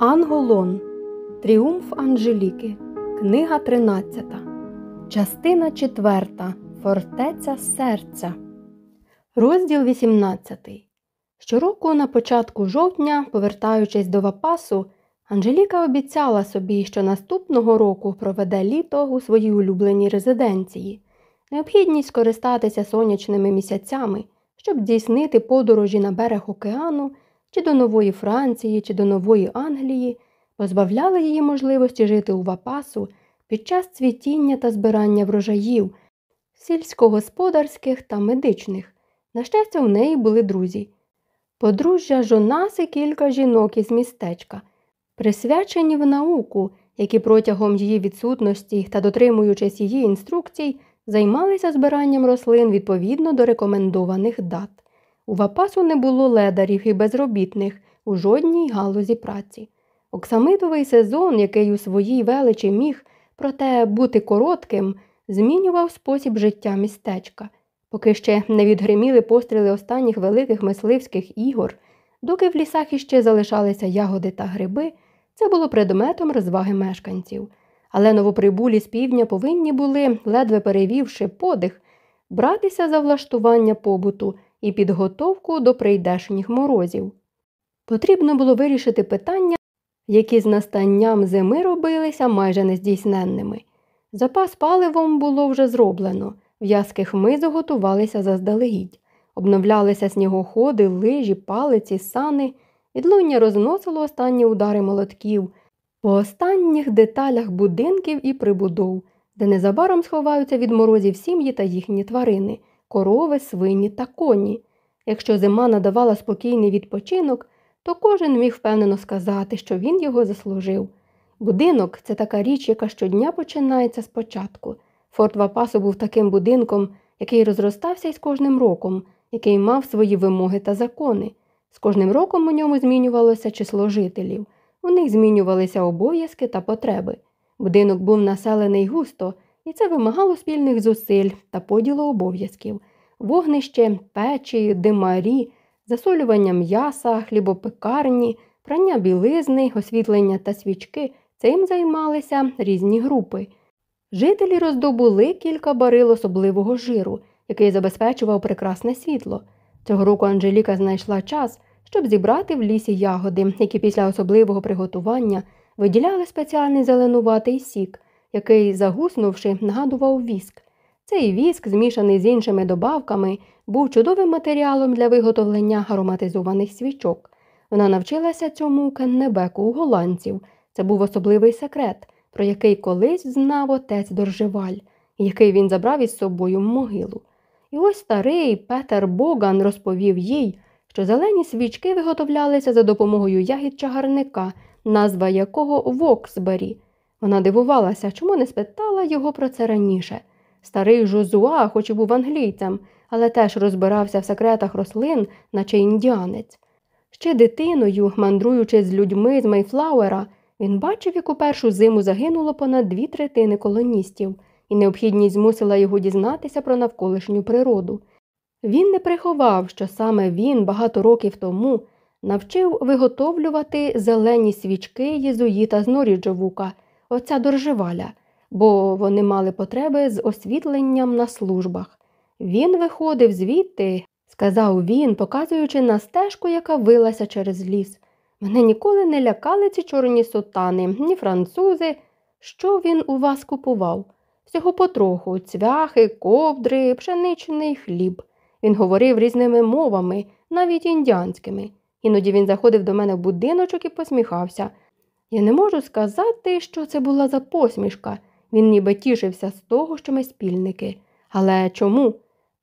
Анголон. Тріумф Анжеліки. Книга 13. Частина 4. Фортеця серця. Розділ 18. Щороку на початку жовтня, повертаючись до Вапасу, Анжеліка обіцяла собі, що наступного року проведе літо у своїй улюбленій резиденції. Необхідність скористатися сонячними місяцями, щоб здійснити подорожі на берег океану чи до Нової Франції, чи до Нової Англії, позбавляли її можливості жити у Вапасу під час цвітіння та збирання врожаїв, сільськогосподарських та медичних. На щастя, в неї були друзі. Подружжя Жонас і кілька жінок із містечка, присвячені в науку, які протягом її відсутності та дотримуючись її інструкцій, займалися збиранням рослин відповідно до рекомендованих дат. У Вапасу не було ледарів і безробітних у жодній галузі праці. Оксамитовий сезон, який у своїй величі міг, проте бути коротким, змінював спосіб життя містечка. Поки ще не відгриміли постріли останніх великих мисливських ігор, доки в лісах іще залишалися ягоди та гриби, це було предметом розваги мешканців. Але новоприбулі з півдня повинні були, ледве перевівши подих, братися за влаштування побуту і підготовку до прийдешніх морозів. Потрібно було вирішити питання, які з настанням зими робилися майже нездійсненними. Запас паливом було вже зроблено, в'язки хмизу готувалися заздалегідь, обновлялися снігоходи, лижі, палиці, сани, відлуння розносило останні удари молотків, по останніх деталях будинків і прибудов, де незабаром сховаються від морозів сім'ї та їхні тварини корови, свині та коні. Якщо зима надавала спокійний відпочинок, то кожен міг впевнено сказати, що він його заслужив. Будинок це така річ, яка щодня починається спочатку. Форт Вапасу був таким будинком, який розростався із кожним роком, який мав свої вимоги та закони. З кожним роком у ньому змінювалося число жителів, у них змінювалися обов'язки та потреби. Будинок був населений густо, і це вимагало спільних зусиль та поділу обов'язків, вогнище, печі, димарі, засолювання м'яса, хлібопекарні, прання білизни, освітлення та свічки. Цим займалися різні групи. Жителі роздобули кілька барил особливого жиру, який забезпечував прекрасне світло. Цього року Анжеліка знайшла час, щоб зібрати в лісі ягоди, які після особливого приготування виділяли спеціальний зеленуватий сік, який, загуснувши, нагадував віск. Цей віск, змішаний з іншими добавками, був чудовим матеріалом для виготовлення ароматизованих свічок. Вона навчилася цьому кеннебеку у голландців. Це був особливий секрет, про який колись знав отець Доржеваль, який він забрав із собою в могилу. І ось старий Петер Боган розповів їй, що зелені свічки виготовлялися за допомогою ягід чагарника, назва якого Воксбері. Вона дивувалася, чому не спитала його про це раніше. Старий Жозуа, хоч і був англійцем, але теж розбирався в секретах рослин, наче індіанець. Ще дитиною, мандруючи з людьми з Мейфлауера, він бачив, як у першу зиму загинуло понад дві третини колоністів, і необхідність змусила його дізнатися про навколишню природу. Він не приховав, що саме він багато років тому навчив виготовлювати зелені свічки єзуїта з Норіджовука – отця Доржеваля, бо вони мали потреби з освітленням на службах. Він виходив звідти, сказав він, показуючи на стежку, яка вилася через ліс. Мене ніколи не лякали ці чорні сотани, ні французи. Що він у вас купував? Всього потроху цвяхи, ковдри, пшеничний хліб. Він говорив різними мовами, навіть індіанськими. Іноді він заходив до мене в будиночок і посміхався. Я не можу сказати, що це була за посмішка. Він ніби тішився з того, що ми спільники. Але чому?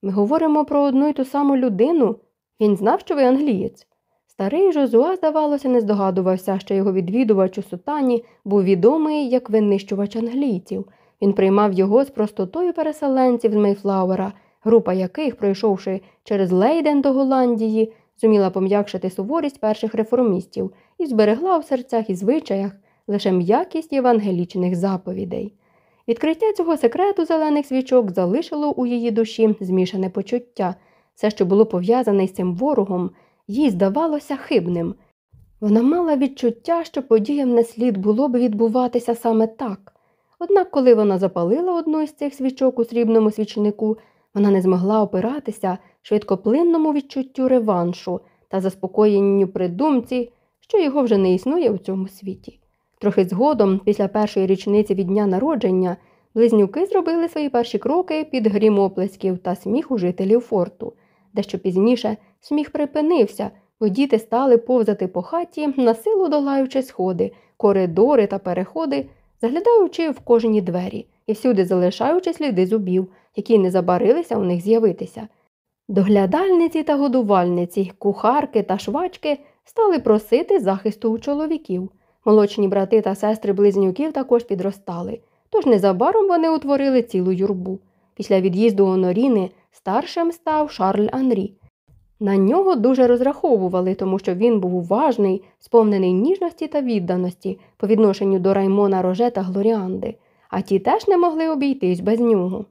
Ми говоримо про одну й ту саму людину. Він знав, що ви англієць. Старий Жозуа, здавалося, не здогадувався, що його відвідувач у сутані був відомий як винищувач англійців. Він приймав його з простотою переселенців з Мейфлауера, група яких, пройшовши через Лейден до Голландії, зуміла пом'якшити суворість перших реформістів і зберегла в серцях і звичаях лише м'якість євангелічних заповідей. Відкриття цього секрету зелених свічок залишило у її душі змішане почуття. Все, що було пов'язане з цим ворогом, їй здавалося хибним. Вона мала відчуття, що подіям не слід було б відбуватися саме так. Однак, коли вона запалила одну із цих свічок у срібному свічнику, вона не змогла опиратися швидкоплинному відчуттю реваншу та заспокоєнню при думці, що його вже не існує у цьому світі. Трохи згодом, після першої річниці від дня народження, близнюки зробили свої перші кроки під грім оплесків та сміху жителів форту. Дещо пізніше сміх припинився, бо діти стали повзати по хаті, насилу долаючи сходи, коридори та переходи, заглядаючи в кожні двері і всюди залишаючи сліди зубів, які не забарилися у них з'явитися. Доглядальниці та годувальниці, кухарки та швачки стали просити захисту у чоловіків. Молочні брати та сестри близнюків також підростали, тож незабаром вони утворили цілу юрбу. Після від'їзду Оноріни старшим став Шарль Анрі. На нього дуже розраховували, тому що він був уважний, сповнений ніжності та відданості по відношенню до Раймона Роже та Глоріанди, а ті теж не могли обійтись без нього.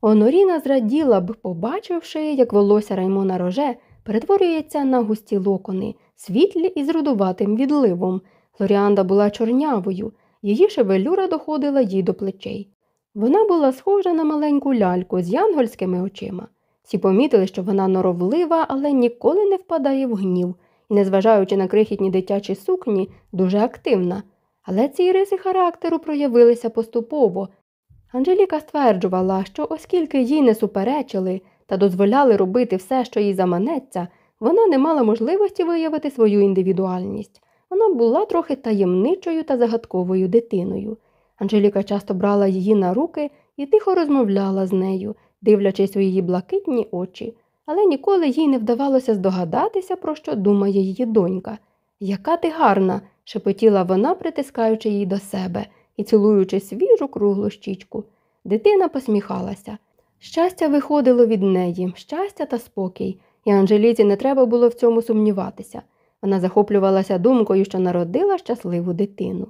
Оноріна зраділа б, побачивши, як волосся Раймона Роже перетворюється на густі локони, світлі із рудуватим відливом. Флоріанда була чорнявою, її шевелюра доходила їй до плечей. Вона була схожа на маленьку ляльку з янгольськими очима. Всі помітили, що вона норовлива, але ніколи не впадає в гнів і, незважаючи на крихітні дитячі сукні, дуже активна. Але ці риси характеру проявилися поступово. Анжеліка стверджувала, що оскільки їй не суперечили та дозволяли робити все, що їй заманеться, вона не мала можливості виявити свою індивідуальність. Вона була трохи таємничою та загадковою дитиною. Анжеліка часто брала її на руки і тихо розмовляла з нею, дивлячись у її блакитні очі, але ніколи їй не вдавалося здогадатися, про що думає її донька. Яка ти гарна, шепотіла вона, притискаючи її до себе і цілуючи свіжу круглу щічку. Дитина посміхалася. Щастя виходило від неї, щастя та спокій, і Анжеліці не треба було в цьому сумніватися. Вона захоплювалася думкою, що народила щасливу дитину.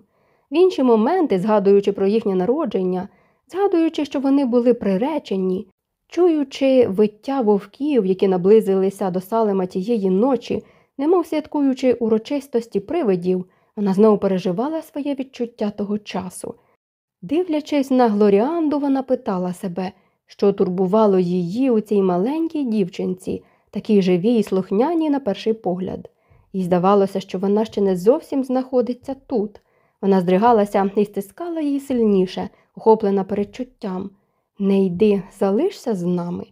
В інші моменти, згадуючи про їхнє народження, згадуючи, що вони були приречені, чуючи виття вовків, які наблизилися до салема тієї ночі, немов святкуючи урочистості привидів, вона знову переживала своє відчуття того часу. Дивлячись на Глоріанду, вона питала себе, що турбувало її у цій маленькій дівчинці, такій живій і слухняній на перший погляд. Їй здавалося, що вона ще не зовсім знаходиться тут. Вона здригалася і стискала її сильніше, охоплена передчуттям. Не йди, залишся з нами.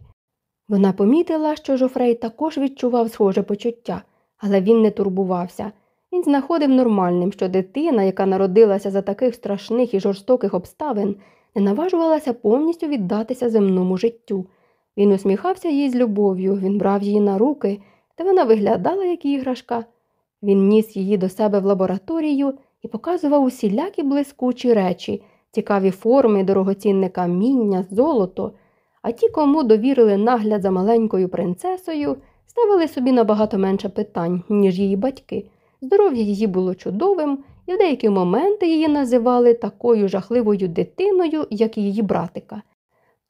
Вона помітила, що Жофрей також відчував схоже почуття, але він не турбувався. Він знаходив нормальним, що дитина, яка народилася за таких страшних і жорстоких обставин, не наважувалася повністю віддатися земному життю. Він усміхався їй з любов'ю, він брав її на руки, та вона виглядала, як іграшка. Він ніс її до себе в лабораторію і показував усілякі блискучі речі, цікаві форми, дорогоцінне каміння, золото, а ті, кому довірили нагляд за маленькою принцесою, ставили собі набагато менше питань, ніж її батьки. Здоров'я її було чудовим, і в деякі моменти її називали такою жахливою дитиною, як і її братика.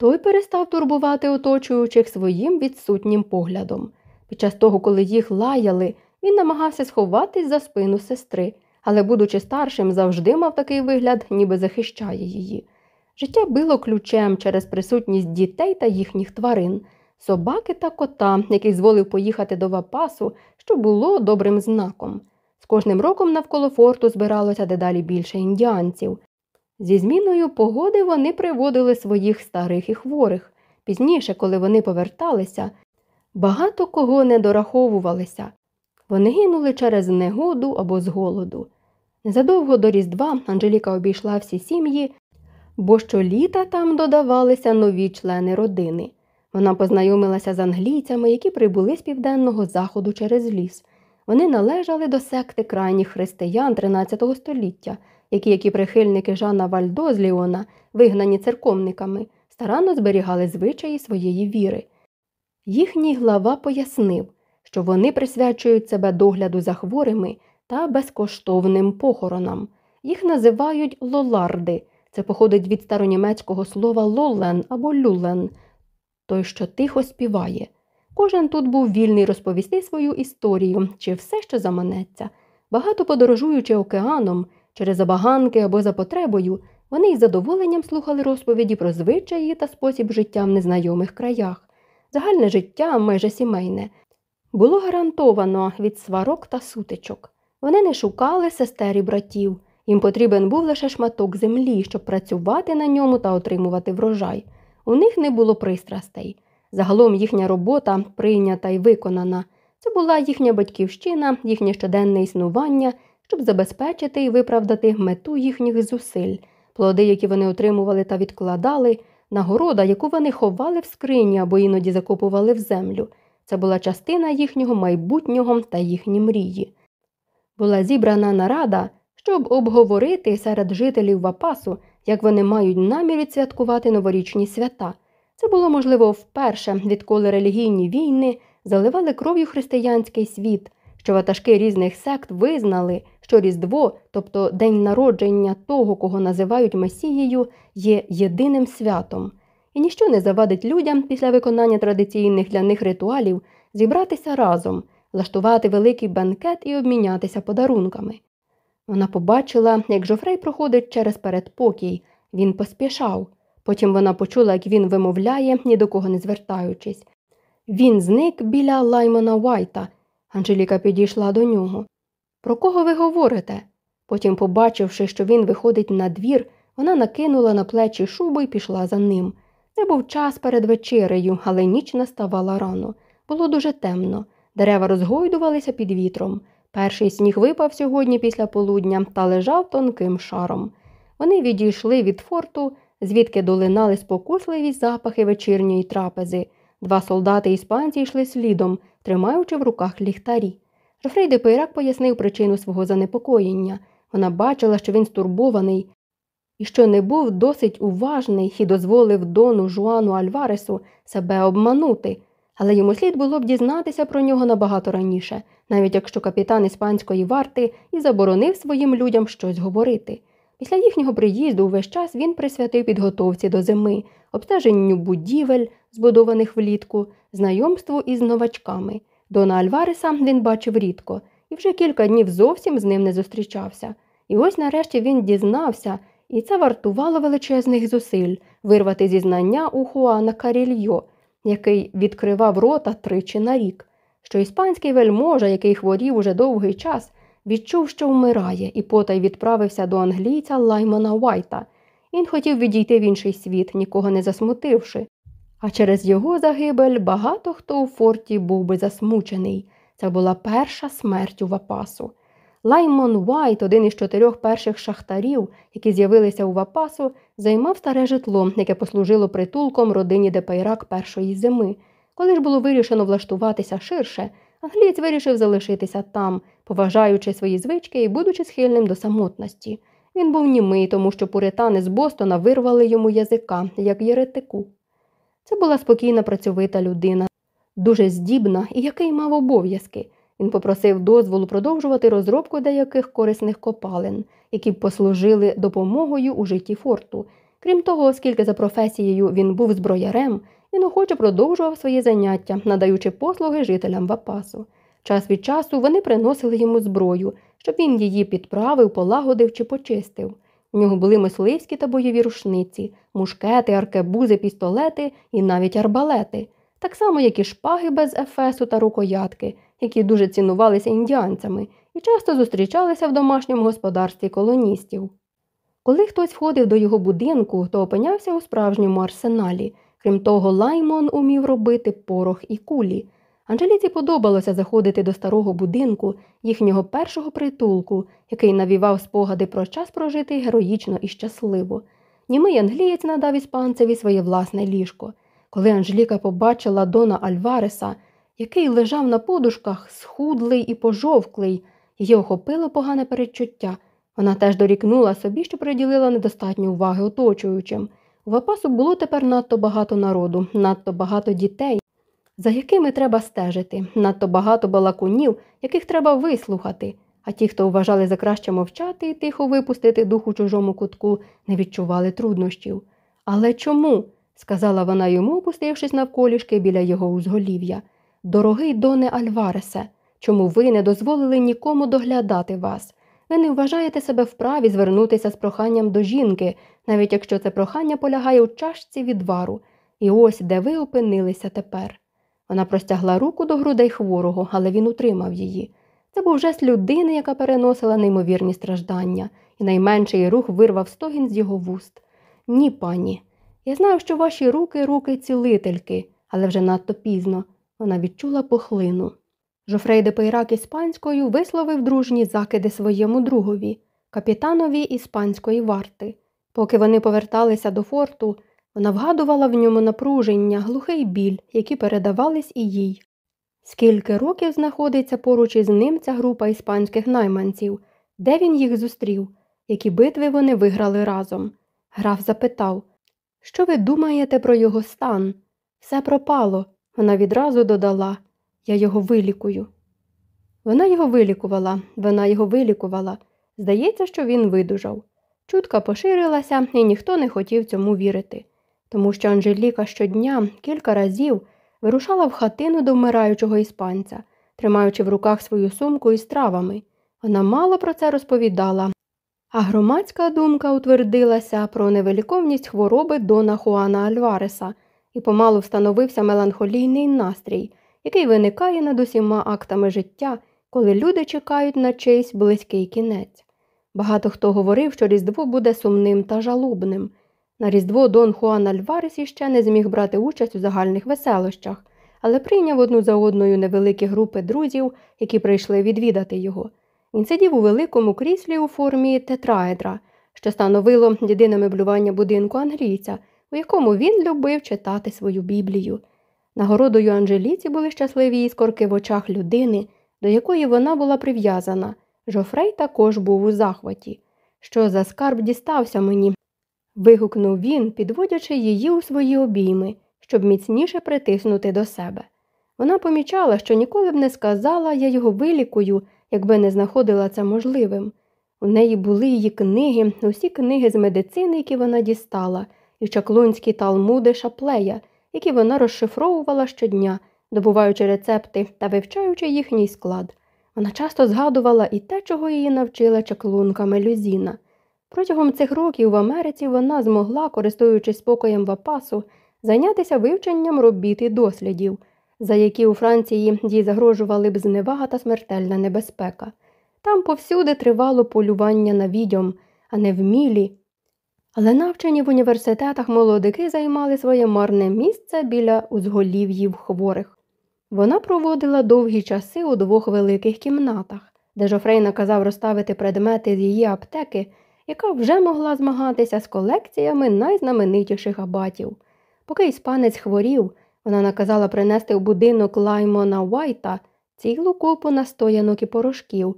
Той перестав турбувати оточуючих своїм відсутнім поглядом. Під час того, коли їх лаяли, він намагався сховатись за спину сестри, але, будучи старшим, завжди мав такий вигляд, ніби захищає її. Життя било ключем через присутність дітей та їхніх тварин, собаки та кота, який зволив поїхати до Вапасу, що було добрим знаком. З кожним роком навколо форту збиралося дедалі більше індіанців. Зі зміною погоди вони приводили своїх старих і хворих. Пізніше, коли вони поверталися, багато кого не дораховувалися. Вони гинули через негоду або з голоду. Незадовго до Різдва Анжеліка обійшла всі сім'ї, бо щоліта там додавалися нові члени родини. Вона познайомилася з англійцями, які прибули з південного заходу через ліс. Вони належали до секти крайніх християн XIII століття, які, які прихильники Жана Вальдо з Ліона, вигнані церковниками, старанно зберігали звичаї своєї віри. Їхній глава пояснив, що вони присвячують себе догляду за хворими та безкоштовним похоронам. Їх називають лоларди. Це походить від старонімецького слова лолен або люлен, той, що тихо співає. Кожен тут був вільний розповісти свою історію чи все, що заманеться. Багато подорожуючи океаном через забаганки або за потребою, вони із задоволенням слухали розповіді про звичаї та спосіб життя в незнайомих краях. Загальне життя, майже сімейне, було гарантовано від сварок та сутичок. Вони не шукали сестер і братів. Їм потрібен був лише шматок землі, щоб працювати на ньому та отримувати врожай. У них не було пристрастей. Загалом їхня робота прийнята і виконана. Це була їхня батьківщина, їхнє щоденне існування, щоб забезпечити і виправдати мету їхніх зусиль, плоди, які вони отримували та відкладали, нагорода, яку вони ховали в скрині або іноді закопували в землю. Це була частина їхнього майбутнього та їхні мрії. Була зібрана нарада, щоб обговорити серед жителів Вапасу, як вони мають намір відсвяткувати новорічні свята. Це було можливо вперше, відколи релігійні війни заливали кров'ю християнський світ, що ватажки різних сект визнали, що Різдво, тобто день народження того, кого називають Месією, є єдиним святом, і ніщо не завадить людям після виконання традиційних для них ритуалів зібратися разом, влаштувати великий банкет і обмінятися подарунками. Вона побачила, як Жофрей проходить через передпокій, він поспішав. Потім вона почула, як він вимовляє, ні до кого не звертаючись. Він зник біля Лаймона Уайта. Анжеліка підійшла до нього. Про кого ви говорите? Потім, побачивши, що він виходить на двір, вона накинула на плечі шубу і пішла за ним. Це був час перед вечерею, але ніч наставала рано. Було дуже темно. Дерева розгойдувалися під вітром. Перший сніг випав сьогодні після полудня та лежав тонким шаром. Вони відійшли від форту, звідки долинали спокусливі запахи вечірньої трапези. Два солдати іспанці йшли слідом, тримаючи в руках ліхтарі. Жофрей Пейрак пояснив причину свого занепокоєння. Вона бачила, що він стурбований і що не був досить уважний і дозволив дону Жуану Альваресу себе обманути, але йому слід було б дізнатися про нього набагато раніше, навіть якщо капітан іспанської варти і заборонив своїм людям щось говорити. Після їхнього приїзду увесь час він присвятив підготовці до зими, обстеженню будівель, збудованих влітку, знайомству із новачками. Дона Альвареса він бачив рідко і вже кілька днів зовсім з ним не зустрічався. І ось нарешті він дізнався, і це вартувало величезних зусиль вирвати зізнання у Хуана Карільйо, який відкривав рота тричі на рік, що іспанський вельможа, який хворів уже довгий час, відчув, що вмирає, і потай відправився до англійця Лаймона Уайта. Він хотів відійти в інший світ, нікого не засмутивши. А через його загибель багато хто у форті був би засмучений. Це була перша смерть у Вапасу. Лаймон Уайт, один із чотирьох перших шахтарів, які з'явилися у Вапасу, займав старе житло, яке послужило притулком родині де Пейрак першої зими. Коли ж було вирішено влаштуватися ширше, англієць вирішив залишитися там, поважаючи свої звички і будучи схильним до самотності. Він був німий, тому що пуритани з Бостона вирвали йому язика, як єретику. Це була спокійна працьовита людина, дуже здібна і який мав обов'язки. Він попросив дозволу продовжувати розробку деяких корисних копалин, які б послужили допомогою у житті форту. Крім того, оскільки за професією він був зброярем, він охоче продовжував свої заняття, надаючи послуги жителям Вапасу. Час від часу вони приносили йому зброю, щоб він її підправив, полагодив чи почистив. У нього були мисливські та бойові рушниці, мушкети, аркебузи, пістолети і навіть арбалети, так само, як і шпаги без ефесу та рукоятки, які дуже цінувалися індіанцями і часто зустрічалися в домашньому господарстві колоністів. Коли хтось входив до його будинку, то опинявся у справжньому арсеналі. Крім того, лаймон умів робити порох і кулі. Анжеліці подобалося заходити до старого будинку, їхнього першого притулку, який навівав спогади про час прожитий героїчно і щасливо. Німий англієць надав іспанцеві своє власне ліжко. Коли Анжеліка побачила Дона Альвареса, який лежав на подушках, схудлий і пожовклий, її охопило погане передчуття. Вона теж дорікнула собі, що приділила недостатньо уваги оточуючим. У Вапасу було тепер надто багато народу, надто багато дітей, за якими треба стежити, надто багато балакунів, яких треба вислухати, а ті, хто вважали за краще мовчати і тихо випустити дух у чужому кутку, не відчували труднощів. Але чому? сказала вона йому, опустившись навколішки біля його узголів'я. Дорогий Доне Альваресе, чому ви не дозволили нікому доглядати вас. Ви не вважаєте себе вправі звернутися з проханням до жінки, навіть якщо це прохання полягає у чашці відвару. І ось де ви опинилися тепер. Вона простягла руку до грудей хворого, але він утримав її. Це був жест людини, яка переносила неймовірні страждання, і найменший рух вирвав стогін з його вуст. Ні, пані. Я знаю, що ваші руки руки цілительки, але вже надто пізно. Вона відчула похлину. Жофрей де Пейрак іспанською висловив дружні закиди своєму другові, капітанові іспанської варти. Поки вони поверталися до форту, вона вгадувала в ньому напруження, глухий біль, які передавались і їй. Скільки років знаходиться поруч із ним ця група іспанських найманців, де він їх зустрів, які битви вони виграли разом? Граф запитав Що ви думаєте про його стан? Все пропало. Вона відразу додала Я його вилікую. Вона його вилікувала, вона його вилікувала. Здається, що він видужав. Чутка поширилася, і ніхто не хотів цьому вірити, тому що Анжеліка щодня кілька разів вирушала в хатину до вмираючого іспанця, тримаючи в руках свою сумку із травами. Вона мало про це розповідала, а громадська думка утвердилася про невеликовність хвороби Дона Хуана Альвареса і помалу встановився меланхолійний настрій, який виникає над усіма актами життя, коли люди чекають на чийсь близький кінець. Багато хто говорив, що Різдво буде сумним та жалобним. На Різдво Дон Хуан Альварес іще не зміг брати участь у загальних веселощах, але прийняв одну за одною невеликі групи друзів, які прийшли відвідати його. Він сидів у великому кріслі у формі тетраедра, що становило єдине меблювання будинку англійця, у якому він любив читати свою біблію. Нагородою Анжеліці були щасливі іскорки в очах людини, до якої вона була прив'язана. Жофрей також був у захваті. Що за скарб дістався мені? Вигукнув він, підводячи її у свої обійми, щоб міцніше притиснути до себе. Вона помічала, що ніколи б не сказала я його вилікую, якби не знаходила це можливим. У неї були її книги, усі книги з медицини, які вона дістала, і чаклунські талмуди шаплея, які вона розшифровувала щодня, добуваючи рецепти та вивчаючи їхній склад. Вона часто згадувала і те, чого її навчила чаклунка Мелюзіна. Протягом цих років в Америці вона змогла, користуючись спокоєм Вапасу, зайнятися вивченням робіт і дослідів, за які у Франції їй загрожували б зневага та смертельна небезпека. Там повсюди тривало полювання на відьом, а не вмілі. Але навчені в університетах молодики займали своє марне місце біля узголів'їв хворих. Вона проводила довгі часи у двох великих кімнатах, де Жофрей наказав розставити предмети з її аптеки, яка вже могла змагатися з колекціями найзнаменитіших абатів. Поки іспанець хворів, вона наказала принести в будинок Лаймона Уайта цілу купу настоянок і порошків.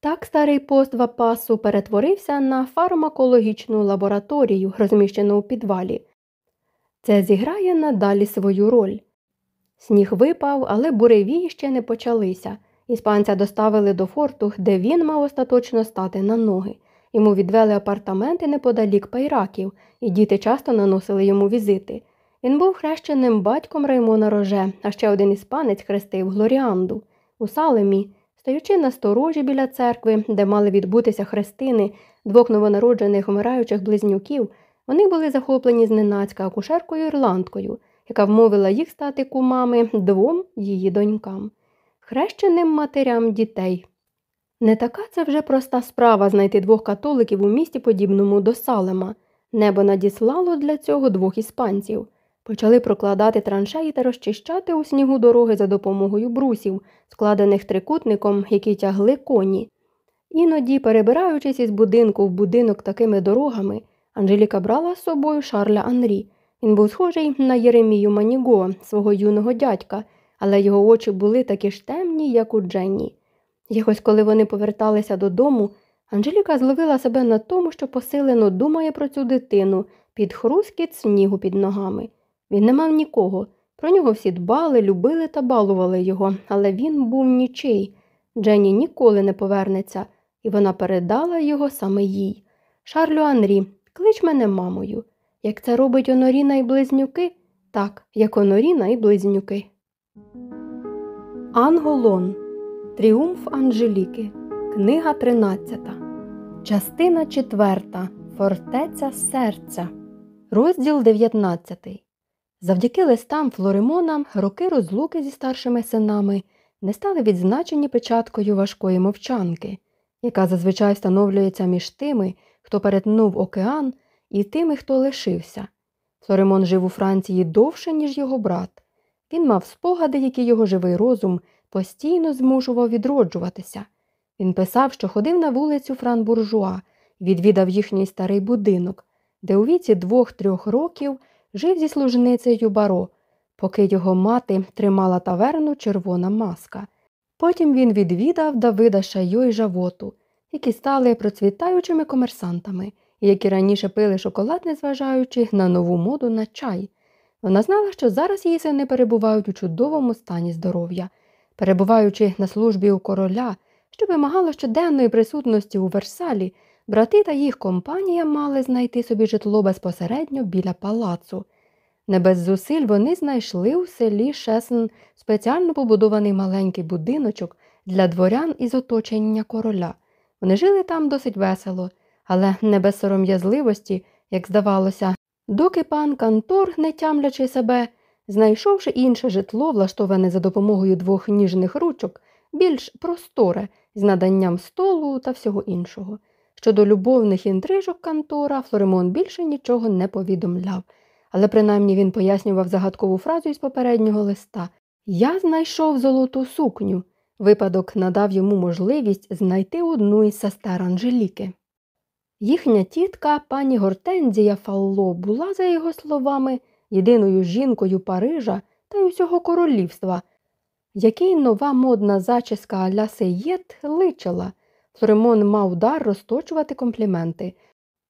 Так старий пост Вапасу перетворився на фармакологічну лабораторію, розміщену у підвалі. Це зіграє надалі свою роль. Сніг випав, але буревії ще не почалися. Іспанця доставили до форту, де він мав остаточно стати на ноги. Йому відвели апартаменти неподалік пайраків, і діти часто наносили йому візити. Він був хрещеним батьком Раймона Роже, а ще один іспанець хрестив Глоріанду. У Салемі, стоячи на сторожі біля церкви, де мали відбутися хрестини двох новонароджених вмираючих близнюків, вони були захоплені зненацька акушеркою ірландкою, яка вмовила їх стати кумами двом її донькам, хрещеним матерям дітей. Не така це вже проста справа знайти двох католиків у місті, подібному до Салема. Небо надіслало для цього двох іспанців. Почали прокладати траншеї та розчищати у снігу дороги за допомогою брусів, складених трикутником, які тягли коні. Іноді, перебираючись із будинку в будинок такими дорогами, Анжеліка брала з собою Шарля Анрі. Він був схожий на Єремію Маніго, свого юного дядька, але його очі були такі ж темні, як у Дженні. Якось, коли вони поверталися додому, Анжеліка зловила себе на тому, що посилено думає про цю дитину під хрускіт снігу під ногами. Він не мав нікого. Про нього всі дбали, любили та балували його, але він був нічий. Дженні ніколи не повернеться, і вона передала його саме їй. Шарлю Анрі, клич мене мамою. Як це робить Оноріна і близнюки? Так, як Оноріна і близнюки. Анголон Тріумф Анжеліки. Книга 13. Частина 4. Фортеця серця. Розділ 19. Завдяки листам Флоримона роки розлуки зі старшими синами не стали відзначені печаткою важкої мовчанки, яка зазвичай встановлюється між тими, хто перетнув океан, і тими, хто лишився. Флоримон жив у Франції довше, ніж його брат. Він мав спогади, які його живий розум постійно змушував відроджуватися. Він писав, що ходив на вулицю Франбуржуа відвідав їхній старий будинок, де у віці двох-трьох років жив зі служницею баро, поки його мати тримала таверну червона маска. Потім він відвідав Давида Шайо і Жавоту, які стали процвітаючими комерсантами які раніше пили шоколад, незважаючи на нову моду на чай. Вона знала, що зараз її сини перебувають у чудовому стані здоров'я, перебуваючи на службі у короля, що вимагало щоденної присутності у Версалі, брати та їх компанія мали знайти собі житло безпосередньо біля палацу. Не без зусиль вони знайшли у селі Шесн спеціально побудований маленький будиночок для дворян із оточення короля. Вони жили там досить весело, але не без сором'язливості, як здавалося, доки пан Кантор, не тямлячи себе, знайшовши інше житло, влаштоване за допомогою двох ніжних ручок, більш просторе, з наданням столу та всього іншого. Щодо любовних інтрижок Кантора, Флоремон більше нічого не повідомляв, але принаймні він пояснював загадкову фразу із попереднього листа Я знайшов золоту сукню. Випадок надав йому можливість знайти одну із сестер Анжеліки. Їхня тітка, пані Гортензія Фалло, була, за його словами, єдиною жінкою Парижа та й усього королівства, який нова модна зачіска Аля Сеєт личила. Флоремон мав дар розточувати компліменти,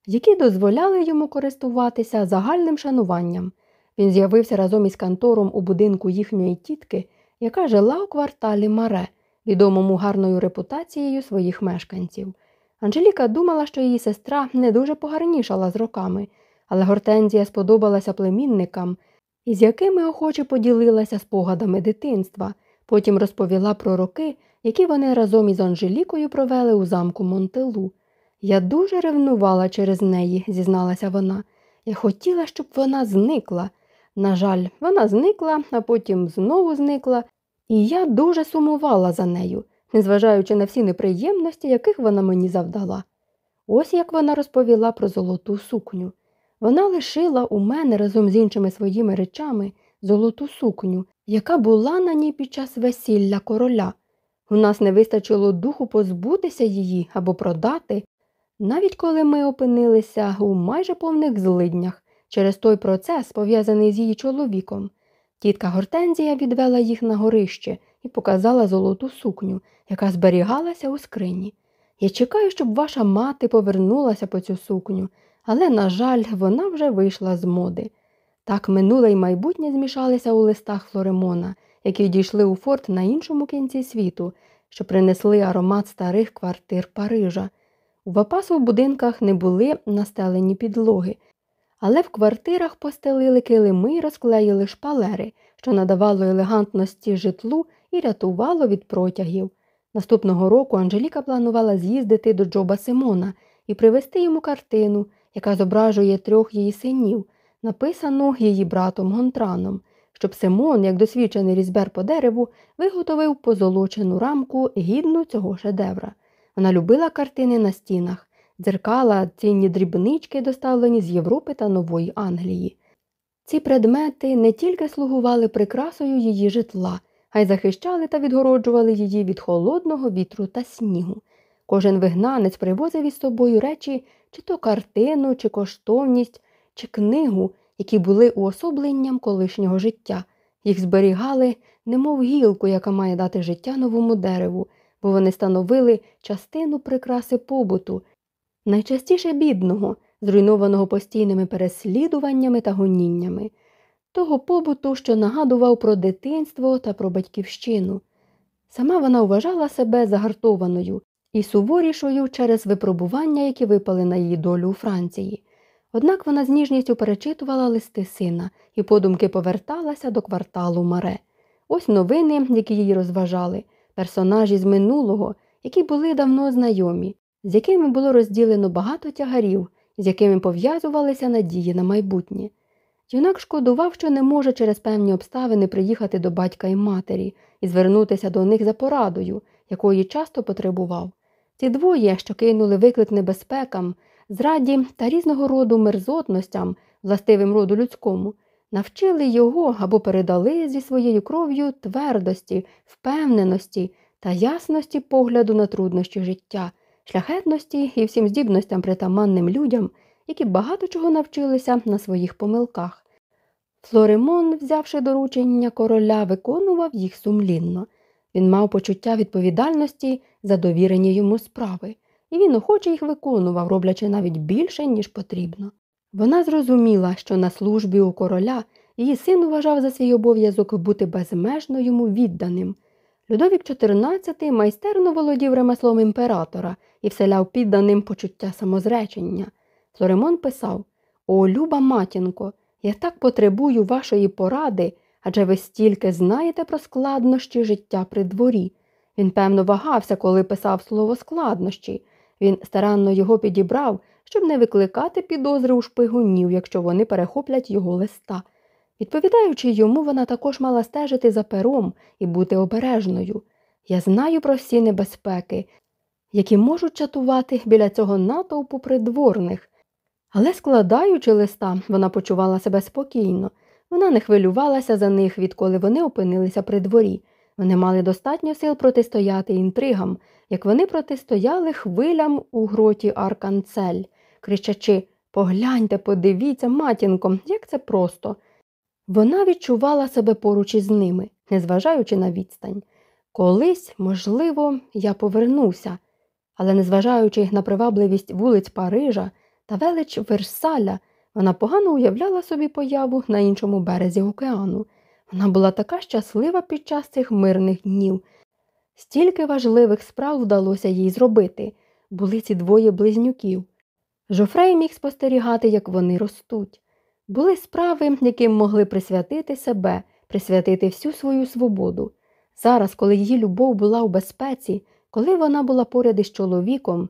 які дозволяли йому користуватися загальним шануванням. Він з'явився разом із кантором у будинку їхньої тітки, яка жила у кварталі Маре, відомому гарною репутацією своїх мешканців. Анжеліка думала, що її сестра не дуже погарнішала з роками, але Гортензія сподобалася племінникам, із якими охоче поділилася спогадами дитинства, потім розповіла про роки, які вони разом із Анжелікою провели у замку Монтелу. Я дуже ревнувала через неї, зізналася вона. Я хотіла, щоб вона зникла. На жаль, вона зникла, а потім знову зникла, і я дуже сумувала за нею незважаючи на всі неприємності, яких вона мені завдала. Ось як вона розповіла про золоту сукню. Вона лишила у мене разом з іншими своїми речами золоту сукню, яка була на ній під час весілля короля. У нас не вистачило духу позбутися її або продати, навіть коли ми опинилися у майже повних злиднях через той процес, пов'язаний з її чоловіком. Тітка Гортензія відвела їх на горище і показала золоту сукню, яка зберігалася у скрині. Я чекаю, щоб ваша мати повернулася по цю сукню, але, на жаль, вона вже вийшла з моди. Так минуле й майбутнє змішалися у листах Флоремона, які дійшли у форт на іншому кінці світу, що принесли аромат старих квартир Парижа. У Вапасу в будинках не були настелені підлоги, але в квартирах постелили килими й розклеїли шпалери, що надавало елегантності житлу і рятувало від протягів. Наступного року Анжеліка планувала з'їздити до Джоба Симона і привезти йому картину, яка зображує трьох її синів, написану її братом Гонтраном, щоб Симон, як досвідчений різьбер по дереву, виготовив позолочену рамку гідну цього шедевра. Вона любила картини на стінах, дзеркала, цінні дрібнички, доставлені з Європи та Нової Англії. Ці предмети не тільки слугували прикрасою її житла, а й захищали та відгороджували її від холодного вітру та снігу. Кожен вигнанець привозив із собою речі, чи то картину, чи коштовність, чи книгу, які були уособленням колишнього життя. Їх зберігали, немов гілку, яка має дати життя новому дереву, бо вони становили частину прикраси побуту, найчастіше бідного, зруйнованого постійними переслідуваннями та гоніннями того побуту, що нагадував про дитинство та про батьківщину. Сама вона вважала себе загартованою і суворішою через випробування, які випали на її долю у Франції. Однак вона з ніжністю перечитувала листи сина і подумки поверталася до кварталу Маре. Ось новини, які її розважали. персонажі з минулого, які були давно знайомі, з якими було розділено багато тягарів, з якими пов'язувалися надії на майбутнє. Юнак шкодував, що не може через певні обставини приїхати до батька і матері і звернутися до них за порадою, якої часто потребував. Ці двоє, що кинули виклик небезпекам, зраді та різного роду мерзотностям, властивим роду людському, навчили його або передали зі своєю кров'ю твердості, впевненості та ясності погляду на труднощі життя, шляхетності і всім здібностям притаманним людям, які багато чого навчилися на своїх помилках. Флоремон, взявши доручення короля, виконував їх сумлінно. Він мав почуття відповідальності за довірені йому справи, і він охоче їх виконував, роблячи навіть більше, ніж потрібно. Вона зрозуміла, що на службі у короля її син вважав за свій обов'язок бути безмежно йому відданим. Людовік XIV майстерно володів ремеслом імператора і вселяв підданим почуття самозречення. Флоремон писав О, люба матінко, я так потребую вашої поради, адже ви стільки знаєте про складнощі життя при дворі. Він, певно, вагався, коли писав слово складнощі. Він старанно його підібрав, щоб не викликати підозри у шпигунів, якщо вони перехоплять його листа. Відповідаючи йому, вона також мала стежити за пером і бути обережною. Я знаю про всі небезпеки, які можуть чатувати біля цього натовпу придворних. Але, складаючи листа, вона почувала себе спокійно. Вона не хвилювалася за них, відколи вони опинилися при дворі. Вони мали достатньо сил протистояти інтригам, як вони протистояли хвилям у гроті Арканцель, кричачи Погляньте, подивіться, матінко, як це просто. Вона відчувала себе поруч із ними, незважаючи на відстань. Колись, можливо, я повернуся, але, незважаючи на привабливість вулиць Парижа та велич Версаля, вона погано уявляла собі появу на іншому березі океану. Вона була така щаслива під час цих мирних днів. Стільки важливих справ вдалося їй зробити. Були ці двоє близнюків. Жофрей міг спостерігати, як вони ростуть. Були справи, яким могли присвятити себе, присвятити всю свою свободу. Зараз, коли її любов була у безпеці, коли вона була поряд із чоловіком,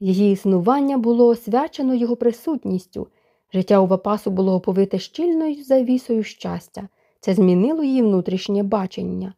її існування було освячено його присутністю, життя у Вапасу було оповите щільною завісою щастя, це змінило її внутрішнє бачення.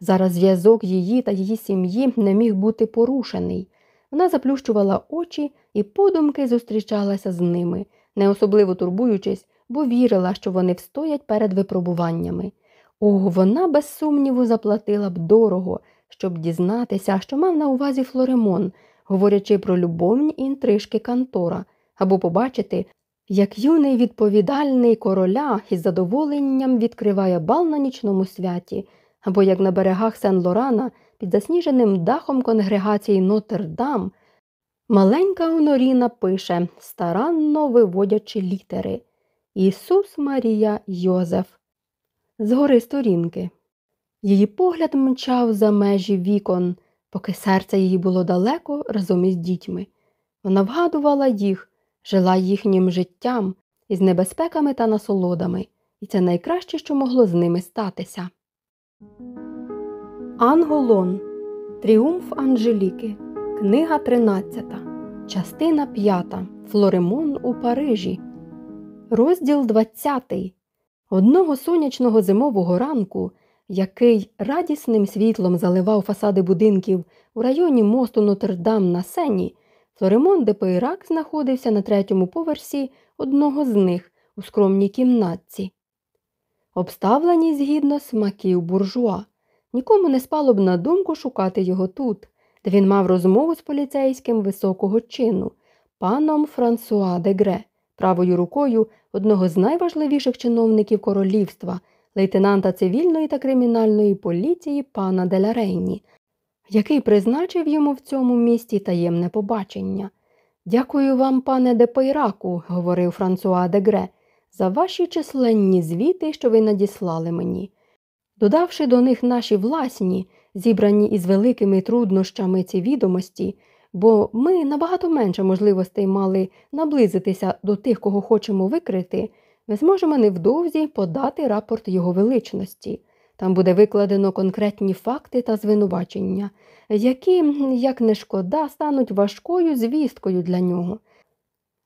Зараз зв'язок її та її сім'ї не міг бути порушений. Вона заплющувала очі і подумки зустрічалася з ними, не особливо турбуючись, бо вірила, що вони встоять перед випробуваннями. О, вона, без сумніву, заплатила б дорого, щоб дізнатися, що мав на увазі Флоремон, говорячи про любовні інтрижки Кантора, або побачити, як юний відповідальний короля із задоволенням відкриває бал на нічному святі, або як на берегах Сен Лорана під засніженим дахом конгрегації Нотр-Дам маленька Оноріна пише, старанно виводячи літери Ісус Марія Йозеф. Згори сторінки. Її погляд мчав за межі вікон, поки серце її було далеко разом із дітьми. Вона вгадувала їх, жила їхнім життям із небезпеками та насолодами, і це найкраще, що могло з ними статися. Анголон. Тріумф Анжеліки. Книга 13. Частина 5. Флоремон у Парижі. Розділ 20. Одного сонячного зимового ранку, який радісним світлом заливав фасади будинків у районі мосту Нотр-Дам на сені, Флоремон де Пейрак знаходився на третьому поверсі одного з них у скромній кімнатці. Обставлені згідно смаків буржуа. Нікому не спало б на думку шукати його тут, де він мав розмову з поліцейським високого чину, паном Франсуа де Гре, правою рукою одного з найважливіших чиновників королівства, лейтенанта цивільної та кримінальної поліції пана Делярейні, який призначив йому в цьому місті таємне побачення. Дякую вам, пане Депейраку, говорив Франсуа де Гре, за ваші численні звіти, що ви надіслали мені. Додавши до них наші власні, зібрані із великими труднощами ці відомості, бо ми набагато менше можливостей мали наблизитися до тих, кого хочемо викрити, ми зможемо невдовзі подати рапорт його величності. Там буде викладено конкретні факти та звинувачення, які, як не шкода, стануть важкою звісткою для нього.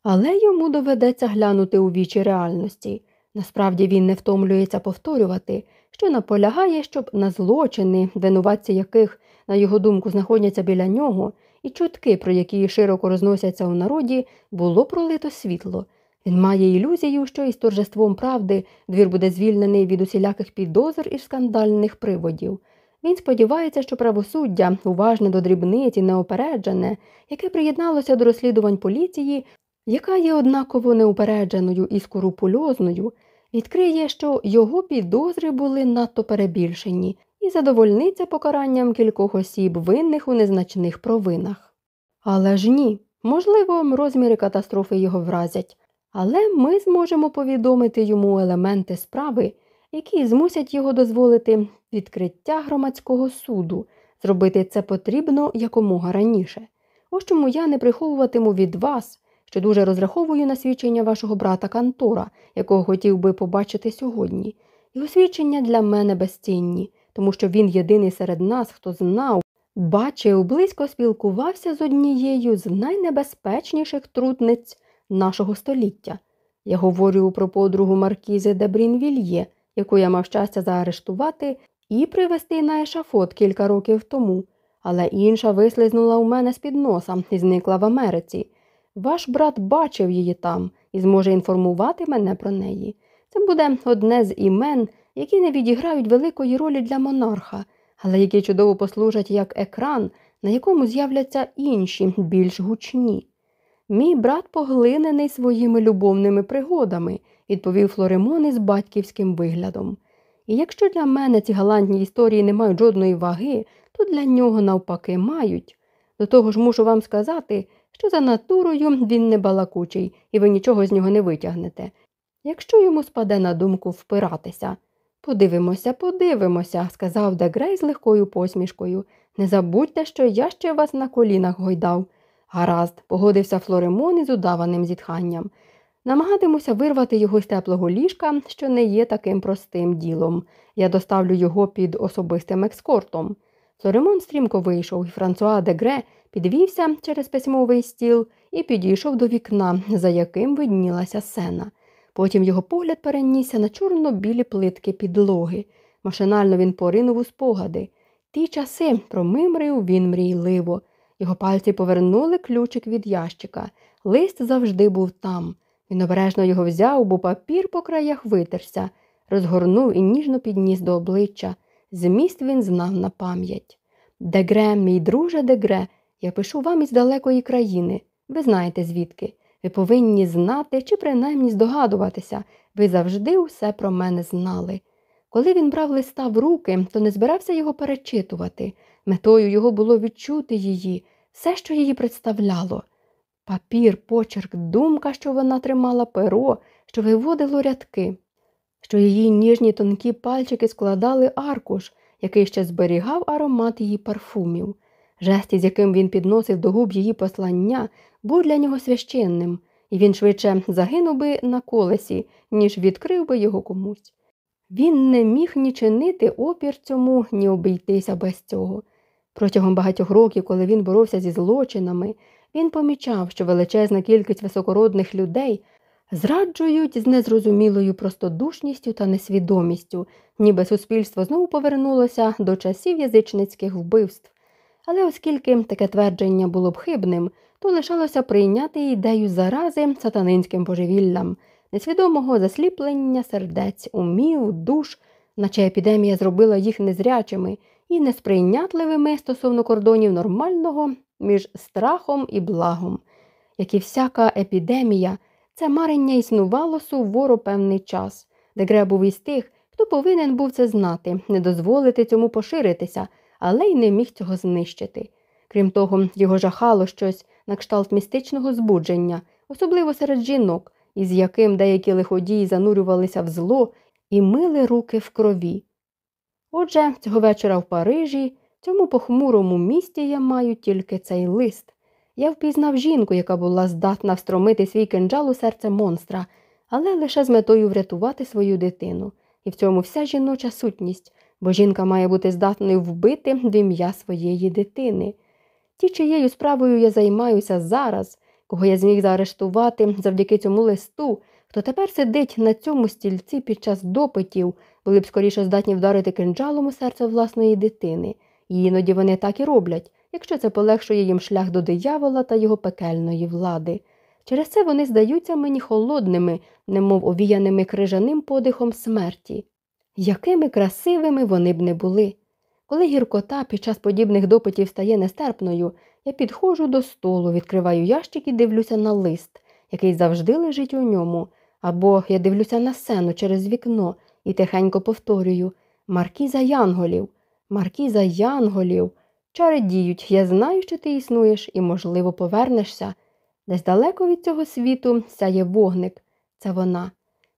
Але йому доведеться глянути у вічі реальності. Насправді він не втомлюється повторювати, що наполягає, щоб на злочини, винуватці яких, на його думку, знаходяться біля нього, і чутки, про які широко розносяться у народі, було пролито світло. Він має ілюзію, що із торжеством правди двір буде звільнений від усіляких підозр і скандальних приводів. Він сподівається, що правосуддя, уважне до дрібниць і неопереджене, яке приєдналося до розслідувань поліції, яка є однаково неупередженою і скорупульозною, відкриє, що його підозри були надто перебільшені і задовольниться покаранням кількох осіб, винних у незначних провинах. Але ж ні, можливо, розміри катастрофи його вразять, але ми зможемо повідомити йому елементи справи, які змусять його дозволити відкриття громадського суду. Зробити це потрібно якомога раніше. Ось чому я не приховуватиму від вас що дуже розраховую на свідчення вашого брата Кантора, якого хотів би побачити сьогодні. Його свідчення для мене безцінні, тому що він єдиний серед нас, хто знав, бачив, близько спілкувався з однією з найнебезпечніших трудниць нашого століття. Я говорю про подругу Маркізи де Брінвільє, яку я мав щастя заарештувати і привезти на ешафот кілька років тому, але інша вислизнула у мене з під носа і зникла в Америці. Ваш брат бачив її там і зможе інформувати мене про неї. Це буде одне з імен, які не відіграють великої ролі для монарха, але які чудово послужать як екран, на якому з'являться інші, більш гучні. Мій брат поглинений своїми любовними пригодами, відповів Флоремон із батьківським виглядом. І якщо для мене ці галантні історії не мають жодної ваги, то для нього навпаки мають. До того ж мушу вам сказати, що за натурою він не балакучий, і ви нічого з нього не витягнете. Якщо йому спаде на думку впиратися. Подивимося, подивимося, сказав Дегре з легкою посмішкою. Не забудьте, що я ще вас на колінах гойдав. Гаразд, погодився Флоремон із удаваним зітханням. Намагатимуся вирвати його з теплого ліжка, що не є таким простим ділом. Я доставлю його під особистим екскортом. Флоремон стрімко вийшов, і Франсуа Дегре підвівся через письмовий стіл і підійшов до вікна, за яким виднілася Сена. Потім його погляд перенісся на чорно-білі плитки підлоги. Машинально він поринув у спогади. Ті часи промимрив він мрійливо. Його пальці повернули ключик від ящика. Лист завжди був там. Він обережно його взяв, бо папір по краях витерся, розгорнув і ніжно підніс до обличчя. Зміст він знав на пам'ять. Дегре, мій друже Дегре, я пишу вам із далекої країни. Ви знаєте звідки. Ви повинні знати чи принаймні здогадуватися. Ви завжди усе про мене знали. Коли він брав листа в руки, то не збирався його перечитувати. Метою його було відчути її, все, що її представляло. Папір, почерк, думка, що вона тримала перо, що виводило рядки, що її ніжні тонкі пальчики складали аркуш, який ще зберігав аромат її парфумів. Жест, з яким він підносив до губ її послання, був для нього священним, і він швидше загинув би на колесі, ніж відкрив би його комусь. Він не міг ні чинити опір цьому, ні обійтися без цього. Протягом багатьох років, коли він боровся зі злочинами, він помічав, що величезна кількість високородних людей зраджують з незрозумілою простодушністю та несвідомістю, ніби суспільство знову повернулося до часів язичницьких вбивств. Але оскільки таке твердження було б хибним, то лишалося прийняти ідею зарази сатанинським божевіллям, несвідомого засліплення сердець, умів, душ, наче епідемія зробила їх незрячими і несприйнятливими стосовно кордонів нормального між страхом і благом. Як і всяка епідемія, це марення існувало суворо певний час, Дегре був із тих, хто повинен був це знати, не дозволити цьому поширитися але й не міг цього знищити. Крім того, його жахало щось на кшталт містичного збудження, особливо серед жінок, із яким деякі лиходії занурювалися в зло і мили руки в крові. Отже, цього вечора в Парижі, цьому похмурому місті я маю тільки цей лист. Я впізнав жінку, яка була здатна встромити свій кинджал у серце монстра, але лише з метою врятувати свою дитину. І в цьому вся жіноча сутність бо жінка має бути здатною вбити в ім'я своєї дитини. Ті, чиєю справою я займаюся зараз, кого я зміг заарештувати завдяки цьому листу, хто тепер сидить на цьому стільці під час допитів, були б скоріше здатні вдарити кинджалом у серце власної дитини, і іноді вони так і роблять, якщо це полегшує їм шлях до диявола та його пекельної влади. Через це вони здаються мені холодними, немов овіяними крижаним подихом смерті. Якими красивими вони б не були. Коли гіркота під час подібних допитів стає нестерпною, я підходжу до столу, відкриваю ящик і дивлюся на лист, який завжди лежить у ньому, або я дивлюся на сцену через вікно і тихенько повторюю Маркіза Янголів, Маркіза Янголів. Чари діють, я знаю, що ти існуєш і, можливо, повернешся. Десь далеко від цього світу сяє вогник. Це вона.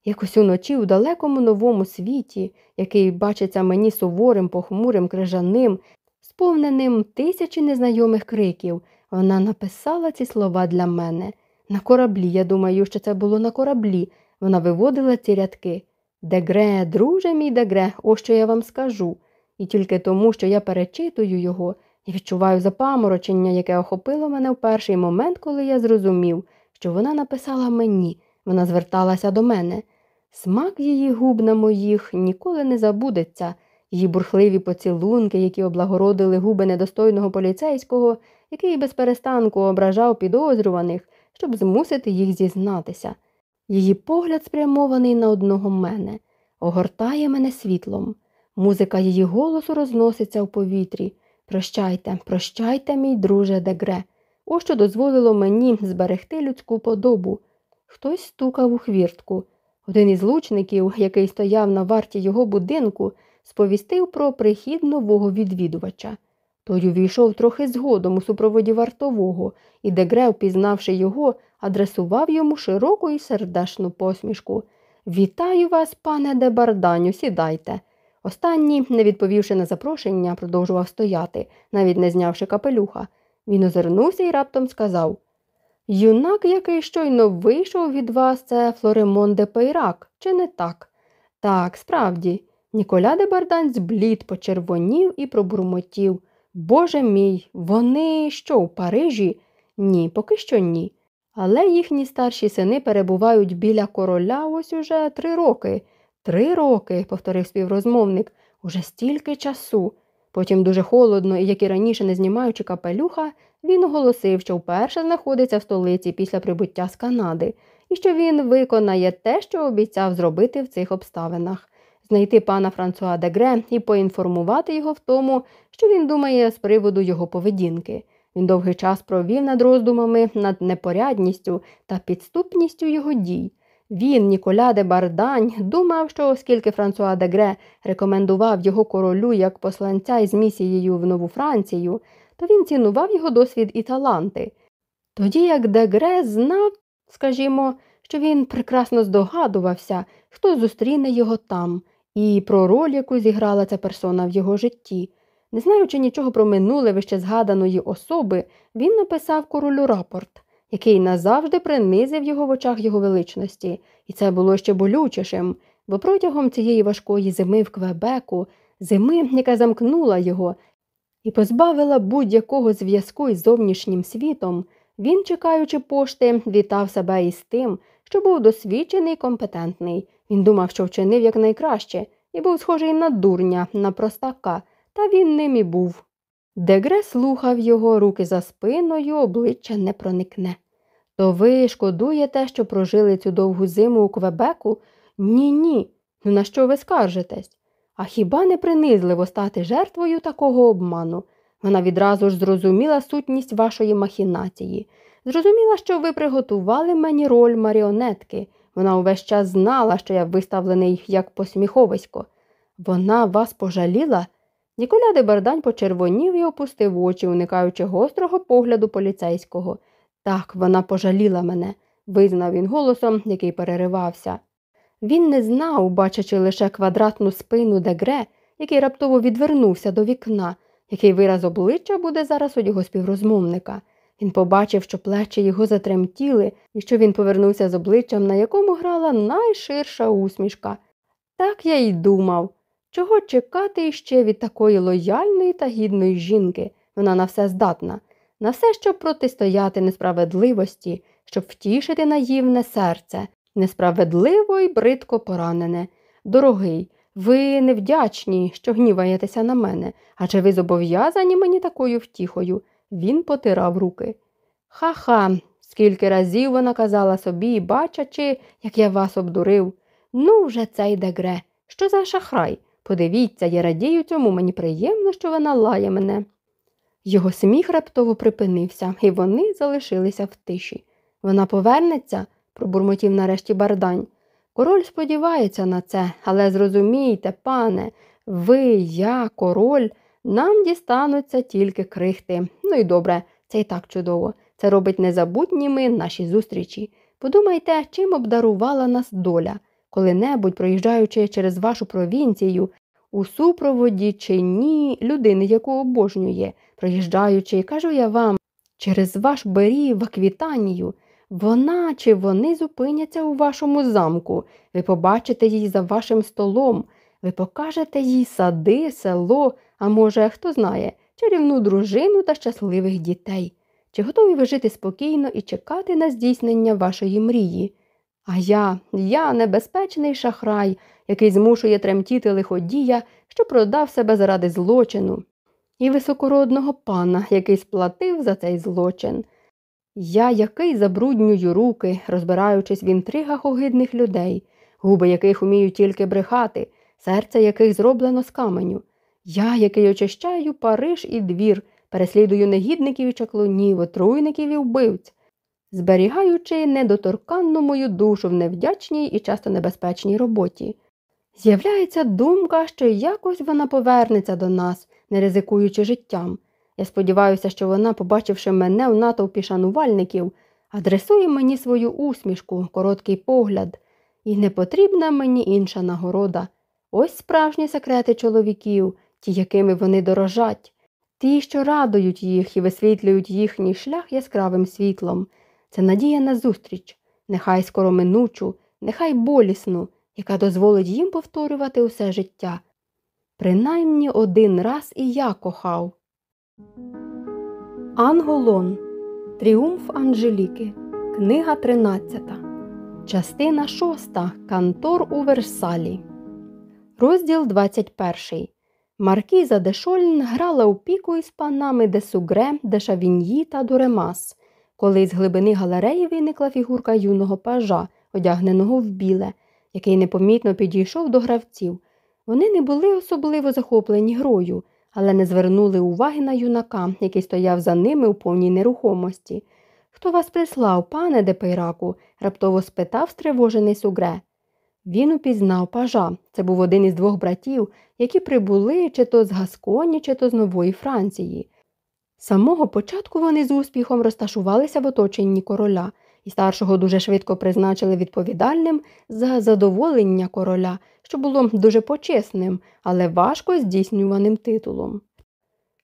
Якось уночі у далекому новому світі, який бачиться мені суворим, похмурим, крижаним, сповненим тисячі незнайомих криків, вона написала ці слова для мене. На кораблі, я думаю, що це було на кораблі. Вона виводила ці рядки. Дегре, друже мій дегре, ось що я вам скажу. І тільки тому, що я перечитую його, я відчуваю запаморочення, яке охопило мене в перший момент, коли я зрозумів, що вона написала мені, вона зверталася до мене. Смак її губ на моїх ніколи не забудеться, її бурхливі поцілунки, які облагородили губи недостойного поліцейського, який без перестанку ображав підозрюваних, щоб змусити їх зізнатися. Її погляд, спрямований на одного мене, огортає мене світлом. Музика її голосу розноситься в повітрі. Прощайте, прощайте, мій друже Дегре. Ось що дозволило мені зберегти людську подобу. Хтось стукав у хвіртку. Один із лучників, який стояв на варті його будинку, сповістив про прихід нового відвідувача. Той увійшов трохи згодом у супроводі вартового, і Дегре, впізнавши його, адресував йому широку і сердешну посмішку. Вітаю вас, пане Дебарданю, сідайте. Останній, не відповівши на запрошення, продовжував стояти, навіть не знявши капелюха. Він озирнувся і раптом сказав Юнак, який щойно вийшов від вас, це Флоремон де Пейрак, чи не так? Так, справді. Ніколя де Бардань зблід почервонів і пробурмотів. Боже мій, вони що, в Парижі? Ні, поки що ні. Але їхні старші сини перебувають біля короля ось уже три роки. Три роки, повторив співрозмовник, уже стільки часу. Потім дуже холодно і, як і раніше, не знімаючи капелюха, він оголосив, що вперше знаходиться в столиці після прибуття з Канади, і що він виконає те, що обіцяв зробити в цих обставинах знайти пана Франсуа Дегре і поінформувати його в тому, що він думає з приводу його поведінки. Він довгий час провів над роздумами над непорядністю та підступністю його дій. Він, Ніколя де Бардань, думав, що оскільки Франсуа Дегре рекомендував його королю як посланця із місією в Нову Францію, то він цінував його досвід і таланти. Тоді як Дегре знав, скажімо, що він прекрасно здогадувався, хто зустріне його там, і про роль, яку зіграла ця персона в його житті. Не знаючи нічого про минуле вище згаданої особи, він написав королю рапорт, який назавжди принизив його в очах його величності, і це було ще болючішим, бо протягом цієї важкої зими в Квебеку, зими, яка замкнула його і позбавила будь-якого зв'язку із зовнішнім світом, він, чекаючи пошти, вітав себе із тим, що був досвідчений і компетентний. Він думав, що вчинив якнайкраще, і був схожий на дурня, на простака, та він ним і був. Дегре слухав його руки за спиною, обличчя не проникне. То ви шкодуєте, що прожили цю довгу зиму у Квебеку? Ні, ні. Ну на що ви скаржитесь? А хіба не принизливо стати жертвою такого обману? Вона відразу ж зрозуміла сутність вашої махінації. Зрозуміла, що ви приготували мені роль маріонетки. Вона увесь час знала, що я виставлений як посміховисько. Вона вас пожаліла? Ніколя де Бардань почервонів і опустив очі, уникаючи гострого погляду поліцейського. Так, вона пожаліла мене, визнав він голосом, який переривався. Він не знав, бачачи лише квадратну спину дегре, який раптово відвернувся до вікна, який вираз обличчя буде зараз у його співрозмовника. Він побачив, що плечі його затремтіли і що він повернувся з обличчям, на якому грала найширша усмішка. Так я й думав. Чого чекати ще від такої лояльної та гідної жінки? Вона на все здатна, на все, щоб протистояти несправедливості, щоб втішити наївне серце, несправедливо і бридко поранене. Дорогий, ви невдячні, що гніваєтеся на мене, адже ви зобов'язані мені такою втіхою. Він потирав руки. Ха-ха, скільки разів вона казала собі, бачачи, як я вас обдурив. Ну, вже цей дегре. Що за шахрай? Подивіться, я радію цьому, мені приємно, що вона лає мене. Його сміх раптово припинився, і вони залишилися в тиші. Вона повернеться, пробурмотів нарешті бардань. Король сподівається на це, але зрозумійте, пане, ви, я, король, нам дістануться тільки крихти. Ну і добре, це і так чудово. Це робить незабутніми наші зустрічі. Подумайте, чим обдарувала нас доля, коли-небудь, проїжджаючи через вашу провінцію, у супроводі чи ні людини, яку обожнює, проїжджаючи, кажу я вам, через ваш берів Аквітанію, вона чи вони зупиняться у вашому замку, ви побачите її за вашим столом, ви покажете їй сади, село, а може, хто знає, чарівну дружину та щасливих дітей. Чи готові ви жити спокійно і чекати на здійснення вашої мрії? А я, я небезпечний шахрай, який змушує тремтіти лиходія, що продав себе заради злочину, і високородного пана, який сплатив за цей злочин. Я, який забруднюю руки, розбираючись в інтригах огидних людей, губи яких уміють тільки брехати, серце яких зроблено з каменю. Я, який очищаю Париж і двір, переслідую негідників і чаклунів, отруйників і вбивць, зберігаючи недоторканну мою душу в невдячній і часто небезпечній роботі. З'являється думка, що якось вона повернеться до нас, не ризикуючи життям. Я сподіваюся, що вона, побачивши мене у натовпі шанувальників, адресує мені свою усмішку, короткий погляд, і не потрібна мені інша нагорода. Ось справжні секрети чоловіків, ті, якими вони дорожать, ті, що радують їх і висвітлюють їхній шлях яскравим світлом. Це надія на зустріч, нехай скороминучу, нехай болісну, яка дозволить їм повторювати усе життя. Принаймні один раз і я кохав. Анголон. Тріумф Анжеліки. Книга 13. Частина 6. Кантор у Версалі. Розділ 21. Маркіза де Шольн грала у піку із панами де Сугре, де Шавіньї та Дуремас, коли з глибини галереї виникла фігурка юного пажа, одягненого в біле, який непомітно підійшов до гравців. Вони не були особливо захоплені грою але не звернули уваги на юнака, який стояв за ними у повній нерухомості. Хто вас прислав, пане Депейраку? раптово спитав стривожений сугре. Він упізнав пажа. Це був один із двох братів, які прибули чи то з Гасконі, чи то з Нової Франції. Самого початку вони з успіхом розташувалися в оточенні короля, і старшого дуже швидко призначили відповідальним за задоволення короля, що було дуже почесним, але важко здійснюваним титулом.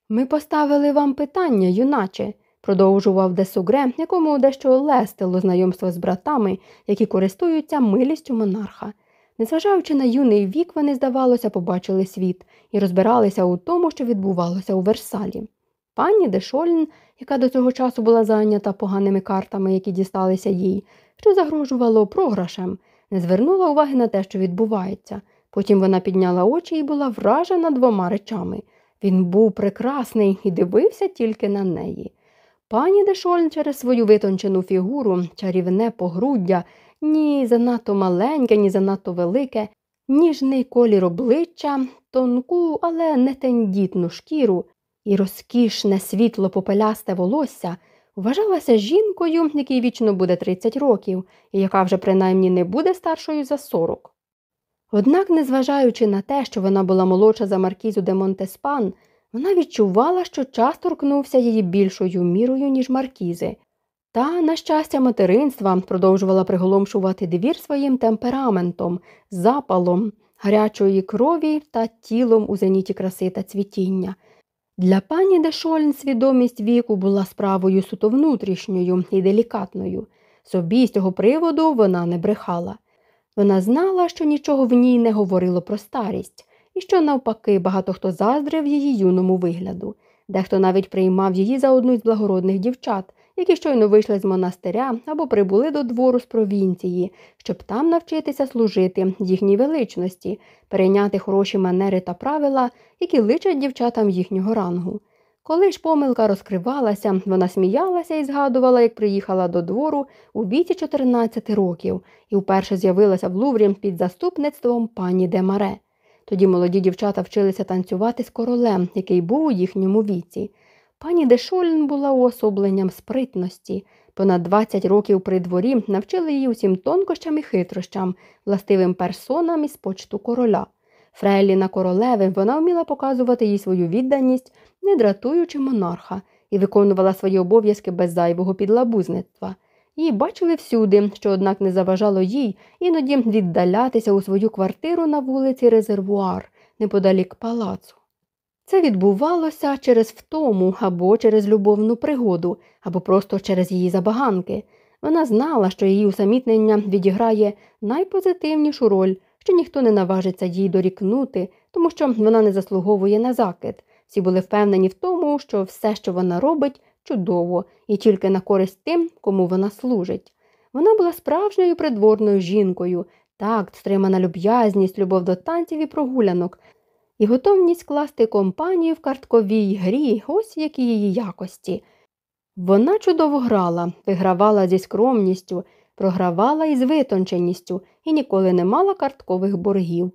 Ми поставили вам питання, юначе, продовжував Десугре, якому дещо лестило знайомство з братами, які користуються милістю монарха. Незважаючи на юний вік, вони, здавалося, побачили світ і розбиралися у тому, що відбувалося у Версалі. Пані Дешольн, яка до цього часу була зайнята поганими картами, які дісталися їй, що загрожувало програшем, не звернула уваги на те, що відбувається. Потім вона підняла очі і була вражена двома речами. Він був прекрасний і дивився тільки на неї. Пані Дешольн через свою витончену фігуру, чарівне погруддя, ні занадто маленьке, ні занадто велике, ніжний колір обличчя, тонку, але не тендітну шкіру і розкішне світло попелясте волосся вважалася жінкою, якій вічно буде 30 років, і яка вже принаймні не буде старшою за 40. Однак, незважаючи на те, що вона була молодша за маркізу де Монтеспан, вона відчувала, що час торкнувся її більшою мірою, ніж маркізи. Та, на щастя, материнства продовжувала приголомшувати двір своїм темпераментом, запалом, гарячої крові та тілом у зеніті краси та цвітіння. Для пані Дешольн свідомість віку була справою суто внутрішньою і делікатною. Собі з цього приводу вона не брехала. Вона знала, що нічого в ній не говорило про старість, і що, навпаки, багато хто заздрив її юному вигляду. Дехто навіть приймав її за одну з благородних дівчат, які щойно вийшли з монастиря або прибули до двору з провінції, щоб там навчитися служити їхній величності, перейняти хороші манери та правила, які личать дівчатам їхнього рангу. Коли ж помилка розкривалася, вона сміялася і згадувала, як приїхала до двору у віці 14 років і вперше з'явилася в Луврі під заступництвом пані Демаре. Тоді молоді дівчата вчилися танцювати з королем, який був у їхньому віці. Пані Дешолін була уособленням спритності. Понад 20 років при дворі навчили її усім тонкощам і хитрощам, властивим персонам із почту короля. Фрейліна королеви вона вміла показувати їй свою відданість, не дратуючи монарха, і виконувала свої обов'язки без зайвого підлабузництва. Її бачили всюди, що, однак, не заважало їй іноді віддалятися у свою квартиру на вулиці Резервуар, неподалік палацу. Це відбувалося через втому або через любовну пригоду, або просто через її забаганки. Вона знала, що її усамітнення відіграє найпозитивнішу роль, що ніхто не наважиться їй дорікнути, тому що вона не заслуговує на закид. Всі були впевнені в тому, що все, що вона робить, чудово і тільки на користь тим, кому вона служить. Вона була справжньою придворною жінкою, такт, стримана люб'язність, любов до танців і прогулянок, і готовність класти компанію в картковій грі, ось які її якості. Вона чудово грала, вигравала зі скромністю, програвала із витонченістю і ніколи не мала карткових боргів.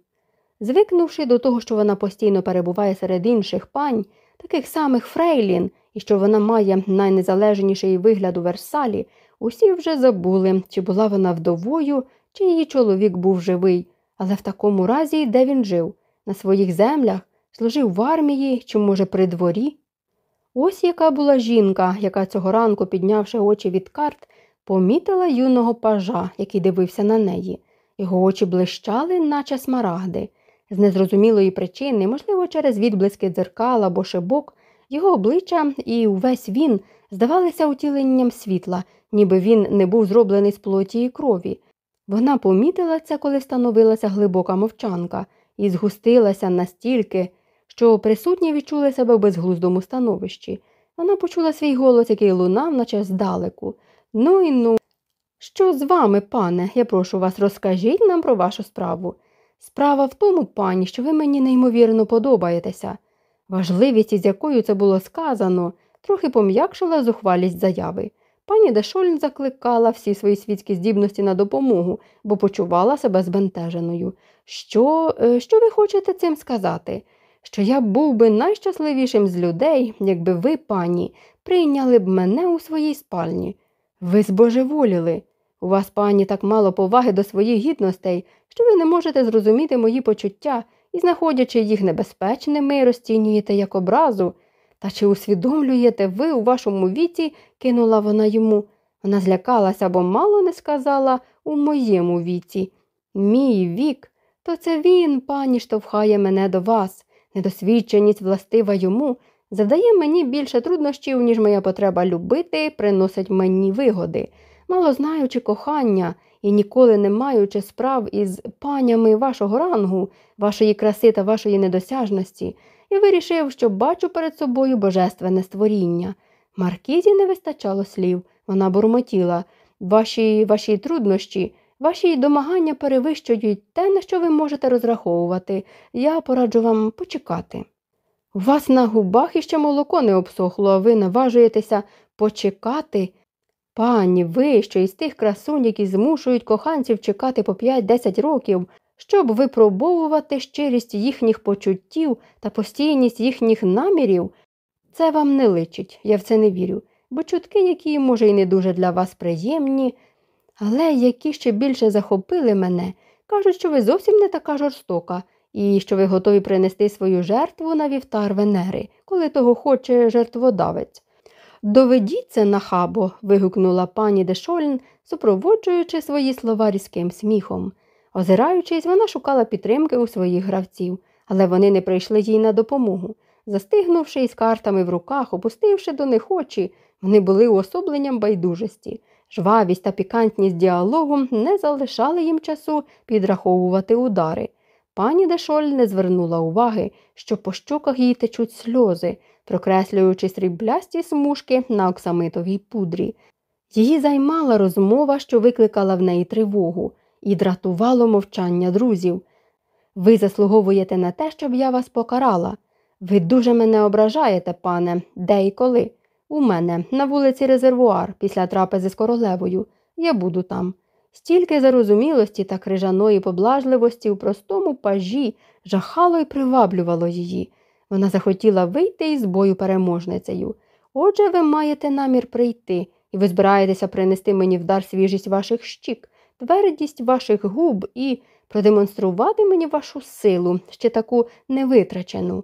Звикнувши до того, що вона постійно перебуває серед інших пань, таких самих Фрейлін, і що вона має найнезалежніший вигляд у Версалі, усі вже забули, чи була вона вдовою, чи її чоловік був живий, але в такому разі, де він жив, на своїх землях, служив в армії чи, може, при дворі. Ось яка була жінка, яка цього ранку, піднявши очі від карт, помітила юного пажа, який дивився на неї. Його очі блищали, наче смарагди. З незрозумілої причини, можливо, через відблиски дзеркал або шибок, його обличчя і увесь він здавалися утіленням світла, ніби він не був зроблений з плоті і крові. Вона помітила це, коли становилася глибока мовчанка, і згустилася настільки, що присутні відчули себе в безглуздому становищі. Вона почула свій голос, який лунав, наче здалеку. Ну і ну. Що з вами, пане? Я прошу вас, розкажіть нам про вашу справу. Справа в тому, пані, що ви мені неймовірно подобаєтеся. Важливість, із якою це було сказано, трохи пом'якшила зухвалість заяви. Пані Дешольн закликала всі свої світські здібності на допомогу, бо почувала себе збентеженою. Що, е, Що ви хочете цим сказати? Що я був би найщасливішим з людей, якби ви, пані, прийняли б мене у своїй спальні. Ви збожеволіли. У вас, пані, так мало поваги до своїх гідностей, що ви не можете зрозуміти мої почуття і, знаходячи їх небезпечними, розцінюєте як образу. Та чи усвідомлюєте ви у вашому віці, кинула вона йому. Вона злякалася, бо мало не сказала у моєму віці. Мій вік, то це він, пані, штовхає мене до вас. Недосвідченість властива йому, завдає мені більше труднощів, ніж моя потреба любити, приносить мені вигоди. Мало знаючи кохання і ніколи не маючи справ із панями вашого рангу, вашої краси та вашої недосяжності, я вирішив, що бачу перед собою божественне створіння. Маркізі не вистачало слів, вона бурмотіла. Ваші, ваші труднощі, ваші домагання перевищують те, на що ви можете розраховувати. Я пораджу вам почекати. У вас на губах іще молоко не обсохло, а ви наважуєтеся почекати. Пані, ви, що із тих красунь, які змушують коханців чекати по 5-10 років, щоб випробовувати щирість їхніх почуттів та постійність їхніх намірів, це вам не личить, я в це не вірю, бо чутки, які, може, і не дуже для вас приємні, але які ще більше захопили мене, кажуть, що ви зовсім не така жорстока, і що ви готові принести свою жертву на вівтар Венери, коли того хоче жертводавець. Доведіть це нахабо. вигукнула пані Дешольн, супроводжуючи свої слова різким сміхом. Озираючись, вона шукала підтримки у своїх гравців, але вони не прийшли їй на допомогу. Застигнувши із картами в руках, опустивши до них очі, вони були уособленням байдужості. Жвавість та пікантність діалогу не залишали їм часу підраховувати удари. Пані Дешоль не звернула уваги, що по щоках їй течуть сльози, прокреслюючи сріблясті смужки на оксамитовій пудрі. Її займала розмова, що викликала в неї тривогу, і дратувало мовчання друзів. Ви заслуговуєте на те, щоб я вас покарала. Ви дуже мене ображаєте, пане, де і коли. У мене на вулиці резервуар після трапези з королевою. Я буду там. Стільки зарозумілості та крижаної поблажливості у простому пажі жахало і приваблювало її. Вона захотіла вийти із бою переможницею. Отже, ви маєте намір прийти, і ви збираєтеся принести мені в дар свіжість ваших щік, твердість ваших губ і продемонструвати мені вашу силу, ще таку невитрачену.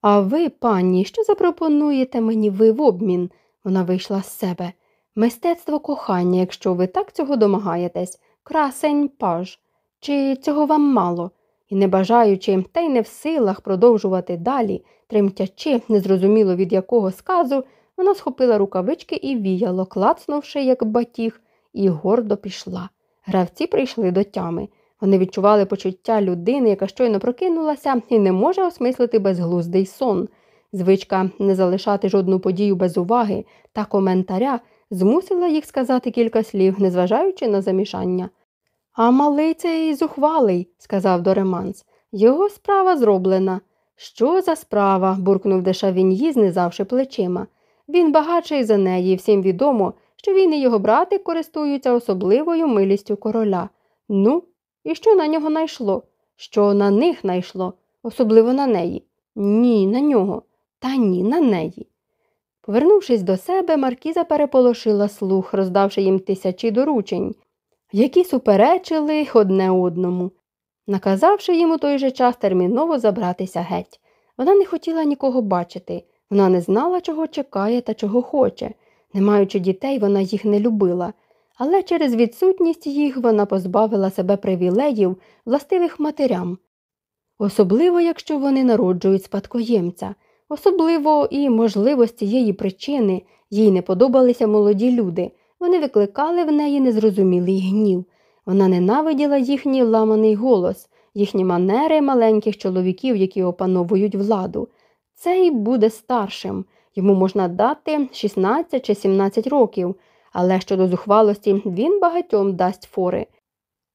А ви, пані, що запропонуєте мені ви в обмін? Вона вийшла з себе. Мистецтво кохання, якщо ви так цього домагаєтесь, красень паж. Чи цього вам мало? І не бажаючи, та й не в силах продовжувати далі, тремтячи, незрозуміло від якого сказу, вона схопила рукавички і віяло, клацнувши, як батіг, і гордо пішла. Гравці прийшли до тями. Вони відчували почуття людини, яка щойно прокинулася, і не може осмислити безглуздий сон. Звичка не залишати жодну подію без уваги та коментаря змусила їх сказати кілька слів, незважаючи на замішання. А малий цей зухвалий, сказав Дореманс. Його справа зроблена. Що за справа? буркнув дешавін'ї, знизавши плечима. Він багатший за неї, всім відомо, що він і його брати користуються особливою милістю короля. Ну, і що на нього найшло? Що на них найшло, особливо на неї? Ні, на нього, та ні, на неї. Повернувшись до себе, Маркіза переполошила слух, роздавши їм тисячі доручень, які суперечили одне одному, наказавши їм у той же час терміново забратися геть. Вона не хотіла нікого бачити, вона не знала, чого чекає та чого хоче. Не маючи дітей, вона їх не любила, але через відсутність їх вона позбавила себе привілеїв, властивих матерям, особливо якщо вони народжують спадкоємця. Особливо і, можливо, цієї причини їй не подобалися молоді люди, вони викликали в неї незрозумілий гнів. Вона ненавиділа їхній ламаний голос, їхні манери маленьких чоловіків, які опановують владу. Цей буде старшим, йому можна дати 16 чи 17 років, але щодо зухвалості він багатьом дасть фори.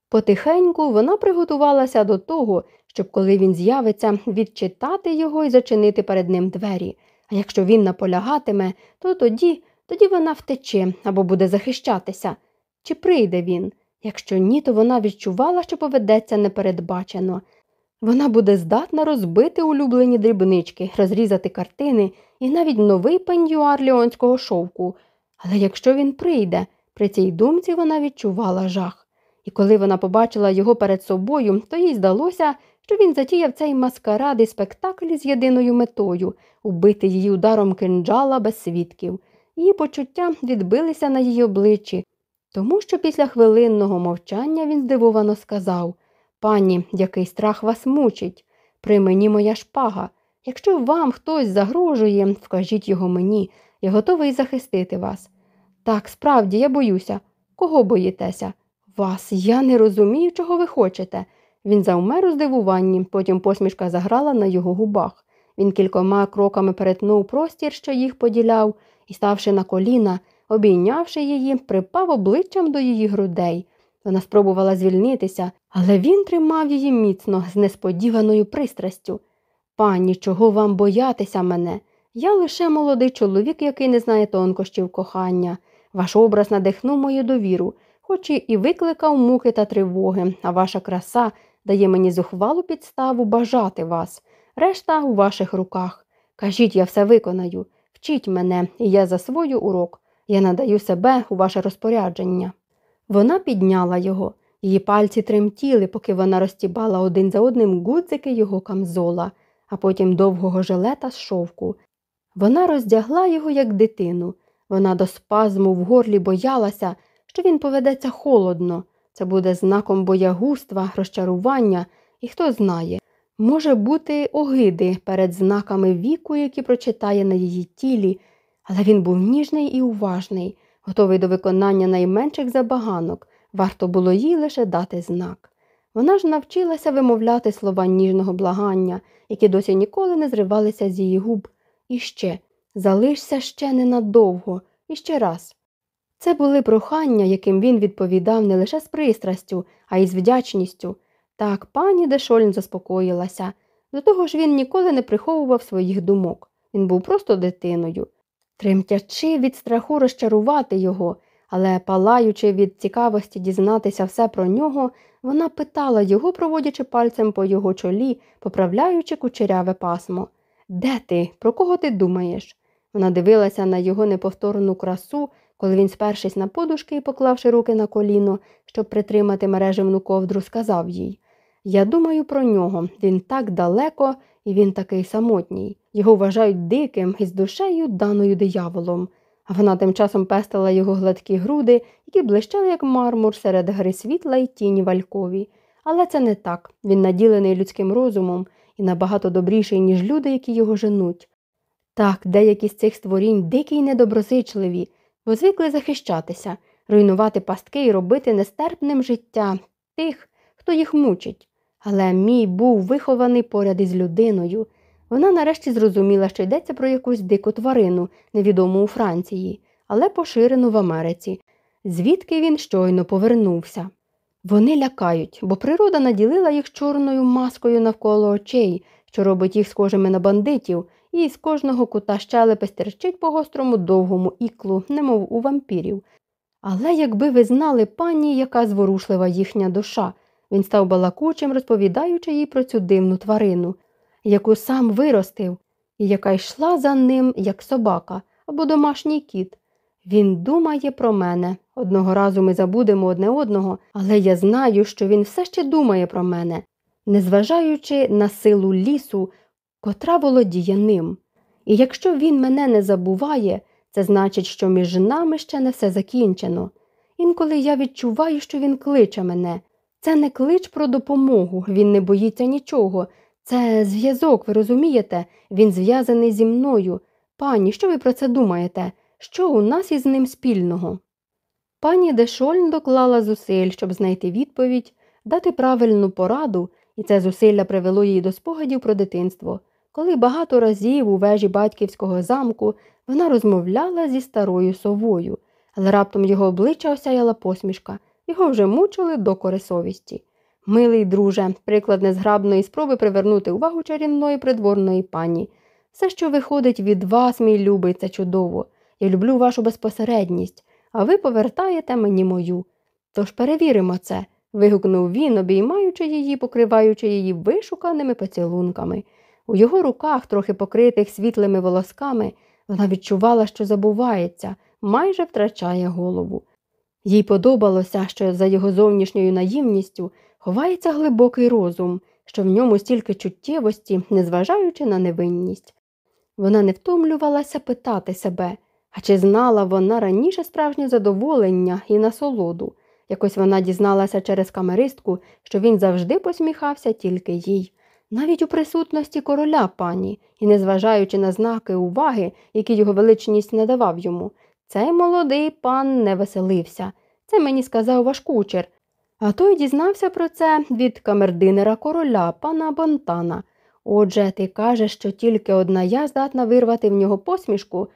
Потихеньку вона приготувалася до того, щоб, коли він з'явиться, відчитати його і зачинити перед ним двері. А якщо він наполягатиме, то тоді тоді вона втече або буде захищатися. Чи прийде він? Якщо ні, то вона відчувала, що поведеться непередбачено. Вона буде здатна розбити улюблені дрібнички, розрізати картини і навіть новий пеньюар ліонського шовку. Але якщо він прийде, при цій думці вона відчувала жах. І коли вона побачила його перед собою, то їй здалося, що він затіяв цей маскарад і спектакль з єдиною метою убити її ударом кинджала без свідків. Її почуття відбилися на її обличчі, тому що після хвилинного мовчання він здивовано сказав Пані, який страх вас мучить, при мені моя шпага. Якщо вам хтось загрожує, вкажіть його мені, я готовий захистити вас. Так, справді, я боюся. Кого боїтеся? Вас, я не розумію, чого ви хочете. Він завмер у здивуванні, потім посмішка заграла на його губах. Він кількома кроками перетнув простір, що їх поділяв, і, ставши на коліна, обійнявши її, припав обличчям до її грудей. Вона спробувала звільнитися, але він тримав її міцно, з несподіваною пристрастю. Пані, чого вам боятися мене? Я лише молодий чоловік, який не знає тонкощів кохання. Ваш образ надихнув мою довіру, хоч і викликав муки та тривоги, а ваша краса дає мені зухвалу підставу бажати вас. Решта у ваших руках. Кажіть, я все виконаю. Вчіть мене, і я засвою урок. Я надаю себе у ваше розпорядження. Вона підняла його. Її пальці тремтіли, поки вона розтібала один за одним гудзики його камзола, а потім довгого жилета з шовку. Вона роздягла його, як дитину. Вона до спазму в горлі боялася, що він поведеться холодно. Це буде знаком боягузтва, розчарування, і хто знає, може бути огиди перед знаками віку, які прочитає на її тілі, але він був ніжний і уважний, готовий до виконання найменших забаганок, варто було їй лише дати знак. Вона ж навчилася вимовляти слова ніжного благання, які досі ніколи не зривалися з її губ. І ще залишся ще ненадовго, і ще раз. Це були прохання, яким він відповідав не лише з пристрастю, а й з вдячністю. Так пані Дешольн заспокоїлася. До того ж він ніколи не приховував своїх думок. Він був просто дитиною. Тремтячи від страху розчарувати його, але палаючи від цікавості дізнатися все про нього, вона питала його, проводячи пальцем по його чолі, поправляючи кучеряве пасмо. Де ти? Про кого ти думаєш? Вона дивилася на його неповторну красу, коли він, спершись на подушки і поклавши руки на коліно, щоб притримати мережевну ковдру, сказав їй Я думаю про нього. Він так далеко і він такий самотній. Його вважають диким і з душею даною дияволом. А вона тим часом пестила його гладкі груди, які блищали, як мармур серед гри світла й тіні валькові. Але це не так. Він наділений людським розумом і набагато добріший, ніж люди, які його женуть. Так, деякі з цих створінь дикі й недоброзичливі, бо звикли захищатися, руйнувати пастки і робити нестерпним життя тих, хто їх мучить. Але мій був вихований поряд із людиною. Вона нарешті зрозуміла, що йдеться про якусь дику тварину, невідому у Франції, але поширену в Америці, звідки він щойно повернувся. Вони лякають, бо природа наділила їх чорною маскою навколо очей, що робить їх схожими на бандитів, і з кожного кута щелепи стерчить по гострому довгому іклу, немов у вампірів. Але якби ви знали пані, яка зворушлива їхня душа, він став балакучим, розповідаючи їй про цю дивну тварину, яку сам виростив, і яка йшла за ним, як собака або домашній кіт. Він думає про мене. Одного разу ми забудемо одне одного, але я знаю, що він все ще думає про мене, незважаючи на силу лісу, котра володіє ним. І якщо він мене не забуває, це значить, що між нами ще не все закінчено. Інколи я відчуваю, що він кличе мене. Це не клич про допомогу, він не боїться нічого. Це зв'язок, ви розумієте? Він зв'язаний зі мною. Пані, що ви про це думаєте? Що у нас із ним спільного? Пані Дешольн доклала зусиль, щоб знайти відповідь, дати правильну пораду, і це зусилля привело її до спогадів про дитинство, коли багато разів у вежі батьківського замку вона розмовляла зі старою совою, але раптом його обличчя осяяла посмішка, його вже мучили до корисовісті. Милий друже, приклад незграбної спроби привернути увагу чарівної придворної пані. Все, що виходить від вас, мій любий, це чудово. Я люблю вашу безпосередність, а ви повертаєте мені мою. Тож перевіримо це, вигукнув він, обіймаючи її, покриваючи її вишуканими поцілунками. У його руках, трохи покритих світлими волосками, вона відчувала, що забувається, майже втрачає голову. Їй подобалося, що за його зовнішньою наївністю ховається глибокий розум, що в ньому стільки чуттєвості, незважаючи на невинність. Вона не втомлювалася питати себе, а чи знала вона раніше справжнє задоволення і насолоду. Якось вона дізналася через камеристку, що він завжди посміхався тільки їй, навіть у присутності короля пані, і, незважаючи на знаки уваги, які його величність надавав йому, цей молодий пан не веселився. Це мені сказав ваш кучер. А той дізнався про це від камердинера короля, пана Бонтана. Отже, ти кажеш, що тільки одна я здатна вирвати в нього посмішку.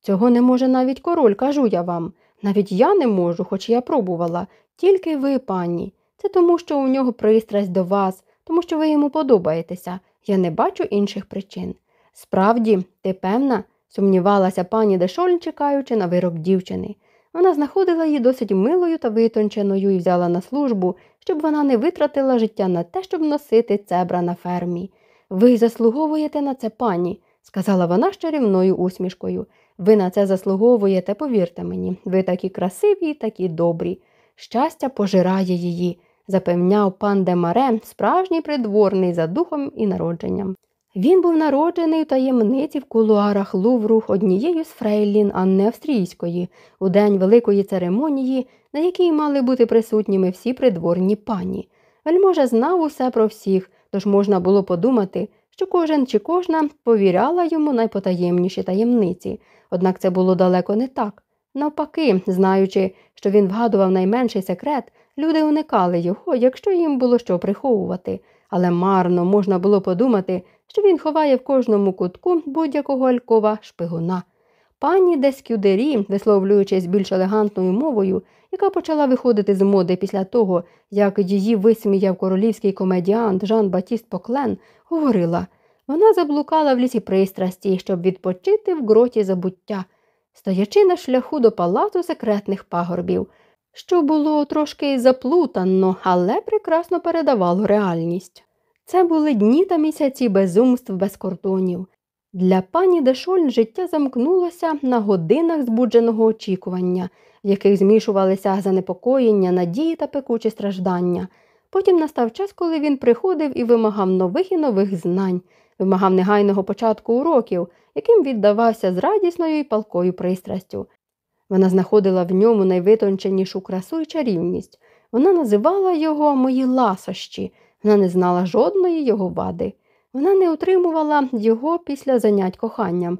Цього не може навіть король, кажу я вам. Навіть я не можу, хоч я пробувала, тільки ви, пані. Це тому, що у нього пристрасть до вас, тому що ви йому подобаєтеся. Я не бачу інших причин. Справді, ти певна, сумнівалася пані Дешоль, чекаючи на вирок дівчини. Вона знаходила її досить милою та витонченою і взяла на службу, щоб вона не витратила життя на те, щоб носити цебра на фермі. Ви заслуговуєте на це, пані, сказала вона з чарівною усмішкою. Ви на це заслуговуєте, повірте мені, ви такі красиві і такі добрі. Щастя пожирає її, запевняв пан Демаре, справжній придворний за духом і народженням. Він був народжений у таємниці в кулуарах Лувру однією з Фрейлін Анни Австрійської, у день великої церемонії, на якій мали бути присутніми всі придворні пані. Вельможа знав усе про всіх, тож можна було подумати, що кожен чи кожна повіряла йому найпотаємніші таємниці, однак це було далеко не так. Навпаки, знаючи, що він вгадував найменший секрет, Люди уникали його, якщо їм було що приховувати, але марно можна було подумати, що він ховає в кожному кутку будь-якого алькова шпигуна. Пані Дескюдері, висловлюючись більш елегантною мовою, яка почала виходити з моди після того, як її висміяв королівський комедіант Жан Батіст Поклен, говорила вона заблукала в лісі пристрасті, щоб відпочити в гроті забуття, стоячи на шляху до палату секретних пагорбів, що було трошки заплутано, але прекрасно передавало реальність. Це були дні та місяці безумств без кордонів. Для пані Дешоль життя замкнулося на годинах збудженого очікування, в яких змішувалися занепокоєння, надії та пекучі страждання. Потім настав час, коли він приходив і вимагав нових і нових знань, вимагав негайного початку уроків, яким віддавався з радісною і палкою пристрастю. Вона знаходила в ньому найвитонченішу красу і чарівність. Вона називала його мої ласощі, вона не знала жодної його вади. Вона не утримувала його після занять коханням,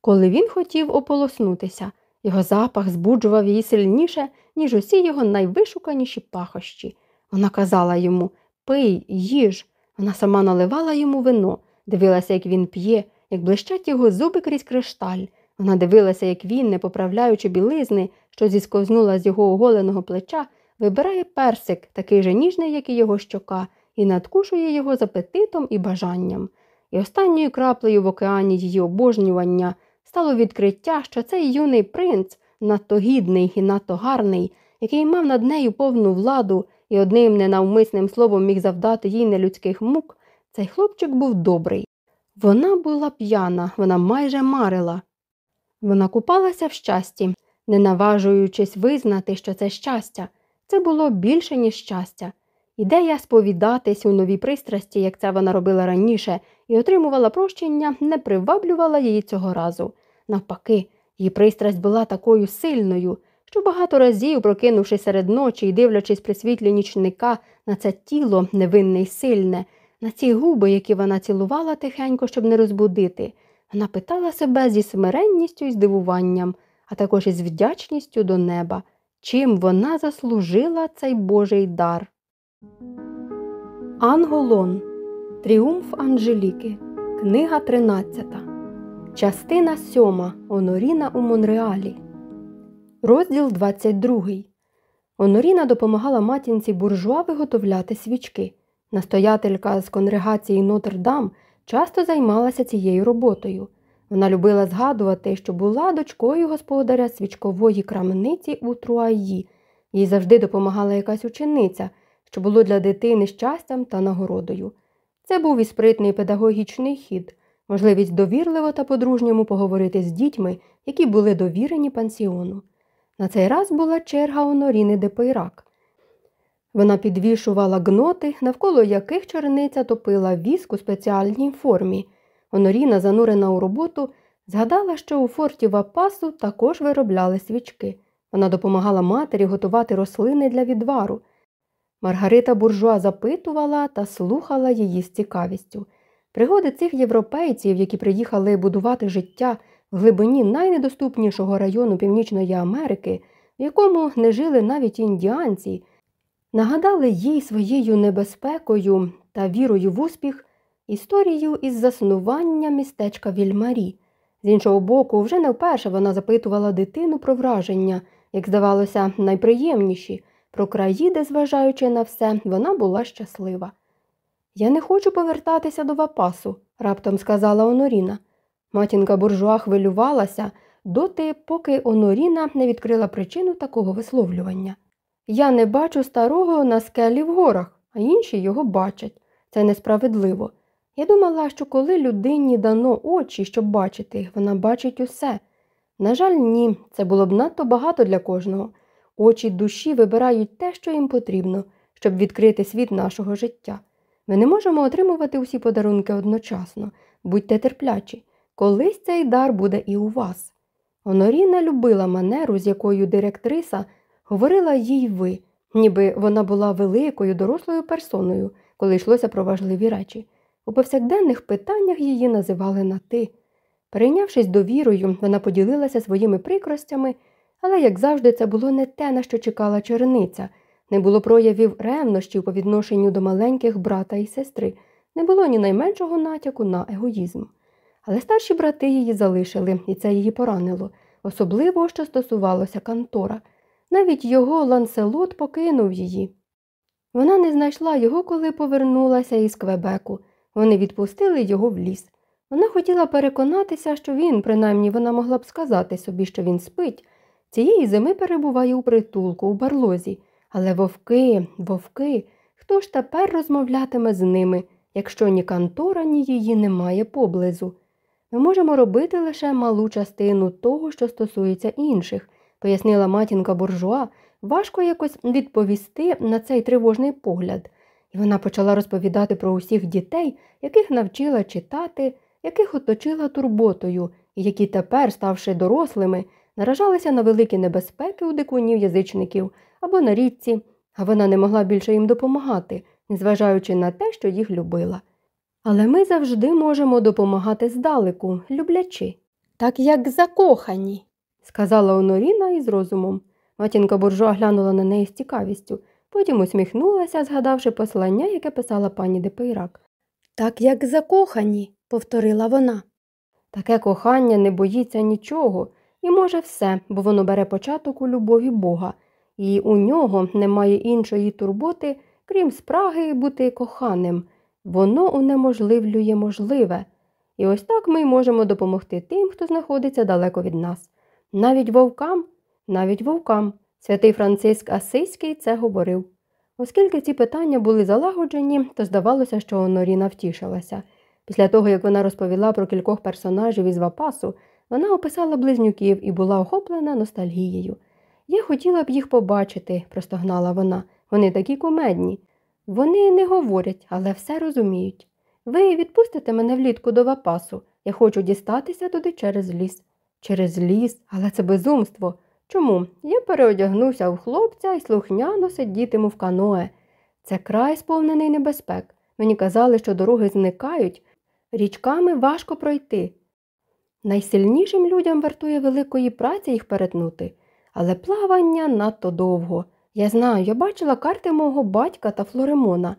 коли він хотів ополоснутися. Його запах збуджував її сильніше, ніж усі його найвишуканіші пахощі. Вона казала йому Пий, їж. Вона сама наливала йому вино, дивилася, як він п'є, як блищать його зуби крізь кришталь. Вона дивилася, як він, не поправляючи білизни, що зісковзнула з його оголеного плеча, вибирає персик, такий же ніжний, як і його щока, і надкушує його з апетитом і бажанням. І останньою краплею в океані її обожнювання стало відкриття, що цей юний принц, надто гідний і надто гарний, який мав над нею повну владу і одним ненавмисним словом міг завдати їй нелюдських мук, цей хлопчик був добрий. Вона була п'яна, вона майже марила. Вона купалася в щасті, не наважуючись визнати, що це щастя. Це було більше, ніж щастя. Ідея сповідатись у новій пристрасті, як це вона робила раніше, і отримувала прощення, не приваблювала її цього разу. Навпаки, її пристрасть була такою сильною, що багато разів, прокинувшись серед ночі і дивлячись при світлі нічника на це тіло невинне й сильне, на ці губи, які вона цілувала тихенько, щоб не розбудити, вона питала себе зі смиренністю і здивуванням, а також із вдячністю до неба, чим вона заслужила цей Божий дар. Анголон. Тріумф Анжеліки. Книга 13. Частина 7. Оноріна у Монреалі. Розділ 22. Оноріна допомагала матінці буржуа виготовляти свічки. Настоятелька з конгрегації Нотр-Дам часто займалася цією роботою. Вона любила згадувати, що була дочкою господаря свічкової крамниці у Труаї. Їй завжди допомагала якась учениця, що було для дитини щастям та нагородою. Це був і спритний педагогічний хід, можливість довірливо та по-дружньому поговорити з дітьми, які були довірені пансіону. На цей раз була черга Оноріни де Пейрак. Вона підвішувала гноти, навколо яких черниця топила віск у спеціальній формі. Оноріна, занурена у роботу, згадала, що у форті Вапасу також виробляли свічки. Вона допомагала матері готувати рослини для відвару. Маргарита буржуа запитувала та слухала її з цікавістю. Пригоди цих європейців, які приїхали будувати життя в глибині найнедоступнішого району Північної Америки, в якому не жили навіть індіанці, нагадали їй своєю небезпекою та вірою в успіх історію із заснування містечка Вільмарі. З іншого боку, вже не вперше вона запитувала дитину про враження, як здавалося, найприємніші, про краї, де, зважаючи на все, вона була щаслива. Я не хочу повертатися до Вапасу, раптом сказала Оноріна. Матінка буржуа хвилювалася доти, поки Оноріна не відкрила причину такого висловлювання. Я не бачу старого на скелі в горах, а інші його бачать. Це несправедливо. Я думала, що коли людині дано очі, щоб бачити їх, вона бачить усе. На жаль, ні, це було б надто багато для кожного. Очі душі вибирають те, що їм потрібно, щоб відкрити світ нашого життя. Ми не можемо отримувати усі подарунки одночасно, будьте терплячі, колись цей дар буде і у вас. Оноріна любила манеру, з якою директриса говорила їй ви, ніби вона була великою, дорослою персоною, коли йшлося про важливі речі. У повсякденних питаннях її називали на ти. Перейнявшись довірою, вона поділилася своїми прикростями, але, як завжди, це було не те, на що чекала черниця. не було проявів ревнощів по відношенню до маленьких брата і сестри, не було ні найменшого натяку на егоїзм. Але старші брати її залишили, і це її поранило, особливо що стосувалося Кантора. Навіть його ланселот покинув її. Вона не знайшла його, коли повернулася із Квебеку. Вони відпустили його в ліс. Вона хотіла переконатися, що він, принаймні вона могла б сказати собі, що він спить. Цієї зими перебуває у притулку, у барлозі. Але вовки, вовки, хто ж тепер розмовлятиме з ними, якщо ні кантора, ні її немає поблизу? Ми можемо робити лише малу частину того, що стосується інших, пояснила матінка буржуа, важко якось відповісти на цей тривожний погляд. І вона почала розповідати про усіх дітей, яких навчила читати, яких оточила турботою, і які тепер, ставши дорослими, наражалися на великі небезпеки у дикунів язичників або на річці, а вона не могла більше їм допомагати, незважаючи на те, що їх любила. Але ми завжди можемо допомагати здалеку, люблячи, так як закохані, сказала Оноріна із розумом. Матінка Буржуа глянула на неї з цікавістю, потім усміхнулася, згадавши послання, яке писала пані де Пейрак. Так як закохані, повторила вона. Таке кохання не боїться нічого і може все, бо воно бере початок у любові Бога, і у нього немає іншої турботи, крім спраги бути коханим. Воно унеможливлює можливе. І ось так ми можемо допомогти тим, хто знаходиться далеко від нас. Навіть вовкам, навіть вовкам. Святий Франциск Асиський це говорив. Оскільки ці питання були залагоджені, то здавалося, що Оноріна втішилася. Після того, як вона розповіла про кількох персонажів із Вапасу, вона описала близнюків і була охоплена ностальгією. Я хотіла б їх побачити, простогнала вона. Вони такі кумедні. Вони не говорять, але все розуміють. Ви відпустите мене влітку до Вапасу. Я хочу дістатися туди через ліс. Через ліс, але це безумство. Чому? Я переодягнуся в хлопця і слухняно сидітиму в каное. Це край сповнений небезпек. Мені казали, що дороги зникають, річками важко пройти. Найсильнішим людям вартує великої праці їх перетнути, але плавання надто довго. Я знаю, я бачила карти мого батька та Флоремона.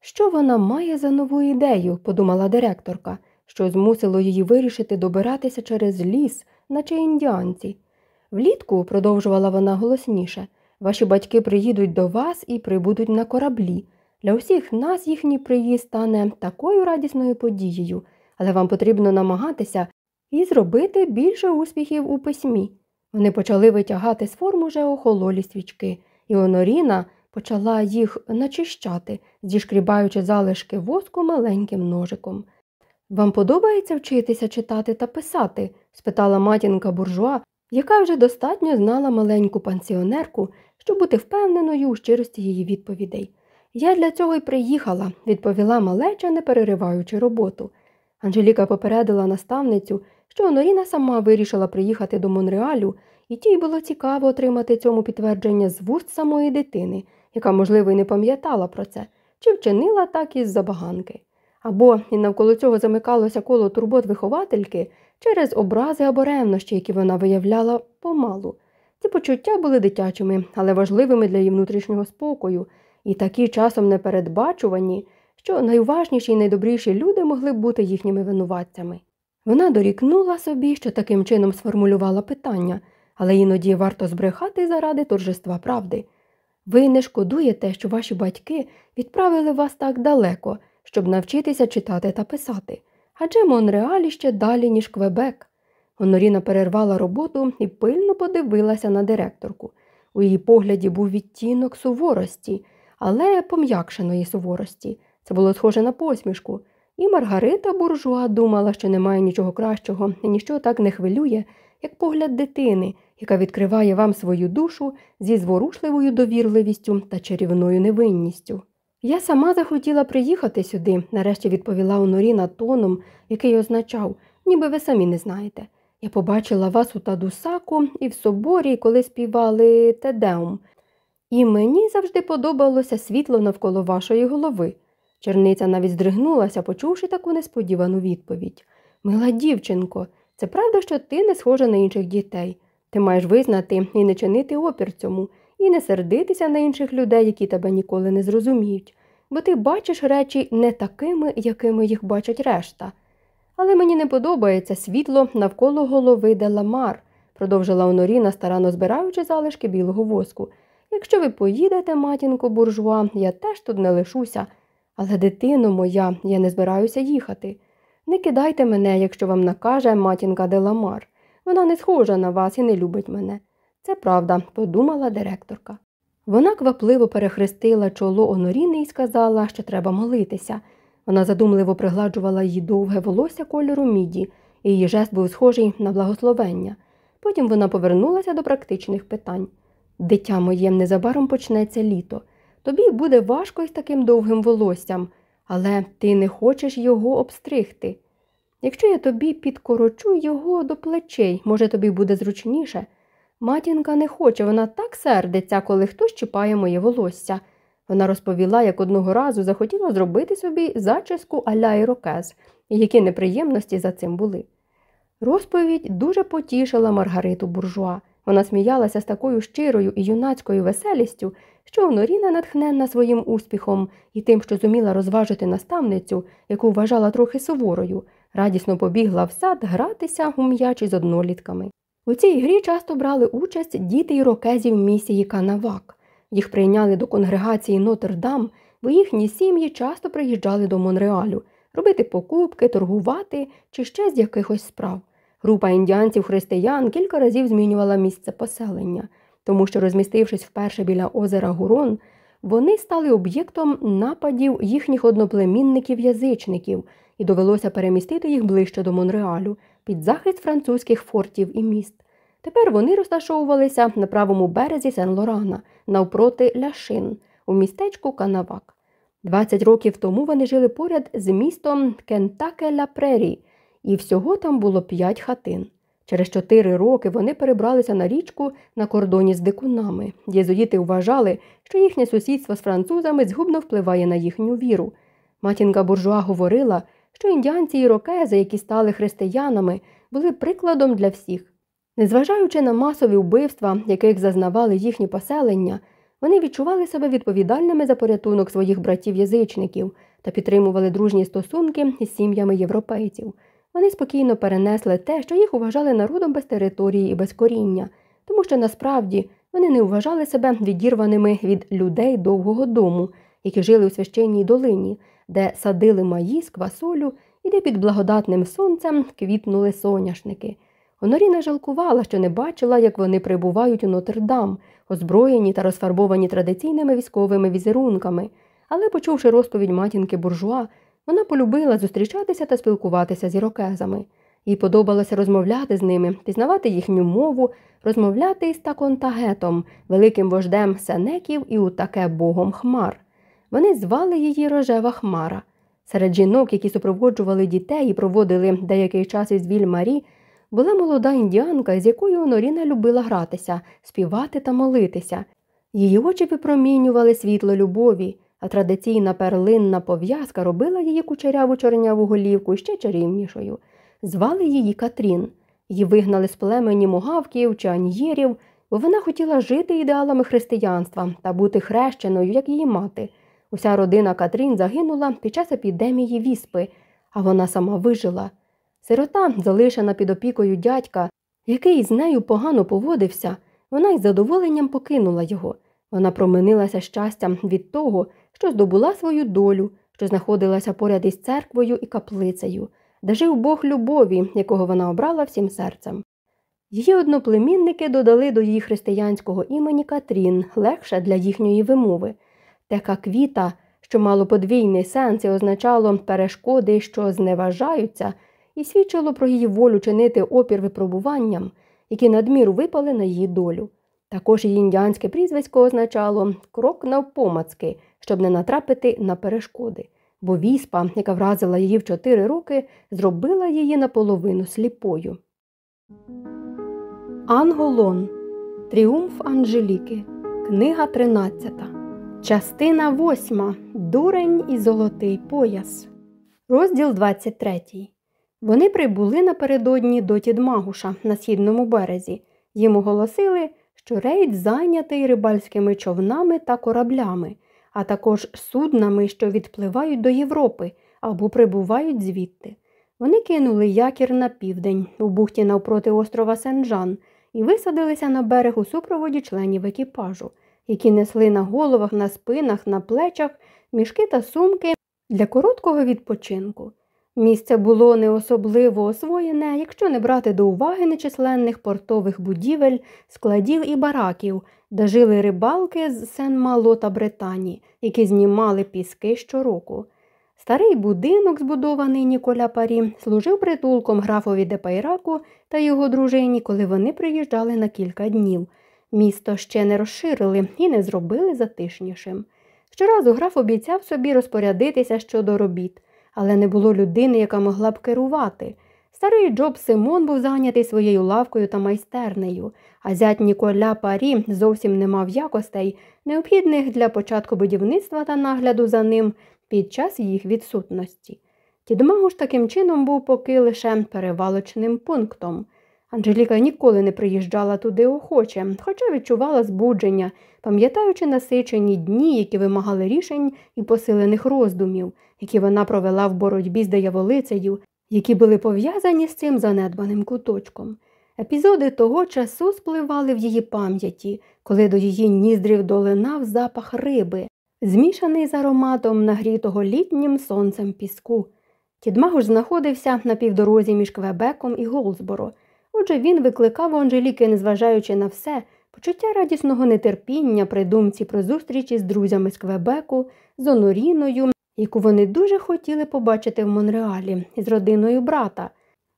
Що вона має за нову ідею, подумала директорка, що змусило її вирішити добиратися через ліс, наче індіанці. Влітку, продовжувала вона голосніше, ваші батьки приїдуть до вас і прибудуть на кораблі. Для усіх нас їхній приїзд стане такою радісною подією, але вам потрібно намагатися і зробити більше успіхів у письмі. Вони почали витягати з форму вже охололі свічки, і Оноріна почала їх начищати, зішкрібаючи залишки воску маленьким ножиком. Вам подобається вчитися читати та писати? спитала матінка буржуа, яка вже достатньо знала маленьку пансіонерку, щоб бути впевненою у щирості її відповідей. Я для цього й приїхала, відповіла малеча, не перериваючи роботу. Анжеліка попередила наставницю, що Оноріна сама вирішила приїхати до Монреалю, і тій було цікаво отримати цьому підтвердження з вуст самої дитини, яка, можливо, й не пам'ятала про це, чи вчинила так із забаганки. Або і навколо цього замикалося коло турбот виховательки через образи або ревнощі, які вона виявляла помалу. Ці почуття були дитячими, але важливими для її внутрішнього спокою, і такі часом непередбачувані, що найуважніші і найдобріші люди могли б бути їхніми винуватцями. Вона дорікнула собі, що таким чином сформулювала питання, але іноді варто збрехати заради торжества правди. Ви не шкодуєте, що ваші батьки відправили вас так далеко, щоб навчитися читати та писати, адже Монреалі ще далі, ніж Квебек. Оноріна перервала роботу і пильно подивилася на директорку. У її погляді був відтінок суворості, але пом'якшеної суворості. Це було схоже на посмішку. І Маргарита буржуа думала, що немає нічого кращого і ніщо так не хвилює, як погляд дитини, яка відкриває вам свою душу зі зворушливою довірливістю та чарівною невинністю. Я сама захотіла приїхати сюди, нарешті відповіла Оноріна тоном, який означав, ніби ви самі не знаєте. Я побачила вас у Тадусаку і в соборі, коли співали Тедеум, і мені завжди подобалося світло навколо вашої голови. Черниця навіть здригнулася, почувши таку несподівану відповідь. Мила дівчинко, це правда, що ти не схожа на інших дітей. Ти маєш визнати і не чинити опір цьому, і не сердитися на інших людей, які тебе ніколи не зрозуміють, бо ти бачиш речі не такими, якими їх бачать решта. Але мені не подобається світло навколо голови Деламар, продовжила Оноріна, старанно збираючи залишки білого воску. Якщо ви поїдете, матінко буржуа, я теж тут не лишуся. Але, дитино моя, я не збираюся їхати. Не кидайте мене, якщо вам накаже матінка Деламар. Вона не схожа на вас і не любить мене. Це правда, подумала директорка. Вона квапливо перехрестила чоло Оноріни і сказала, що треба молитися. Вона задумливо пригладжувала її довге волосся кольору міді, і її жест був схожий на благословення. Потім вона повернулася до практичних питань. Дитя моє, незабаром почнеться літо. Тобі буде важко із таким довгим волоссям, але ти не хочеш його обстригти. Якщо я тобі підкорочу його до плечей, може, тобі буде зручніше. Матінка не хоче, вона так сердиться, коли хтось чіпає моє волосся. Вона розповіла, як одного разу захотіла зробити собі зачіску аля ірокез, і які неприємності за цим були. Розповідь дуже потішила Маргариту буржуа. Вона сміялася з такою щирою і юнацькою веселістю, що Оноріна, натхненна своїм успіхом і тим, що зуміла розважити наставницю, яку вважала трохи суворою, радісно побігла в сад гратися у м'ячі з однолітками. У цій грі часто брали участь діти ірокезів місії Канавак. Їх прийняли до конгрегації Нотр-Дам, бо їхні сім'ї часто приїжджали до Монреалю робити покупки, торгувати чи ще з якихось справ. Група індіанців-християн кілька разів змінювала місце поселення, тому що, розмістившись вперше біля озера Гурон, вони стали об'єктом нападів їхніх одноплемінників-язичників і довелося перемістити їх ближче до Монреалю під захист французьких фортів і міст. Тепер вони розташовувалися на правому березі Сен-Лорана, навпроти Ляшин, у містечку Канавак. 20 років тому вони жили поряд з містом Кентаке ля Прері, і всього там було п'ять хатин. Через чотири роки вони перебралися на річку на кордоні з дикунами. Єзуїти вважали, що їхнє сусідство з французами згубно впливає на їхню віру. Матінка буржуа говорила, що індіанці і рокези, які стали християнами, були прикладом для всіх. Незважаючи на масові вбивства, яких зазнавали їхні поселення, вони відчували себе відповідальними за порятунок своїх братів-язичників та підтримували дружні стосунки із сім'ями європейців. Вони спокійно перенесли те, що їх вважали народом без території і без коріння, тому що насправді вони не вважали себе відірваними від людей довгого дому, які жили у священній долині, де садили маїс, квасолю і де під благодатним сонцем квітнули соняшники. Оноріна жалкувала, що не бачила, як вони прибувають у Нотр-Дам, озброєні та розфарбовані традиційними військовими візерунками, але, почувши розповідь матінки буржуа, вона полюбила зустрічатися та спілкуватися з ірокезами. Їй подобалося розмовляти з ними, пізнавати їхню мову, розмовляти із таконтагетом, великим вождем сенеків і утаке богом хмар. Вони звали її Рожева Хмара. Серед жінок, які супроводжували дітей і проводили деякий час із Віль Марі, була молода індіанка, з якою Норіна любила гратися, співати та молитися. Її очі випромінювали світло любові, а традиційна перлинна пов'язка робила її кучеряву чорняву голівку ще чарівнішою. Звали її Катрін. Її вигнали з племені мугавків чи аньєрів, бо вона хотіла жити ідеалами християнства та бути хрещеною, як її мати. Уся родина Катрін загинула під час епідемії віспи, а вона сама вижила. Сирота, залишена під опікою дядька, який з нею погано поводився, вона із задоволенням покинула його. Вона променилася щастям від того, що здобула свою долю, що знаходилася поряд із церквою і каплицею, де жив Бог любові, якого вона обрала всім серцем. Її одноплемінники додали до її християнського імені Катрін легше для їхньої вимови. Така квіта, що мало подвійний сенс і означало перешкоди, що зневажаються, і свідчило про її волю чинити опір випробуванням, які надміру випали на її долю. Також її індіанське прізвисько означало крок навпомацки, щоб не натрапити на перешкоди, бо віспа, яка вразила її в чотири роки, зробила її наполовину сліпою. Анголон Тріумф Анжеліки. Книга 13. Частина 8. Дурень і золотий пояс. Розділ 23. Вони прибули напередодні до Тідмагуша на східному березі. Їм оголосили, що рейд зайнятий рибальськими човнами та кораблями, а також суднами, що відпливають до Європи або прибувають звідти. Вони кинули якір на південь у бухті навпроти острова Сен-Жан і висадилися на берег у супроводі членів екіпажу, які несли на головах, на спинах, на плечах мішки та сумки для короткого відпочинку. Місце було не особливо освоєне, якщо не брати до уваги нечисленних портових будівель, складів і бараків, де жили рибалки з Сен-Мало та Британії, які знімали піски щороку. Старий будинок, збудований Ніколя Парі, служив притулком графові Депайраку та його дружині, коли вони приїжджали на кілька днів. Місто ще не розширили і не зробили затишнішим. Щоразу граф обіцяв собі розпорядитися щодо робіт, але не було людини, яка могла б керувати. Старий Джоб Симон був зайнятий своєю лавкою та майстернею, а зять Ніколя Парі зовсім не мав якостей, необхідних для початку будівництва та нагляду за ним під час їх відсутності. Тідмагуш таким чином був поки лише перевалочним пунктом. Анжеліка ніколи не приїжджала туди охоче, хоча відчувала збудження, пам'ятаючи насичені дні, які вимагали рішень і посилених роздумів, які вона провела в боротьбі з дияволицею, які були пов'язані з цим занедбаним куточком. Епізоди того часу спливали в її пам'яті, коли до її ніздрів долинав запах риби, змішаний з ароматом нагрітого літнім сонцем піску. Тідмагуш знаходився на півдорозі між Квебеком і Голсборо. Отже, він викликав у Анжеліки, незважаючи на все, почуття радісного нетерпіння при думці про зустрічі з друзями з Квебеку, з Оноріною, яку вони дуже хотіли побачити в Монреалі з родиною брата,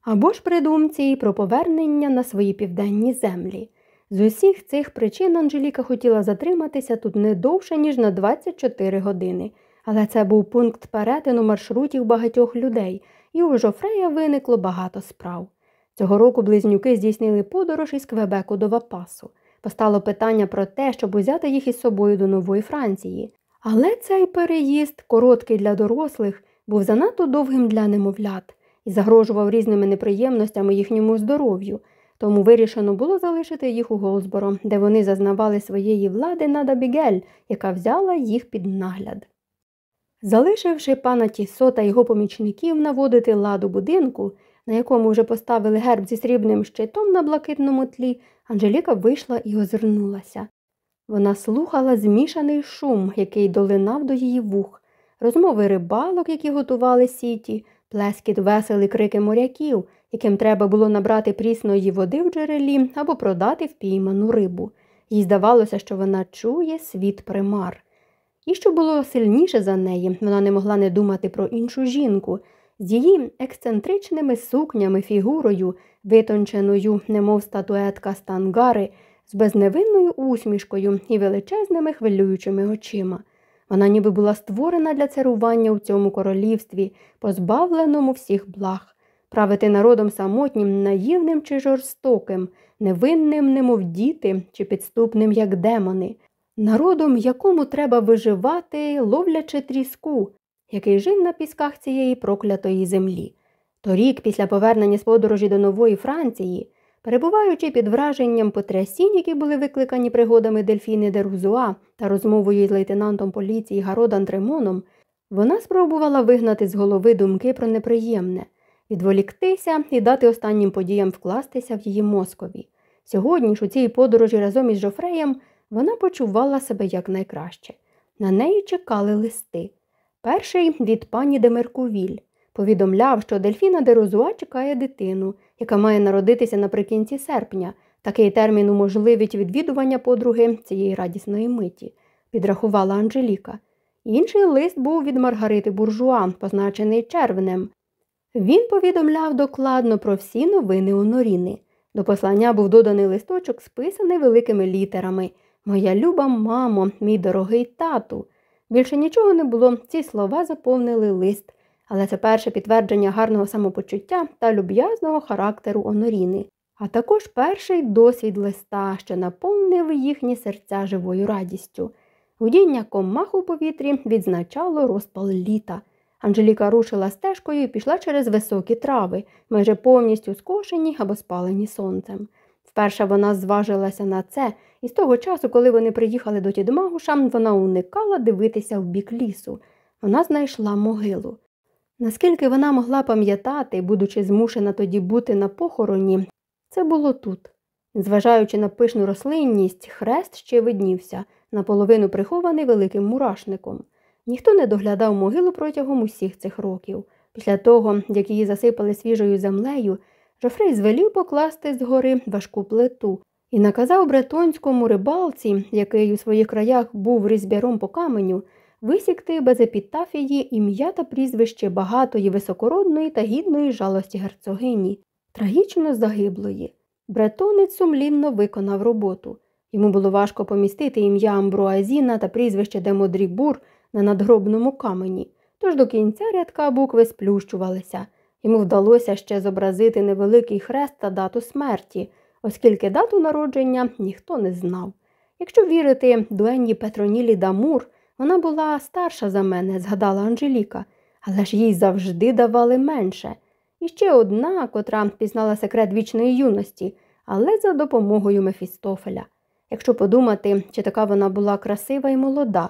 або ж при думці про повернення на свої південні землі. З усіх цих причин Анжеліка хотіла затриматися тут не довше, ніж на 24 години, але це був пункт перетину маршрутів багатьох людей, і у Жофрея виникло багато справ. Цього року близнюки здійснили подорож із Квебеку до Вапасу. Постало питання про те, щоб узяти їх із собою до Нової Франції. Але цей переїзд, короткий для дорослих, був занадто довгим для немовлят і загрожував різними неприємностями їхньому здоров'ю, тому вирішено було залишити їх у Голсборо, де вони зазнавали своєї влади над Абігель, яка взяла їх під нагляд. Залишивши пана Тісо та його помічників наводити ладу будинку, на якому вже поставили герб зі срібним щитом на блакитному тлі, Анжеліка вийшла і озирнулася. Вона слухала змішаний шум, який долинав до її вух, розмови рибалок, які готували сіті, плескіт веселі крики моряків, яким треба було набрати прісної води в джерелі або продати впійману рибу. Їй здавалося, що вона чує світ примар. І що було сильніше за неї, вона не могла не думати про іншу жінку, з її ексцентричними сукнями, фігурою, витонченою, немов статуетка стангари, з безневинною усмішкою і величезними хвилюючими очима. Вона ніби була створена для царування у цьому королівстві, позбавленому всіх благ, правити народом самотнім, наївним чи жорстоким, невинним, немов діти чи підступним, як демони, народом, якому треба виживати, ловлячи тріску, який жив на пісках цієї проклятої землі. Торік, після повернення з подорожі до Нової Франції, перебуваючи під враженням потрясінь, які були викликані пригодами Дельфіни де Рузуа та розмовою з лейтенантом поліції Гародан Тремоном, вона спробувала вигнати з голови думки про неприємне, відволіктися і дати останнім подіям вкластися в її мозкові. Сьогодні ж у цій подорожі разом із Жофреєм вона почувала себе якнайкраще. На неї чекали листи. Перший від пані Демеркувіль повідомляв, що Дельфіна де Розуа чекає дитину, яка має народитися наприкінці серпня. Такий термін уможливить відвідування подруги цієї радісної миті, підрахувала Анжеліка. Інший лист був від Маргарити Буржуа, позначений червнем. Він повідомляв докладно про всі новини Оноріни. До послання був доданий листочок, списаний великими літерами Моя люба мамо, мій дорогий тату. Більше нічого не було, ці слова заповнили лист, але це перше підтвердження гарного самопочуття та люб'язного характеру Оноріни, а також перший досвід листа, що наповнив їхні серця живою радістю. Гудіння комах у повітрі відзначало розпал літа. Анжеліка рушила стежкою і пішла через високі трави, майже повністю скошені або спалені сонцем. Вперше вона зважилася на це, і з того часу, коли вони приїхали до Тідмагуша, вона уникала дивитися в бік лісу. Вона знайшла могилу. Наскільки вона могла пам'ятати, будучи змушена тоді бути на похороні, це було тут. Зважаючи на пишну рослинність, хрест ще виднівся, наполовину прихований великим мурашником. Ніхто не доглядав могилу протягом усіх цих років. Після того, як її засипали свіжою землею, Жофрей звелів покласти з гори важку плиту і наказав бретонському рибалці, який у своїх краях був різьбяром по каменю, висікти без епітафії ім'я та прізвище багатої, високородної та гідної жалості герцогині, трагічно загиблої. Бретонець сумлінно виконав роботу. Йому було важко помістити ім'я Амбруазіна та прізвище Демодрібур на надгробному камені, тож до кінця рядка букви сплющувалися. Йому вдалося ще зобразити невеликий хрест та дату смерті, оскільки дату народження ніхто не знав. Якщо вірити дуенні Петронілі Дамур, вона була старша за мене, згадала Анжеліка, але ж їй завжди давали менше. І ще одна, котра пізнала секрет вічної юності, але за допомогою Мефістофеля. Якщо подумати, чи така вона була красива і молода,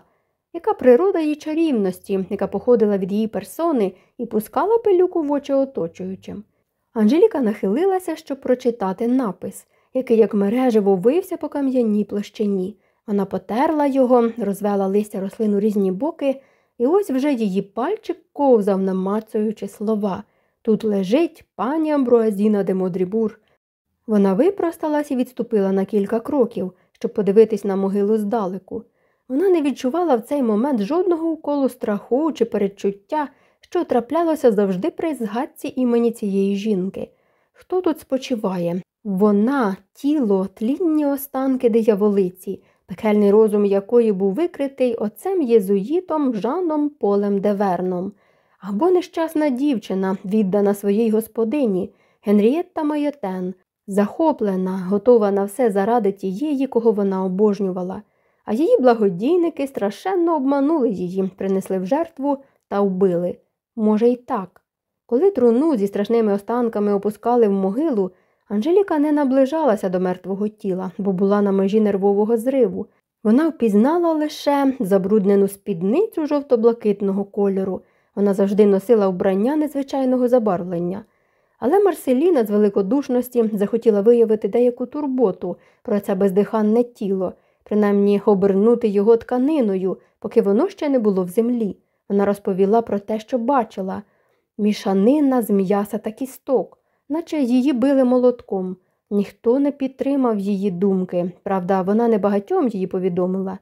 яка природа її чарівності, яка походила від її персони і пускала пилюку в очі оточуючим. Анжеліка нахилилася, щоб прочитати напис, який, як мережево, вився по кам'яній площині. Вона потерла його, розвела листя рослину різні боки, і ось вже її пальчик ковзав, намацуючи слова. Тут лежить пані Амбруазіна де Модрібур. Вона випросталась і відступила на кілька кроків, щоб подивитись на могилу здалеку. Вона не відчувала в цей момент жодного уколу страху чи передчуття, що траплялося завжди при згадці імені цієї жінки. Хто тут спочиває? Вона, тіло, тлінні останки дияволиці, пекельний розум якої був викритий отцем єзуїтом Жаном Полем Деверном, або нещасна дівчина, віддана своїй господині, Генрієтта Майотен, захоплена, готова на все заради тієї, кого вона обожнювала а її благодійники страшенно обманули її, принесли в жертву та вбили. Може, й так. Коли труну зі страшними останками опускали в могилу, Анжеліка не наближалася до мертвого тіла, бо була на межі нервового зриву. Вона впізнала лише забруднену спідницю жовто-блакитного кольору. Вона завжди носила вбрання незвичайного забарвлення. Але Марселіна з великодушності захотіла виявити деяку турботу про це бездиханне тіло принаймні обернути його тканиною, поки воно ще не було в землі. Вона розповіла про те, що бачила мішанина з м'яса та кісток, наче її били молотком. Ніхто не підтримав її думки, правда, вона не багатьом її повідомила.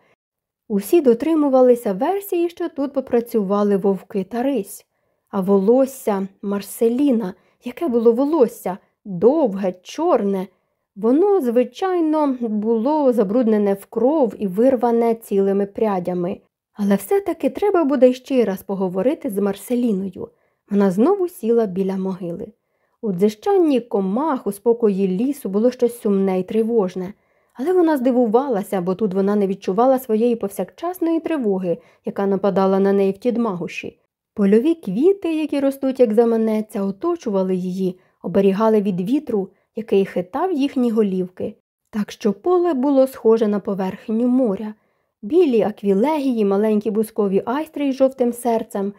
Усі дотримувалися версії, що тут попрацювали вовки та рись. А волосся Марселіна, яке було волосся довге, чорне, Воно, звичайно, було забруднене в кров і вирване цілими прядями, але все-таки треба буде ще раз поговорити з Марселіною. Вона знову сіла біля могили. У дзищанні комах у спокої лісу було щось сумне і тривожне, але вона здивувалася, бо тут вона не відчувала своєї повсякчасної тривоги, яка нападала на неї в тідмагуші. Польові квіти, які ростуть, як заманеться, оточували її, оберігали від вітру який хитав їхні голівки, так що поле було схоже на поверхню моря, білі аквілегії, маленькі бускові айстри із жовтим серцем,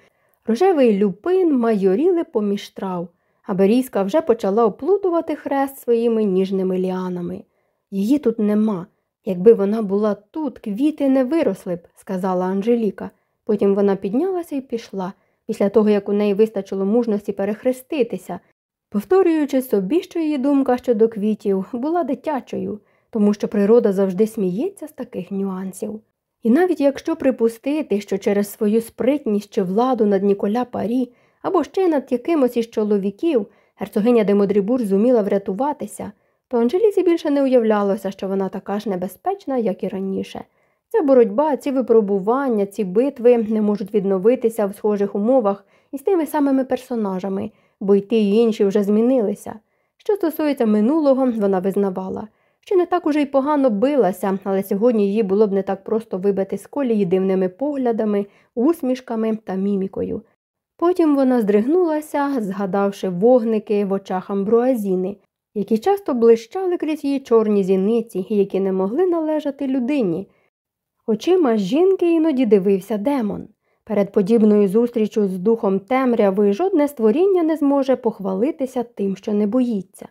рожевий люпин майоріли поміж трав, а берізка вже почала оплутувати хрест своїми ніжними ліанами. Її тут нема. Якби вона була тут, квіти не виросли б, сказала Анжеліка. Потім вона піднялася і пішла, після того, як у неї вистачило мужності перехреститися, повторюючи собі, що її думка щодо квітів була дитячою, тому що природа завжди сміється з таких нюансів. І навіть якщо припустити, що через свою спритність чи владу над Ніколя Парі або ще над якимось із чоловіків герцогиня Демодрібур зуміла врятуватися, то Анжеліці більше не уявлялося, що вона така ж небезпечна, як і раніше. Ця боротьба, ці випробування, ці битви не можуть відновитися в схожих умовах із тими самими персонажами, бо й ті й інші вже змінилися. Що стосується минулого, вона визнавала, що не так уже й погано билася, але сьогодні її було б не так просто вибити з колії дивними поглядами, усмішками та мімікою. Потім вона здригнулася, згадавши вогники в очах амбруазіни. які часто блищали крізь її чорні зіниці, які не могли належати людині. Очима жінки іноді дивився демон. Перед подібною зустрічю з духом темряви жодне створіння не зможе похвалитися тим, що не боїться.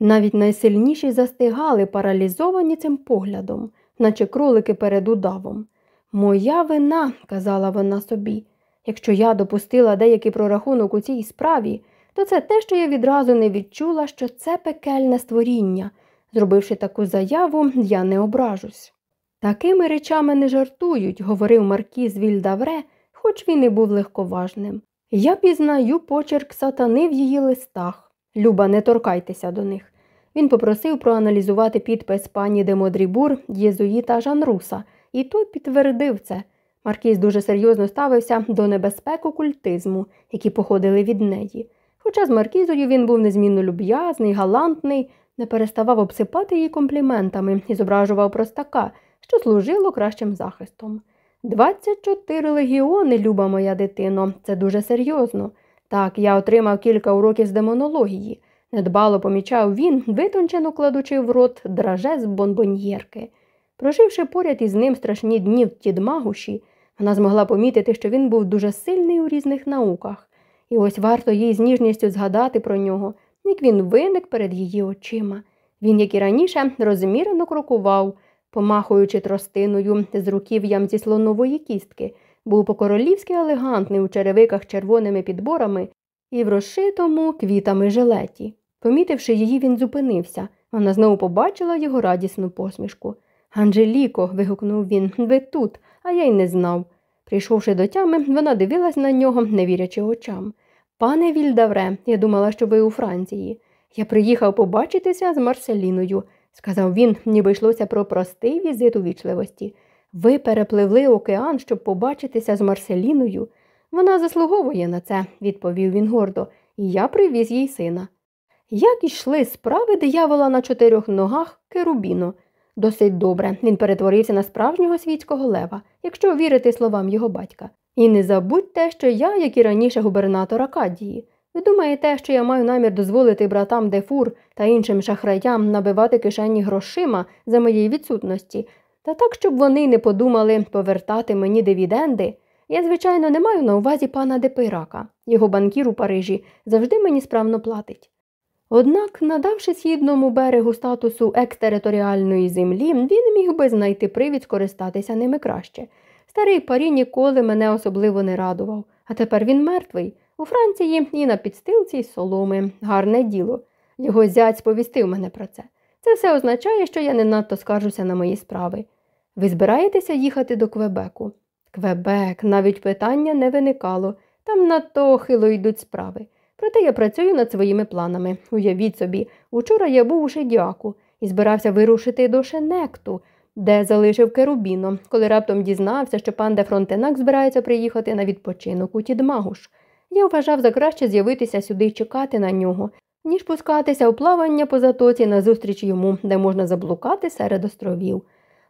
Навіть найсильніші застигали, паралізовані цим поглядом, наче кролики перед удавом. Моя вина, казала вона собі, якщо я допустила деякий прорахунок у цій справі, то це те, що я відразу не відчула, що це пекельне створіння. Зробивши таку заяву, я не ображусь. Такими речами не жартують, говорив Маркіз Вільдавре, хоч він і був легковажним. Я пізнаю почерк сатани в її листах. Люба, не торкайтеся до них. Він попросив проаналізувати підпис пані де Модрібур, єзуїта Жанруса, і той підтвердив це. Маркіз дуже серйозно ставився до небезпек окультизму, які походили від неї. Хоча з Маркізою він був незмінно люб'язний, галантний, не переставав обсипати її компліментами і зображував простака, що служило кращим захистом. Двадцять чотири легіони, люба моя дитино, це дуже серйозно. Так, я отримав кілька уроків з демонології. Недбало помічав він, витончено кладучи в рот драже з бонбоньєрки. Проживши поряд із ним страшні дні в тідмагуші, вона змогла помітити, що він був дуже сильний у різних науках, і ось варто їй з ніжністю згадати про нього, як він виник перед її очима. Він, як і раніше, розмірено крокував, помахуючи тростиною з руків'ям зі слонової кістки, був по королівськи елегантний у черевиках червоними підборами і в розшитому квітами жилеті. Помітивши її, він зупинився. Вона знову побачила його радісну посмішку. Анжеліко, вигукнув він, ви тут, а я й не знав. Прийшовши до тями, вона дивилась на нього, не вірячи очам. Пане Вільдавре, я думала, що ви у Франції. Я приїхав побачитися з Марселіною, сказав він, ніби йшлося про простий візит у вічливості. Ви перепливли океан, щоб побачитися з Марселіною. Вона заслуговує на це, відповів він гордо, і я привіз їй сина. Як ішли справи диявола на чотирьох ногах Керубіно. Досить добре, він перетворився на справжнього світського лева, якщо вірити словам його батька. І не забудьте, що я, як і раніше губернатор Акадії. Ви думаєте, що я маю намір дозволити братам Дефур та іншим шахраям набивати кишені грошима за моєї відсутності, та так, щоб вони не подумали повертати мені дивіденди? Я, звичайно, не маю на увазі пана Депейрака. Його банкір у Парижі завжди мені справно платить. Однак, надавши східному берегу статусу екстериторіальної землі, він міг би знайти привід скористатися ними краще. Старий парі ніколи мене особливо не радував, а тепер він мертвий. У Франції і на підстилці з соломи. Гарне діло. Його зять сповістив мене про це. Це все означає, що я не надто скаржуся на мої справи. Ви збираєтеся їхати до Квебеку? Квебек, навіть питання не виникало. Там надто хило йдуть справи. Проте я працюю над своїми планами. Уявіть собі, учора я був у Шедіаку і збирався вирушити до Шенекту, де залишив Керубіно, коли раптом дізнався, що пан де Фронтенак збирається приїхати на відпочинок у Тідмагуш. Я вважав за краще з'явитися сюди і чекати на нього, ніж пускатися у плавання по затоці назустріч йому, де можна заблукати серед островів.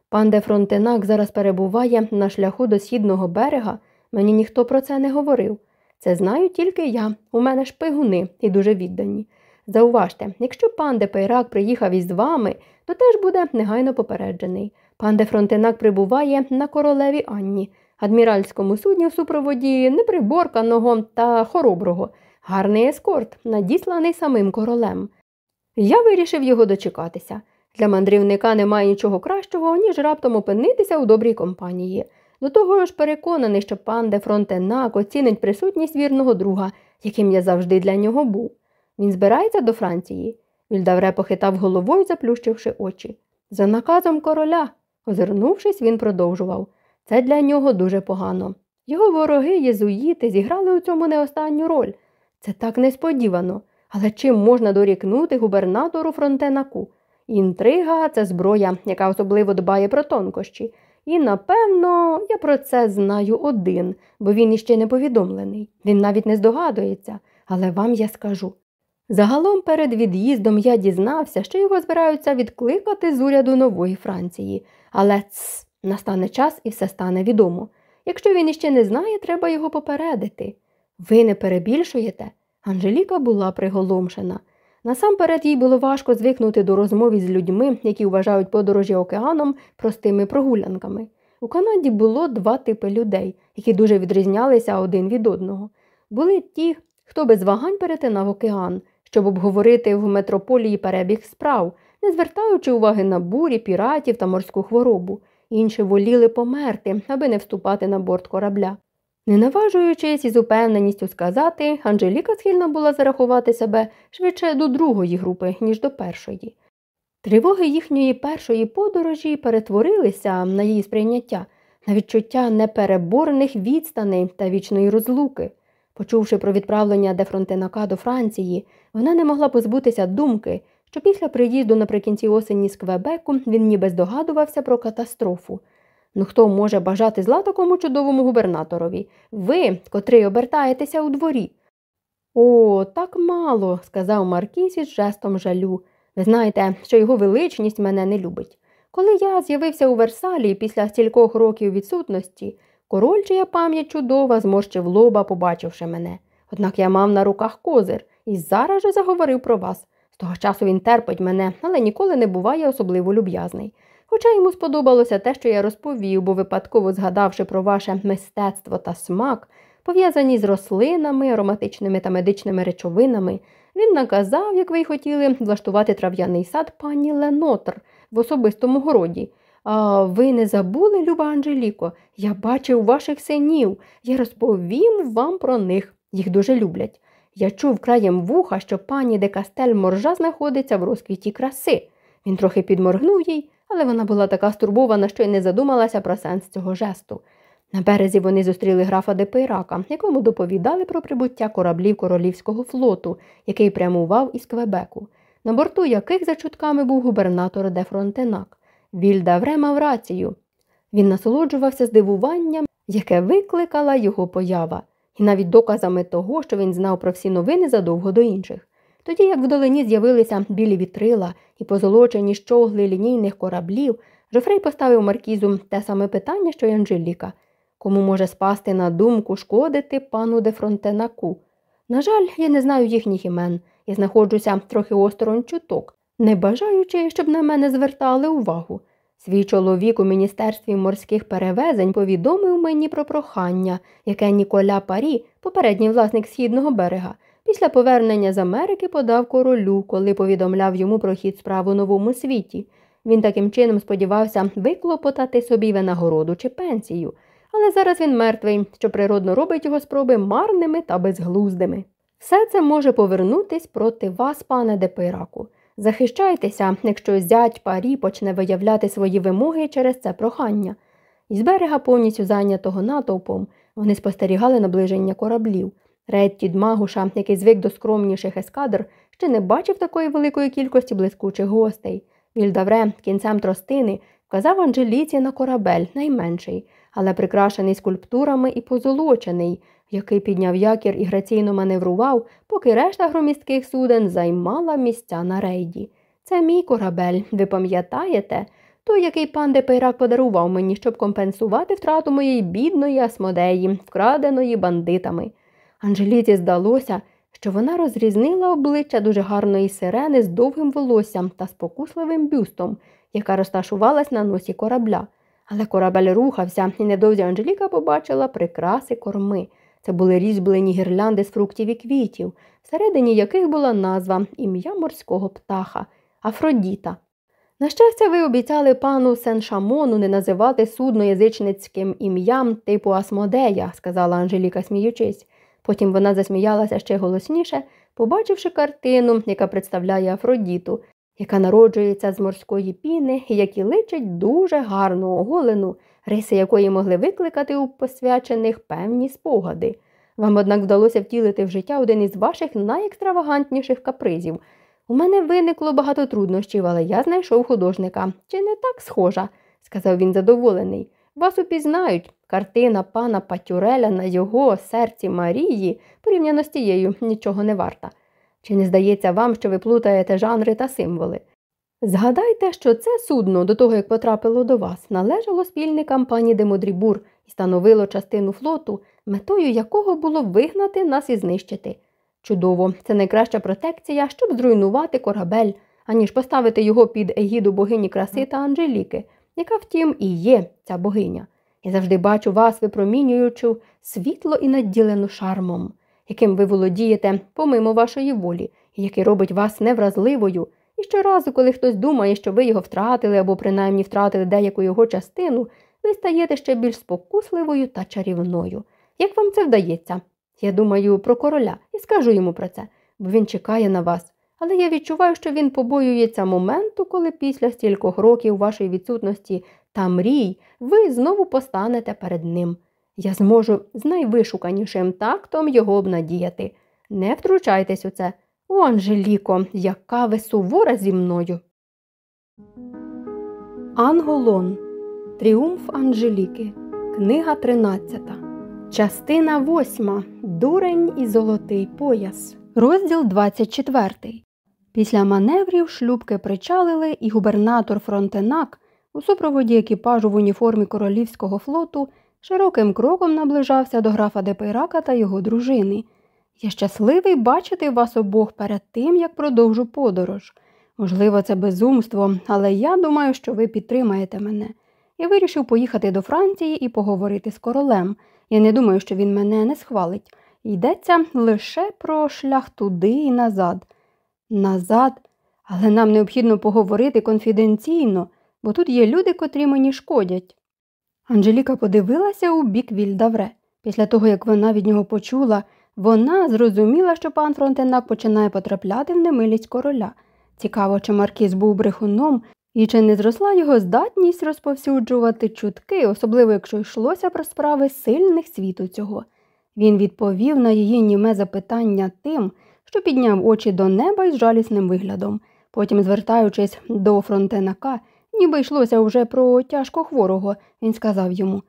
Пан де Фронтенак зараз перебуває на шляху до східного берега, мені ніхто про це не говорив. Це знаю тільки я. У мене шпигуни і дуже віддані. Зауважте, якщо пан де Пейрак приїхав із вами, то теж буде негайно попереджений. Пан де Фронтенак прибуває на королеві Анні, адміральському судні в супроводі неприборканого та хороброго, гарний ескорт, надісланий самим королем. Я вирішив його дочекатися. Для мандрівника немає нічого кращого, ніж раптом опинитися у добрій компанії. До того ж переконаний, що пан де Фронтенак оцінить присутність вірного друга, яким я завжди для нього був. Він збирається до Франції. Вільдавре похитав головою, заплющивши очі. За наказом короля. Озирнувшись, він продовжував. Це для нього дуже погано. Його вороги, єзуїти, зіграли у цьому не останню роль. Це так несподівано. Але чим можна дорікнути губернатору Фронтенаку? Інтрига це зброя, яка особливо дбає про тонкощі. І, напевно, я про це знаю один, бо він іще не повідомлений. Він навіть не здогадується, але вам я скажу. Загалом перед від'їздом я дізнався, що його збираються відкликати з уряду нової Франції, але цс, настане час і все стане відомо. Якщо він іще не знає, треба його попередити. Ви не перебільшуєте? Анжеліка була приголомшена. Насамперед їй було важко звикнути до розмови з людьми, які вважають подорожі океаном простими прогулянками. У Канаді було два типи людей, які дуже відрізнялися один від одного. Були ті, хто без вагань перетинав океан, щоб обговорити в метрополії перебіг справ, не звертаючи уваги на бурі, піратів та морську хворобу. Інші воліли померти, аби не вступати на борт корабля. Не наважуючись із упевненістю сказати, Анжеліка схильна була зарахувати себе швидше до другої групи, ніж до першої. Тривоги їхньої першої подорожі перетворилися на її сприйняття, на відчуття непереборних відстаней та вічної розлуки. Почувши про відправлення де Фронтенака до Франції, вона не могла позбутися думки, що після приїзду наприкінці осені з Квебеку він ніби здогадувався про катастрофу. Ну хто може бажати зла такому чудовому губернаторові? Ви, котрий обертаєтеся у дворі. О, так мало, сказав Маркіз із жестом жалю. Ви знаєте, що його величність мене не любить. Коли я з'явився у Версалі після стількох років відсутності, король, чия пам'ять чудова, зморщив лоба, побачивши мене. Однак я мав на руках козир і зараз же заговорив про вас. Того часу він терпить мене, але ніколи не буває особливо люб'язний. Хоча йому сподобалося те, що я розповів, бо випадково згадавши про ваше мистецтво та смак, пов'язані з рослинами, ароматичними та медичними речовинами, він наказав, як ви й хотіли, влаштувати трав'яний сад пані Ленотр в особистому городі. А ви не забули, Люба Анжеліко, я бачив ваших синів, я розповім вам про них. Їх дуже люблять. Я чув краєм вуха, що пані де Кастель Моржа знаходиться в розквіті краси. Він трохи підморгнув їй, але вона була така стурбована, що й не задумалася про сенс цього жесту. На березі вони зустріли графа де Пейрака, якому доповідали про прибуття кораблів королівського флоту, який прямував із Квебеку, на борту яких за чутками був губернатор де Фронтенак. Вільдавре мав рацію. Він насолоджувався здивуванням, яке викликала його поява, і навіть доказами того, що він знав про всі новини задовго до інших. Тоді, як вдалині з'явилися білі вітрила і позолочені щогли лінійних кораблів, Жофрей поставив Маркізу те саме питання, що й Анжеліка кому може спасти на думку шкодити пану де Фронтенаку. На жаль, я не знаю їхніх імен і знаходжуся трохи осторонь чуток, не бажаючи, щоб на мене звертали увагу. Свій чоловік у Міністерстві морських перевезень повідомив мені про прохання, яке Ніколя Парі, попередній власник східного берега, після повернення з Америки подав королю, коли повідомляв йому про хід справ у новому світі. Він таким чином сподівався виклопотати собі винагороду чи пенсію, але зараз він мертвий, що природно робить його спроби марними та безглуздими. Все це може повернутись проти вас, пане Депираку. Захищайтеся, якщо зять парі почне виявляти свої вимоги через це прохання. Із берега, повністю зайнятого натовпом, вони спостерігали наближення кораблів. Ретті Дмагуша, який звик до скромніших ескадр, ще не бачив такої великої кількості блискучих гостей. Вільдавре кінцем тростини вказав Анжеліці на корабель, найменший, але прикрашений скульптурами і позолочений, який підняв якір і граційно маневрував, поки решта громістких суден займала місця на рейді. Це мій корабель, ви пам'ятаєте? Той, який пан Депейрак подарував мені, щоб компенсувати втрату моєї бідної асмодеї, вкраденої бандитами. Анжеліці здалося, що вона розрізнила обличчя дуже гарної сирени з довгим волоссям та спокусливим бюстом, яка розташувалась на носі корабля. Але корабель рухався, і невдовзі Анжеліка побачила прикраси корми. Це були різьблені гірлянди з фруктів і квітів, всередині яких була назва ім'я морського птаха Афродіта. На щастя, ви обіцяли пану Сен-Шамону не називати судно язичницьким ім'ям типу Асмодея, сказала Анжеліка, сміючись. Потім вона засміялася ще голосніше, побачивши картину, яка представляє Афродіту, яка народжується з морської піни і які личить дуже гарну оголену, риси якої могли викликати у посвячених певні спогади. Вам, однак, вдалося втілити в життя один із ваших найекстравагантніших капризів. У мене виникло багато труднощів, але я знайшов художника. Чи не так схожа? сказав він задоволений. Вас упізнають. Картина пана Патюреля на його серці Марії, порівняно з тією, нічого не варта. Чи не здається вам, що ви плутаєте жанри та символи? Згадайте, що це судно, до того як потрапило до вас, належало спільникам пані Демодрібур і становило частину флоту, метою якого було вигнати нас і знищити. Чудово, це найкраща протекція, щоб зруйнувати корабель, аніж поставити його під егіду богині краси та Анжеліки, яка, втім, і є ця богиня. Я завжди бачу вас, випромінюючи світло і наділену шармом, яким ви володієте помимо вашої волі, і який робить вас невразливою. І щоразу, коли хтось думає, що ви його втратили або принаймні втратили деяку його частину, ви стаєте ще більш спокусливою та чарівною. Як вам це вдається? Я думаю про короля і скажу йому про це, бо він чекає на вас. Але я відчуваю, що він побоюється моменту, коли після стількох років вашої відсутності та мрій ви знову постанете перед ним. Я зможу з найвишуканішим тактом його обнадіяти. Не втручайтесь у це. О, Анжеліко, яка ви сувора зі мною. Анголон. Тріумф Анжеліки. Книга 13. Частина 8. Дурень і золотий пояс. Розділ 24. Після маневрів шлюбки причалили, і губернатор Фронтенак у супроводі екіпажу в уніформі королівського флоту широким кроком наближався до графа Депейрака та його дружини. Я щасливий бачити вас обох перед тим, як продовжу подорож. Можливо, це безумство, але я думаю, що ви підтримаєте мене. Я вирішив поїхати до Франції і поговорити з королем. Я не думаю, що він мене не схвалить. Йдеться лише про шлях туди і назад. Назад, але нам необхідно поговорити конфіденційно, бо тут є люди, котрі мені шкодять. Анжеліка подивилася у бік Вільдавре. Після того, як вона від нього почула, вона зрозуміла, що пан Фронтенак починає потрапляти в немилість короля. Цікаво, чи Маркіз був брехуном і чи не зросла його здатність розповсюджувати чутки, особливо якщо йшлося про справи сильних світу цього. Він відповів на її німе запитання тим, що підняв очі до неба із жалісним виглядом. Потім, звертаючись до фронтенака, ніби йшлося вже про тяжко хворого, він сказав йому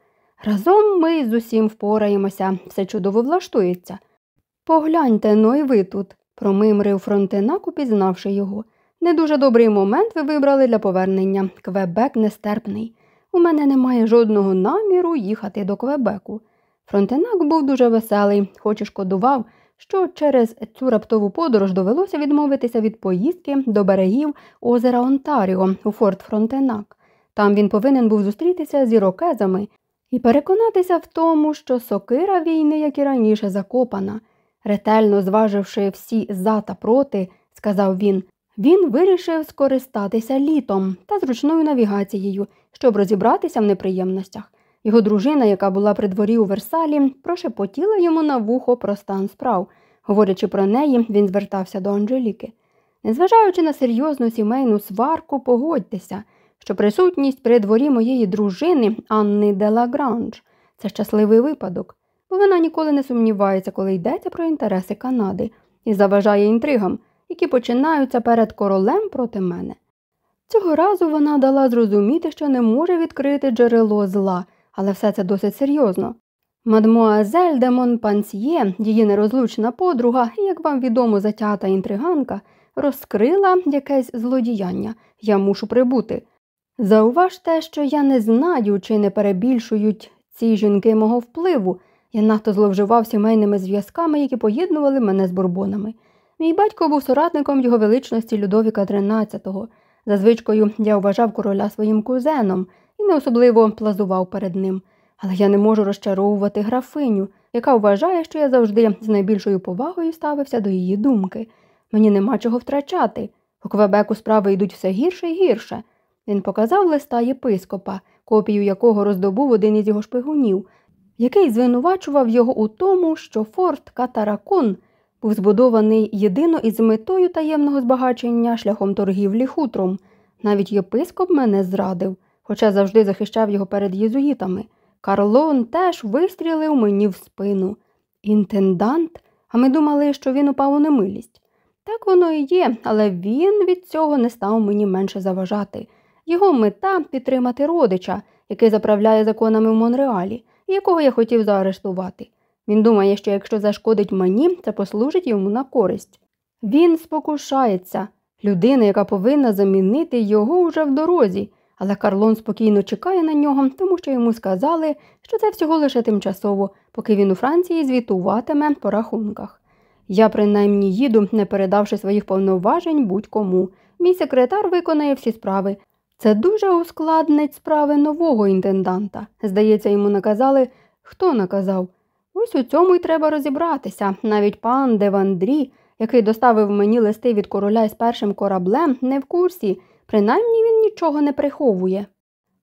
Разом ми з усім впораємося, все чудово влаштується. Погляньте, ну і ви тут, промимрив фронтенак, упізнавши його. Не дуже добрий момент ви вибрали для повернення. Квебек нестерпний. У мене немає жодного наміру їхати до Квебеку. Фронтенак був дуже веселий, хоч і шкодував, що через цю раптову подорож довелося відмовитися від поїздки до берегів озера Онтаріо у Форт Фронтенак. Там він повинен був зустрітися з ірокезами і переконатися в тому, що сокира війни, як і раніше, закопана. Ретельно зваживши всі за та проти, сказав він, він вирішив скористатися літом та зручною навігацією, щоб розібратися в неприємностях. Його дружина, яка була при дворі у Версалі, прошепотіла йому на вухо про стан справ. Говорячи про неї, він звертався до Анжеліки. Незважаючи на серйозну сімейну сварку, погодьтеся, що присутність при дворі моєї дружини Анни Делагранж це щасливий випадок, вона ніколи не сумнівається, коли йдеться про інтереси Канади, і заважає інтригам, які починаються перед королем проти мене. Цього разу вона дала зрозуміти, що не може відкрити джерело зла, але все це досить серйозно. Мадмуазель де Монпансьє, її нерозлучна подруга, і, як вам відомо, затята інтриганка, розкрила якесь злодіяння. Я мушу прибути. Зауважте, що я не знаю, чи не перебільшують ці жінки мого впливу. Я надто зловживав сімейними зв'язками, які поєднували мене з бурбонами. Мій батько був соратником його величності Людовіка XIII. За звичкою я вважав короля своїм кузеном і не особливо плазував перед ним. Але я не можу розчаровувати графиню, яка вважає, що я завжди з найбільшою повагою ставився до її думки. Мені нема чого втрачати. У Квебеку справи йдуть все гірше і гірше. Він показав листа єпископа, копію якого роздобув один із його шпигунів, який звинувачував його у тому, що форт Катаракун був збудований єдино із метою таємного збагачення шляхом торгівлі хутром. Навіть єпископ мене зрадив, хоча завжди захищав його перед єзуїтами. Карлон теж вистрілив мені в спину. Інтендант, а ми думали, що він упав у немилість. Так воно і є, але він від цього не став мені менше заважати. Його мета підтримати родича, який заправляє законами в Монреалі, якого я хотів заарештувати. Він думає, що якщо зашкодить мені, це послужить йому на користь. Він спокушається, людина, яка повинна замінити його уже в дорозі, але Карлон спокійно чекає на нього, тому що йому сказали, що це всього лише тимчасово, поки він у Франції звітуватиме по рахунках. Я принаймні їду, не передавши своїх повноважень будь-кому. Мій секретар виконає всі справи. Це дуже ускладнить справи нового інтенданта. Здається, йому наказали, хто наказав. Ось у цьому й треба розібратися. Навіть пан Девандрі, який доставив мені листи від короля з першим кораблем, не в курсі, принаймні він нічого не приховує.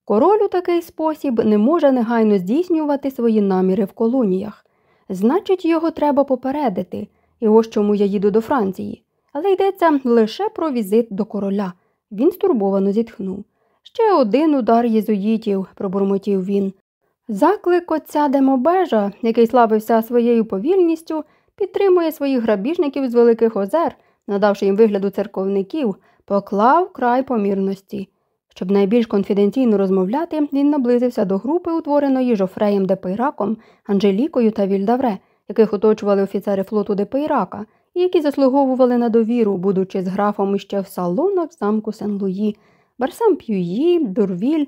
Король у такий спосіб не може негайно здійснювати свої наміри в колоніях. Значить, його треба попередити, і ось чому я їду до Франції. Але йдеться лише про візит до короля. Він стурбовано зітхнув. Ще один удар єзуїтів, пробурмотів він. Заклик отця Демобежа, який славився своєю повільністю, підтримує своїх грабіжників з Великих Озер, надавши їм вигляду церковників, поклав край помірності. Щоб найбільш конфіденційно розмовляти, він наблизився до групи, утвореної Жофреєм де Пейраком, Анжелікою та Вільдавре, яких оточували офіцери флоту де Пейрака, і які заслуговували на довіру, будучи з графом іще в салонах замку Сен-Луї, Барсам П'юї, Дурвіль,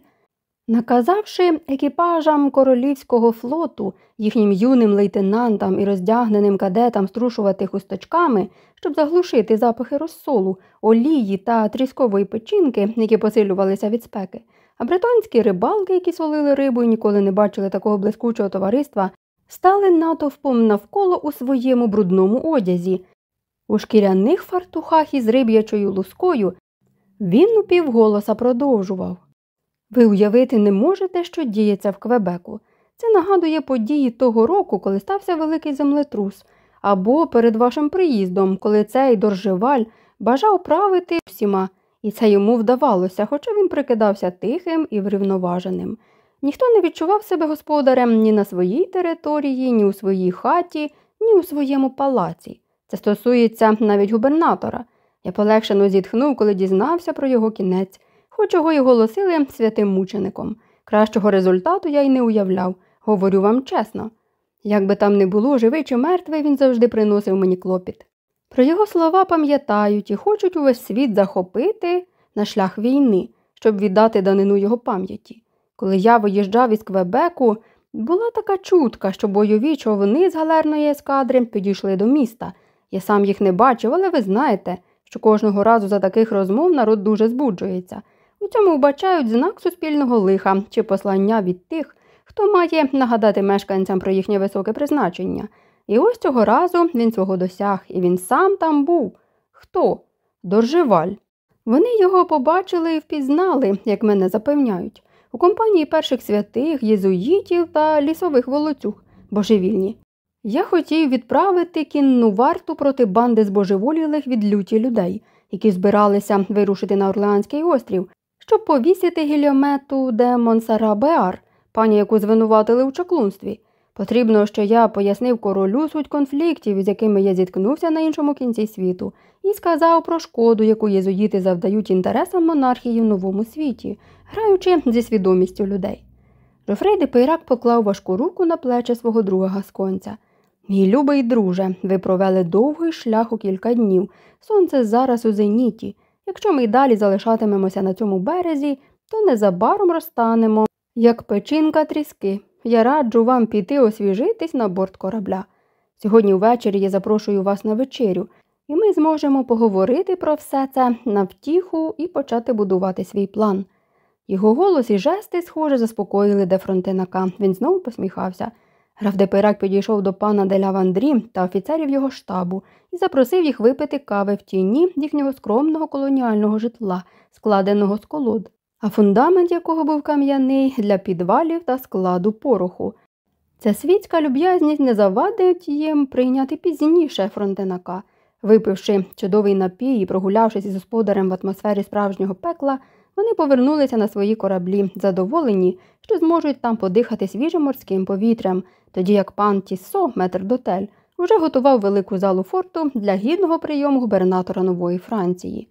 наказавши екіпажам королівського флоту, їхнім юним лейтенантам і роздягненим кадетам струшувати хусточками, щоб заглушити запахи розсолу, олії та тріскової печінки, які посилювалися від спеки. А британські рибалки, які солили рибу і ніколи не бачили такого блискучого товариства, стали натовпом навколо у своєму брудному одязі. У шкіряних фартухах із риб'ячою лускою він упівголоса продовжував. Ви уявити не можете, що діється в Квебеку. Це нагадує події того року, коли стався великий землетрус, або перед вашим приїздом, коли цей доржеваль бажав правити всіма, і це йому вдавалося, хоча він прикидався тихим і врівноваженим. Ніхто не відчував себе господарем ні на своїй території, ні у своїй хаті, ні у своєму палаці. Це стосується навіть губернатора. Я полегшено зітхнув, коли дізнався про його кінець, хоч його й голосили святим мучеником. Кращого результату я й не уявляв, говорю вам чесно. Як би там не було, живий чи мертвий, він завжди приносив мені клопіт. Про його слова пам'ятають і хочуть увесь світ захопити на шлях війни, щоб віддати данину його пам'яті. Коли я виїжджав із Квебеку, була така чутка, що бойові човни з галерної ескадри підійшли до міста. Я сам їх не бачив, але ви знаєте, що кожного разу за таких розмов народ дуже збуджується. У цьому вбачають знак суспільного лиха чи послання від тих, хто має нагадати мешканцям про їхнє високе призначення. І ось цього разу він свого досяг, і він сам там був. Хто? Доржеваль. Вони його побачили і впізнали, як мене запевняють, у компанії перших святих, єзуїтів та лісових волоцюг, божевільні. Я хотів відправити кінну варту проти банди збожеволілих від люті людей, які збиралися вирушити на Орлеанський острів, щоб повісити гільомету де Монсарабеар, пані, яку звинуватили у чаклунстві. Потрібно, що я пояснив королю суть конфліктів, з якими я зіткнувся на іншому кінці світу, і сказав про шкоду, яку єзуїти завдають інтересам монархії в новому світі, граючи зі свідомістю людей. Жофрей де Пейрак поклав важку руку на плече свого друга гасконця. Мій любий друже, ви провели довгий шлях у кілька днів. Сонце зараз у зеніті. Якщо ми й далі залишатимемося на цьому березі, то незабаром розтанемо, як печінка тріски. Я раджу вам піти освіжитись на борт корабля. Сьогодні ввечері я запрошую вас на вечерю, і ми зможемо поговорити про все це на втіху і почати будувати свій план. Його голос і жести, схоже, заспокоїли де фронтинака. Він знову посміхався. Граф Депирак підійшов до пана Деля Вандрі та офіцерів його штабу і запросив їх випити кави в тіні їхнього скромного колоніального житла, складеного з колод, а фундамент якого був кам'яний для підвалів та складу пороху. Ця світська люб'язність не завадить їм прийняти пізніше фронтенака. Випивши чудовий напій і прогулявшись із господарем в атмосфері справжнього пекла, вони повернулися на свої кораблі, задоволені, що зможуть там подихати свіжим морським повітрям, тоді як пан Тіссо, метр дотель, уже готував велику залу форту для гідного прийому губернатора Нової Франції.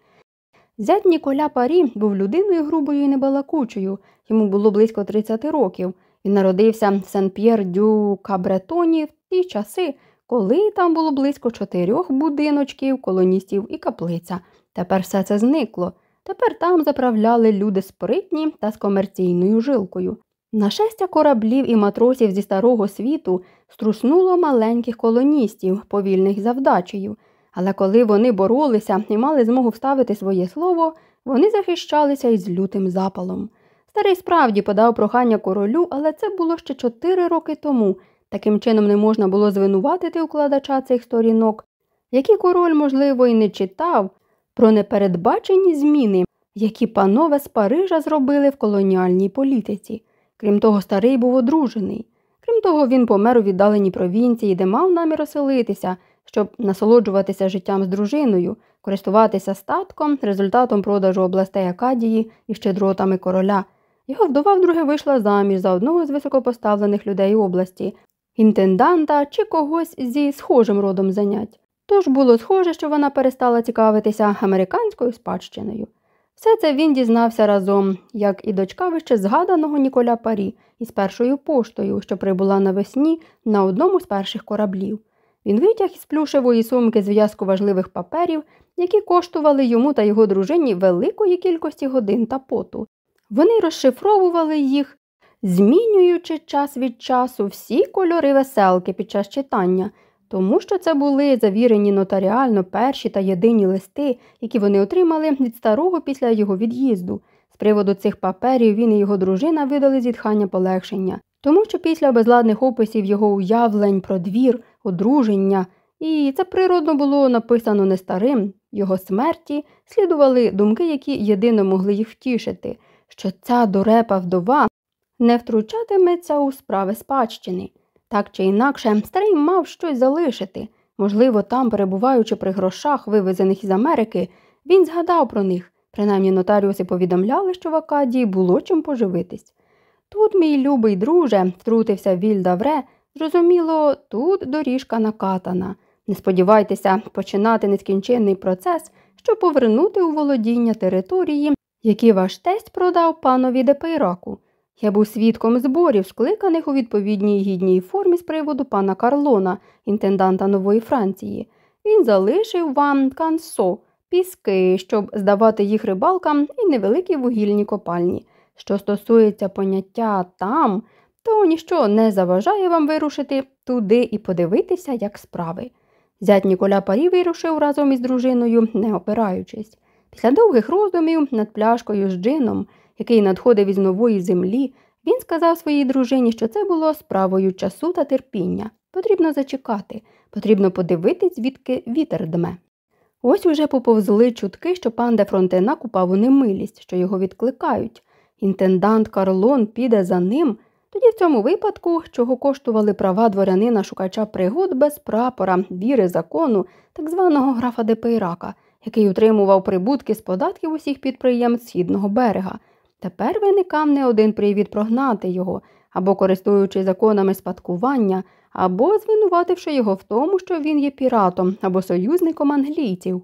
Зять Ніколя Парі був людиною грубою і небалакучою, йому було близько 30 років. Він народився в Сен-П'єр дю Кабретоні в ті часи, коли там було близько чотирьох будиночків, колоністів і каплиця. Тепер все це зникло. Тепер там заправляли люди спритні та з комерційною жилкою. Нашестя кораблів і матросів зі старого світу струснуло маленьких колоністів, повільних за вдачею, але коли вони боролися і мали змогу вставити своє слово, вони захищалися із лютим запалом. Старий справді подав прохання королю, але це було ще чотири роки тому. Таким чином не можна було звинуватити укладача цих сторінок, які король, можливо, і не читав про непередбачені зміни, які панове з Парижа зробили в колоніальній політиці. Крім того, старий був одружений. Крім того, він помер у віддаленій провінції, де мав намір оселитися, щоб насолоджуватися життям з дружиною, користуватися статком, результатом продажу областей Акадії і щедротами короля. Його вдова вдруге вийшла заміж за одного з високопоставлених людей області, інтенданта чи когось зі схожим родом занять. Тож було схоже, що вона перестала цікавитися американською спадщиною. Все це він дізнався разом, як і дочка вище згаданого Ніколя Парі із першою поштою, що прибула навесні на одному з перших кораблів. Він витяг із плюшевої сумки зв'язку важливих паперів, які коштували йому та його дружині великої кількості годин та поту. Вони розшифровували їх, змінюючи час від часу всі кольори веселки під час читання, тому що це були завірені нотаріально перші та єдині листи, які вони отримали від старого після його від'їзду. З приводу цих паперів він і його дружина видали зітхання полегшення, тому що після безладних описів його уявлень про двір, одруження, і це природно було написано не старим, його смерті слідували думки, які єдино могли їх втішити, що ця дорепа вдова не втручатиметься у справи спадщини. Так чи інакше, старий мав щось залишити. Можливо, там, перебуваючи при грошах, вивезених із Америки, він згадав про них. Принаймні нотаріуси повідомляли, що в Акадії було чим поживитись. Тут, мій любий друже, втрутився Вільдавре, зрозуміло, тут доріжка накатана. Не сподівайтеся починати нескінченний процес, щоб повернути у володіння території, які ваш тесть продав панові Депейраку. Я був свідком зборів, скликаних у відповідній гідній формі з приводу пана Карлона, інтенданта Нової Франції. Він залишив вам кансо, піски, щоб здавати їх рибалкам і невеликі вугільні копальні. Що стосується поняття там, то ніщо не заважає вам вирушити туди і подивитися, як справи. Зять Ніколя Парі вирушив разом із дружиною, не опираючись. Після довгих роздумів над пляшкою з джином який надходив із нової землі, він сказав своїй дружині, що це було справою часу та терпіння. Потрібно зачекати, потрібно подивитись, звідки вітер дме. Ось уже поповзли чутки, що пан де Фронтенак упав у немилість, що його відкликають. Інтендант Карлон піде за ним. Тоді в цьому випадку, чого коштували права дворянина шукача пригод без прапора, віри закону, так званого графа Депейрака, який утримував прибутки з податків усіх підприємств східного берега. Тепер виникав не один привід прогнати його, або користуючись законами спадкування, або звинувативши його в тому, що він є піратом або союзником англійців.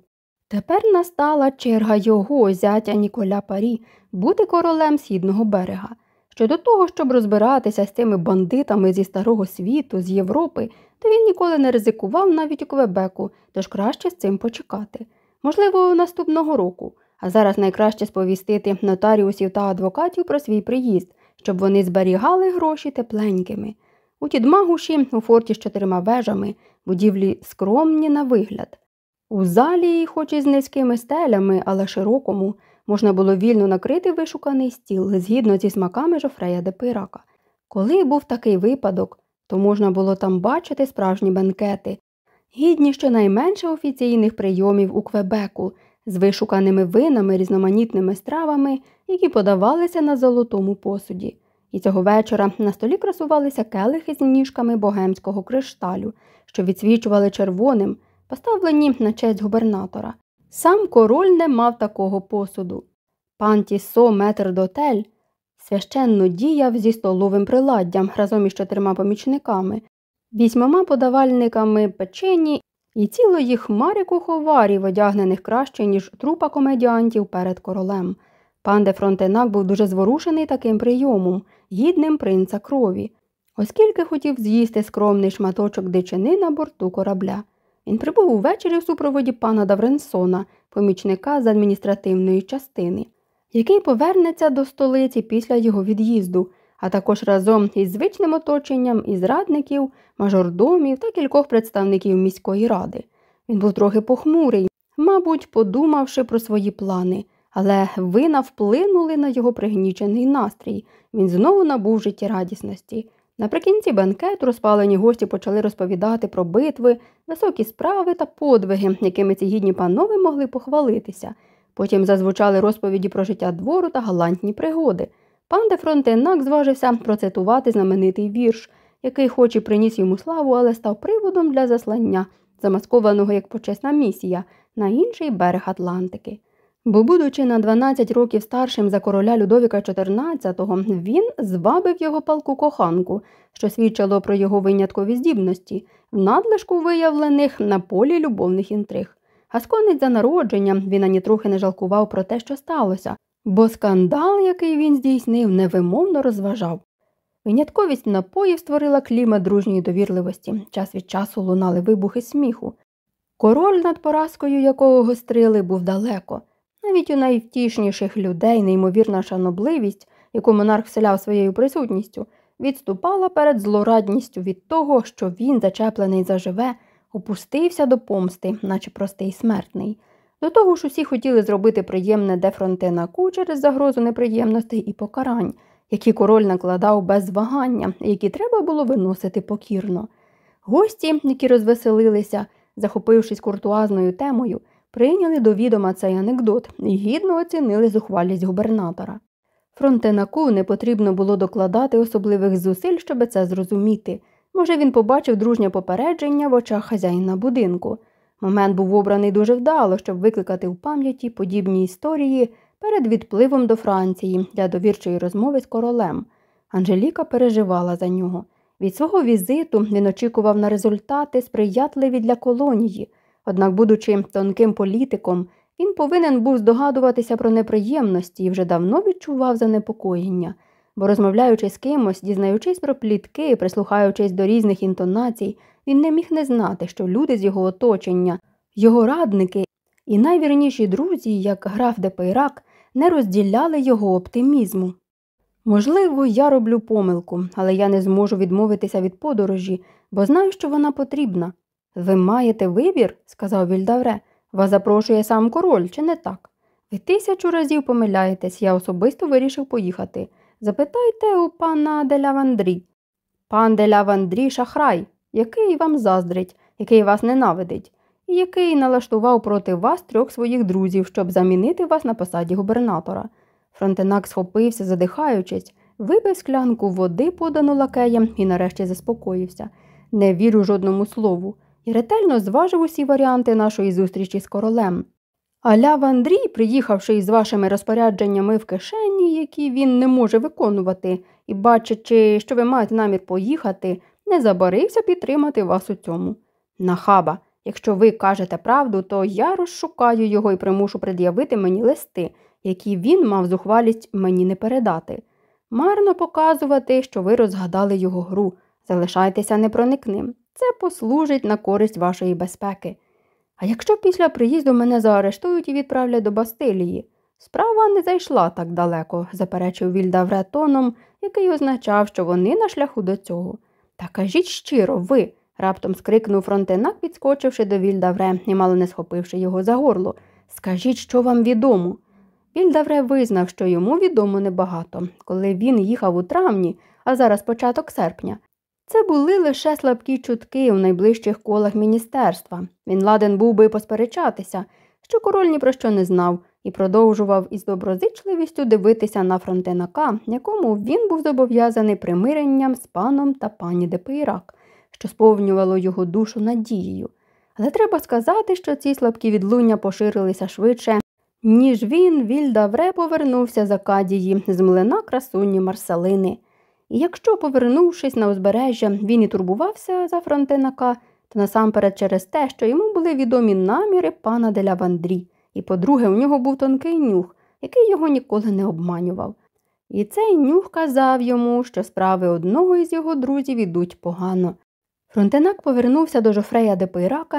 Тепер настала черга його, зятя Ніколя Парі, бути королем східного берега. Щодо того, щоб розбиратися з цими бандитами зі старого світу, з Європи, то він ніколи не ризикував навіть у Квебеку, тож краще з цим почекати. Можливо, наступного року а зараз найкраще сповістити нотаріусів та адвокатів про свій приїзд, щоб вони зберігали гроші тепленькими. У Тідмагуші, у форті з чотирма вежами, будівлі скромні на вигляд. У залі, хоч і з низькими стелями, але широкому, можна було вільно накрити вишуканий стіл згідно зі смаками Жофрея де Пирака. Коли був такий випадок, то можна було там бачити справжні бенкети, гідні щонайменше офіційних прийомів у Квебеку, з вишуканими винами, різноманітними стравами, які подавалися на золотому посуді. І цього вечора на столі красувалися келихи з ніжками богемського кришталю, що відсвічували червоним, поставлені на честь губернатора. Сам король не мав такого посуду. Пан Тісо метр дотель священно діяв зі столовим приладдям разом із чотирма помічниками, вісьмома подавальниками печені і цілої хмари куховарів, одягнених краще, ніж трупа комедіантів перед королем. Пан де Фронтенак був дуже зворушений таким прийомом, гідним принца крові, оскільки хотів з'їсти скромний шматочок дичини на борту корабля. Він прибув увечері в супроводі пана Давренсона, помічника з адміністративної частини, який повернеться до столиці після його від'їзду, а також разом із звичним оточенням із радників, мажордомів та кількох представників міської ради. Він був трохи похмурий, мабуть, подумавши про свої плани, але вина вплинули на його пригнічений настрій. Він знову набув життєрадісності. Наприкінці бенкету розпалені гості почали розповідати про битви, високі справи та подвиги, якими ці гідні панове могли похвалитися. Потім зазвучали розповіді про життя двору та галантні пригоди. Пан де Фронтенак зважився процитувати знаменитий вірш, який, хоч і приніс йому славу, але став приводом для заслання, замаскованого як почесна місія, на інший берег Атлантики. Бо, будучи на 12 років старшим за короля Людовіка XIV, він звабив його палку коханку, що свідчило про його виняткові здібності, в надлишку виявлених на полі любовних інтриг. Гасконець за народженням він ані трохи не жалкував про те, що сталося, бо скандал, який він здійснив, невимовно розважав. Винятковість напоїв створила клімат дружньої довірливості, час від часу лунали вибухи сміху. Король, над поразкою якого гострили, був далеко. Навіть у найвтішніших людей неймовірна шанобливість, яку монарх вселяв своєю присутністю, відступала перед злорадністю від того, що він, зачеплений заживе, опустився до помсти, наче простий смертний. До того ж усі хотіли зробити приємне де фронтенаку через загрозу неприємностей і покарань, які король накладав без вагання, які треба було виносити покірно. Гості, які розвеселилися, захопившись куртуазною темою, прийняли до відома цей анекдот і гідно оцінили зухвалість губернатора. Фронтенаку не потрібно було докладати особливих зусиль, щоб це зрозуміти. Може, він побачив дружнє попередження в очах хазяїна будинку. Момент був обраний дуже вдало, щоб викликати в пам'яті подібні історії перед відпливом до Франції для довірчої розмови з королем. Анжеліка переживала за нього. Від свого візиту він очікував на результати, сприятливі для колонії, однак, будучи тонким політиком, він повинен був здогадуватися про неприємності і вже давно відчував занепокоєння, бо, розмовляючи з кимось, дізнаючись про плітки, прислухаючись до різних інтонацій, він не міг не знати, що люди з його оточення, його радники і найвірніші друзі, як граф де Пейрак, не розділяли його оптимізму. Можливо, я роблю помилку, але я не зможу відмовитися від подорожі, бо знаю, що вона потрібна. Ви маєте вибір, сказав Вільдавре, вас запрошує сам король, чи не так? Ви тисячу разів помиляєтесь, я особисто вирішив поїхати. Запитайте у пана Делявандрі. Пан Делявандрі шахрай, який вам заздрить, який вас ненавидить, і який налаштував проти вас трьох своїх друзів, щоб замінити вас на посаді губернатора. Фронтенак схопився, задихаючись, випив склянку води, подану лакеєм, і нарешті заспокоївся. Не вірю жодному слову, і ретельно зважив усі варіанти нашої зустрічі з королем. А ляв Андрій, приїхавши із вашими розпорядженнями в кишені, які він не може виконувати, і бачачи, що ви маєте намір поїхати, не забарився підтримати вас у цьому. Нахаба, якщо ви кажете правду, то я розшукаю його і примушу пред'явити мені листи, які він мав зухвалість мені не передати. Марно показувати, що ви розгадали його гру, залишайтеся непроникним. Це послужить на користь вашої безпеки. А якщо після приїзду мене заарештують і відправлять до Бастилії? Справа не зайшла так далеко, заперечив Вільдавре тоном, який означав, що вони на шляху до цього. Та кажіть щиро, ви, раптом скрикнув фронтенак, підскочивши до Вільдавре і мало не схопивши його за горло. Скажіть, що вам відомо. Вільдавре визнав, що йому відомо небагато, коли він їхав у травні, а зараз початок серпня. Це були лише слабкі чутки у найближчих колах міністерства. Він ладен був би посперечатися, що король ні про що не знав, і продовжував із доброзичливістю дивитися на фронтенака, якому він був зобов'язаний примиренням з паном та пані Депейрак, що сповнювало його душу надією. Але треба сказати, що ці слабкі відлуння поширилися швидше, ніж він, Вільдавре, повернувся з Акадії з млина красуні Марселини. І якщо, повернувшись на узбережжя, він і турбувався за фронтенака, то насамперед через те, що йому були відомі наміри пана деля Вандрі, і, по-друге, у нього був тонкий нюх, який його ніколи не обманював. І цей нюх казав йому, що справи одного із його друзів ідуть погано. Фронтенак повернувся до Жофрея де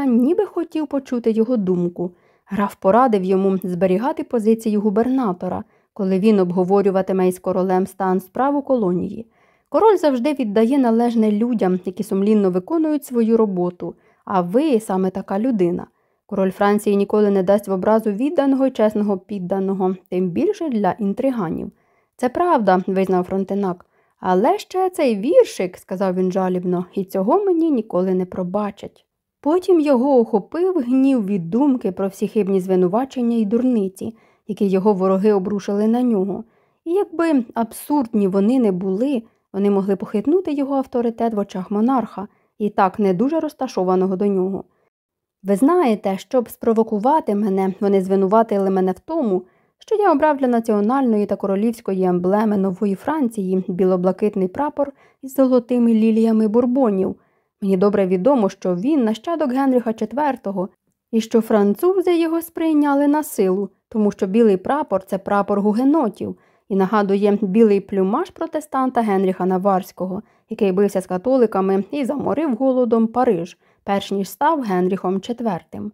ніби хотів почути його думку. Граф порадив йому зберігати позицію губернатора, коли він обговорюватиме із королем стан справу колонії. Король завжди віддає належне людям, які сумлінно виконують свою роботу, а ви саме така людина. Король Франції ніколи не дасть в образу відданого і чесного підданого, тим більше для інтриганів. Це правда, визнав Фронтенак. Але ще цей віршик, сказав він жалібно, і цього мені ніколи не пробачать. Потім його охопив гнів від думки про всі хибні звинувачення і дурниці, які його вороги обрушили на нього. І якби абсурдні вони не були, вони могли похитнути його авторитет в очах монарха і так не дуже розташованого до нього. Ви знаєте, щоб спровокувати мене, вони звинуватили мене в тому, що я обрав для національної та королівської емблеми нової Франції білоблакитний прапор із золотими ліліями бурбонів. Мені добре відомо, що він нащадок Генріха IV, і що французи його сприйняли насилу, тому що білий прапор це прапор гугенотів і нагадує білий плюмаж протестанта Генріха Наварського, який бився з католиками і заморив голодом Париж, перш ніж став Генріхом IV.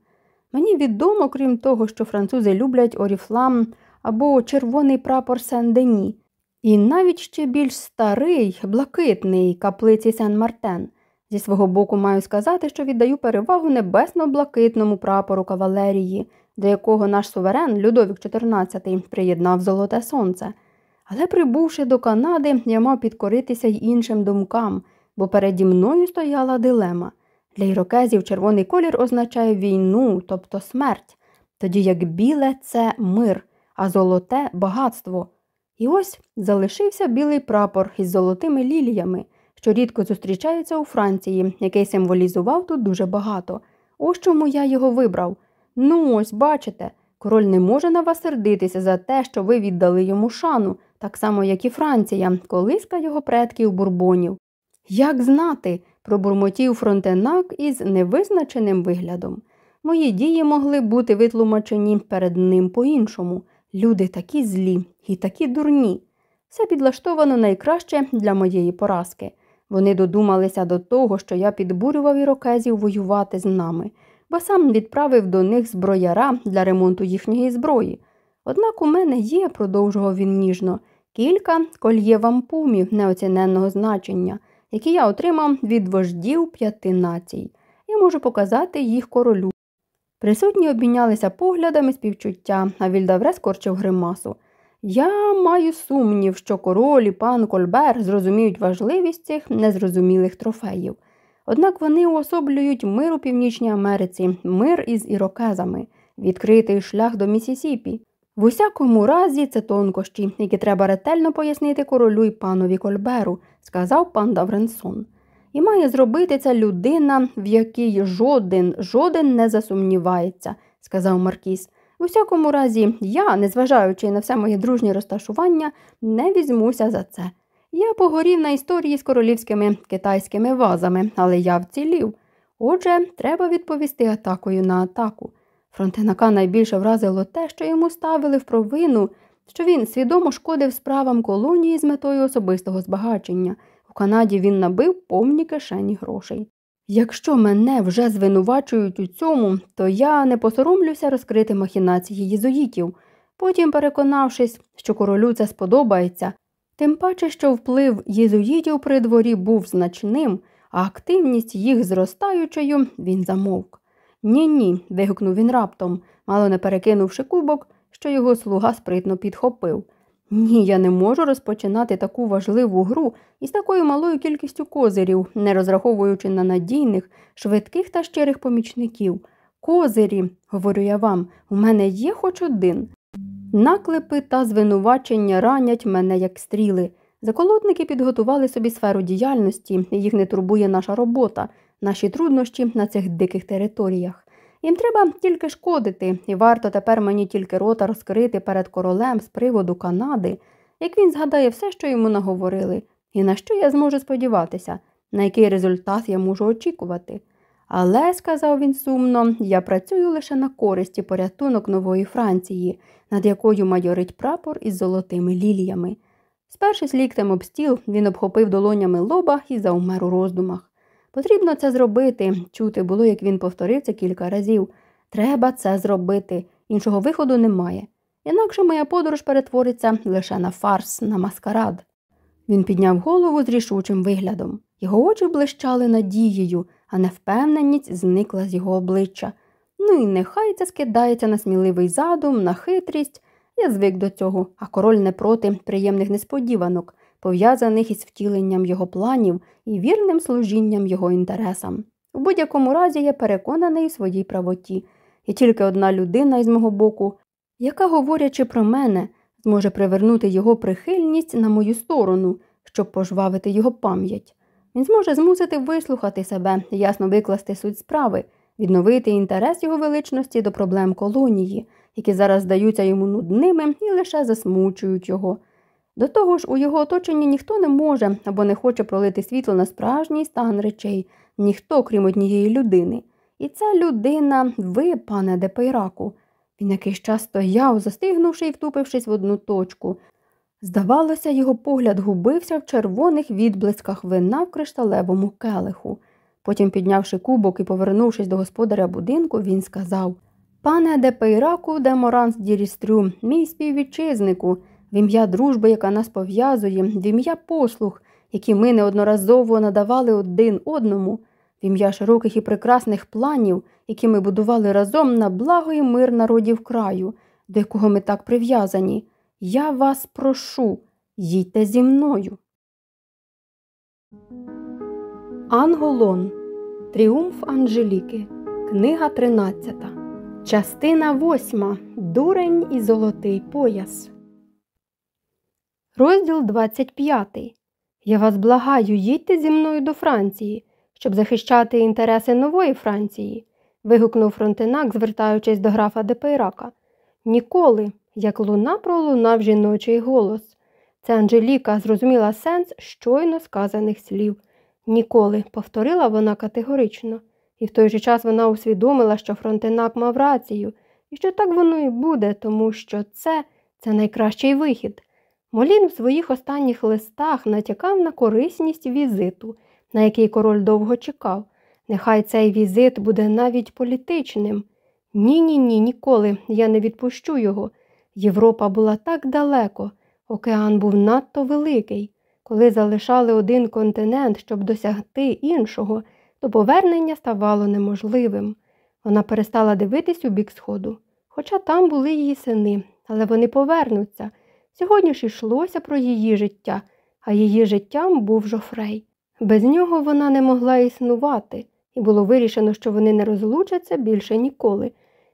Мені відомо, крім того, що французи люблять оріфлам або червоний прапор Сен-Дені, і навіть ще більш старий, блакитний каплиці Сен-Мартен. Зі свого боку маю сказати, що віддаю перевагу небесно-блакитному прапору кавалерії, до якого наш суверен Людовік XIV приєднав золоте сонце. Але, прибувши до Канади, я мав підкоритися й іншим думкам, бо переді мною стояла дилема. Для ірокезів червоний колір означає війну, тобто смерть, тоді як біле це мир, а золоте багатство. І ось залишився білий прапор із золотими ліліями, що рідко зустрічається у Франції, який символізував тут дуже багато. Ось чому я його вибрав. Ну, ось, бачите, король не може на вас сердитися за те, що ви віддали йому шану, так само, як і Франція, колиска його предків бурбонів. Як знати, пробурмотів фронтенак із невизначеним виглядом. Мої дії могли бути витлумачені перед ним по-іншому. Люди такі злі і такі дурні. Все підлаштовано найкраще для моєї поразки. Вони додумалися до того, що я підбурював ірокезів воювати з нами, бо сам відправив до них зброяра для ремонту їхньої зброї. Однак у мене є, продовжував він ніжно, кілька кольє вампумів неоціненного значення, які я отримав від вождів п'яти націй. Я можу показати їх королю. Присутні обмінялися поглядами співчуття, а Вільдавре скорчив гримасу. Я маю сумнів, що король і пан Кольбер зрозуміють важливість цих незрозумілих трофеїв. Однак вони уособлюють мир у Північній Америці, мир із ірокезами, відкритий шлях до Місісіпі. В усякому разі це тонкощі, які треба ретельно пояснити королю й панові Кольберу, сказав пан Давренсон. І має зробити це людина, в якій жоден, жоден не засумнівається, сказав Маркіс. В усякому разі, я, незважаючи на все моє дружнє розташування, не візьмуся за це. Я погорів на історії з королівськими китайськими вазами, але я вцілів. Отже, треба відповісти атакою на атаку. Фронтенака найбільше вразило те, що йому ставили в провину, що він свідомо шкодив справам колонії з метою особистого збагачення. У Канаді він набив повні кишені грошей. Якщо мене вже звинувачують у цьому, то я не посоромлюся розкрити махінації єзуїтів, потім, переконавшись, що королю це сподобається, тим паче, що вплив єзуїтів при дворі був значним, а активність їх зростаючою, він замовк. Ні, ні, вигукнув він раптом, мало не перекинувши кубок, що його слуга спритно підхопив. Ні, я не можу розпочинати таку важливу гру із такою малою кількістю козирів, не розраховуючи на надійних, швидких та щирих помічників. Козирі, говорю я вам, у мене є хоч один. Наклепи та звинувачення ранять мене, як стріли. Заколотники підготували собі сферу діяльності, їх не турбує наша робота, наші труднощі на цих диких територіях. Їм треба тільки шкодити, і варто тепер мені тільки рота розкрити перед королем з приводу Канади, як він згадає все, що йому наговорили, і на що я зможу сподіватися, на який результат я можу очікувати. Але, сказав він сумно, я працюю лише на користь і порятунок нової Франції, над якою майорить прапор із золотими ліліями. Спершись ліктем об стіл, він обхопив долонями лоба і заумер у роздумах. Потрібно це зробити. Чути було, як він повторив це кілька разів. Треба це зробити, іншого виходу немає. інакше моя подорож перетвориться лише на фарс, на маскарад. Він підняв голову з рішучим виглядом. Його очі блищали надією, а невпевненість зникла з його обличчя. Ну і нехай це скидається на сміливий задум, на хитрість. Я звик до цього, а король не проти приємних несподіванок, пов'язаних із втіленням його планів і вірним служінням його інтересам. У будь-якому разі я переконаний у своїй правоті. І тільки одна людина із мого боку, яка, говорячи про мене, зможе привернути його прихильність на мою сторону, щоб пожвавити його пам'ять. Він зможе змусити вислухати себе, ясно викласти суть справи, відновити інтерес його величності до проблем колонії, які зараз здаються йому нудними і лише засмучують його. До того ж, у його оточенні ніхто не може або не хоче пролити світло на справжній стан речей, ніхто, крім однієї людини. І ця людина, ви, пане Депейраку. Він якийсь час стояв, застигнувши і втупившись в одну точку. Здавалося, його погляд губився в червоних відблисках вина в кришталевому келиху. Потім, піднявши кубок і повернувшись до господаря будинку, він сказав Пане Депейраку де Моранс Дірістрю, мій співвітчизнику, в ім'я дружби, яка нас пов'язує, в ім'я послуг, які ми неодноразово надавали один одному, в ім'я широких і прекрасних планів, які ми будували разом на благо і мир народів краю, до якого ми так прив'язані. Я вас прошу, їдьте зі мною. Анголон. Тріумф Анжеліки. Книга 13. Частина 8. Дурень і золотий пояс. Розділ 25. Я вас благаю, їдьте зі мною до Франції, щоб захищати інтереси нової Франції. вигукнув Фронтенак, звертаючись до графа Депейрака. Ніколи, як луна пролунав жіночий голос. Це Анжеліка зрозуміла сенс щойно сказаних слів. Ніколи, повторила вона категорично, і в той же час вона усвідомила, що Фронтенак мав рацію, і що так воно і буде, тому що це, це найкращий вихід. Молін в своїх останніх листах натякав на корисність візиту, на який король довго чекав. Нехай цей візит буде навіть політичним. Ні, ні, ні, ніколи я не відпущу його. Європа була так далеко, океан був надто великий. Коли залишали один континент, щоб досягти іншого, то повернення ставало неможливим. Вона перестала дивитись у бік сходу. Хоча там були її сини, але вони повернуться. Сьогодні ж йшлося про її життя, а її життям був жофрей. Без нього вона не могла існувати, і було вирішено, що вони не розлучаться більше ніколи.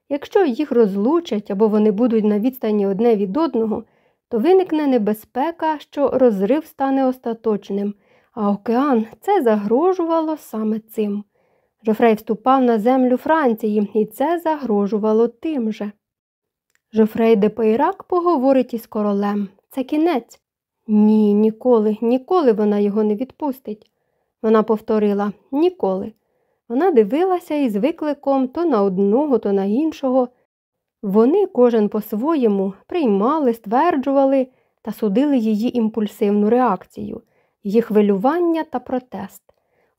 Якщо їх розлучать або вони будуть на відстані одне від одного, то виникне небезпека, що розрив стане остаточним, а океан це загрожувало саме цим. Жофрей вступав на землю Франції, і це загрожувало тим же. Жофрей де Пейрак поговорить із королем. Це кінець. Ні, ніколи, ніколи вона його не відпустить. Вона повторила ніколи. Вона дивилася із викликом то на одного, то на іншого. Вони кожен по-своєму приймали, стверджували та судили її імпульсивну реакцію, її хвилювання та протест.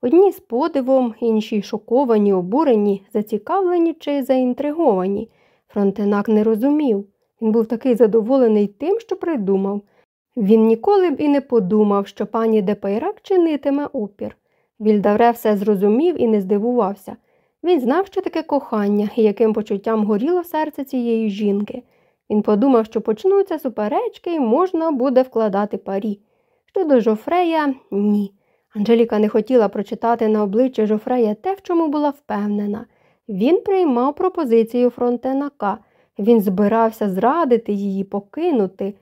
Одні з подивом, інші шоковані, обурені, зацікавлені чи заінтриговані. Фронтенак не розумів. Він був такий задоволений тим, що придумав. Він ніколи б і не подумав, що пані Депейрак чинитиме опір. Вільдавре все зрозумів і не здивувався. Він знав, що таке кохання і яким почуттям горіло серце цієї жінки. Він подумав, що почнуться суперечки і можна буде вкладати парі. Щодо Жофрея ні. Анжеліка не хотіла прочитати на обличчя Жофрея те, в чому була впевнена. Він приймав пропозицію фронтенака, він збирався зрадити її, покинути.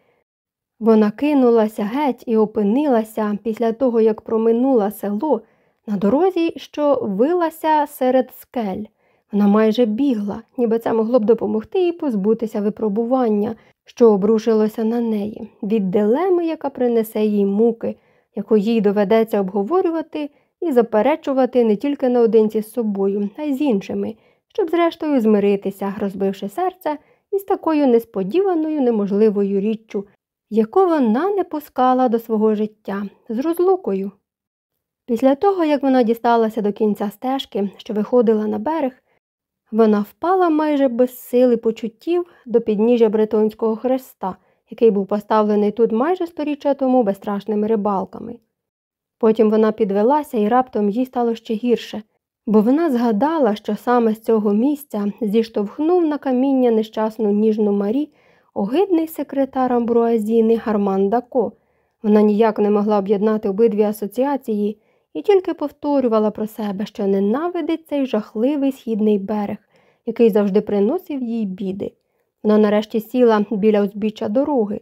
Вона кинулася геть і опинилася після того, як проминула село на дорозі, що вилася серед скель. Вона майже бігла, ніби це могло б допомогти їй позбутися випробування, що обрушилося на неї, від дилеми, яка принесе їй муки, яку їй доведеться обговорювати і заперечувати не тільки наодинці з собою, а й з іншими, щоб, зрештою, змиритися, розбивши серце із такою несподіваною неможливою річчю, яку вона не пускала до свого життя з розлукою. Після того, як вона дісталася до кінця стежки, що виходила на берег, Вона впала майже без сили почуттів до підніжжя Бретонського хреста, який був поставлений тут майже сторіччя тому безстрашними рибалками. Потім вона підвелася і раптом їй стало ще гірше, бо вона згадала, що саме з цього місця зіштовхнув на каміння нещасну ніжну Марі огидний секретар амбруазіни Гарман Дако. Вона ніяк не могла об'єднати обидві асоціації і тільки повторювала про себе, що ненавидить цей жахливий східний берег, який завжди приносив їй біди. Вона нарешті сіла біля узбіччя дороги.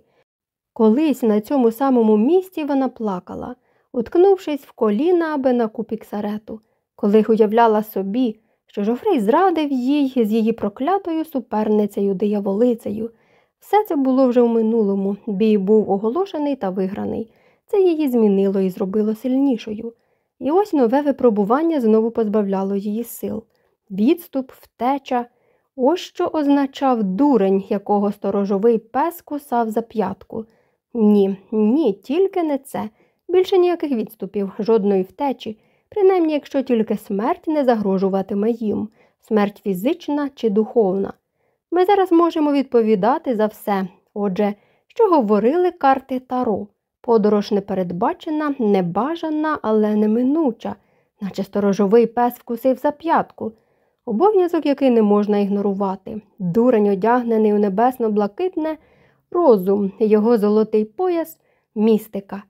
Колись на цьому самому місці вона плакала, уткнувшись в коліна аби на купік сарету, коли уявляла собі, що Жофрей зрадив їй з її проклятою суперницею дияволицею. Все це було вже в минулому, бій був оголошений та виграний. Це її змінило і зробило сильнішою. І ось нове випробування знову позбавляло її сил. Відступ, втеча. Ось що означав дурень, якого сторожовий пес кусав за п'ятку. Ні, ні, тільки не це. Більше ніяких відступів, жодної втечі, принаймні якщо тільки смерть не загрожуватиме їм, смерть фізична чи духовна. Ми зараз можемо відповідати за все. Отже, що говорили карти Таро. Подорож непередбачена, небажана, але неминуча, наче сторожовий пес вкусив за п'ятку. Обов'язок, який не можна ігнорувати. Дурень, одягнений у небесно-блакитне, розум, його золотий пояс, містика.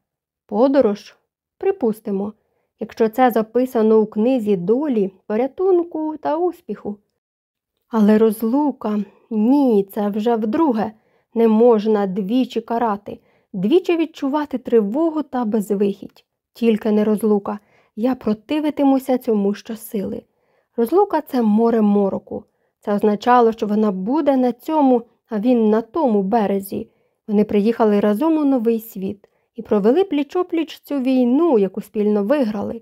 Подорож, припустимо, якщо це записано у книзі долі, порятунку та успіху. Але розлука ні, це вже вдруге. Не можна двічі карати, двічі відчувати тривогу та безвихідь. Тільки не розлука. Я противитимуся цьому щосили. Розлука це море мороку. Це означало, що вона буде на цьому, а він на тому березі. Вони приїхали разом у новий світ і провели пліч-опліч цю війну, яку спільно виграли.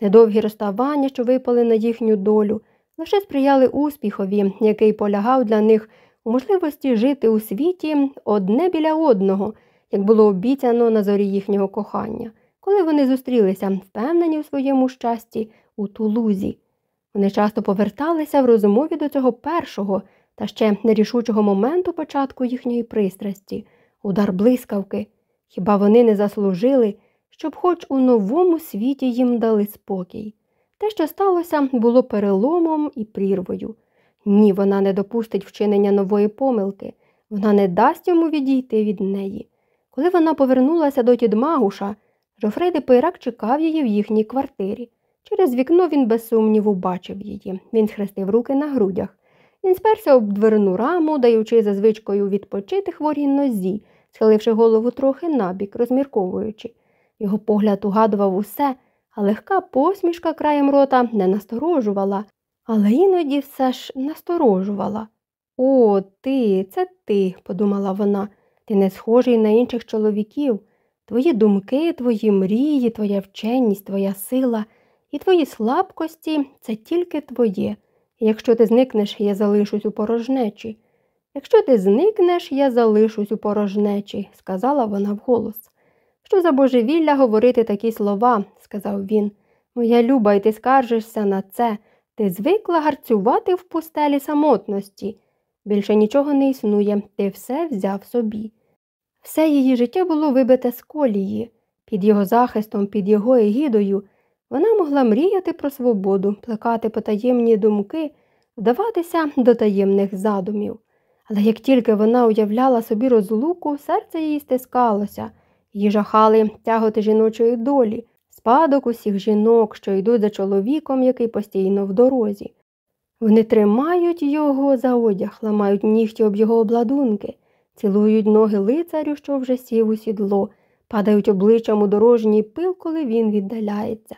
Недовгі розставання, що випали на їхню долю лише сприяли успіхові, який полягав для них у можливості жити у світі одне біля одного, як було обіцяно на зорі їхнього кохання, коли вони зустрілися, впевнені у своєму щасті у тулузі. Вони часто поверталися в розмові до цього першого та ще нерішучого моменту початку їхньої пристрасті, удар блискавки. Хіба вони не заслужили, щоб хоч у новому світі їм дали спокій? Те, що сталося, було переломом і прірвою. Ні, вона не допустить вчинення нової помилки, вона не дасть йому відійти від неї. Коли вона повернулася до Тідмагуша, Жофрей де Пейрак чекав її в їхній квартирі. Через вікно він без сумніву бачив її. Він схрестив руки на грудях. Він сперся об дверну раму, даючи за звичкою відпочити хворій нозі, схиливши голову трохи набік, розмірковуючи. Його погляд угадував усе, а легка посмішка краєм рота не насторожувала, але іноді все ж насторожувала. О, ти, це ти, подумала вона, ти не схожий на інших чоловіків. Твої думки, твої мрії, твоя вченість, твоя сила і твої слабкості це тільки твоє. Якщо ти зникнеш, я залишусь у порожнечі. Якщо ти зникнеш, я залишусь у порожнечі, сказала вона вголос. Що за божевілля говорити такі слова, сказав він. Моя люба, і ти скаржишся на це. Ти звикла гарцювати в пустелі самотності. Більше нічого не існує, ти все взяв собі. Все її життя було вибите з колії. Під його захистом, під його егідою, вона могла мріяти про свободу, плекати потаємні думки, вдаватися до таємних задумів. Але як тільки вона уявляла собі розлуку, серце її стискалося. Її жахали тяготи жіночої долі, спадок усіх жінок, що йдуть за чоловіком, який постійно в дорозі. Вони тримають його за одяг, ламають нігті об його обладунки, цілують ноги лицарю, що вже сів у сідло, падають обличчям у дорожній пил, коли він віддаляється.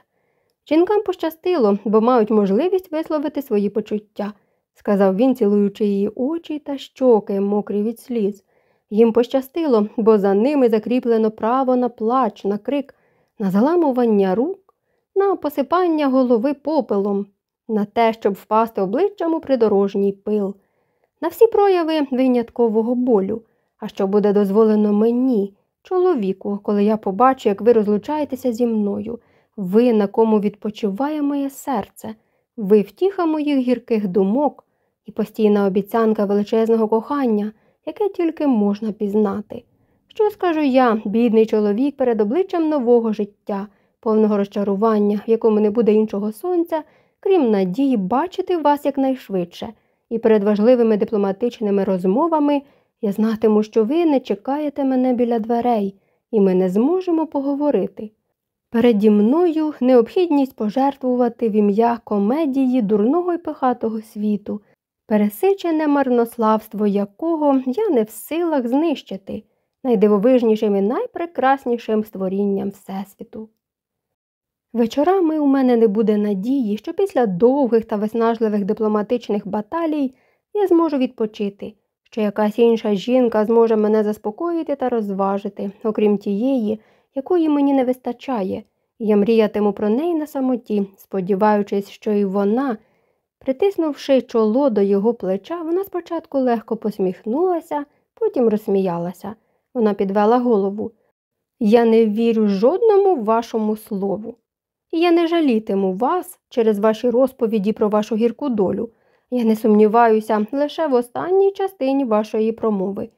Жінкам пощастило, бо мають можливість висловити свої почуття, сказав він, цілуючи її очі та щоки, мокрі від сліз. Їм пощастило, бо за ними закріплено право на плач, на крик, на заламування рук, на посипання голови попелом, на те, щоб впасти обличчям у придорожній пил, на всі прояви виняткового болю, а що буде дозволено мені, чоловіку, коли я побачу, як ви розлучаєтеся зі мною, ви, на кому відпочиває моє серце, ви втіха моїх гірких думок, і постійна обіцянка величезного кохання, яке тільки можна пізнати. Що скажу я, бідний чоловік, перед обличчям нового життя, повного розчарування, в якому не буде іншого сонця, крім надії бачити вас якнайшвидше, і перед важливими дипломатичними розмовами я знатиму, що ви не чекаєте мене біля дверей, і ми не зможемо поговорити. Переді мною необхідність пожертвувати в ім'я комедії дурного й пихатого світу, пересичене марнославство якого я не в силах знищити, найдивовижнішим і найпрекраснішим створінням Всесвіту. Вечорами у мене не буде надії, що після довгих та виснажливих дипломатичних баталій я зможу відпочити, що якась інша жінка зможе мене заспокоїти та розважити, окрім тієї, якої мені не вистачає, я мріятиму про неї на самоті, сподіваючись, що і вона, притиснувши чоло до його плеча, вона спочатку легко посміхнулася, потім розсміялася. Вона підвела голову. Я не вірю жодному вашому слову. Я не жалітиму вас через ваші розповіді про вашу гірку долю. Я не сумніваюся лише в останній частині вашої промови.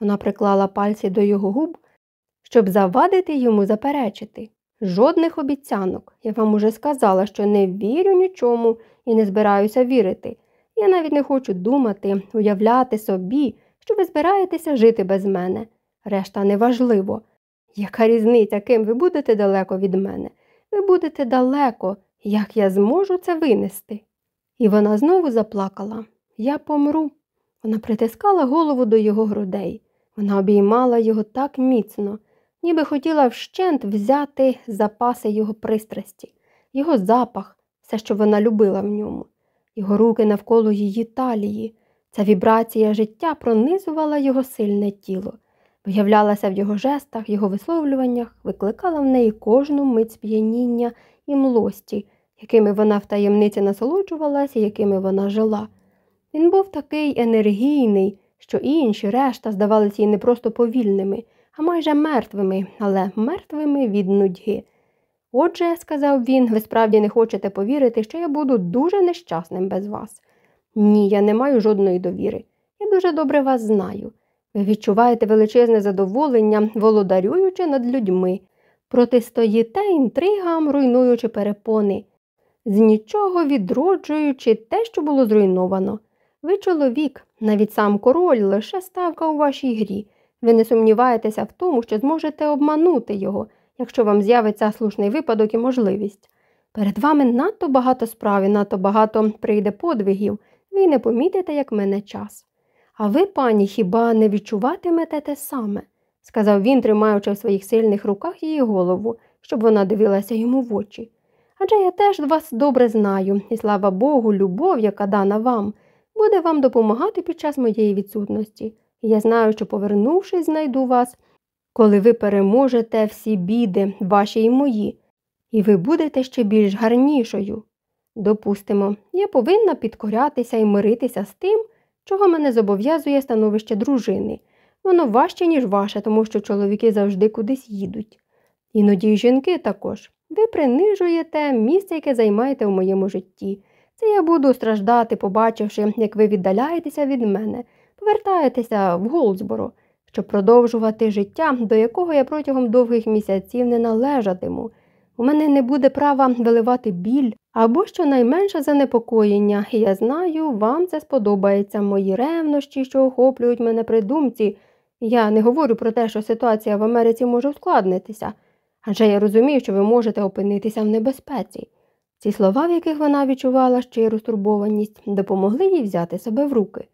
Вона приклала пальці до його губ, щоб завадити йому заперечити. Жодних обіцянок. Я вам уже сказала, що не вірю нічому і не збираюся вірити. Я навіть не хочу думати, уявляти собі, що ви збираєтеся жити без мене. Решта неважливо. Яка різниця, ким ви будете далеко від мене? Ви будете далеко, як я зможу це винести. І вона знову заплакала. Я помру. Вона притискала голову до його грудей. Вона обіймала його так міцно, ніби хотіла вщент взяти запаси його пристрасті, його запах, все, що вона любила в ньому, його руки навколо її талії. Ця вібрація життя пронизувала його сильне тіло, виявлялася в його жестах, його висловлюваннях, викликала в неї кожну мить сп'яніння і млості, якими вона в таємниці насолоджувалася, якими вона жила. Він був такий енергійний, що інші решта здавалися їй не просто повільними, а майже мертвими, але мертвими від нудьги. Отже, сказав він, ви справді не хочете повірити, що я буду дуже нещасним без вас. Ні, я не маю жодної довіри. Я дуже добре вас знаю. Ви відчуваєте величезне задоволення, володарюючи над людьми, протистоїте інтригам, руйнуючи перепони, з нічого відроджуючи те, що було зруйновано. Ви чоловік, навіть сам король, лише ставка у вашій грі. Ви не сумніваєтеся в тому, що зможете обманути його, якщо вам з'явиться слушний випадок і можливість. Перед вами надто багато справ і надто багато прийде подвигів, ви не помітите, як мене час. А ви, пані, хіба не відчуватимете те саме? сказав він, тримаючи в своїх сильних руках її голову, щоб вона дивилася йому в очі. Адже я теж вас добре знаю, і слава Богу, любов, яка дана вам, буде вам допомагати під час моєї відсутності. Я знаю, що, повернувшись, знайду вас, коли ви переможете всі біди, ваші і мої, і ви будете ще більш гарнішою. Допустимо, я повинна підкорятися і миритися з тим, чого мене зобов'язує становище дружини. Воно важче, ніж ваше, тому що чоловіки завжди кудись їдуть. Іноді й жінки також. Ви принижуєте місце, яке займаєте в моєму житті. Це я буду страждати, побачивши, як ви віддаляєтеся від мене, повертаєтеся в Голдсборо, щоб продовжувати життя, до якого я протягом довгих місяців не належатиму. У мене не буде права виливати біль або щонайменше занепокоєння, і я знаю, вам це сподобається мої ревнощі, що охоплюють мене при думці. Я не говорю про те, що ситуація в Америці може ускладнитися, адже я розумію, що ви можете опинитися в небезпеці. Ці слова, в яких вона відчувала щиру стурбованість, допомогли їй взяти себе в руки.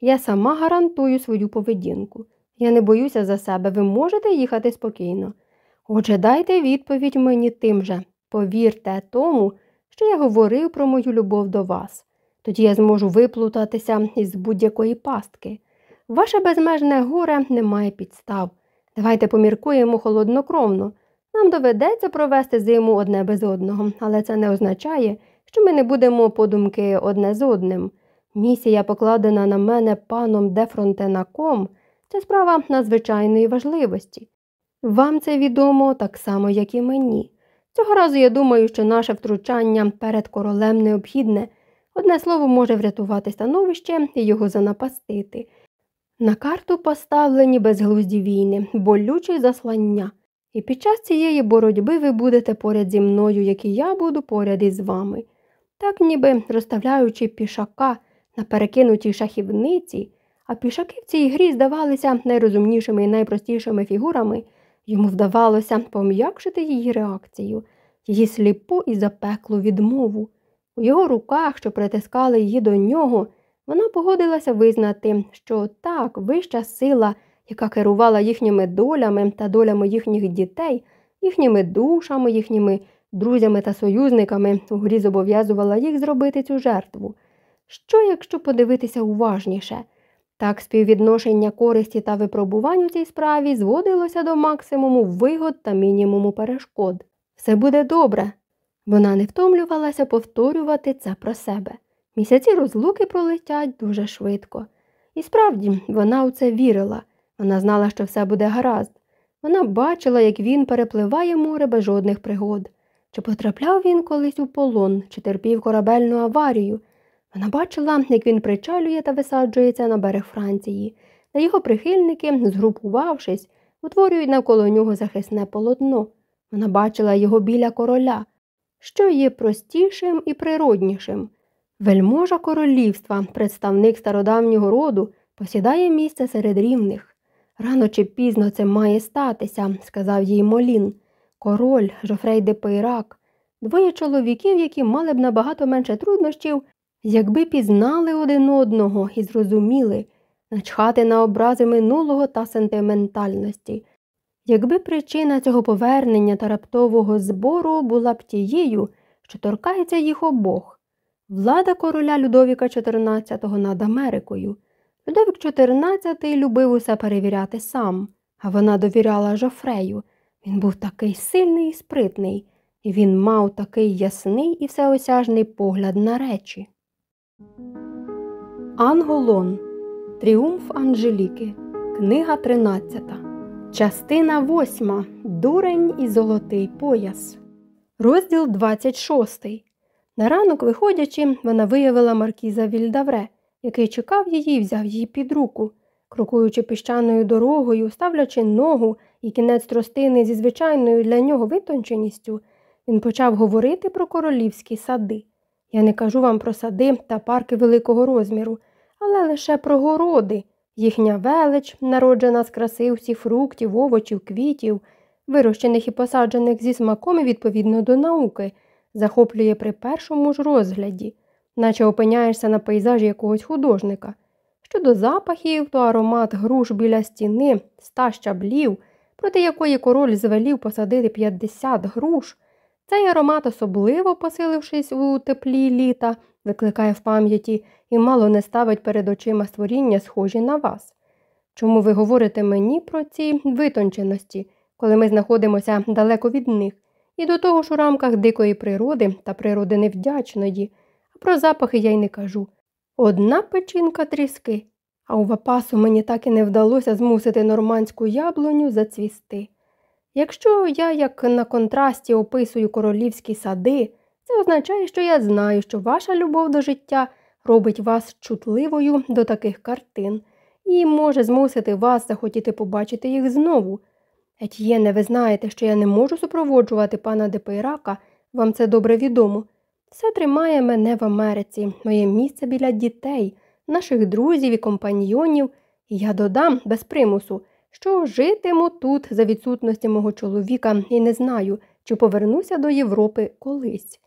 Я сама гарантую свою поведінку. Я не боюся за себе, ви можете їхати спокійно. Отже, дайте відповідь мені тим же. Повірте тому, що я говорив про мою любов до вас. Тоді я зможу виплутатися із будь-якої пастки. Ваше безмежне горе не має підстав. Давайте поміркуємо холоднокровно. Нам доведеться провести зиму одне без одного, але це не означає, що ми не будемо подумки одне з одним. Місія, покладена на мене паном Дефронтенаком, це справа надзвичайної важливості. Вам це відомо так само, як і мені. Цього разу я думаю, що наше втручання перед королем необхідне. Одне слово може врятувати становище і його занапастити. На карту поставлені безглузді війни, болючі заслання. І під час цієї боротьби ви будете поряд зі мною, як і я буду поряд із вами. Так ніби розставляючи пішака на перекинутій шахівниці, а пішаки в цій грі здавалися найрозумнішими і найпростішими фігурами, йому вдавалося пом'якшити її реакцію, її сліпу і запеклу відмову. У його руках, що притискали її до нього, вона погодилася визнати, що так, вища сила, яка керувала їхніми долями та долями їхніх дітей, їхніми душами, їхніми друзями та союзниками у грі зобов'язувала їх зробити цю жертву. Що, якщо подивитися уважніше? Так співвідношення користі та випробувань у цій справі зводилося до максимуму вигод та мінімуму перешкод. Все буде добре. Вона не втомлювалася повторювати це про себе. Місяці розлуки пролетять дуже швидко. І справді, вона у це вірила. Вона знала, що все буде гаразд. Вона бачила, як він перепливає море без жодних пригод. Чи потрапляв він колись у полон, чи терпів корабельну аварію. Вона бачила, як він причалює та висаджується на берег Франції, та його прихильники, згрупувавшись, утворюють навколо нього захисне полотно. Вона бачила його біля короля, що є простішим і природнішим. Вельможа королівства, представник стародавнього роду, посідає місце серед рівних. Рано чи пізно це має статися, сказав їй Молін. Король, Жофрей де Пейрак, двоє чоловіків, які мали б набагато менше труднощів, якби пізнали один одного і зрозуміли, начхати на образи минулого та сентиментальності. Якби причина цього повернення та раптового збору була б тією, що торкається їх обох, влада короля Людовіка XIV над Америкою. Людовік XIV любив усе перевіряти сам, а вона довіряла Жофрею. Він був такий сильний і спритний, і він мав такий ясний і всеосяжний погляд на речі. Анголон. Тріумф Анжеліки. Книга 13. Частина 8. Дурень і золотий пояс. Розділ 26. На ранок, виходячи, вона виявила маркіза Вільдавре, який чекав її і взяв її під руку. Крокуючи піщаною дорогою, ставлячи ногу і кінець тростини зі звичайною для нього витонченістю, він почав говорити про королівські сади. Я не кажу вам про сади та парки великого розміру, але лише про городи, їхня велич, народжена з краси усіх фруктів, овочів, квітів, вирощених і посаджених зі смаком і відповідно до науки, захоплює при першому ж розгляді, наче опиняєшся на пейзажі якогось художника. Щодо запахів, то аромат груш біля стіни, ста щаблів, проти якої король звелів посадити 50 груш. Цей аромат, особливо посилившись у теплі літа, викликає в пам'яті і мало не ставить перед очима створіння, схожі на вас. Чому ви говорите мені про ці витонченості, коли ми знаходимося далеко від них, і до того ж у рамках дикої природи та природи невдячної, а про запахи я й не кажу. Одна печінка тріски, а у вапасу мені так і не вдалося змусити нормандську яблуню зацвісти. Якщо я, як на контрасті, описую королівські сади, це означає, що я знаю, що ваша любов до життя робить вас чутливою до таких картин і може змусити вас захотіти побачити їх знову. Етьєне, ви знаєте, що я не можу супроводжувати пана Депейрака, вам це добре відомо. Все тримає мене в Америці, моє місце біля дітей, наших друзів і компаньйонів, і я додам без примусу що житиму тут за відсутності мого чоловіка і не знаю, чи повернуся до Європи колись.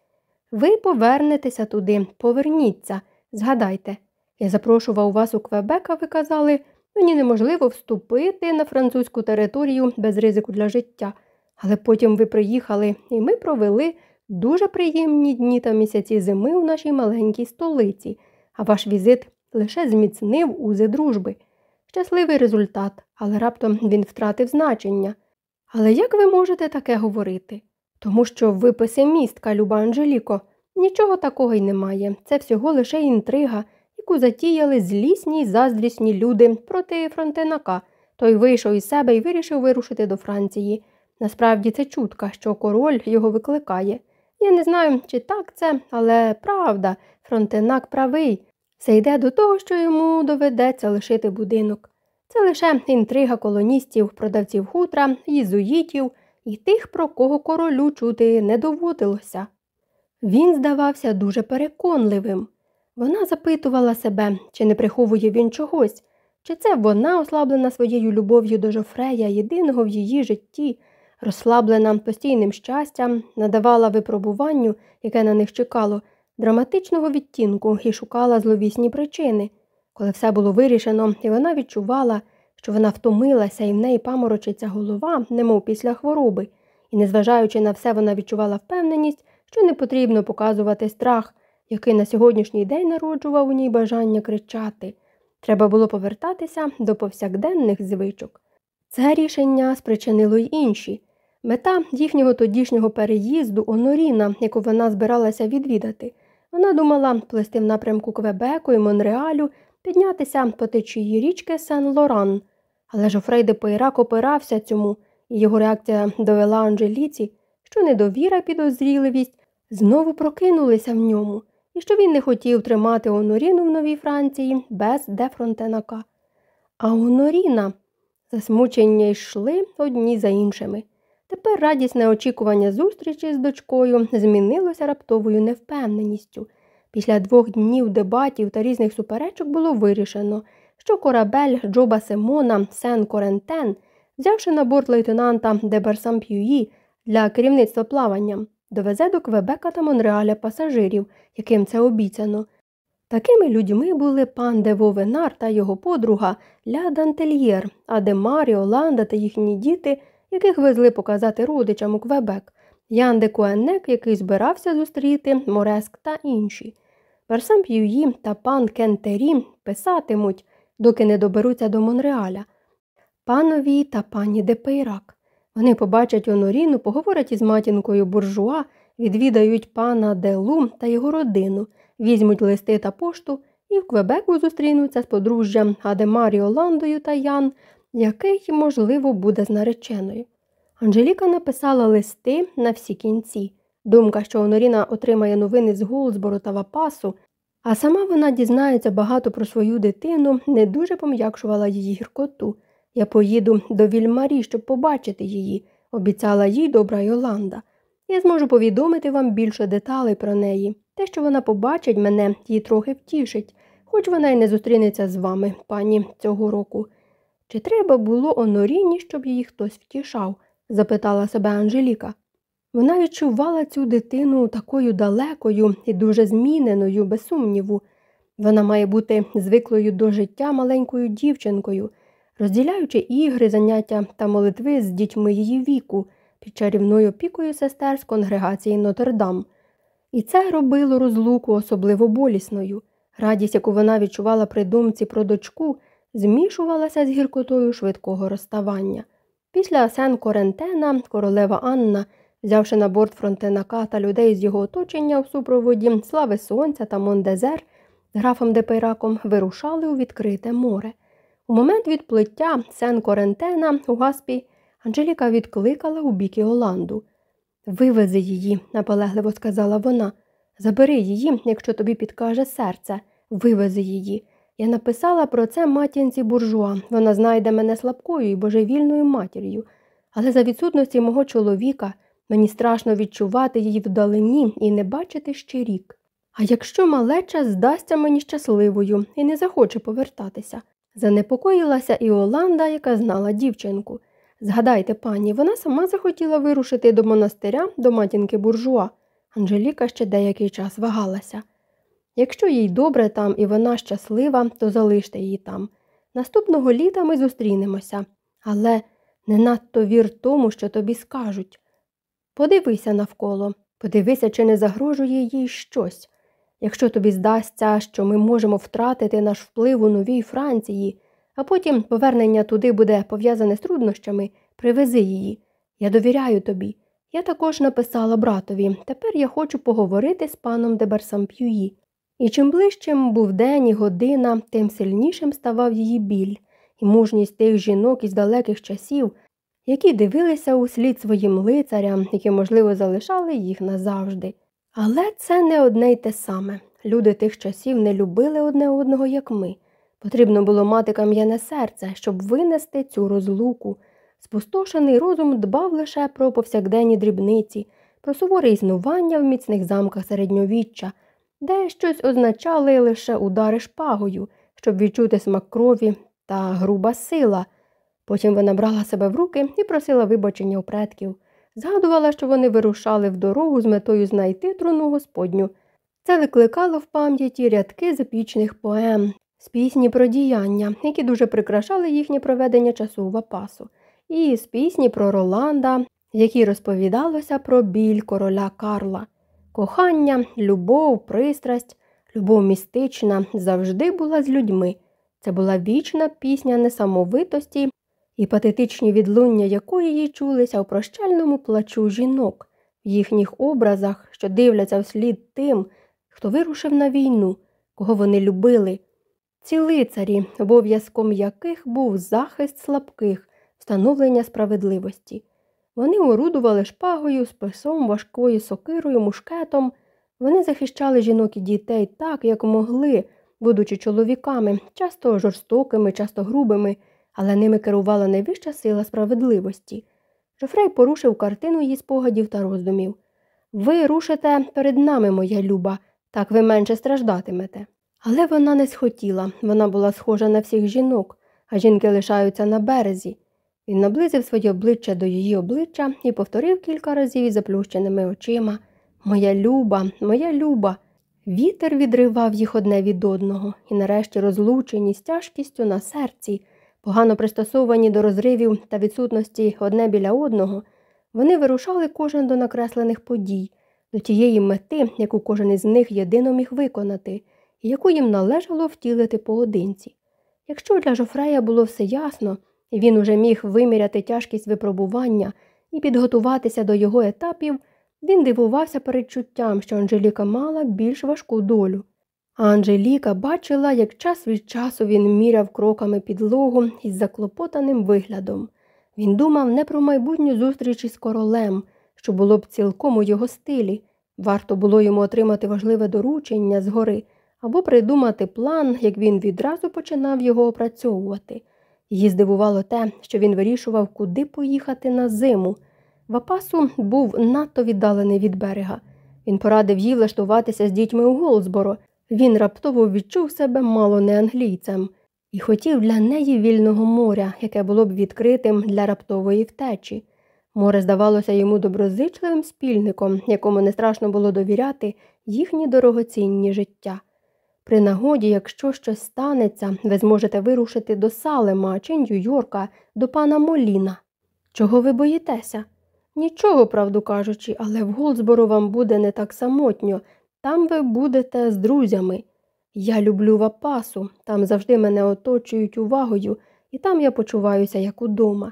Ви повернетеся туди, поверніться, згадайте. Я запрошував вас у Квебек, а ви казали, мені неможливо вступити на французьку територію без ризику для життя. Але потім ви приїхали, і ми провели дуже приємні дні та місяці зими у нашій маленькій столиці, а ваш візит лише зміцнив узи дружби. Щасливий результат, але раптом він втратив значення. Але як ви можете таке говорити? Тому що ви песимістка, люба Анжеліко, нічого такого й немає. Це всього лише інтрига, яку затіяли злісні й заздрісні люди проти фронтенака. Той вийшов із себе і вирішив вирушити до Франції. Насправді це чутка, що король його викликає. Я не знаю, чи так це, але правда, фронтенак правий. Все йде до того, що йому доведеться лишити будинок. Це лише інтрига колоністів, продавців хутра, єзуїтів і тих, про кого королю чути не доводилося. Він здавався дуже переконливим. Вона запитувала себе, чи не приховує він чогось, чи це вона, ослаблена своєю любов'ю до Жофрея, єдиного в її житті, розслаблена постійним щастям, надавала випробуванню, яке на них чекало, драматичного відтінку і шукала зловісні причини. Коли все було вирішено, і вона відчувала, що вона втомилася і в неї паморочиться голова, немов після хвороби, і, незважаючи на все, вона відчувала впевненість, що не потрібно показувати страх, який на сьогоднішній день народжував у ній бажання кричати. Треба було повертатися до повсякденних звичок. Це рішення спричинило й інші. Мета їхнього тодішнього переїзду Оноріна, яку вона збиралася відвідати. Вона думала плести в напрямку Квебеку і Монреалю, піднятися по течії річки Сен-Лоран. Але Жофрей де Пейрак опирався цьому, і його реакція довела Анжеліці, що недовіра підозріливість знову прокинулися в ньому, і що він не хотів тримати Оноріну в Новій Франції без де Фронтенака. А Оноріна засмучення йшли одні за іншими. Тепер радісне очікування зустрічі з дочкою змінилося раптовою невпевненістю. Після двох днів дебатів та різних суперечок було вирішено, що корабель Джоба Симона Сен Корентен, взявши на борт лейтенанта Деберсамп'юї для керівництва плаванням, довезе до Квебека та Монреаля пасажирів, яким це обіцяно. Такими людьми були пан де Вовенар та його подруга Ля Дантельєр, а де Маріо, Ланда та їхні діти, яких везли показати родичам у Квебек, Ян де Куеннек, який збирався зустріти Мореск та інші. Персам П'юї та пан Кентері писатимуть, доки не доберуться до Монреаля. Панові та пані Депейрак. Вони побачать Оноріну, поговорять із матінкою буржуа, відвідають пана Делу та його родину, візьмуть листи та пошту і в Квебеку зустрінуться з подружжям Адемаріо Ландою та Ян, який, можливо, буде з нареченою. Анжеліка написала листи на всі кінці. Думка, що Оноріна отримає новини з Голдсбору та Вапасу, а сама вона дізнається багато про свою дитину, не дуже пом'якшувала її гіркоту. Я поїду до Вільмарі, щоб побачити її, обіцяла їй добра Йоланда. Я зможу повідомити вам більше деталей про неї. Те, що вона побачить мене, її трохи втішить, хоч вона й не зустрінеться з вами, пані, цього року. Чи треба було Оноріні, щоб її хтось втішав? запитала себе Анжеліка. Вона відчувала цю дитину такою далекою і дуже зміненою, без сумніву. Вона має бути звиклою до життя маленькою дівчинкою, розділяючи ігри, заняття та молитви з дітьми її віку під чарівною опікою сестер з конгрегації Нотр-Дам. І це робило розлуку особливо болісною. Радість, яку вона відчувала при думці про дочку, змішувалася з гіркотою швидкого розставання. Після Сен Корентена королева Анна Взявши на борт фронтенака та людей з його оточення в супроводі Слави Сонця та Мондезер, графом Депейраком вирушали у відкрите море. У момент відплиття сен Корентена у Гаспі Анжеліка відкликала у бік Іоланду. Вивези її, наполегливо сказала вона. Забери її, якщо тобі підкаже серце, вивези її. Я написала про це матінці буржуа. Вона знайде мене слабкою і божевільною матір'ю. Але за відсутності мого чоловіка Мені страшно відчувати її вдалині і не бачити ще рік. А якщо малеча здасться мені щасливою і не захоче повертатися, занепокоїлася і Оланда, яка знала дівчинку. Згадайте, пані, вона сама захотіла вирушити до монастиря до матінки буржуа. Анжеліка ще деякий час вагалася. Якщо їй добре там і вона щаслива, то залиште її там. Наступного літа ми зустрінемося, але не надто вір тому, що тобі скажуть. Подивися навколо, подивися, чи не загрожує їй щось. Якщо тобі здасться, що ми можемо втратити наш вплив у новій Франції, а потім повернення туди буде пов'язане з труднощами, привези її. Я довіряю тобі. Я також написала братові тепер я хочу поговорити з паном Дебарсамп'юї. І чим ближчим був день і година, тим сильнішим ставав її біль, і мужність тих жінок із далеких часів які дивилися у слід своїм лицарям, які, можливо, залишали їх назавжди. Але це не одне й те саме. Люди тих часів не любили одне одного, як ми. Потрібно було мати кам'яне серце, щоб винести цю розлуку. Спустошений розум дбав лише про повсякденні дрібниці, про суворе існування в міцних замках середньовіччя, де щось означали лише удари шпагою, щоб відчути смак крові та груба сила. Потім вона брала себе в руки і просила вибачення у предків. Згадувала, що вони вирушали в дорогу з метою знайти труну Господню. Це викликало в пам'яті рядки запічних поем, з пісні про діяння, які дуже прикрашали їхнє проведення часу у Вапасу, і з пісні про Роланда, в якій розповідалося про біль короля Карла. Кохання, любов, пристрасть, любов містична завжди була з людьми. Це була вічна пісня несамовитості і патетичні відлуння якої їй чулися у прощальному плачу жінок, в їхніх образах, що дивляться вслід тим, хто вирушив на війну, кого вони любили. Ці лицарі, обов'язком яких був захист слабких, встановлення справедливості. Вони орудували шпагою, списом, важкою сокирою, мушкетом. Вони захищали жінок і дітей так, як могли, будучи чоловіками, часто жорстокими, часто грубими, але ними керувала найвища сила справедливості. Жофрей порушив картину її спогадів та роздумів. Ви рушите перед нами, моя люба, так ви менше страждатимете. Але вона не схотіла, вона була схожа на всіх жінок, а жінки лишаються на березі. Він наблизив своє обличчя до її обличчя і повторив кілька разів із заплющеними очима Моя люба, моя люба. Вітер відривав їх одне від одного, і нарешті розлучені з тяжкістю на серці, погано пристосовані до розривів та відсутності одне біля одного, вони вирушали кожен до накреслених подій, до тієї мети, яку кожен із них єдино міг виконати, і яку їм належало втілити поодинці. Якщо для Жофрея було все ясно, він уже міг виміряти тяжкість випробування і підготуватися до його етапів, він дивувався передчуттям, що Анжеліка мала більш важку долю. А Анжеліка бачила, як час від часу він міряв кроками підлогу із заклопотаним виглядом. Він думав не про майбутню зустріч із королем, що було б цілком у його стилі. Варто було йому отримати важливе доручення згори або придумати план, як він відразу починав його опрацьовувати. Її здивувало те, що він вирішував, куди поїхати на зиму. Вапасу був надто віддалений від берега. Він порадив їй влаштуватися з дітьми у Голсборо. Він раптово відчув себе мало не англійцем і хотів для неї вільного моря, яке було б відкритим для раптової втечі. Море здавалося йому доброзичливим спільником, якому не страшно було довіряти їхні дорогоцінні життя. При нагоді, якщо щось станеться, ви зможете вирушити до Салема чи Нью-Йорка, до пана Моліна. Чого ви боїтеся? Нічого, правду кажучи, але в Голдсбору вам буде не так самотньо, там ви будете з друзями. Я люблю Вапасу, там завжди мене оточують увагою, і там я почуваюся як удома.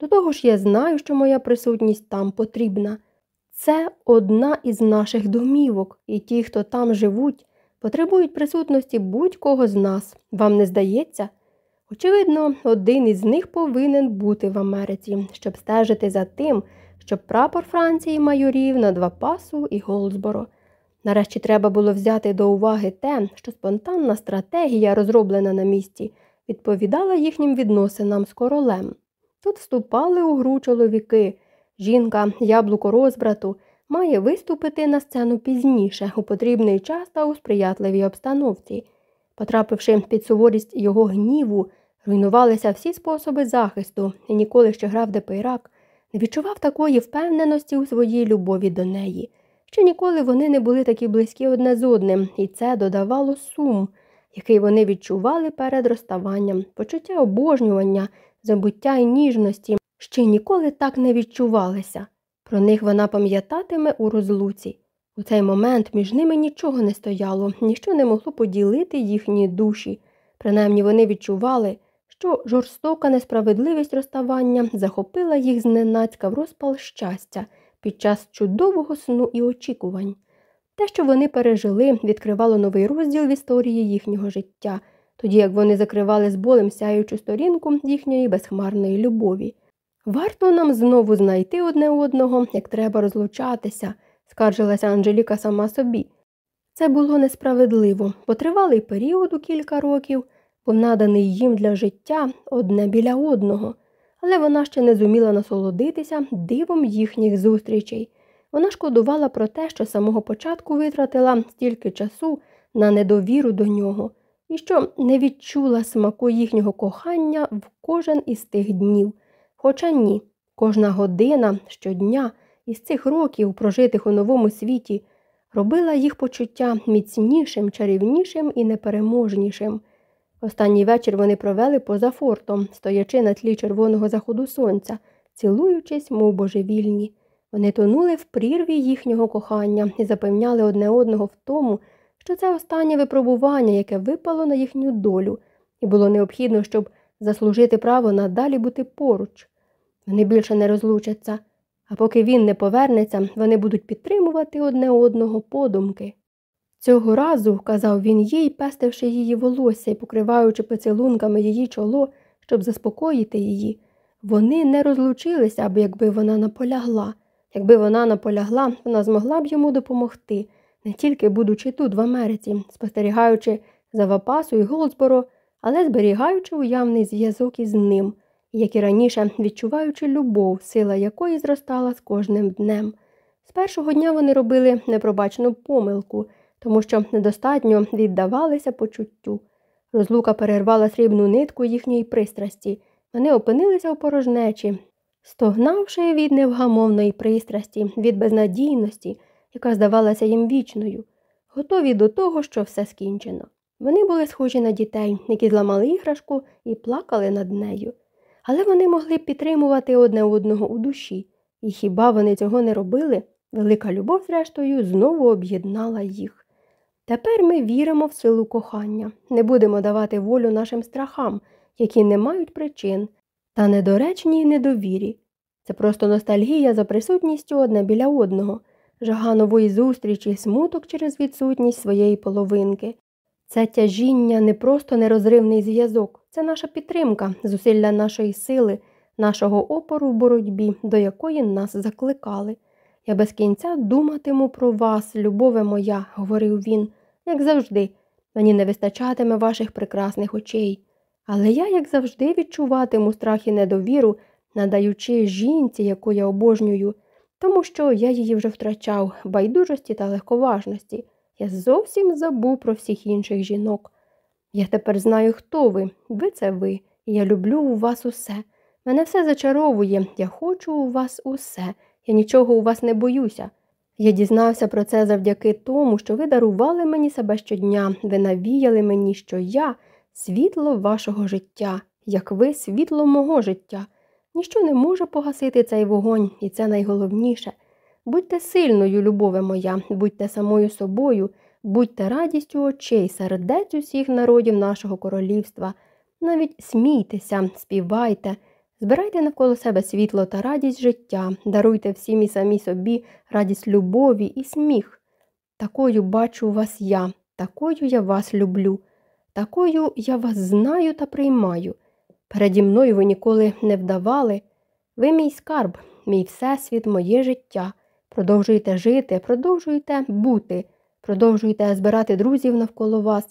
До того ж я знаю, що моя присутність там потрібна. Це одна із наших домівок, і ті, хто там живуть, потребують присутності будь-кого з нас. Вам не здається? Очевидно, один із них повинен бути в Америці, щоб стежити за тим, щоб прапор Франції майорів на два пасу і Голдсборо. Нарешті треба було взяти до уваги те, що спонтанна стратегія, розроблена на місці, відповідала їхнім відносинам з королем. Тут вступали у гру чоловіки. Жінка, яблуко розбрату, має виступити на сцену пізніше, у потрібний час та у сприятливій обстановці. Потрапивши під суворість його гніву, руйнувалися всі способи захисту, і ніколи ще граф Депейрак, не відчував такої впевненості у своїй любові до неї. Ще ніколи вони не були такі близькі одне з одним, і це додавало сум, який вони відчували перед розставанням, почуття обожнювання, забуття і ніжності, ще ніколи так не відчувалися. Про них вона пам'ятатиме у розлуці. У цей момент між ними нічого не стояло, ніщо не могло поділити їхні душі. Принаймні вони відчували, що жорстока несправедливість розставання захопила їх зненацька в розпал щастя під час чудового сну і очікувань. Те, що вони пережили, відкривало новий розділ в історії їхнього життя, тоді як вони закривали з болем сяючу сторінку їхньої безхмарної любові. Варто нам знову знайти одне одного, як треба розлучатися, скаржилася Анжеліка сама собі. Це було несправедливо, бо тривалий період у кілька років був наданий їм для життя одне біля одного, але вона ще не зуміла насолодитися дивом їхніх зустрічей. Вона шкодувала про те, що самого початку витратила стільки часу на недовіру до нього і що не відчула смаку їхнього кохання в кожен із тих днів. Хоча ні, кожна година щодня із цих років, прожитих у новому світі, робила їх почуття міцнішим, чарівнішим і непереможнішим. Останній вечір вони провели поза фортом, стоячи на тлі червоного заходу сонця, цілуючись, мов божевільні. Вони тонули в прірві їхнього кохання і запевняли одне одного в тому, що це останнє випробування, яке випало на їхню долю, і було необхідно, щоб заслужити право надалі бути поруч. Вони більше не розлучаться, а поки він не повернеться, вони будуть підтримувати одне одного подумки. Цього разу, казав він їй, пестивши її волосся і покриваючи поцілунками її чоло, щоб заспокоїти її, вони не розлучилися, аби якби вона наполягла. Якби вона наполягла, вона змогла б йому допомогти, не тільки будучи тут, в Америці, спостерігаючи за Вапасу і Голдсборо, але зберігаючи уявний зв'язок із ним, як і раніше відчуваючи любов, сила якої зростала з кожним днем. З першого дня вони робили непробачну помилку, тому що недостатньо віддавалися почуттю. Розлука перервала срібну нитку їхньої пристрасті. Вони опинилися у порожнечі, стогнавши від невгамовної пристрасті, від безнадійності, яка здавалася їм вічною, готові до того, що все скінчено. Вони були схожі на дітей, які зламали іграшку і плакали над нею. Але вони могли підтримувати одне одного у душі, і хіба вони цього не робили? Велика любов, зрештою, знову об'єднала їх. Тепер ми віримо в силу кохання, не будемо давати волю нашим страхам, які не мають причин, та недоречній недовірі. Це просто ностальгія за присутністю одне біля одного, жага нової зустрічі, смуток через відсутність своєї половинки. Це тяжіння не просто нерозривний зв'язок, це наша підтримка, зусилля нашої сили, нашого опору в боротьбі, до якої нас закликали. Я без кінця думатиму про вас, любове моя, говорив він, як завжди, мені не вистачатиме ваших прекрасних очей. Але я, як завжди, відчуватиму страх і недовіру, надаючи жінці, яку я обожнюю, тому що я її вже втрачав байдужості та легковажності. Я зовсім забув про всіх інших жінок. Я тепер знаю, хто ви. Ви це ви, і я люблю у вас усе. Мене все зачаровує, я хочу у вас усе, я нічого у вас не боюся. Я дізнався про це завдяки тому, що ви дарували мені себе щодня, ви навіяли мені, що я світло вашого життя, як ви світло мого життя. Ніщо не може погасити цей вогонь, і це найголовніше. Будьте сильною, любове моя, будьте самою собою, будьте радістю очей, сердець усіх народів нашого королівства. Навіть смійтеся, співайте, збирайте навколо себе світло та радість життя, даруйте всім і самі собі радість любові і сміх. Такою бачу вас я, такою я вас люблю, такою я вас знаю та приймаю. Переді мною ви ніколи не вдавали. Ви мій скарб, мій всесвіт, моє життя. Продовжуйте жити, продовжуйте бути, продовжуйте збирати друзів навколо вас,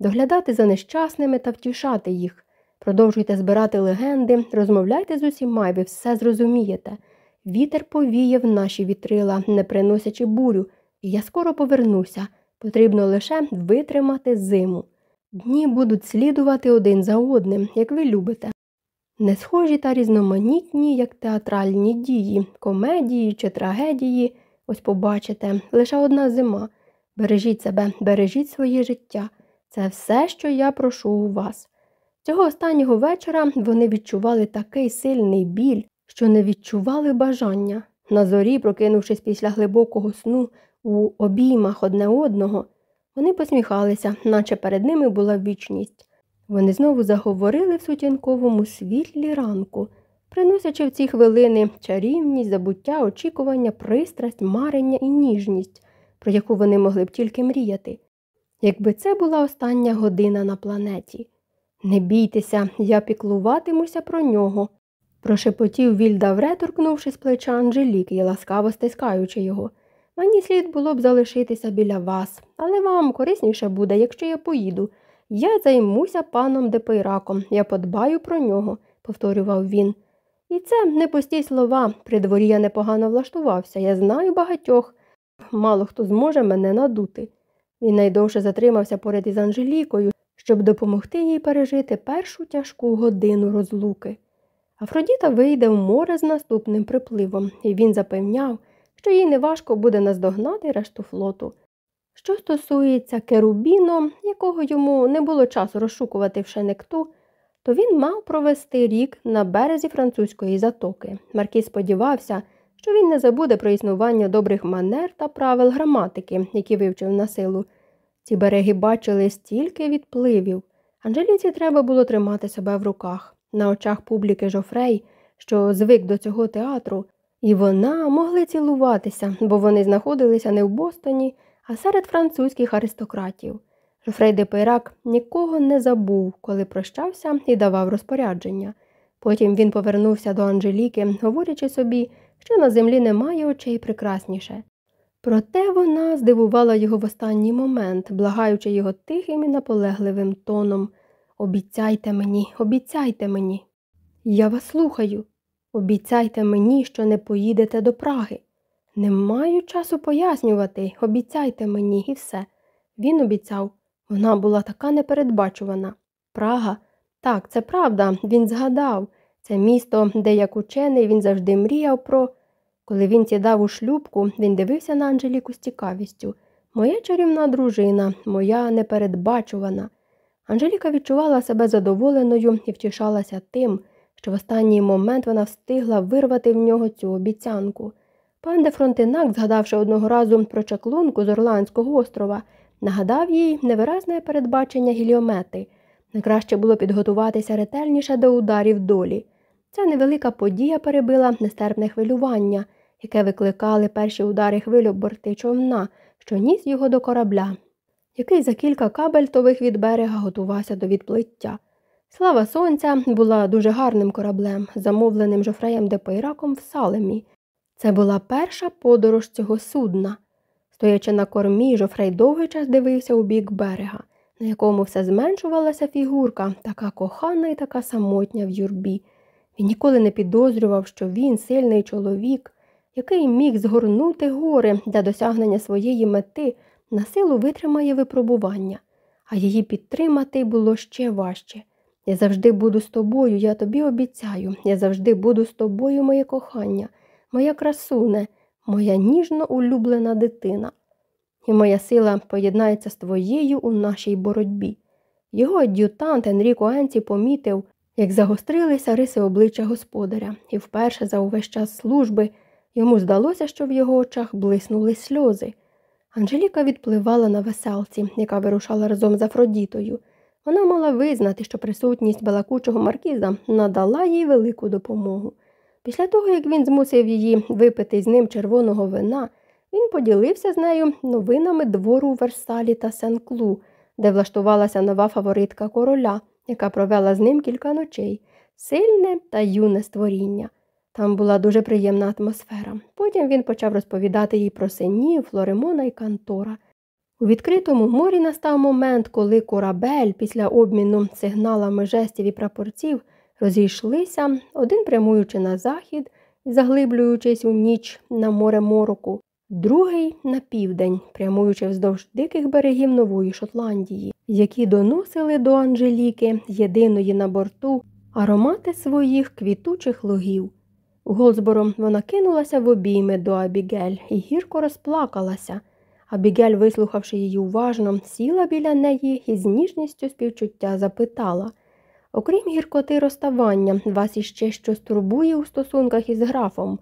доглядати за нещасними та втішати їх. Продовжуйте збирати легенди, розмовляйте з усіма, і ви все зрозумієте. Вітер повіє в наші вітрила, не приносячи бурю, і я скоро повернуся. Потрібно лише витримати зиму. Дні будуть слідувати один за одним, як ви любите. Не схожі та різноманітні, як театральні дії, комедії чи трагедії, ось побачите, лише одна зима. Бережіть себе, бережіть своє життя. Це все, що я прошу у вас. Цього останнього вечора вони відчували такий сильний біль, що не відчували бажання. На зорі, прокинувшись після глибокого сну у обіймах одне одного, вони посміхалися, наче перед ними була вічність. Вони знову заговорили в сутінковому світлі ранку, приносячи в ці хвилини чарівність, забуття, очікування, пристрасть, марення і ніжність, про яку вони могли б тільки мріяти. Якби це була остання година на планеті. Не бійтеся, я піклуватимуся про нього. Прошепотів Вільдавре, торкнувши з плеча Анжеліки і ласкаво стискаючи його. Мені слід було б залишитися біля вас, але вам корисніше буде, якщо я поїду. Я займуся паном Депейраком, я подбаю про нього, повторював він. І це не пусті слова. При дворі я непогано влаштувався. Я знаю багатьох. Мало хто зможе мене надути. Він найдовше затримався поряд із Анжелікою, щоб допомогти їй пережити першу тяжку годину розлуки. Афродіта вийде в море з наступним припливом, і він запевняв, що їй неважко буде наздогнати решту флоту. Що стосується Керубіно, якого йому не було часу розшукувати в Шенекту, то він мав провести рік на березі французької затоки. Маркіз сподівався, що він не забуде про існування добрих манер та правил граматики, які вивчив на силу. Ці береги бачили стільки відпливів. Анжеліці треба було тримати себе в руках, на очах публіки Жофрей, що звик до цього театру, і вона могли цілуватися, бо вони знаходилися не в Бостоні, а серед французьких аристократів. Жофрей де Пейрак нікого не забув, коли прощався і давав розпорядження. Потім він повернувся до Анжеліки, говорячи собі, що на землі немає очей прекрасніше. Проте вона здивувала його в останній момент, благаючи його тихим і наполегливим тоном Обіцяйте мені, обіцяйте мені. Я вас слухаю. Обіцяйте мені, що не поїдете до Праги. Не маю часу пояснювати, обіцяйте мені і все. Він обіцяв. Вона була така непередбачувана. Прага, так, це правда, він згадав. Це місто, де як учений він завжди мріяв про. Коли він сідав у шлюбку, він дивився на Анжеліку з цікавістю. Моя чарівна дружина, моя непередбачувана. Анжеліка відчувала себе задоволеною і втішалася тим, що в останній момент вона встигла вирвати в нього цю обіцянку. Пан де Фронтинак, згадавши одного разу про чаклунку з Орландського острова, нагадав їй невиразне передбачення гіліомети. Найкраще було підготуватися ретельніше до ударів долі. Ця невелика подія перебила нестерпне хвилювання, яке викликали перші удари хвиль у борти човна, що ніс його до корабля, який за кілька кабельтових від берега готувався до відплиття. Слава сонця була дуже гарним кораблем, замовленим Жофреєм Депейраком в Салемі. Це була перша подорож цього судна. Стоячи на кормі, Жофрей довгий час дивився у бік берега, на якому все зменшувалася фігурка, така кохана і така самотня в юрбі. Він ніколи не підозрював, що він сильний чоловік, який міг згорнути гори для досягнення своєї мети, на силу витримає випробування, а її підтримати було ще важче. Я завжди буду з тобою, я тобі обіцяю, я завжди буду з тобою, моє кохання, моя красуне, моя ніжно улюблена дитина. І моя сила поєднається з твоєю у нашій боротьбі. Його ад'ютант Енріко Енці помітив, як загострилися риси обличчя господаря, і вперше за увесь час служби йому здалося, що в його очах блиснули сльози. Анжеліка відпливала на веселці, яка вирушала разом з Афродітою. Вона мала визнати, що присутність балакучого маркіза надала їй велику допомогу. Після того, як він змусив її випити з ним червоного вина, він поділився з нею новинами двору Версалі та Сен-Клу, де влаштувалася нова фаворитка короля, яка провела з ним кілька ночей, сильне та юне створіння. Там була дуже приємна атмосфера. Потім він почав розповідати їй про синів, Флоремона і Кантора. У відкритому морі настав момент, коли корабель після обміну сигналами жестів і прапорців розійшлися, один прямуючи на захід заглиблюючись у ніч на море мороку, другий на південь, прямуючи вздовж диких берегів Нової Шотландії, які доносили до Анжеліки, єдиної на борту, аромати своїх квітучих лугів. Голзбором вона кинулася в обійми до Абігель і гірко розплакалася. Абігель, вислухавши її уважно, сіла біля неї і з ніжністю співчуття запитала Окрім гіркоти розставання, вас іще щось турбує у стосунках із графом?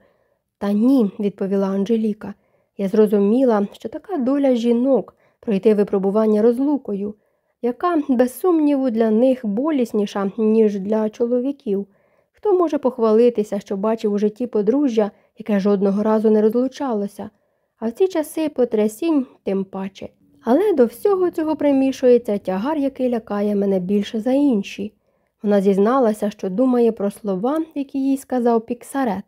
Та ні, відповіла Анжеліка. Я зрозуміла, що така доля жінок пройти випробування розлукою, яка, без сумніву, для них болісніша, ніж для чоловіків. Хто може похвалитися, що бачив у житті подружжя, яке жодного разу не розлучалося, а в ці часи потрясінь тим паче. Але до всього цього примішується тягар, який лякає мене більше за інші. Вона зізналася, що думає про слова, які їй сказав Піксарет.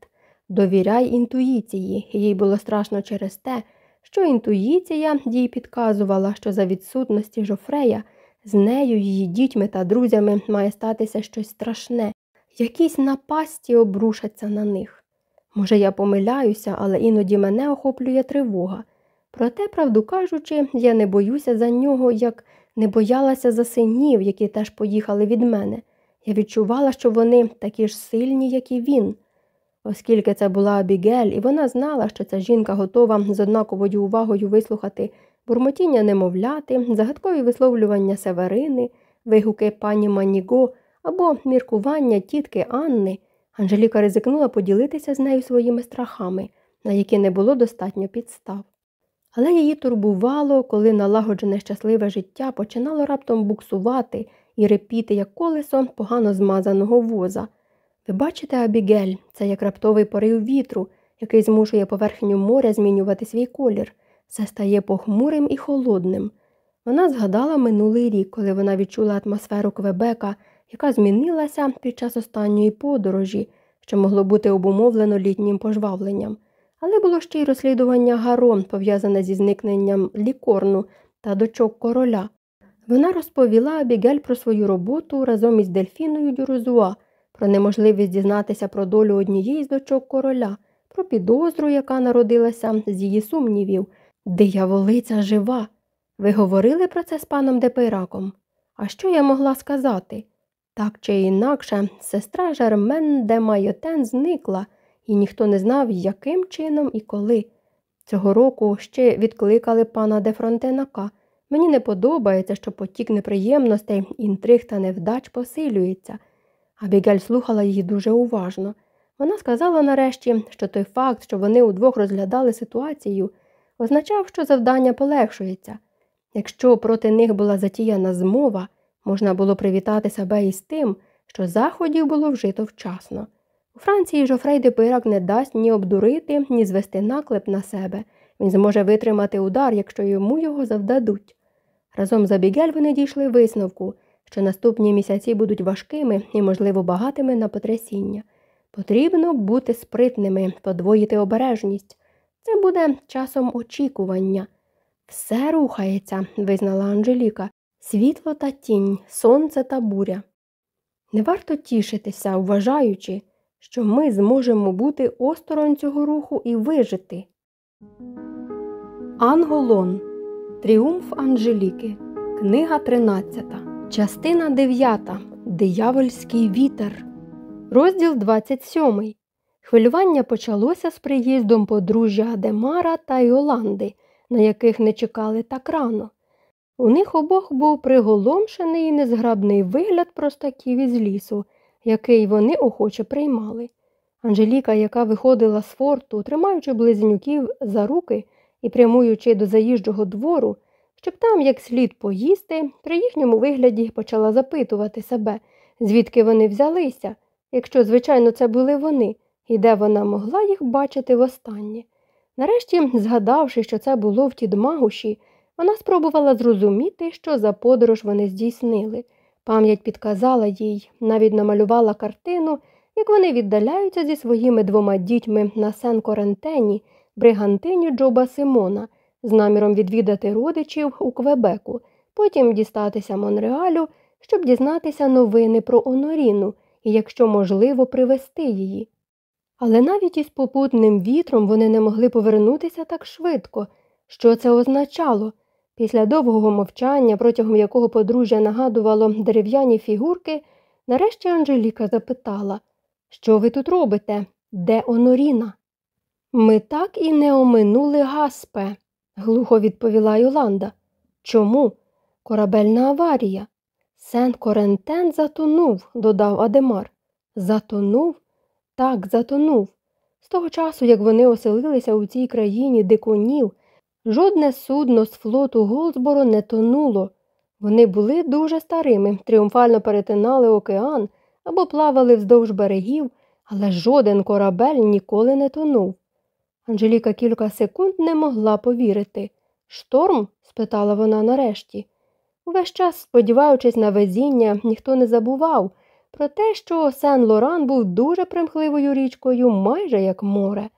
Довіряй інтуїції, їй було страшно через те, що інтуїція їй підказувала, що за відсутності Жофрея з нею, її дітьми та друзями має статися щось страшне, якісь напасті обрушаться на них. Може, я помиляюся, але іноді мене охоплює тривога. Проте, правду кажучи, я не боюся за нього, як не боялася за синів, які теж поїхали від мене. Я відчувала, що вони такі ж сильні, як і він. Оскільки це була Абігель, і вона знала, що ця жінка готова з однаковою увагою вислухати бурмотіння немовляти, загадкові висловлювання Северини, вигуки пані Маніго або міркування тітки Анни, Анжеліка ризикнула поділитися з нею своїми страхами, на які не було достатньо підстав. Але її турбувало, коли налагоджене щасливе життя починало раптом буксувати і репіти, як колесо погано змазаного воза. Ви бачите, Абігель, це як раптовий порив вітру, який змушує поверхню моря змінювати свій колір. Все стає похмурим і холодним. Вона згадала минулий рік, коли вона відчула атмосферу Квебека, яка змінилася під час останньої подорожі, що могло бути обумовлено літнім пожвавленням. Але було ще й розслідування Гарон, пов'язане зі зникненням лікорну та дочок короля. Вона розповіла Абігель про свою роботу разом із Дельфіною Дюрузуа, про неможливість дізнатися про долю однієї з дочок короля, про підозру, яка народилася з її сумнівів. Дияволиця жива. Ви говорили про це з паном Депейраком? А що я могла сказати? Так чи інакше, сестра Жермен де Майотен зникла, і ніхто не знав, яким чином і коли. Цього року ще відкликали пана де Фронтенака. Мені не подобається, що потік неприємностей, інтриг та невдач посилюється. Абігель слухала її дуже уважно. Вона сказала нарешті, що той факт, що вони удвох розглядали ситуацію, означав, що завдання полегшується. Якщо проти них була затіяна змова, можна було привітати себе із тим, що заходів було вжито вчасно. У Франції Жофрей де Пирак не дасть ні обдурити, ні звести наклеп на себе. Він зможе витримати удар, якщо йому його завдадуть. Разом з Абігель вони дійшли висновку, що наступні місяці будуть важкими і, можливо, багатими на потрясіння. Потрібно бути спритними, подвоїти обережність. Це буде часом очікування. Все рухається, визнала Анжеліка, світло та тінь, сонце та буря. Не варто тішитися, вважаючи, що ми зможемо бути осторонь цього руху і вижити. Анголон. Тріумф Анжеліки. Книга 13. Частина 9. Диявольський вітер. Розділ 27. Хвилювання почалося з приїздом подружжя Адемара та Йоланди, на яких не чекали так рано. У них обох був приголомшений і незграбний вигляд простаків із лісу, який вони охоче приймали. Анжеліка, яка виходила з форту, тримаючи близнюків за руки і прямуючи до заїжджого двору, щоб там як слід поїсти, при їхньому вигляді почала запитувати себе, звідки вони взялися, якщо, звичайно, це були вони і де вона могла їх бачити востаннє. Нарешті, згадавши, що це було в Тідмагуші, вона спробувала зрозуміти, що за подорож вони здійснили. Пам'ять підказала їй, навіть намалювала картину, як вони віддаляються зі своїми двома дітьми на сен корентені бригантині Джоба Симона, з наміром відвідати родичів у Квебеку, потім дістатися Монреалю, щоб дізнатися новини про Оноріну і, якщо можливо, привезти її. Але навіть із попутним вітром вони не могли повернутися так швидко. Що це означало? Після довгого мовчання, протягом якого подружжя нагадувало дерев'яні фігурки, нарешті Анжеліка запитала Що ви тут робите? Де Оноріна? Ми так і не оминули Гаспе, глухо відповіла Йоланда. Чому? Корабельна аварія. Сен Корентен затонув, додав Адемар. Затонув? Так, затонув. З того часу, як вони оселилися у цій країні дикунів, жодне судно з флоту Голдсборо не тонуло. Вони були дуже старими, тріумфально перетинали океан або плавали вздовж берегів, але жоден корабель ніколи не тонув. Анжеліка кілька секунд не могла повірити. Шторм? спитала вона нарешті. Увесь час, сподіваючись на везіння, ніхто не забував, про те, що Сен Лоран був дуже примхливою річкою, майже як море.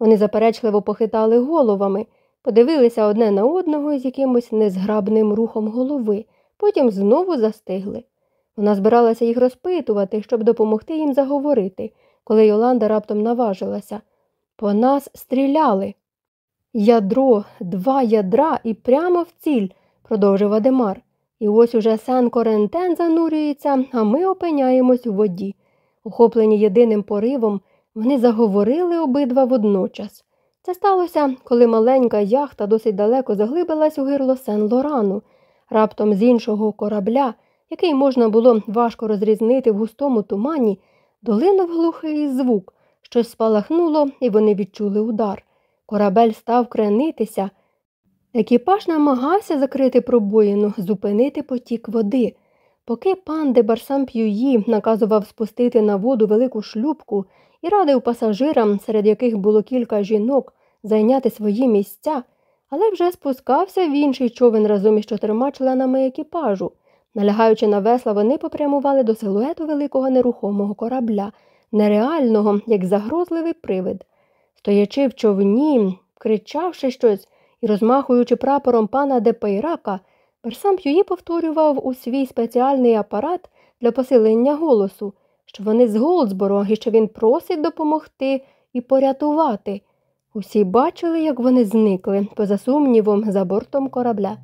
Вони заперечливо похитали головами, подивилися одне на одного з якимось незграбним рухом голови, потім знову застигли. Вона збиралася їх розпитувати, щоб допомогти їм заговорити, коли Йоланда раптом наважилася. По нас стріляли. Ядро, два ядра і прямо в ціль, продовжив Адемар. І ось уже Сен Корентен занурюється, а ми опиняємось у воді. Охоплені єдиним поривом, вони заговорили обидва водночас. Це сталося, коли маленька яхта досить далеко заглибилась у гирло Сен Лорану, раптом з іншого корабля, який можна було важко розрізнити в густому тумані, долинув глухий звук, щось спалахнуло, і вони відчули удар. Корабель став кренитися. Екіпаж намагався закрити пробоїну, зупинити потік води. Поки пан де Барсамп'юї наказував спустити на воду велику шлюбку і радив пасажирам, серед яких було кілька жінок, зайняти свої місця, але вже спускався в інший човен разом із чотирма членами екіпажу. Налягаючи на весла, вони попрямували до силуету великого нерухомого корабля, нереального, як загрозливий привид. Стоячи в човні, кричавши щось і розмахуючи прапором пана Депейрака, Барсам П'юї повторював у свій спеціальний апарат для посилення голосу, що вони з Голдсборо і що він просить допомогти і порятувати. Усі бачили, як вони зникли, поза сумнівом, за бортом корабля.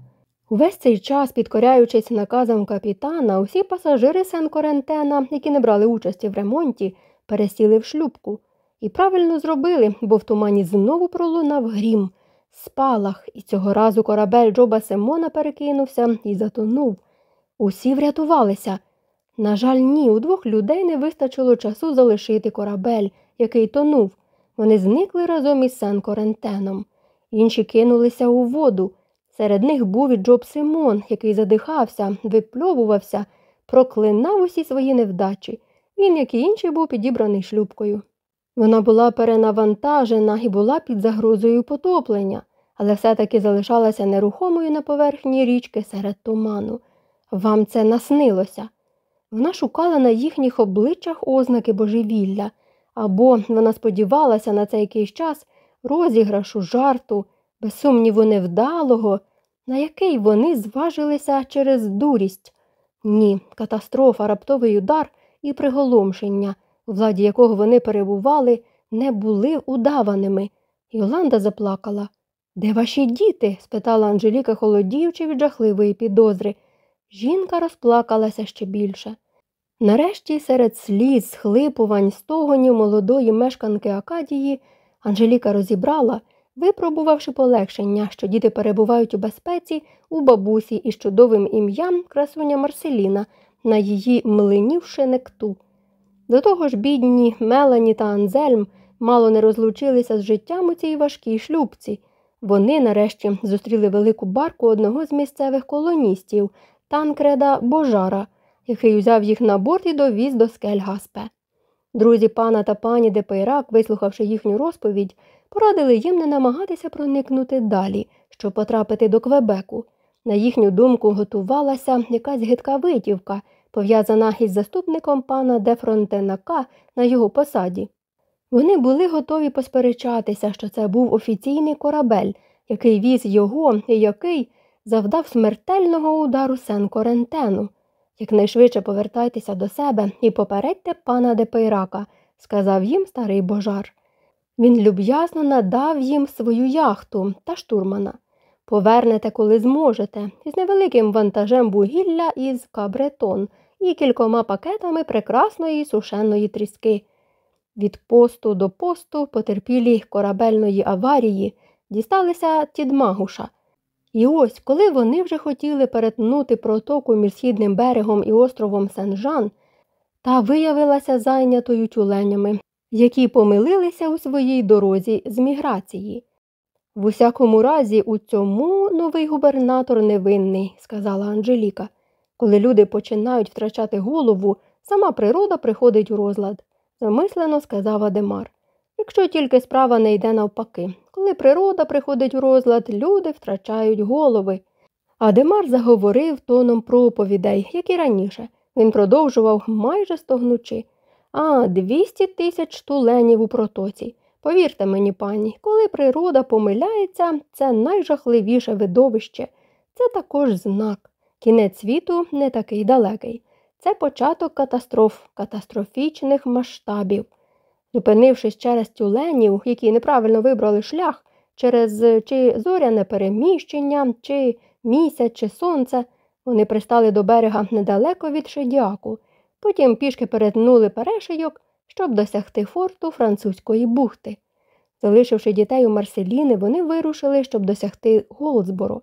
Увесь цей час, підкоряючись наказам капітана, усі пасажири Сен-Корентена, які не брали участі в ремонті, пересіли в шлюбку. І правильно зробили, бо в тумані знову пролунав грім, спалах, і цього разу корабель Джоба Симона перекинувся і затонув. Усі врятувалися. На жаль, ні, у двох людей не вистачило часу залишити корабель, який тонув. Вони зникли разом із Сен Корентеном. Інші кинулися у воду. Серед них був і Джоб Симон, який задихався, випльовувався, проклинав усі свої невдачі. Він, як і інший, був підібраний шлюбкою. Вона була перенавантажена і була під загрозою потоплення, але все-таки залишалася нерухомою на поверхні річки серед туману. Вам це наснилося. Вона шукала на їхніх обличчях ознаки божевілля, або вона сподівалася на цей якийсь час розіграшу, жарту, без сумніву, невдалого, на який вони зважилися через дурість. Ні, катастрофа, раптовий удар і приголомшення у владі якого вони перебували, не були удаваними. Йоланда заплакала. Де ваші діти? спитала Анжеліка, холодіючи від жахливої підозри. Жінка розплакалася ще більше. Нарешті, серед сліз, схлипувань, стогонів молодої мешканки Акадії, Анжеліка розібрала, випробувавши полегшення, що діти перебувають у безпеці у бабусі із чудовим ім'ям красуня Марселіна на її млині в шинекту. До того ж, бідні Мелані та Анзельм мало не розлучилися з життям у цій важкій шлюбці. Вони, нарешті, зустріли велику барку одного з місцевих колоністів, танкреда Божара, який узяв їх на борт і довіз до скель Гаспе. Друзі пана та пані Депейрак, вислухавши їхню розповідь, порадили їм не намагатися проникнути далі, щоб потрапити до Квебеку. На їхню думку, готувалася якась гидка витівка – пов'язана із заступником пана де Фронтенака на його посаді. Вони були готові посперечатися, що це був офіційний корабель, який віз його і який завдав смертельного удару Сен-Корентену. Якнайшвидше повертайтеся до себе і попередьте пана Депейрака, сказав їм старий божар. Він люб'язно надав їм свою яхту та штурмана. Повернете, коли зможете, із невеликим вантажем вугілля із кабретон і кількома пакетами прекрасної сушеної тріски. Від посту до посту потерпілі корабельної аварії дісталися Тідмагуша. І ось, коли вони вже хотіли перетнути протоку між східним берегом і островом Сен-Жан, та виявилася зайнятою тюленями, які помилилися у своїй дорозі з міграції. В усякому разі, у цьому новий губернатор невинний, сказала Анжеліка. Коли люди починають втрачати голову, сама природа приходить у розлад, замислено сказав Адемар. Якщо тільки справа не йде навпаки, коли природа приходить у розлад, люди втрачають голови. Адемар заговорив тоном проповідей, як і раніше, Він продовжував майже стогнучи. А, 200 тисяч туленів у протоці. Повірте мені, пані, коли природа помиляється, це найжахливіше видовище. Це також знак. Кінець світу не такий далекий. Це початок катастроф, катастрофічних масштабів. Зупинившись через тюленів, які неправильно вибрали шлях, через чи зоряне переміщення, чи місяць, чи сонце, вони пристали до берега недалеко від Шедіаку, потім пішки перетнули перешийок, щоб досягти форту французької бухти. Залишивши дітей у Марселіни, вони вирушили, щоб досягти Голдсборо.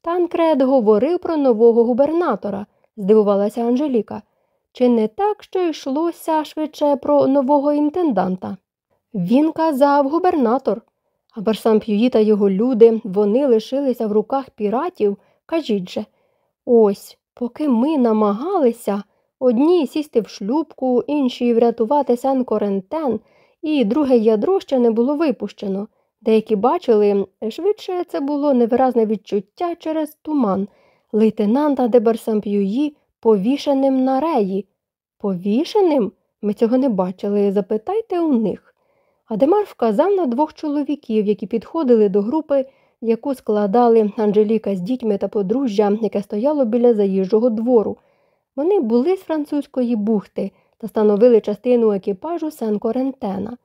Танкред говорив про нового губернатора, здивувалася Анжеліка. Чи не так, що йшлося швидше про нового інтенданта? Він казав губернатор. А Барсамп'юї та його люди вони лишилися в руках піратів, кажіть же. Ось, поки ми намагалися одні сісти в шлюпку, інші врятувати Сен-Корентен, і друге ядро ще не було випущено. Деякі бачили, швидше це було невиразне відчуття через туман лейтенанта де Барсамп'юї повішеним на реї. Повішеним? Ми цього не бачили, запитайте у них. Адемар вказав на двох чоловіків, які підходили до групи, яку складали Анжеліка з дітьми та подружжя, яке стояло біля заїжджого двору. Вони були з французької бухти та становили частину екіпажу Сен-Корентена.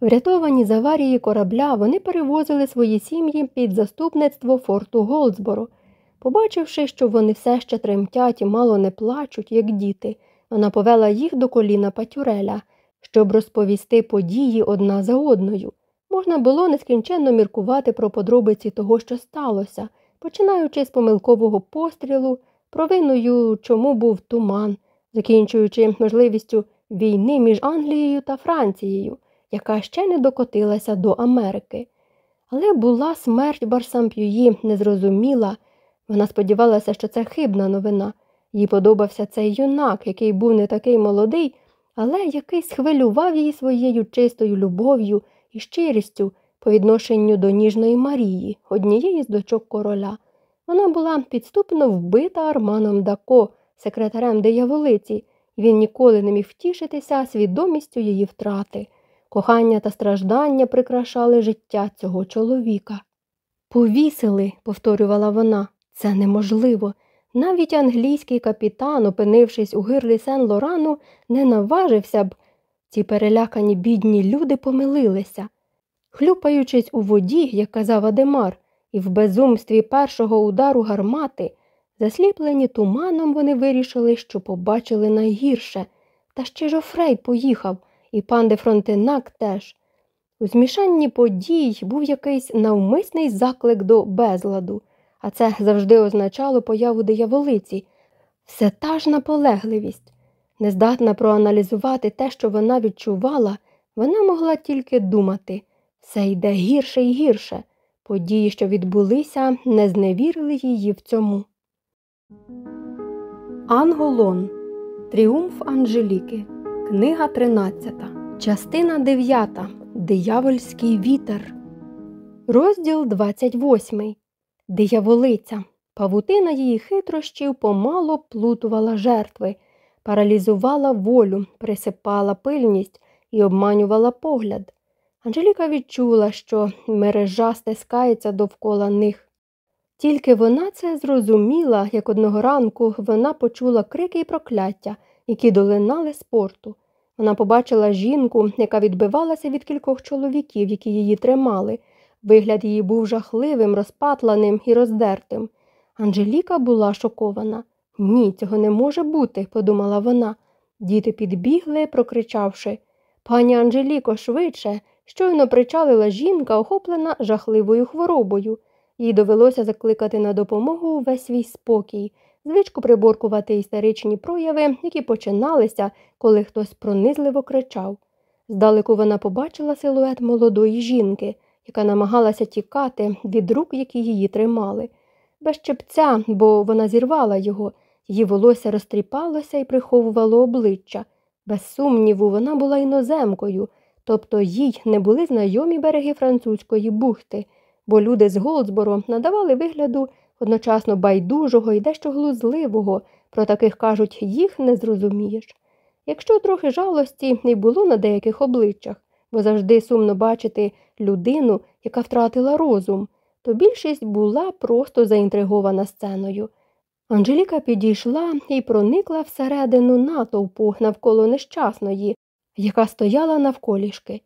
Врятовані з аварії корабля, вони перевозили свої сім'ї під заступництво форту Голдсборо. Побачивши, що вони все ще тремтять і мало не плачуть, як діти, вона повела їх до коліна Патюреля, щоб розповісти події одна за одною. Можна було нескінченно міркувати про подробиці того, що сталося, починаючи з помилкового пострілу, провиною, чому був туман, закінчуючи можливістю війни між Англією та Францією, яка ще не докотилася до Америки. Але була смерть Барсамп'юї незрозуміла. Вона сподівалася, що це хибна новина. Їй подобався цей юнак, який був не такий молодий, але який схвилював її своєю чистою любов'ю і щирістю по відношенню до ніжної Марії, однієї з дочок короля. Вона була підступно вбита Арманом Дако, секретарем дияволиці, і він ніколи не міг втішитися свідомістю її втрати. Кохання та страждання прикрашали життя цього чоловіка. Повісили, повторювала вона, це неможливо. Навіть англійський капітан, опинившись у гирлі Сен Лорану, не наважився б. Ці перелякані бідні люди помилилися. Хлюпаючись у воді, як казав Адемар, і в безумстві першого удару гармати, засліплені туманом, вони вирішили, що побачили найгірше. Та ще Жофрей поїхав, і пан де Фронтенак теж. У змішанні подій був якийсь навмисний заклик до безладу а це завжди означало появу дияволиці, все та ж наполегливість. Нездатна проаналізувати те, що вона відчувала, вона могла тільки думати все йде гірше і гірше. Події, що відбулися, не зневірили її в цьому. Анголон. Тріумф Анжеліки. Книга 13. Частина 9. Диявольський вітер. Розділ 28. Дияволиця. Павутина її хитрощів помало плутувала жертви, паралізувала волю, присипала пильність і обманювала погляд. Анжеліка відчула, що мережа стискається довкола них. Тільки вона це зрозуміла, як одного ранку вона почула крики і прокляття, які долинали з порту. Вона побачила жінку, яка відбивалася від кількох чоловіків, які її тримали. Вигляд її був жахливим, розпатланим і роздертим. Анжеліка була шокована. Ні, цього не може бути, подумала вона. Діти підбігли, прокричавши Пані Анжеліко, швидше, щойно причалила жінка, охоплена жахливою хворобою. Їй довелося закликати на допомогу весь свій спокій, звичку приборкувати істеричні прояви, які починалися, коли хтось пронизливо кричав. Здалеку вона побачила силует молодої жінки яка намагалася тікати від рук, які її тримали. Без щепця, бо вона зірвала його, її волосся розтріпалося і приховувало обличчя. Без сумніву, вона була іноземкою, тобто їй не були знайомі береги французької бухти, бо люди з Голдсборо надавали вигляду одночасно байдужого і дещо глузливого, Про таких кажуть, їх не зрозумієш. Якщо трохи жалості і було на деяких обличчях, бо завжди сумно бачити людину, яка втратила розум, то більшість була просто заінтригована сценою. Анжеліка підійшла і проникла всередину натовпу навколо нещасної, яка стояла навколішки.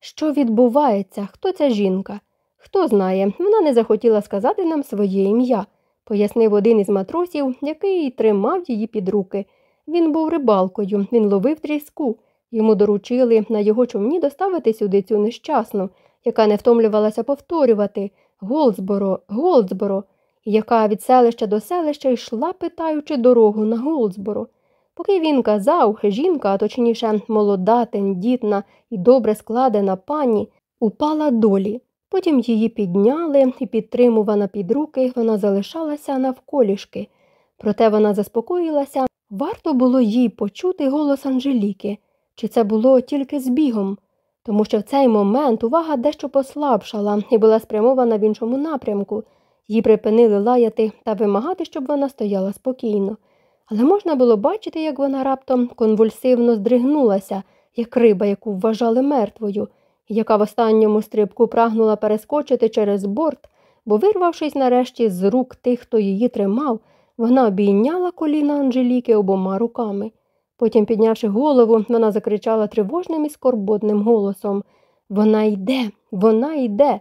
Що відбувається? Хто ця жінка? Хто знає, вона не захотіла сказати нам своє ім'я, пояснив один із матросів, який тримав її під руки. Він був рибалкою, він ловив тріску. Йому доручили на його човні доставити сюди цю нещасну, яка не втомлювалася повторювати Голдсборо, Голдсборо, яка від селища до селища йшла, питаючи дорогу на Голдсборо. Поки він казав, жінка, а точніше молода, тендітна і добре складена пані, упала долі. Потім її підняли і, підтримувана під руки, вона залишалася навколішки. Проте вона заспокоїлася, варто було їй почути голос Анжеліки, чи це було тільки збігом, тому що в цей момент увага дещо послабшала і була спрямована в іншому напрямку. Її припинили лаяти та вимагати, щоб вона стояла спокійно. Але можна було бачити, як вона раптом конвульсивно здригнулася, як риба, яку вважали мертвою яка в останньому стрибку прагнула перескочити через борт, бо, вирвавшись нарешті з рук тих, хто її тримав, вона обійняла коліна Анжеліки обома руками. Потім, піднявши голову, вона закричала тривожним і скорботним голосом Вона йде, вона йде.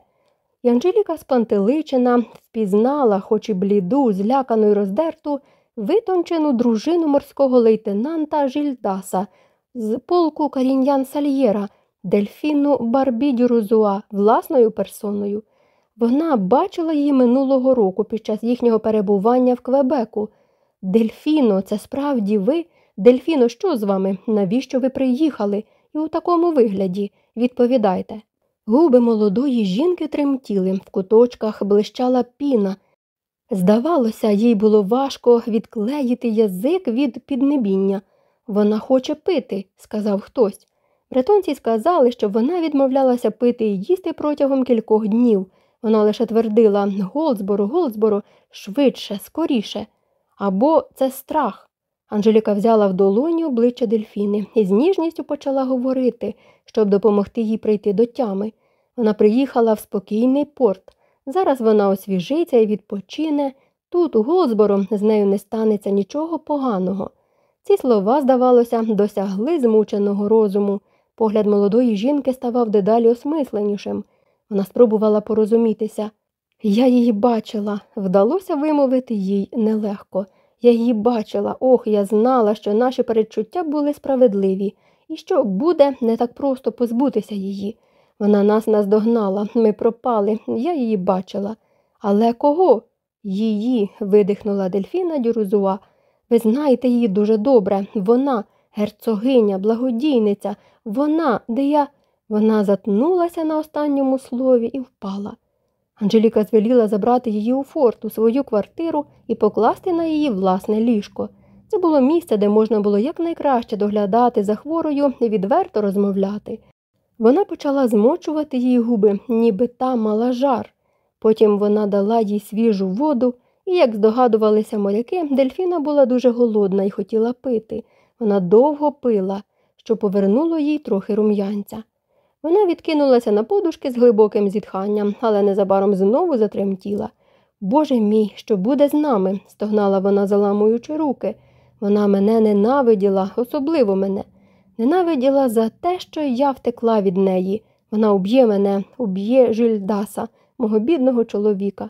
І Анжеліка спантеличена впізнала, хоч і бліду, злякану й роздерту, витончену дружину морського лейтенанта Жільдаса з полку Каріньян Сальєра, Дельфіну Барбідюрузуа власною персоною. Вона бачила її минулого року під час їхнього перебування в Квебеку. Дельфіно, це справді ви? Дельфіно, що з вами? Навіщо ви приїхали? І у такому вигляді відповідайте. Губи молодої жінки тремтіли, в куточках блищала піна. Здавалося, їй було важко відклеїти язик від піднебіння. Вона хоче пити, сказав хтось. Бретонці сказали, що вона відмовлялася пити і їсти протягом кількох днів. Вона лише твердила Голдсбору, Голдсбору, швидше, скоріше. Або це страх. Анжеліка взяла в долоні обличчя дельфіни і з ніжністю почала говорити, щоб допомогти їй прийти до тями. Вона приїхала в спокійний порт. Зараз вона освіжиться і відпочине. Тут, у Голдсбору, з нею не станеться нічого поганого. Ці слова, здавалося, досягли змученого розуму. Погляд молодої жінки ставав дедалі осмисленішим. Вона спробувала порозумітися. Я її бачила, вдалося вимовити їй нелегко. Я її бачила, ох, я знала, що наші передчуття були справедливі, і що буде не так просто позбутися її. Вона нас наздогнала, ми пропали, я її бачила. Але кого? Її, видихнула дельфіна Дюрузуа. Ви знаєте її дуже добре. Вона герцогиня, благодійниця, вона, де я. Вона затнулася на останньому слові і впала. Анжеліка звеліла забрати її у форт, у свою квартиру і покласти на її власне ліжко. Це було місце, де можна було якнайкраще доглядати за хворою і відверто розмовляти. Вона почала змочувати її губи, ніби та мала жар. Потім вона дала їй свіжу воду, і, як здогадувалися моряки, дельфіна була дуже голодна і хотіла пити. Вона довго пила, що повернуло їй трохи рум'янця. Вона відкинулася на подушки з глибоким зітханням, але незабаром знову затремтіла. Боже мій, що буде з нами? стогнала вона, заламуючи руки. Вона мене ненавиділа, особливо мене. Ненавиділа за те, що я втекла від неї. Вона уб'є мене, уб'є Жильдаса, мого бідного чоловіка.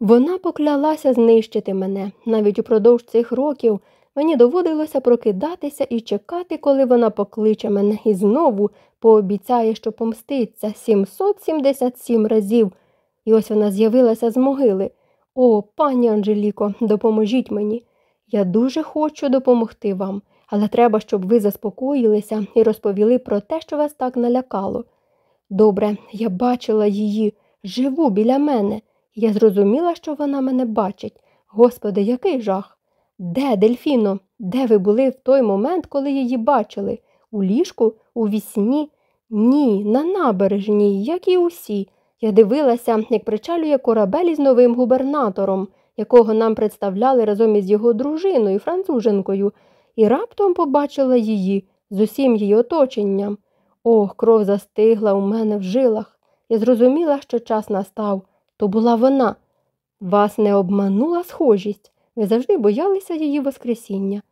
Вона поклялася знищити мене. Навіть упродовж цих років Мені доводилося прокидатися і чекати, коли вона покличе мене і знову пообіцяє, що помститься 777 разів. І ось вона з'явилася з могили. О, пані Анжеліко, допоможіть мені. Я дуже хочу допомогти вам, але треба, щоб ви заспокоїлися і розповіли про те, що вас так налякало. Добре, я бачила її, живу біля мене. Я зрозуміла, що вона мене бачить. Господи, який жах! Де, Дельфіно? Де ви були в той момент, коли її бачили? У ліжку, у вісні? Ні, на набережній, як і усі. Я дивилася, як причалює корабель із новим губернатором. якого нам представляли разом із його дружиною, француженкою, і раптом побачила її з усім її оточенням. Ох, кров застигла у мене в жилах. Я зрозуміла, що час настав. То була вона. Вас не обманула схожість. Ви завжди боялися її воскресіння.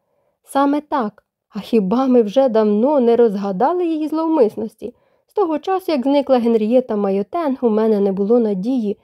Саме так. А хіба ми вже давно не розгадали її зловмисності? З того часу, як зникла Генрієта Майотен, у мене не було надії.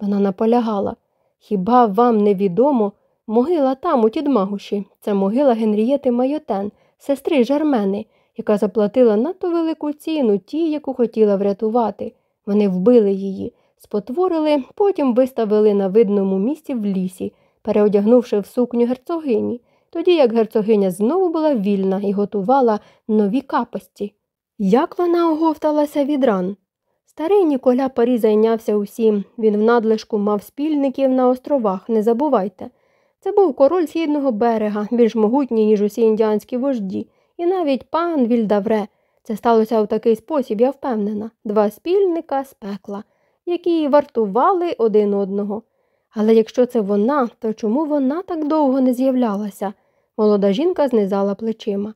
Вона наполягала. Хіба вам не відомо? Могила там, у Тідмагуші, це могила Генрієти Майотен, сестри Жармени, яка заплатила надто велику ціну ті, яку хотіла врятувати. Вони вбили її, спотворили, потім виставили на видному місці в лісі, переодягнувши в сукню герцогині, тоді як герцогиня знову була вільна і готувала нові капості. Як вона оговталася від ран? Старий Ніколя Парі зайнявся усім. Він в надлишку мав спільників на островах, не забувайте. Це був король східного берега, більш могутній, ніж усі індіанські вожді, і навіть пан Вільдавре. Це сталося в такий спосіб, я впевнена, два спільника з пекла, які вартували один одного. Але якщо це вона, то чому вона так довго не з'являлася? Молода жінка знизала плечима.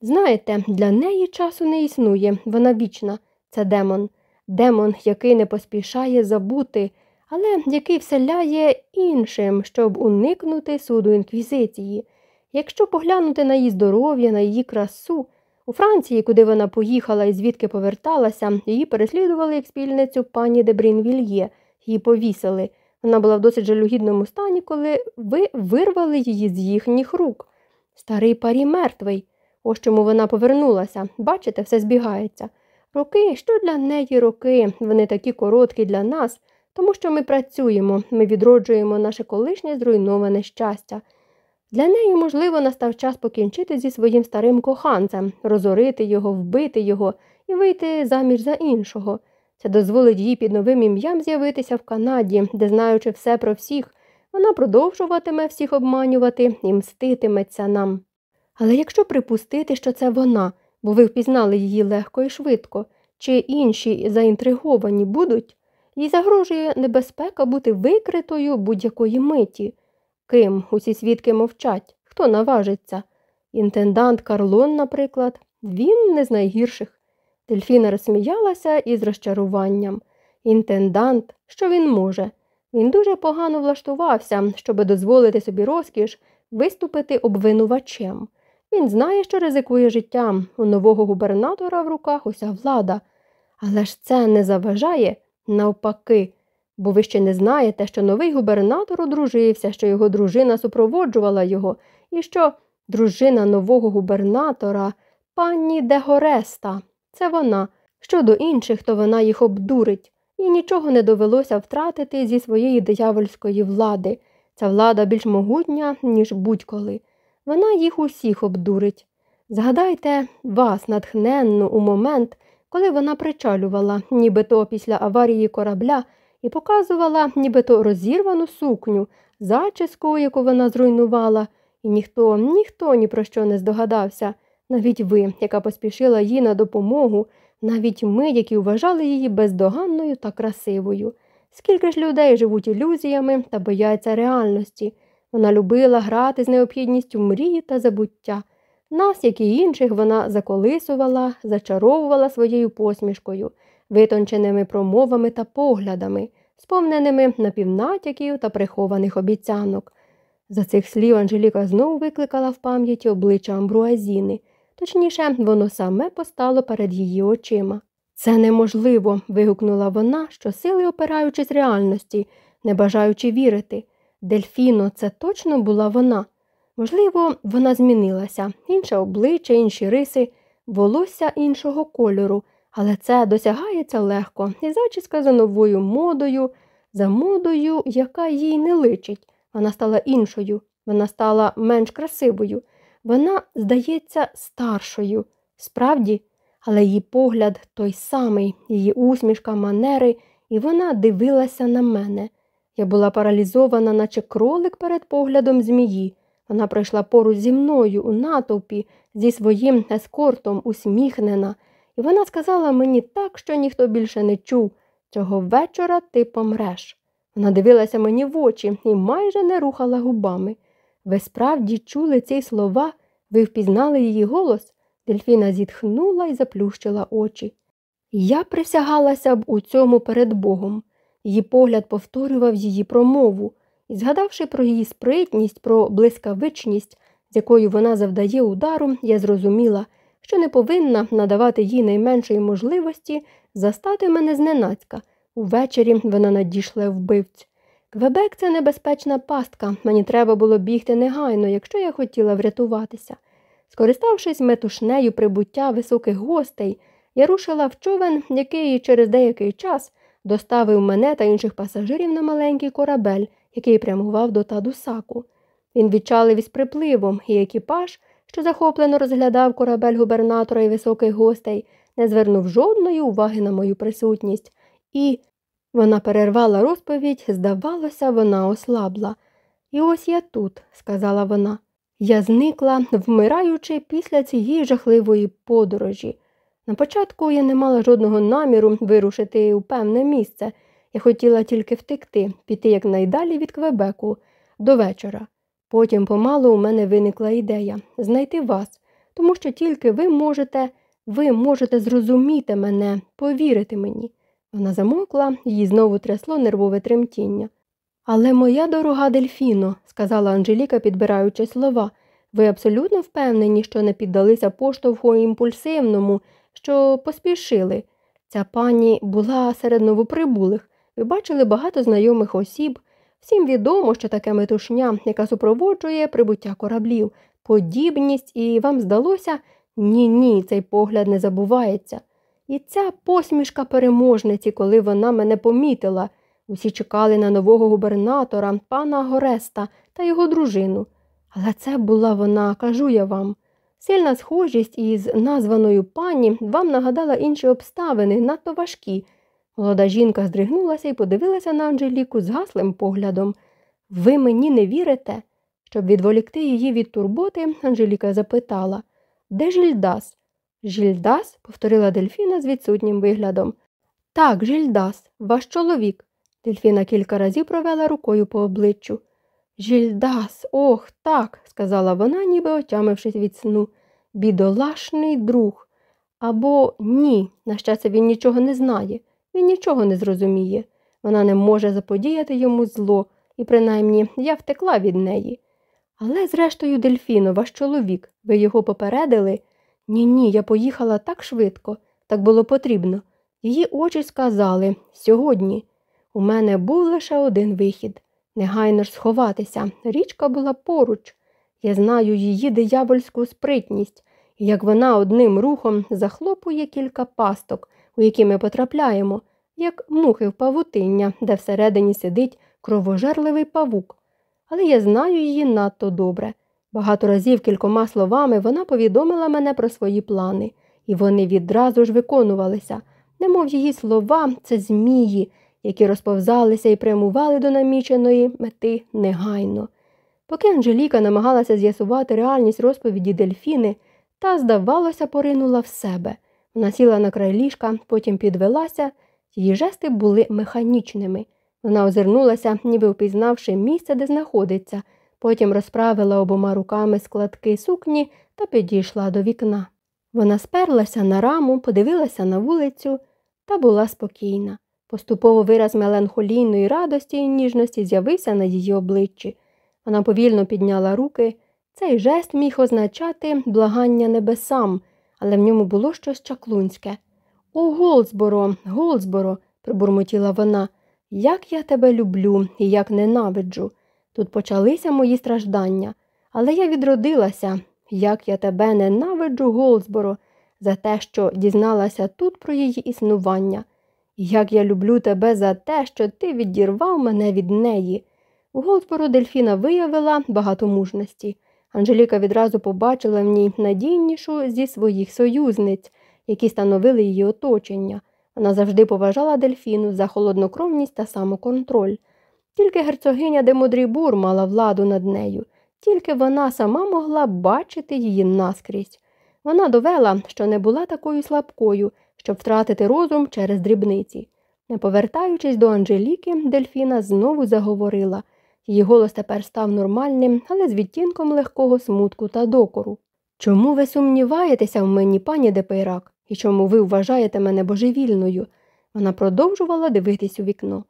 Знаєте, для неї часу не існує, вона вічна, це демон, демон, який не поспішає забути, але який вселяє іншим, щоб уникнути суду інквізиції. Якщо поглянути на її здоров'я, на її красу, у Франції, куди вона поїхала і звідки поверталася, її переслідували як спільницю пані Дебрін-Вільє, її повісили. Вона була в досить жалюгідному стані, коли ви вирвали її з їхніх рук. Старий парі мертвий. Ось чому вона повернулася. Бачите, все збігається. Роки, що для неї роки, вони такі короткі для нас, тому що ми працюємо, ми відроджуємо наше колишнє зруйноване щастя. Для неї, можливо, настав час покінчити зі своїм старим коханцем, розорити його, вбити його і вийти заміж за іншого. Це дозволить їй під новим ім'ям з'явитися в Канаді, де, знаючи все про всіх, вона продовжуватиме всіх обманювати і мститиметься нам. Але якщо припустити, що це вона, бо ви впізнали її легко і швидко, чи інші заінтриговані будуть, їй загрожує небезпека бути викритою будь-якої миті. Ким усі свідки мовчать, хто наважиться? Інтендант Карлон, наприклад, він не з найгірших. Дельфіна розсміялася із розчаруванням. Інтендант, що він може? Він дуже погано влаштувався, щоб дозволити собі розкіш виступити обвинувачем. Він знає, що ризикує життям. У нового губернатора в руках уся влада. Але ж це не заважає навпаки, бо ви ще не знаєте, що новий губернатор одружився, що його дружина супроводжувала його, і що дружина нового губернатора, пані Дегореста, це вона. Щодо інших, то вона їх обдурить, і нічого не довелося втратити зі своєї диявольської влади. Ця влада більш могутня, ніж будь-коли. Вона їх усіх обдурить. Згадайте вас, натхненну, у момент, коли вона причалювала, нібито після аварії корабля, і показувала нібито розірвану сукню, зачіску, яку вона зруйнувала, і ніхто, ніхто ні про що не здогадався, навіть ви, яка поспішила їй на допомогу, навіть ми, які вважали її бездоганною та красивою. Скільки ж людей живуть ілюзіями та бояться реальності. Вона любила грати з необхідністю мрії та забуття. Нас, як і інших, вона заколисувала, зачаровувала своєю посмішкою, витонченими промовами та поглядами, сповненими напівнатяків та прихованих обіцянок. За цих слів Анжеліка знову викликала в пам'яті обличчя Амбруазіни, точніше, воно саме постало перед її очима. Це неможливо. вигукнула вона, щосили опираючись реальності, не бажаючи вірити. Дельфіно, це точно була вона. Можливо, вона змінилася, інше обличчя, інші риси, волосся іншого кольору, але це досягається легко, і зачіска за новою модою, за модою, яка їй не личить. Вона стала іншою, вона стала менш красивою, вона, здається, старшою. Справді, але її погляд той самий, її усмішка, манери, і вона дивилася на мене. Я була паралізована, наче кролик перед поглядом змії. Вона пройшла поруч зі мною у натовпі зі своїм ескортом усміхнена, і вона сказала мені так, що ніхто більше не чув цього вечора ти помреш. Вона дивилася мені в очі і майже не рухала губами. Ви справді чули ці слова, ви впізнали її голос? Дельфіна зітхнула і заплющила очі. Я присягалася б у цьому перед Богом. Її погляд повторював її промову, і, згадавши про її спритність, про блискавичність, з якою вона завдає удару, я зрозуміла, що не повинна надавати їй найменшої можливості застати мене зненацька. Увечері вона надійшла вбивць. Квебек це небезпечна пастка, мені треба було бігти негайно, якщо я хотіла врятуватися. Скориставшись метушнею прибуття високих гостей, я рушила в човен, який через деякий час доставив мене та інших пасажирів на маленький корабель, який прямував до Тадусаку. Він відчалив із припливом, і екіпаж, що захоплено розглядав корабель губернатора і високих гостей, не звернув жодної уваги на мою присутність, і вона перервала розповідь, здавалося, вона ослабла. І ось я тут, сказала вона. Я зникла, вмираючи після цієї жахливої подорожі. На початку я не мала жодного наміру вирушити у певне місце. Я хотіла тільки втекти, піти якнайдалі від Квебеку до вечора. Потім помалу у мене виникла ідея знайти вас, тому що тільки ви можете, ви можете зрозуміти мене, повірити мені. Вона замокла, їй знову трясло нервове тремтіння. Але моя дорога Дельфіно, сказала Анжеліка, підбираючи слова, ви абсолютно впевнені, що не піддалися поштовху імпульсивному, що поспішили. Ця пані була серед новоприбулих. Ви бачили багато знайомих осіб. Всім відомо, що таке метушня, яка супроводжує прибуття кораблів, подібність, і вам здалося ні, ні, цей погляд не забувається. І ця посмішка переможниці, коли вона мене помітила. Усі чекали на нового губернатора, пана Гореста та його дружину. Але це була вона, кажу я вам. Сильна схожість із названою пані вам нагадала інші обставини, надто важкі. Молода жінка здригнулася і подивилася на Анжеліку з гаслим поглядом. Ви мені не вірите? Щоб відволікти її від турботи, Анжеліка запитала Де Жільдас? Жільдас? повторила Дельфіна з відсутнім виглядом. Так, Жільдас, ваш чоловік. Дельфіна кілька разів провела рукою по обличчю. Жільдас, ох, так, сказала вона, ніби отямившись від сну. Бідолашний друг. Або ні, на щастя, він нічого не знає, він нічого не зрозуміє. Вона не може заподіяти йому зло, і принаймні я втекла від неї. Але, зрештою, Дельфіно, ваш чоловік, ви його попередили? Ні, ні, я поїхала так швидко, так було потрібно. Її очі сказали сьогодні. У мене був лише один вихід негайно ж сховатися. Річка була поруч. Я знаю її диявольську спритність, як вона одним рухом захлопує кілька пасток, у які ми потрапляємо, як мухи в павутиння, де всередині сидить кровожерливий павук. Але я знаю її надто добре. Багато разів кількома словами вона повідомила мене про свої плани, і вони відразу ж виконувалися, немов її слова це змії, які розповзалися і прямували до наміченої мети негайно. Поки Анжеліка намагалася з'ясувати реальність розповіді дельфіни, та, здавалося, поринула в себе. Вона сіла на край ліжка, потім підвелася, її жести були механічними. Вона озирнулася, ніби впізнавши місце, де знаходиться, потім розправила обома руками складки сукні та підійшла до вікна. Вона сперлася на раму, подивилася на вулицю та була спокійна. Поступово вираз меланхолійної радості і ніжності з'явився на її обличчі. Вона повільно підняла руки. Цей жест міг означати благання небесам, але в ньому було щось чаклунське. О, Голдсборо, Голдсборо, пробурмотіла вона, як я тебе люблю і як ненавиджу. Тут почалися мої страждання, але я відродилася, як я тебе ненавиджу, Голдсборо, за те, що дізналася тут про її існування. Як я люблю тебе за те, що ти відірвав мене від неї. У Голдсборо дельфіна виявила багато мужності. Анжеліка відразу побачила в ній надійнішу зі своїх союзниць, які становили її оточення. Вона завжди поважала дельфіну за холоднокровність та самоконтроль. Тільки герцогиня де Модрібур мала владу над нею, тільки вона сама могла бачити її наскрізь. Вона довела, що не була такою слабкою, щоб втратити розум через дрібниці. Не повертаючись до Анжеліки, Дельфіна знову заговорила. Її голос тепер став нормальним, але з відтінком легкого смутку та докору. Чому ви сумніваєтеся в мені, пані Депейрак, і чому ви вважаєте мене божевільною? Вона продовжувала дивитись у вікно.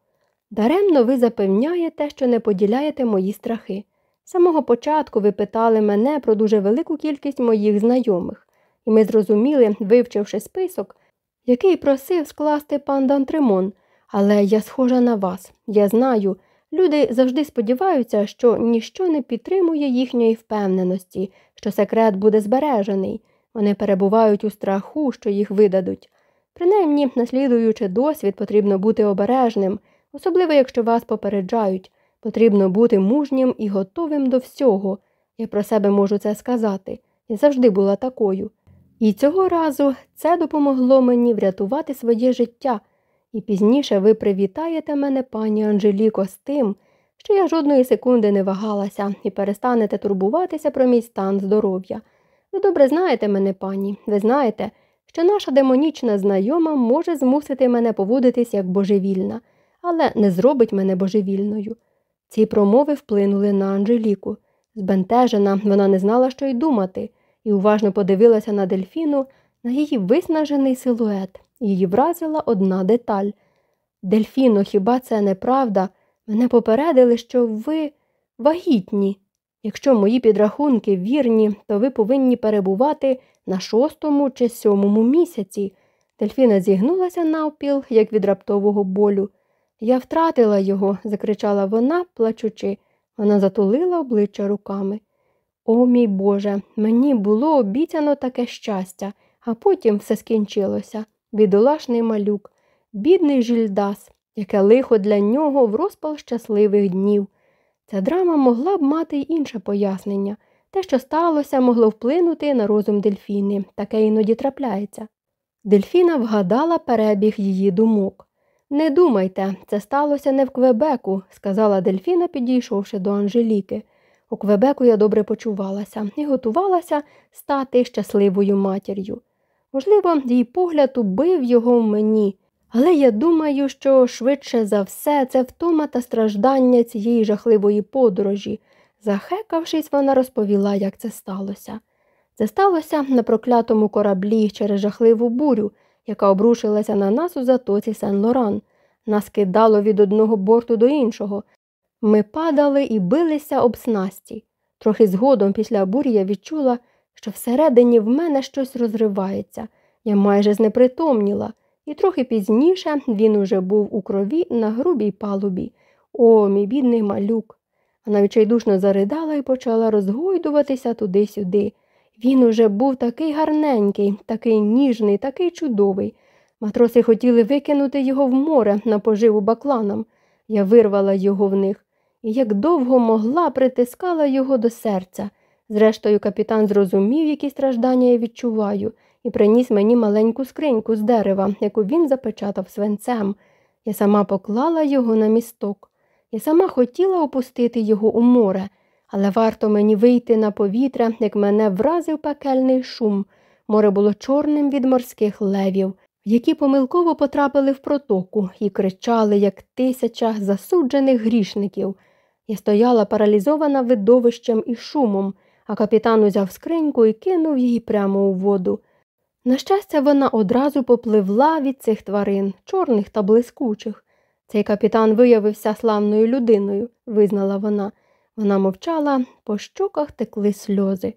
Даремно ви запевняєте, що не поділяєте мої страхи. З самого початку ви питали мене про дуже велику кількість моїх знайомих, і ми зрозуміли, вивчивши список, який просив скласти пан Дантримон. Але я схожа на вас. Я знаю. Люди завжди сподіваються, що ніщо не підтримує їхньої впевненості, що секрет буде збережений. Вони перебувають у страху, що їх видадуть. Принаймні, наслідуючи досвід, потрібно бути обережним, особливо якщо вас попереджають. Потрібно бути мужнім і готовим до всього. Я про себе можу це сказати. Я завжди була такою. І цього разу це допомогло мені врятувати своє життя. І пізніше ви привітаєте мене, пані Анжеліко, з тим, що я жодної секунди не вагалася і перестанете турбуватися про мій стан здоров'я. Ви добре знаєте мене, пані, ви знаєте, що наша демонічна знайома може змусити мене поводитись як божевільна, але не зробить мене божевільною. Ці промови вплинули на Анжеліку. Збентежена, вона не знала, що й думати, і уважно подивилася на дельфіну, на її виснажений силует. Її вразила одна деталь. Дельфіно, хіба це неправда? Мене попередили, що ви вагітні. Якщо мої підрахунки вірні, то ви повинні перебувати на шостому чи сьомому місяці. Дельфіна зігнулася навпіл, як від раптового болю. Я втратила його, закричала вона, плачучи. Вона затулила обличчя руками. О, мій Боже, мені було обіцяно таке щастя, а потім все скінчилося. Бідолашний малюк, бідний жільдас, яке лихо для нього в розпал щасливих днів. Ця драма могла б мати й інше пояснення. Те, що сталося, могло вплинути на розум дельфіни, таке іноді трапляється. Дельфіна вгадала перебіг її думок. Не думайте, це сталося не в Квебеку, сказала Дельфіна, підійшовши до Анжеліки. У Квебеку я добре почувалася і готувалася стати щасливою матір'ю. Можливо, її погляд убив його в мені, але я думаю, що швидше за все це втома та страждання цієї жахливої подорожі. Захекавшись, вона розповіла, як це сталося. Це сталося на проклятому кораблі через жахливу бурю, яка обрушилася на нас у затоці Сен Лоран. Нас кидало від одного борту до іншого. Ми падали і билися об снасті. Трохи згодом після бурі я відчула, що всередині в мене щось розривається. Я майже знепритомніла, і трохи пізніше він уже був у крові на грубій палубі. О, мій бідний малюк. Вона відчайдушно заридала і почала розгойдуватися туди-сюди. Він уже був такий гарненький, такий ніжний, такий чудовий. Матроси хотіли викинути його в море на поживу бакланам. Я вирвала його в них і як довго могла, притискала його до серця. Зрештою, капітан зрозумів, які страждання я відчуваю, і приніс мені маленьку скриньку з дерева, яку він запечатав свинцем. Я сама поклала його на місток. Я сама хотіла опустити його у море, але варто мені вийти на повітря, як мене вразив пекельний шум. Море було чорним від морських левів, які помилково потрапили в протоку і кричали, як тисяча засуджених грішників. Я стояла паралізована видовищем і шумом, а капітан узяв скриньку і кинув її прямо у воду. На щастя, вона одразу попливла від цих тварин, чорних та блискучих. Цей капітан виявився славною людиною, визнала вона. Вона мовчала, по щоках текли сльози.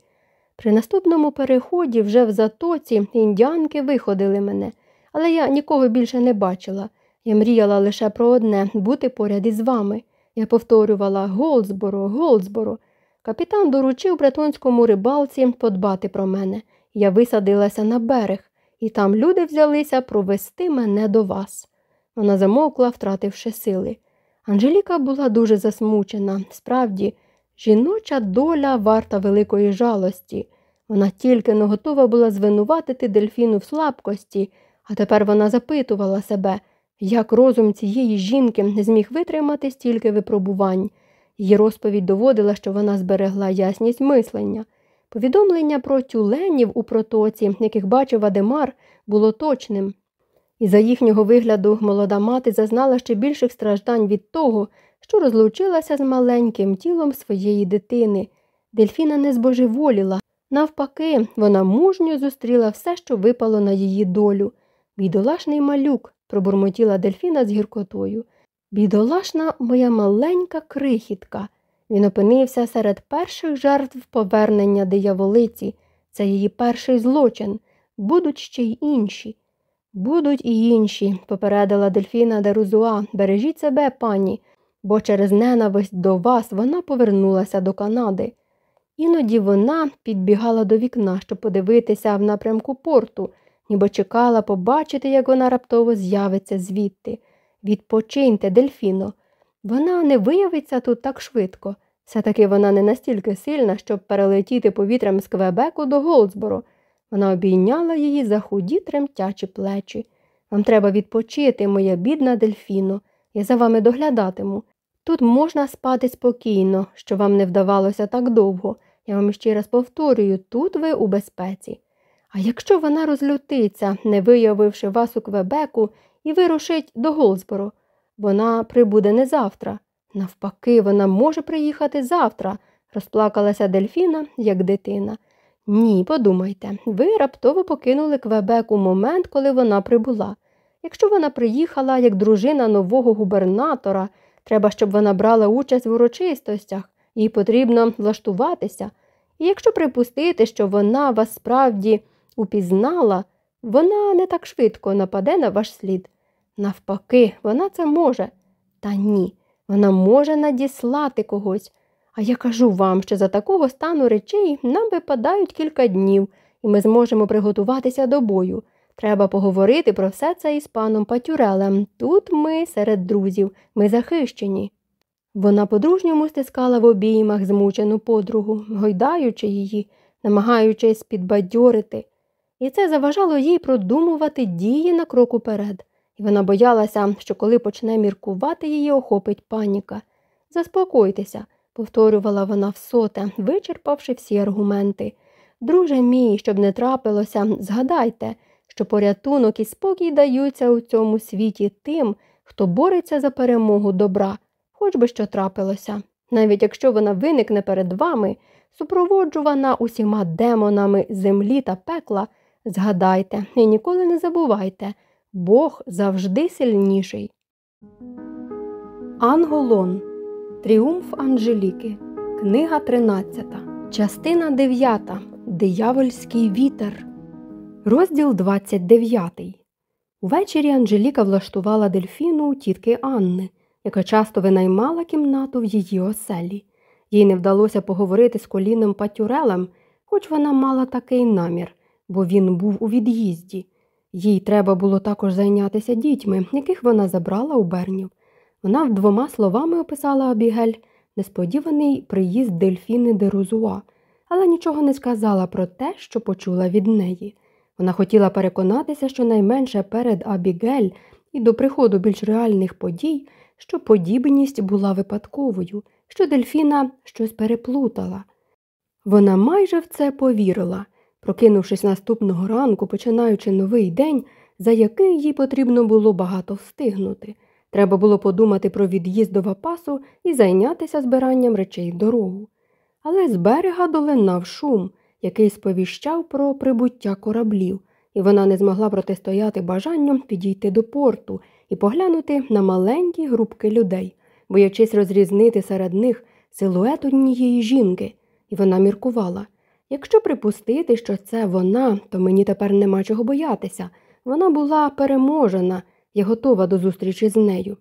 При наступному переході вже в затоці індіанки виходили мене, але я нікого більше не бачила. Я мріяла лише про одне бути поряд із вами. Я повторювала Голдсборо, Голдсборо. Капітан доручив бретонському рибалці подбати про мене. Я висадилася на берег, і там люди взялися провести мене до вас. Вона замовкла, втративши сили. Анжеліка була дуже засмучена. Справді, жіноча доля варта великої жалості. Вона тільки не готова була звинуватити дельфіну в слабкості, а тепер вона запитувала себе, як розум цієї жінки зміг витримати стільки випробувань. Її розповідь доводила, що вона зберегла ясність мислення. Повідомлення про тюленів у протоці, яких бачив Адемар, було точним. І за їхнього вигляду молода мати зазнала ще більших страждань від того, що розлучилася з маленьким тілом своєї дитини. Дельфіна не збожеволіла. Навпаки, вона мужньо зустріла все, що випало на її долю. Бідолашний малюк, пробурмотіла дельфіна з гіркотою. Бідолашна моя маленька крихітка. Він опинився серед перших жертв повернення дияволиці. Це її перший злочин. Будуть ще й інші. Будуть і інші, попередила дельфіна Дерузуа. Бережіть себе, пані, бо через ненависть до вас вона повернулася до Канади. Іноді вона підбігала до вікна, щоб подивитися в напрямку порту, ніби чекала побачити, як вона раптово з'явиться звідти. Відпочиньте, дельфіно. Вона не виявиться тут так швидко. Все таки вона не настільки сильна, щоб перелетіти повітрям з Квебеку до Голдсборо. Вона обійняла її за худі тремтячі плечі. Вам треба відпочити, моя бідна дельфіно. Я за вами доглядатиму. Тут можна спати спокійно, що вам не вдавалося так довго. Я вам ще раз повторюю, тут ви у безпеці. А якщо вона розлютиться, не виявивши вас у Квебеку, і вирушить до Голдсборо, вона прибуде не завтра. Навпаки, вона може приїхати завтра, розплакалася дельфіна, як дитина. Ні, подумайте, ви раптово покинули Квебек у момент, коли вона прибула. Якщо вона приїхала як дружина нового губернатора, треба, щоб вона брала участь в урочистостях, їй потрібно влаштуватися. І якщо припустити, що вона вас справді упізнала, вона не так швидко нападе на ваш слід. Навпаки, вона це може. Та ні, вона може надіслати когось. А я кажу вам, що за такого стану речей нам випадають кілька днів, і ми зможемо приготуватися до бою. Треба поговорити про все це із паном Патюрелем. Тут ми серед друзів, ми захищені. Вона по-дружньому стискала в обіймах змучену подругу, гойдаючи її, намагаючись підбадьорити, і це заважало їй продумувати дії на крок уперед, і вона боялася, що коли почне міркувати, її охопить паніка. Заспокойтеся, повторювала вона всоте, вичерпавши всі аргументи. Друже мій, щоб не трапилося, згадайте, що порятунок і спокій даються у цьому світі тим, хто бореться за перемогу добра, хоч би що трапилося. Навіть якщо вона виникне перед вами, супроводжувана усіма демонами землі та пекла, згадайте і ніколи не забувайте, Бог завжди сильніший. Анголон. Тріумф Анжеліки. Книга 13. Частина 9. Диявольський вітер. Розділ 29. Увечері Анжеліка влаштувала дельфіну у тітки Анни, яка часто винаймала кімнату в її оселі. Їй не вдалося поговорити з коліном Патюрелем, хоч вона мала такий намір, бо він був у від'їзді. Їй треба було також зайнятися дітьми, яких вона забрала у Бернів. Вона двома словами описала Абігель несподіваний приїзд дельфіни де Рузуа, але нічого не сказала про те, що почула від неї. Вона хотіла переконатися, що найменше перед Абігель і до приходу більш реальних подій, що подібність була випадковою, що дельфіна щось переплутала. Вона майже в це повірила, прокинувшись наступного ранку, починаючи новий день, за який їй потрібно було багато встигнути. Треба було подумати про від'їзд до Вапасу і зайнятися збиранням речей дорогу. Але з берега долинав шум, який сповіщав про прибуття кораблів, і вона не змогла протистояти бажанню підійти до порту і поглянути на маленькі групки людей, боячись розрізнити серед них силует однієї жінки, і вона міркувала якщо припустити, що це вона, то мені тепер нема чого боятися. Вона була переможена і готова до зустрічі з нею.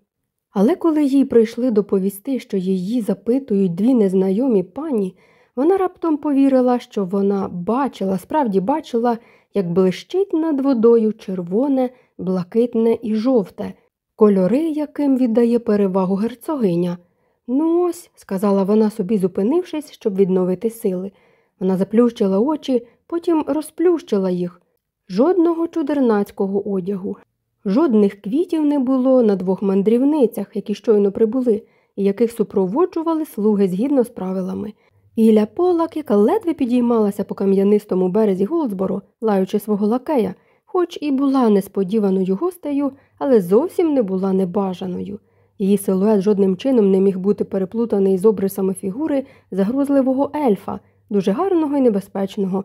Але коли їй прийшли доповісти, що її запитують дві незнайомі пані, вона раптом повірила, що вона бачила, справді бачила, як блищить над водою червоне, блакитне і жовте, кольори, яким віддає перевагу герцогиня. Ну ось, сказала вона собі, зупинившись, щоб відновити сили. Вона заплющила очі, потім розплющила їх. Жодного чудернацького одягу, жодних квітів не було на двох мандрівницях, які щойно прибули, і яких супроводжували слуги згідно з правилами. Ілля Полак, яка ледве підіймалася по кам'янистому березі Голдсборо, лаючи свого лакея, хоч і була несподіваною гостею, але зовсім не була небажаною. Її силует жодним чином не міг бути переплутаний з обрисами фігури загрузливого ельфа, дуже гарного і небезпечного,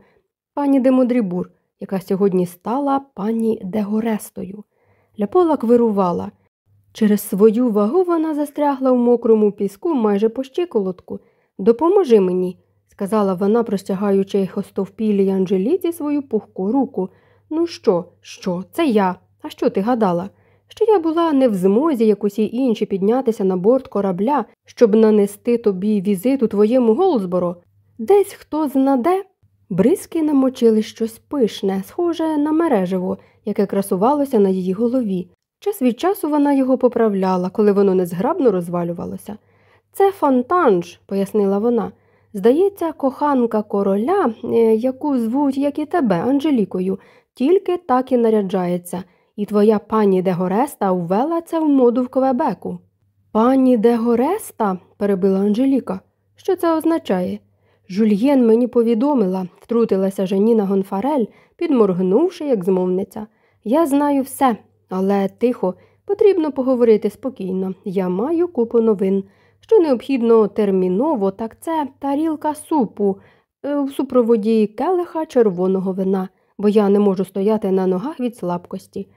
пані Демодрібур, яка сьогодні стала пані Дегорестою. Ляполак вирувала. Через свою вагу вона застрягла в мокрому піску майже по щиколотку. Допоможи мені, сказала вона, простягаючи хостовпілій Анжеліці свою пухку руку. Ну що, що, це я. А що ти гадала? Що я була не в змозі, як усі інші, піднятися на борт корабля, щоб нанести тобі візит у твоєму Голдсборо? Десь хто знаде? Бризки намочили щось пишне, схоже на мереживо, яке красувалося на її голові. Час від часу вона його поправляла, коли воно незграбно розвалювалося. Це фонтанж, пояснила вона. Здається, коханка короля, е, яку звуть, як і тебе, Анжелікою, тільки так і наряджається, і твоя пані Дегореста ввела це в моду в Квебеку. Пані Дегореста? перебила Анжеліка. Що це означає? Жульєн мені повідомила, втрутилася Жаніна Гонфарель, підморгнувши, як змовниця. Я знаю все, але тихо, потрібно поговорити спокійно. Я маю купу новин. Що необхідно терміново, так це тарілка супу е, в супроводі келиха червоного вина, бо я не можу стояти на ногах від слабкості.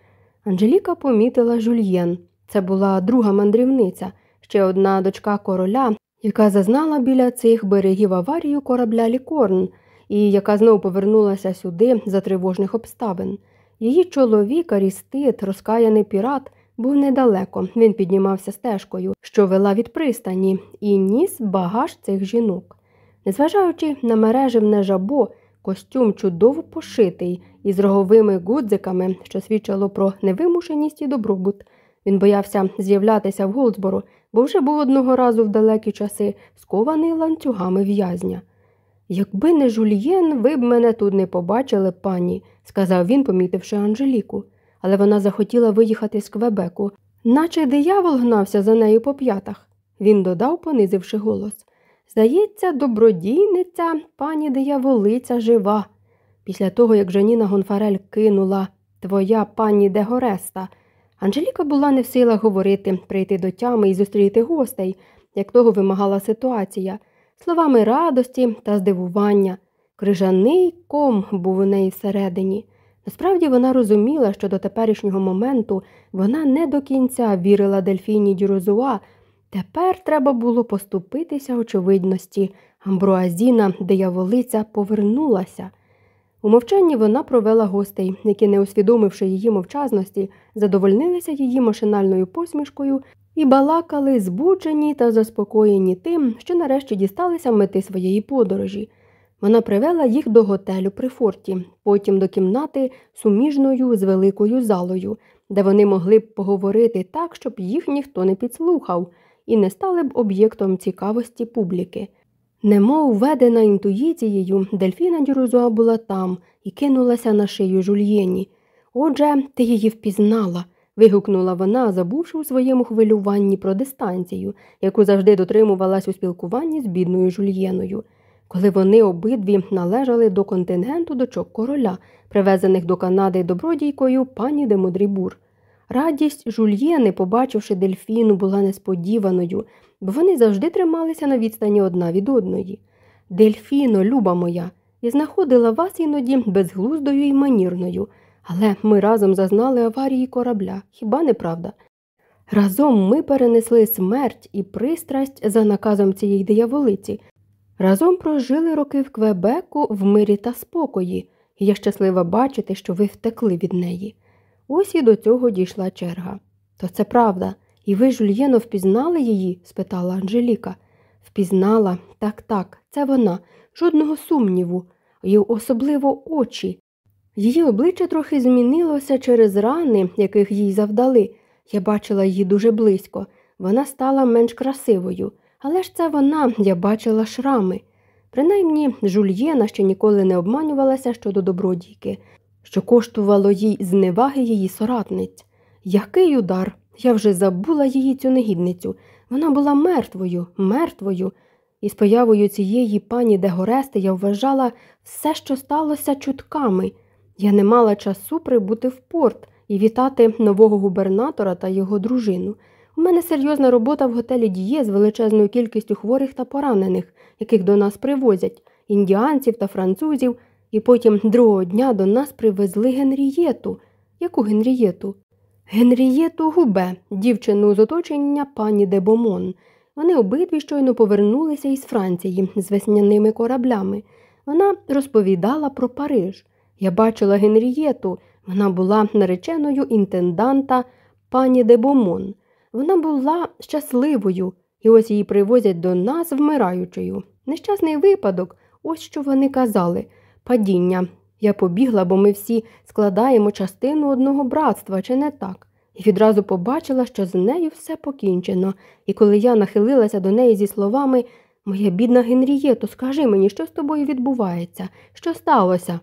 Анжеліка помітила жульєн. Це була друга мандрівниця, ще одна дочка короля, яка зазнала біля цих берегів аварію корабля Лікорн і яка знову повернулася сюди за тривожних обставин. Її чоловік, Арістит, розкаяний пірат, був недалеко. Він піднімався стежкою, що вела від пристані, і ніс багаж цих жінок. Незважаючи на мережевне жабо, костюм чудово пошитий із роговими гудзиками, що свідчило про невимушеність і добробут. Він боявся з'являтися в Голдсбору, бо вже був одного разу в далекі часи скований ланцюгами в'язня. Якби не жульєн, ви б мене тут не побачили, пані, сказав він, помітивши Анжеліку, але вона захотіла виїхати з Квебеку, наче диявол гнався за нею по п'ятах. Він додав, понизивши голос. Здається, добродійниця, пані дияволиця жива. Після того, як Жаніна Гонфарель кинула твоя пані Дегореста, Анжеліка була не в силах говорити, прийти до тями і зустріти гостей, як того вимагала ситуація словами радості та здивування. Крижаний ком був у неї всередині. Насправді вона розуміла, що до теперішнього моменту вона не до кінця вірила дельфіні Дюрозуа. Тепер треба було поступитися очевидності. Амбруазіна, дияволиця, повернулася. У мовчанні вона провела гостей, які, не усвідомивши її мовчазності, задовольнилися її машинальною посмішкою і балакали, збуджені та заспокоєні тим, що нарешті дісталися мети своєї подорожі. Вона привела їх до готелю при форті, потім до кімнати суміжною з великою залою, де вони могли б поговорити так, щоб їх ніхто не підслухав, і не стали б об'єктом цікавості публіки. Немов ведена інтуїцією, Дельфіна Дюрузуа була там і кинулася на шию жульєні. Отже, ти її впізнала вигукнула вона, забувши у своєму хвилюванні про дистанцію, яку завжди дотримувалась у спілкуванні з бідною жульєною, коли вони обидві належали до контингенту дочок короля, привезених до Канади добродійкою пані де Модрібур. Радість жульєни, побачивши дельфіну, була несподіваною, бо вони завжди трималися на відстані одна від одної. Дельфіно, люба моя, я знаходила вас іноді безглуздою і манірною. Але ми разом зазнали аварії корабля, хіба не правда? Разом ми перенесли смерть і пристрасть за наказом цієї дияволиці. Разом прожили роки в Квебеку в мирі та спокої, і я щаслива бачити, що ви втекли від неї. Ось і до цього дійшла черга. То це правда. І ви, Жульєно, впізнали її? спитала Анжеліка. Впізнала, так, так, це вона, жодного сумніву, і особливо очі. Її обличчя трохи змінилося через рани, яких їй завдали. Я бачила її дуже близько. Вона стала менш красивою, але ж це вона, я бачила шрами. Принаймні, жульєна ще ніколи не обманювалася щодо добродійки, що коштувало їй зневаги її соратниць. Який удар! Я вже забула її цю негідницю. Вона була мертвою, мертвою. І з появою цієї пані Дегорести я вважала все, що сталося чутками. Я не мала часу прибути в порт і вітати нового губернатора та його дружину. У мене серйозна робота в готелі Діє з величезною кількістю хворих та поранених, яких до нас привозять, індіанців та французів, і потім другого дня до нас привезли Генрієту. Яку Генрієту? Генрієту Губе, дівчину з оточення пані Дебомон. Вони обидві щойно повернулися із Франції з весняними кораблями. Вона розповідала про Париж. Я бачила Генрієту, вона була нареченою інтенданта пані Дебомон. Вона була щасливою, і ось її привозять до нас вмираючою. Нещасний випадок, ось що вони казали падіння. Я побігла, бо ми всі складаємо частину одного братства, чи не так? І відразу побачила, що з нею все покінчено, і коли я нахилилася до неї зі словами Моя бідна Генрієто, скажи мені, що з тобою відбувається, що сталося?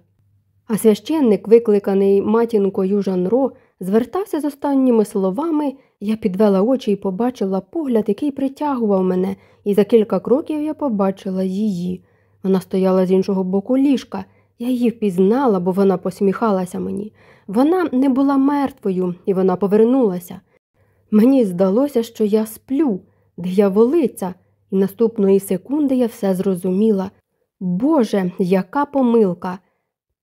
А священник, викликаний матінкою Жанро, звертався з останніми словами, я підвела очі і побачила погляд, який притягував мене, і за кілька кроків я побачила її. Вона стояла з іншого боку ліжка. Я її впізнала, бо вона посміхалася мені. Вона не була мертвою, і вона повернулася. Мені здалося, що я сплю, дияволиця, і наступної секунди я все зрозуміла. Боже, яка помилка!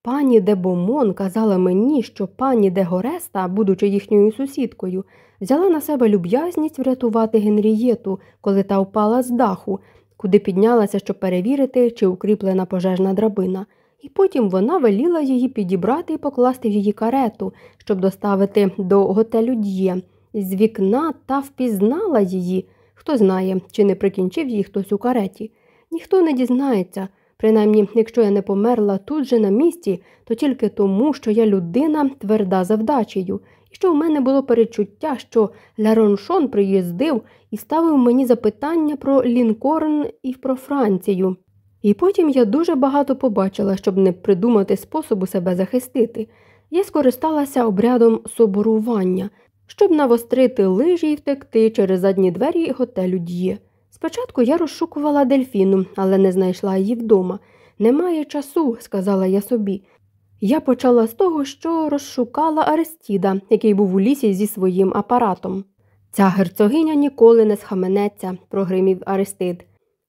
Пані де Бомон казала мені, що пані де Гореста, будучи їхньою сусідкою, взяла на себе люб'язність врятувати Генрієту, коли та впала з даху, куди піднялася, щоб перевірити, чи укріплена пожежна драбина, і потім вона веліла її підібрати і покласти в її карету, щоб доставити до готелю Д'є. З вікна та впізнала її. Хто знає, чи не прикінчив її хтось у кареті. Ніхто не дізнається. Принаймні, якщо я не померла тут же на місці, то тільки тому, що я людина тверда за вдачею, що в мене було перечуття, що Ляроншон приїздив і ставив мені запитання про Лінкорн і про Францію. І потім я дуже багато побачила, щоб не придумати способу себе захистити. Я скористалася обрядом соборування, щоб навострити лижі і втекти через задні двері готелю Д'є. Спочатку я розшукувала дельфіну, але не знайшла її вдома. Немає часу, сказала я собі. Я почала з того, що розшукала Арестіда, який був у лісі зі своїм апаратом. Ця герцогиня ніколи не схаменеться, прогримів Арестид.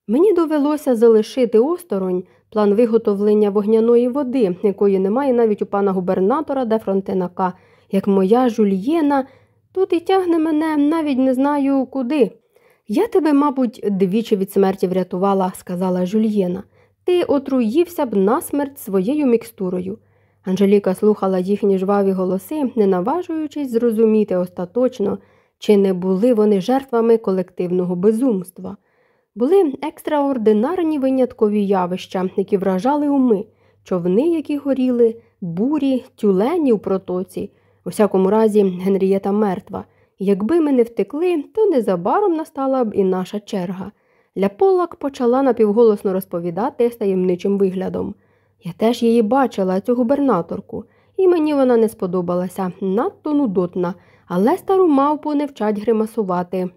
Мені довелося залишити осторонь план виготовлення вогняної води, якої немає навіть у пана губернатора де Фронтенака, як моя жульєна, тут і тягне мене навіть не знаю куди. Я тебе, мабуть, двічі від смерті врятувала, сказала Жульєна. Ти отруївся б насмерть своєю мікстурою. Анжеліка слухала їхні жваві голоси, не наважуючись зрозуміти остаточно, чи не були вони жертвами колективного безумства. Були екстраординарні виняткові явища, які вражали уми, човни, які горіли, бурі, тюлені в протоці. У всякому разі, Генрієта мертва. Якби ми не втекли, то незабаром настала б і наша черга. Ляполак почала напівголосно розповідати таємничим виглядом. Я теж її бачила, цю губернаторку, і мені вона не сподобалася, надто нудотна, але стару мавпу не вчать гримасувати.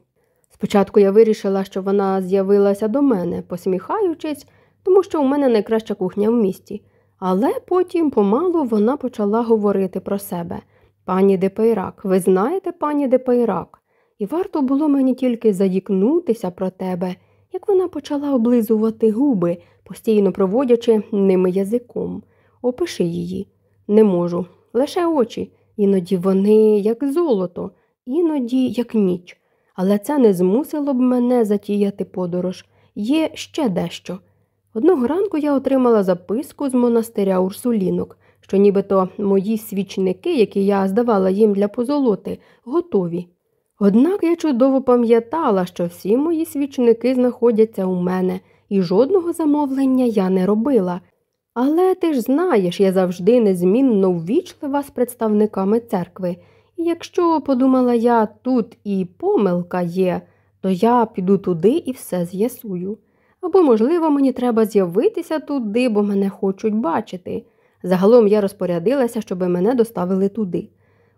Спочатку я вирішила, що вона з'явилася до мене, посміхаючись, тому що у мене найкраща кухня в місті, але потім помалу вона почала говорити про себе. Пані Депейрак, ви знаєте, пані Депейрак, і варто було мені тільки заїкнутися про тебе, як вона почала облизувати губи, постійно проводячи ними язиком. Опиши її. Не можу. Лише очі. Іноді вони як золото, іноді як ніч. Але це не змусило б мене затіяти подорож. Є ще дещо. Одного ранку я отримала записку з монастиря Урсулінок що нібито мої свічники, які я здавала їм для позолоти, готові. Однак я чудово пам'ятала, що всі мої свічники знаходяться у мене, і жодного замовлення я не робила. Але ти ж знаєш, я завжди незмінно ввічлива з представниками церкви, і якщо, подумала я, тут і помилка є, то я піду туди і все з'ясую. Або, можливо, мені треба з'явитися туди, бо мене хочуть бачити. Загалом я розпорядилася, щоб мене доставили туди.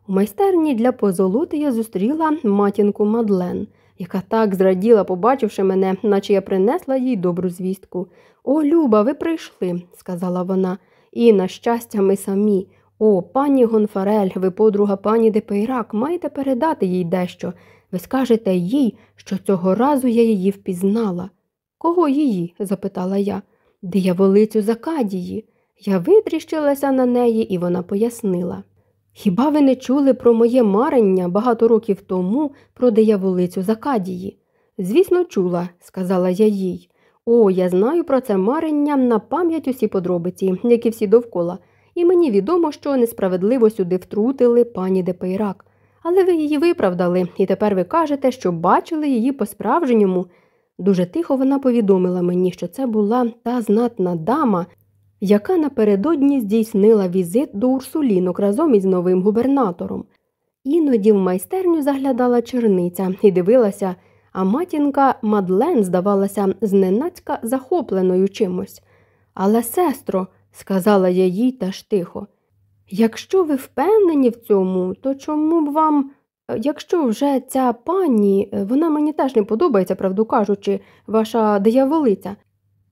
У майстерні для позолоти я зустріла матінку Мадлен, яка так зраділа, побачивши мене, наче я принесла їй добру звістку. О, Люба, ви прийшли, сказала вона, і, на щастя, ми самі. О, пані Гонфарель, ви подруга пані Депейрак, маєте передати їй дещо. Ви скажете їй, що цього разу я її впізнала. Кого її? запитала я. Дияволицю з Акадії. Я витріщилася на неї, і вона пояснила. Хіба ви не чули про моє марення багато років тому про дияволицю з Акадії? Звісно, чула, сказала я їй. О, я знаю про це марення на пам'ять усі подробиці, як і всі довкола, і мені відомо, що несправедливо сюди втрутили пані Депейрак. Але ви її виправдали, і тепер ви кажете, що бачили її по-справжньому. Дуже тихо вона повідомила мені, що це була та знатна дама, яка напередодні здійснила візит до Урсулінок разом із новим губернатором. Іноді в майстерню заглядала черниця і дивилася, а матінка Мадлен здавалася зненацька захопленою чимось. Але, сестро, сказала я їй теж тихо, якщо ви впевнені в цьому, то чому б вам, якщо вже ця пані, вона мені теж не подобається, правду кажучи, ваша дияволиця,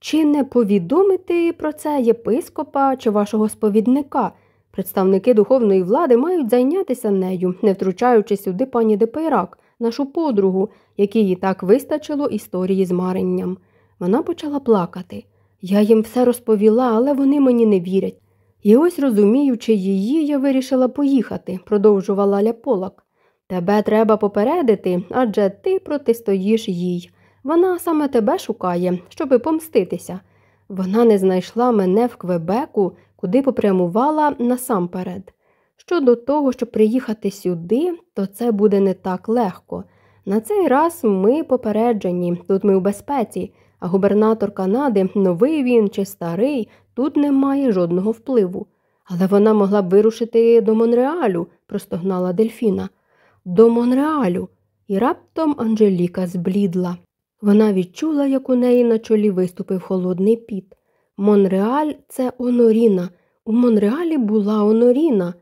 чи не повідомити про це єпископа чи вашого сповідника? Представники духовної влади мають зайнятися нею, не втручаючи сюди пані Депейрак, нашу подругу, якій і так вистачило історії з маренням. Вона почала плакати. Я їм все розповіла, але вони мені не вірять. І ось, розуміючи її, я вирішила поїхати, продовжувала Ляполак. Тебе треба попередити, адже ти протистоїш їй. Вона саме тебе шукає, щоби помститися. Вона не знайшла мене в Квебеку, куди попрямувала насамперед. Щодо того, щоб приїхати сюди, то це буде не так легко. На цей раз ми попереджені, тут ми у безпеці, а губернатор Канади, новий він чи старий, тут не має жодного впливу. Але вона могла б вирушити до Монреалю, простогнала Дельфіна. До Монреалю. І раптом Анжеліка зблідла. Вона відчула, як у неї на чолі виступив холодний піт. Монреаль це Оноріна. У Монреалі була Оноріна.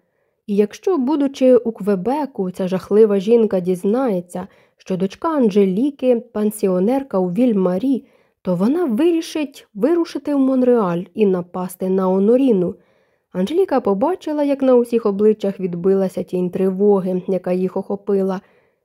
І якщо, будучи у Квебеку, ця жахлива жінка дізнається, що дочка Анжеліки, пансіонерка у Вільмарі, то вона вирішить вирушити в Монреаль і напасти на Оноріну. Анжеліка побачила, як на усіх обличчях відбилася тінь тривоги, яка їх охопила.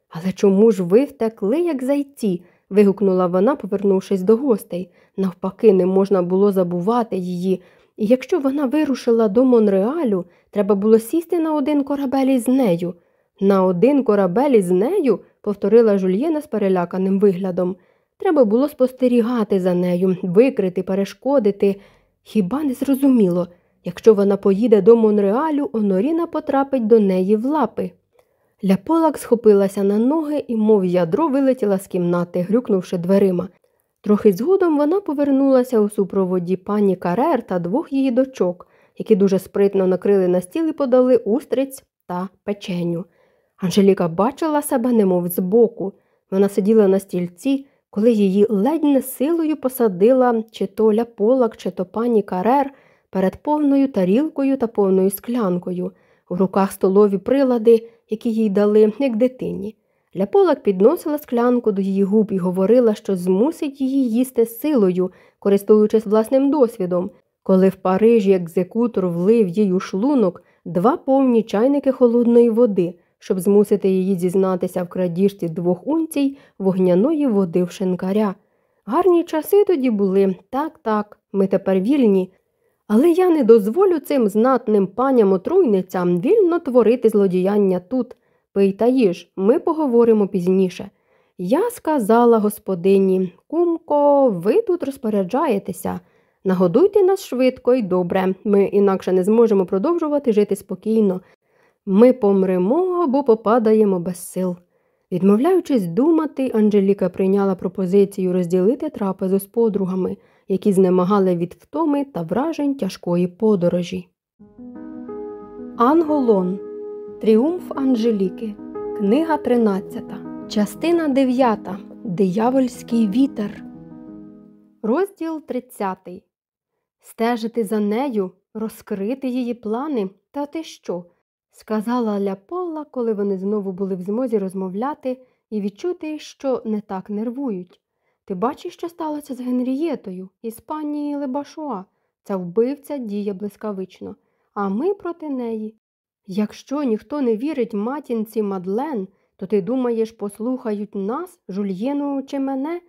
Але чому ж ви втекли, як зайці? Вигукнула вона, повернувшись до гостей. Навпаки, не можна було забувати її. І якщо вона вирушила до Монреалю, треба було сісти на один корабель із нею. На один корабель із нею, повторила Жульєна з переляканим виглядом. Треба було спостерігати за нею, викрити, перешкодити. Хіба не зрозуміло, якщо вона поїде до Монреалю, Оноріна потрапить до неї в лапи. Ляполак схопилася на ноги і, мов ядро, вилетіла з кімнати, грюкнувши дверима. Трохи згодом вона повернулася у супроводі пані Карер та двох її дочок, які дуже спритно накрили на стіл і подали устриць та печеню. Анжеліка бачила себе, немов збоку. Вона сиділа на стільці, коли її ледь не силою посадила чи то ляполак, чи то пані Карер перед повною тарілкою та повною склянкою, в руках столові прилади, які їй дали, як дитині. Ляполак підносила склянку до її губ і говорила, що змусить її їсти силою, користуючись власним досвідом, коли в Парижі екзекутор влив їй у шлунок два повні чайники холодної води, щоб змусити її зізнатися в крадіжці двох унцій вогняної води в шинкаря. Гарні часи тоді були так, так, ми тепер вільні. Але я не дозволю цим знатним паням отруйницям вільно творити злодіяння тут. Пий та їж, ми поговоримо пізніше. Я сказала господині, кумко, ви тут розпоряджаєтеся. Нагодуйте нас швидко і добре, ми інакше не зможемо продовжувати жити спокійно. Ми помремо або попадаємо без сил. Відмовляючись думати, Анжеліка прийняла пропозицію розділити трапезу з подругами, які знемагали від втоми та вражень тяжкої подорожі. Анголон Тріумф Анжеліки. Книга 13. Частина 9. Диявольський вітер. Розділ 30. Стежити за нею, розкрити її плани. Та ти що? сказала Ляпола, коли вони знову були в змозі розмовляти і відчути, що не так нервують. Ти бачиш, що сталося з Генрієтою, із пані Лебашуа. Ця вбивця діє блискавично. а ми проти неї. Якщо ніхто не вірить матінці Мадлен, то ти думаєш, послухають нас, жульєну чи мене?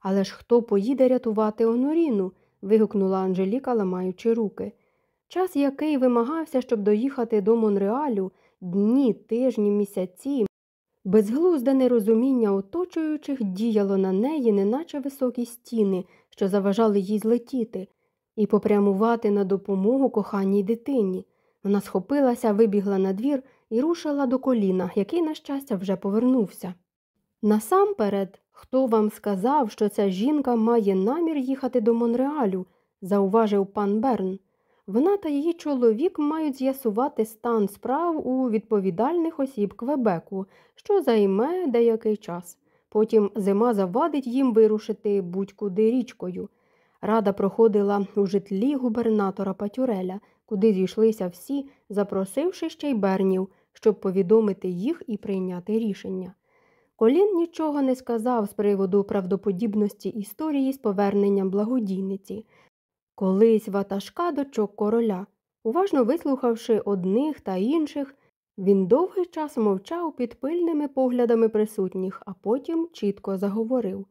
Але ж хто поїде рятувати Оноріну? вигукнула Анжеліка, ламаючи руки. Час, який вимагався, щоб доїхати до Монреалю, дні, тижні, місяці, безглузде нерозуміння оточуючих діяло на неї, неначе високі стіни, що заважали їй злетіти, і попрямувати на допомогу коханій дитині. Вона схопилася, вибігла на двір і рушила до коліна, який, на щастя, вже повернувся. Насамперед, хто вам сказав, що ця жінка має намір їхати до Монреалю, зауважив пан Берн. Вона та її чоловік мають з'ясувати стан справ у відповідальних осіб Квебеку, що займе деякий час. Потім зима завадить їм вирушити будь-куди річкою. Рада проходила у житлі губернатора Патюреля, куди зійшлися всі, запросивши ще й бернів, щоб повідомити їх і прийняти рішення. Колін нічого не сказав з приводу правдоподібності історії з поверненням благодійниці. Колись ватажка дочок короля, уважно вислухавши одних та інших, він довгий час мовчав під пильними поглядами присутніх, а потім чітко заговорив.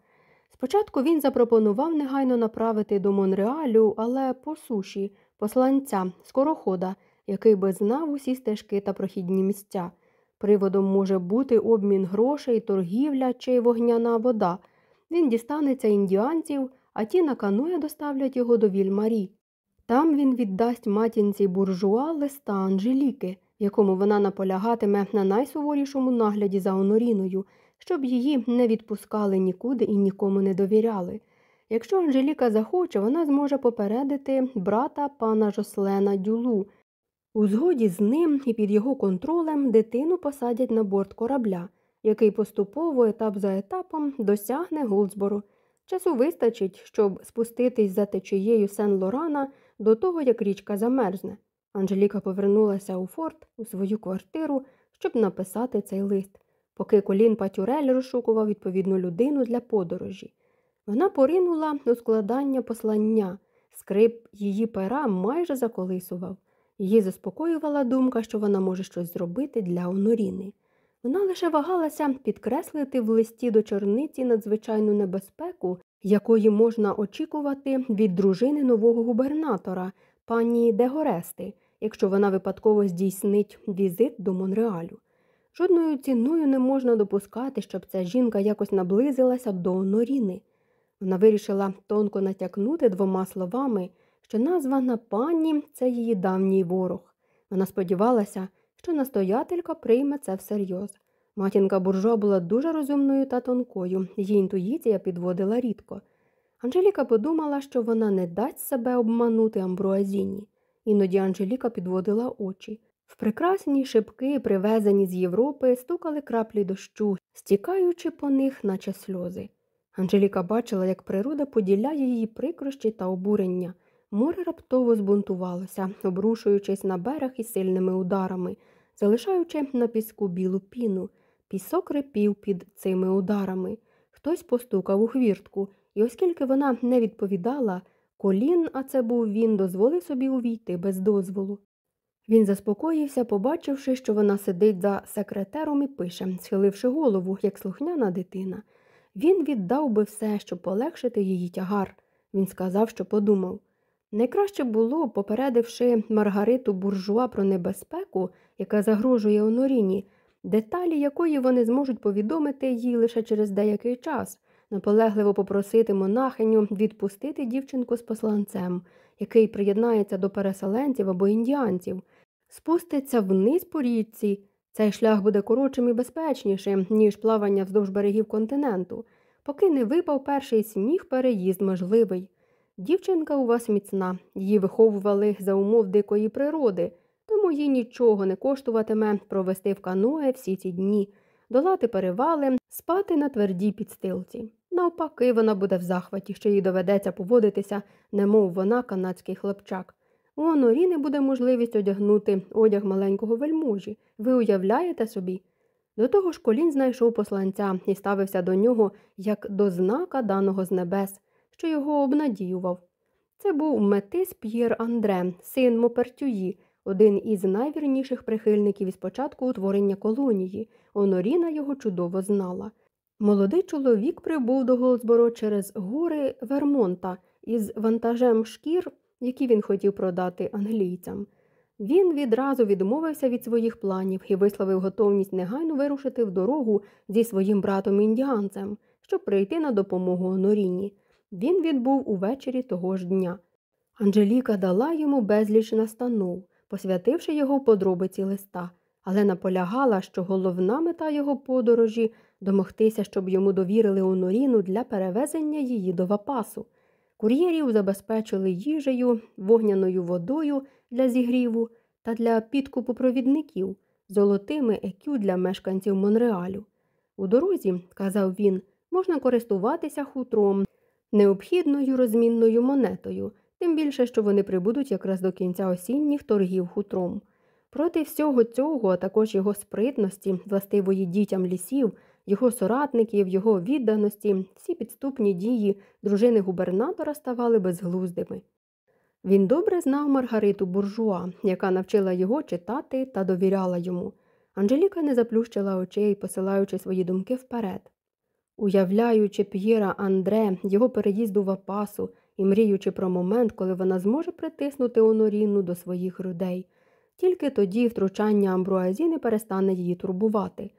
Спочатку він запропонував негайно направити до Монреалю, але по суші, посланця, скорохода, який би знав усі стежки та прохідні місця. Приводом може бути обмін грошей, торгівля чи вогняна вода. Він дістанеться індіанців, а ті на канує доставлять його до Вільмарі. Там він віддасть матінці буржуа листа Анжеліки, якому вона наполягатиме на найсуворішому нагляді за Оноріною, щоб її не відпускали нікуди і нікому не довіряли. Якщо Анжеліка захоче, вона зможе попередити брата пана Жослена Дюлу. У згоді з ним і під його контролем дитину посадять на борт корабля, який поступово етап за етапом досягне Голдсбору. Часу вистачить, щоб спуститись за течією Сен Лорана до того, як річка замерзне. Анжеліка повернулася у форт у свою квартиру, щоб написати цей лист, поки колін Патюрель розшукував відповідну людину для подорожі. Вона поринула у складання послання, скрип її пера майже заколисував. Її заспокоювала думка, що вона може щось зробити для Оноріни. Вона лише вагалася підкреслити в листі до чорниці надзвичайну небезпеку, якої можна очікувати від дружини нового губернатора, пані Дегорести, якщо вона випадково здійснить візит до Монреалю. Жодною ціною не можна допускати, щоб ця жінка якось наблизилася до Оноріни. Вона вирішила тонко натякнути двома словами, що названа пані це її давній ворог. Вона сподівалася, що настоятелька прийме це всерйоз. Матінка буржуа була дуже розумною та тонкою, її інтуїція підводила рідко. Анжеліка подумала, що вона не дасть себе обманути амбруазіні. Іноді Анжеліка підводила очі. В прекрасні шибки, привезені з Європи, стукали краплі дощу, стікаючи по них, наче сльози. Анжеліка бачила, як природа поділяє її прикрощі та обурення. Море раптово збунтувалося, обрушуючись на берег із сильними ударами, залишаючи на піску білу піну. Пісок рипів під цими ударами. Хтось постукав у хвіртку, і оскільки вона не відповідала, колін, а це був він, дозволив собі увійти без дозволу. Він заспокоївся, побачивши, що вона сидить за секретером і пише, схиливши голову, як слухняна дитина. Він віддав би все, щоб полегшити її тягар. Він сказав, що подумав. Найкраще було, попередивши Маргариту буржуа про небезпеку, яка загрожує Оноріні, деталі якої вони зможуть повідомити їй лише через деякий час, наполегливо попросити монахиню відпустити дівчинку з посланцем, який приєднається до переселенців або індіанців, спуститься вниз по річці. Цей шлях буде коротшим і безпечнішим, ніж плавання вздовж берегів континенту. Поки не випав перший сніг, переїзд можливий. Дівчинка у вас міцна, її виховували за умов дикої природи, тому їй нічого не коштуватиме провести в каное всі ці дні, долати перевали, спати на твердій підстилці. Навпаки, вона буде в захваті, що їй доведеться поводитися, немов вона канадський хлопчак. У Оноріни буде можливість одягнути одяг маленького вельможі. Ви уявляєте собі? До того ж колін знайшов посланця і ставився до нього як до знака даного з небес, що його обнадіював. Це був метис П'єр Андре, син Мопертюї, один із найвірніших прихильників із початку утворення колонії. Оноріна його чудово знала. Молодий чоловік прибув до Голдсборо через гори Вермонта із вантажем шкір, які він хотів продати англійцям. Він відразу відмовився від своїх планів і висловив готовність негайно вирушити в дорогу зі своїм братом індіанцем, щоб прийти на допомогу Оноріні. Він відбув увечері того ж дня. Анжеліка дала йому безліч настанов, посвятивши його в подробиці листа, але наполягала, що головна мета його подорожі домогтися, щоб йому довірили Оноріну для перевезення її до Вапасу. Кур'єрів забезпечили їжею, вогняною водою для зігріву та для підкупу провідників, золотими екю для мешканців Монреалю. У дорозі, казав він, можна користуватися хутром, необхідною розмінною монетою, тим більше, що вони прибудуть якраз до кінця осінніх торгів хутром. Проти всього цього, а також його спритності, властивої дітям лісів, його соратників, його відданості, всі підступні дії дружини губернатора ставали безглуздими. Він добре знав Маргариту буржуа, яка навчила його читати та довіряла йому. Анжеліка не заплющила очей, посилаючи свої думки вперед. Уявляючи П'єра Андре, його переїзду в Апасу і мріючи про момент, коли вона зможе притиснути Оноріну до своїх грудей, тільки тоді втручання Амбруазіни перестане її турбувати.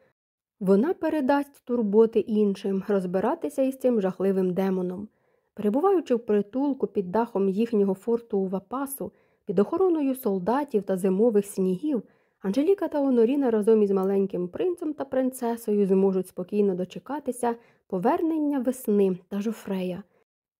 Вона передасть турботи іншим, розбиратися із цим жахливим демоном. Перебуваючи в притулку під дахом їхнього форту у Вапасу, під охороною солдатів та зимових снігів, Анжеліка та Оноріна разом із маленьким принцем та принцесою зможуть спокійно дочекатися повернення весни та жофрея,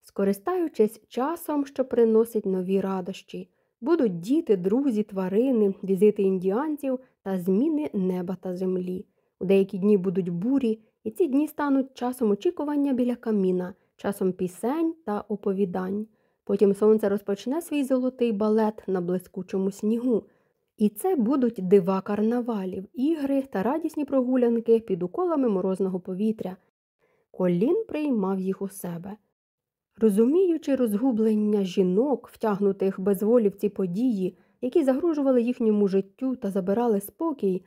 скористаючись часом, що приносить нові радощі, будуть діти, друзі, тварини, візити індіанців та зміни неба та землі. У деякі дні будуть бурі, і ці дні стануть часом очікування біля каміна, часом пісень та оповідань. Потім сонце розпочне свій золотий балет на блискучому снігу. І це будуть дива карнавалів, ігри та радісні прогулянки під уколами морозного повітря. Колін приймав їх у себе. Розуміючи розгублення жінок, втягнутих без волі в ці події, які загрожували їхньому життю та забирали спокій,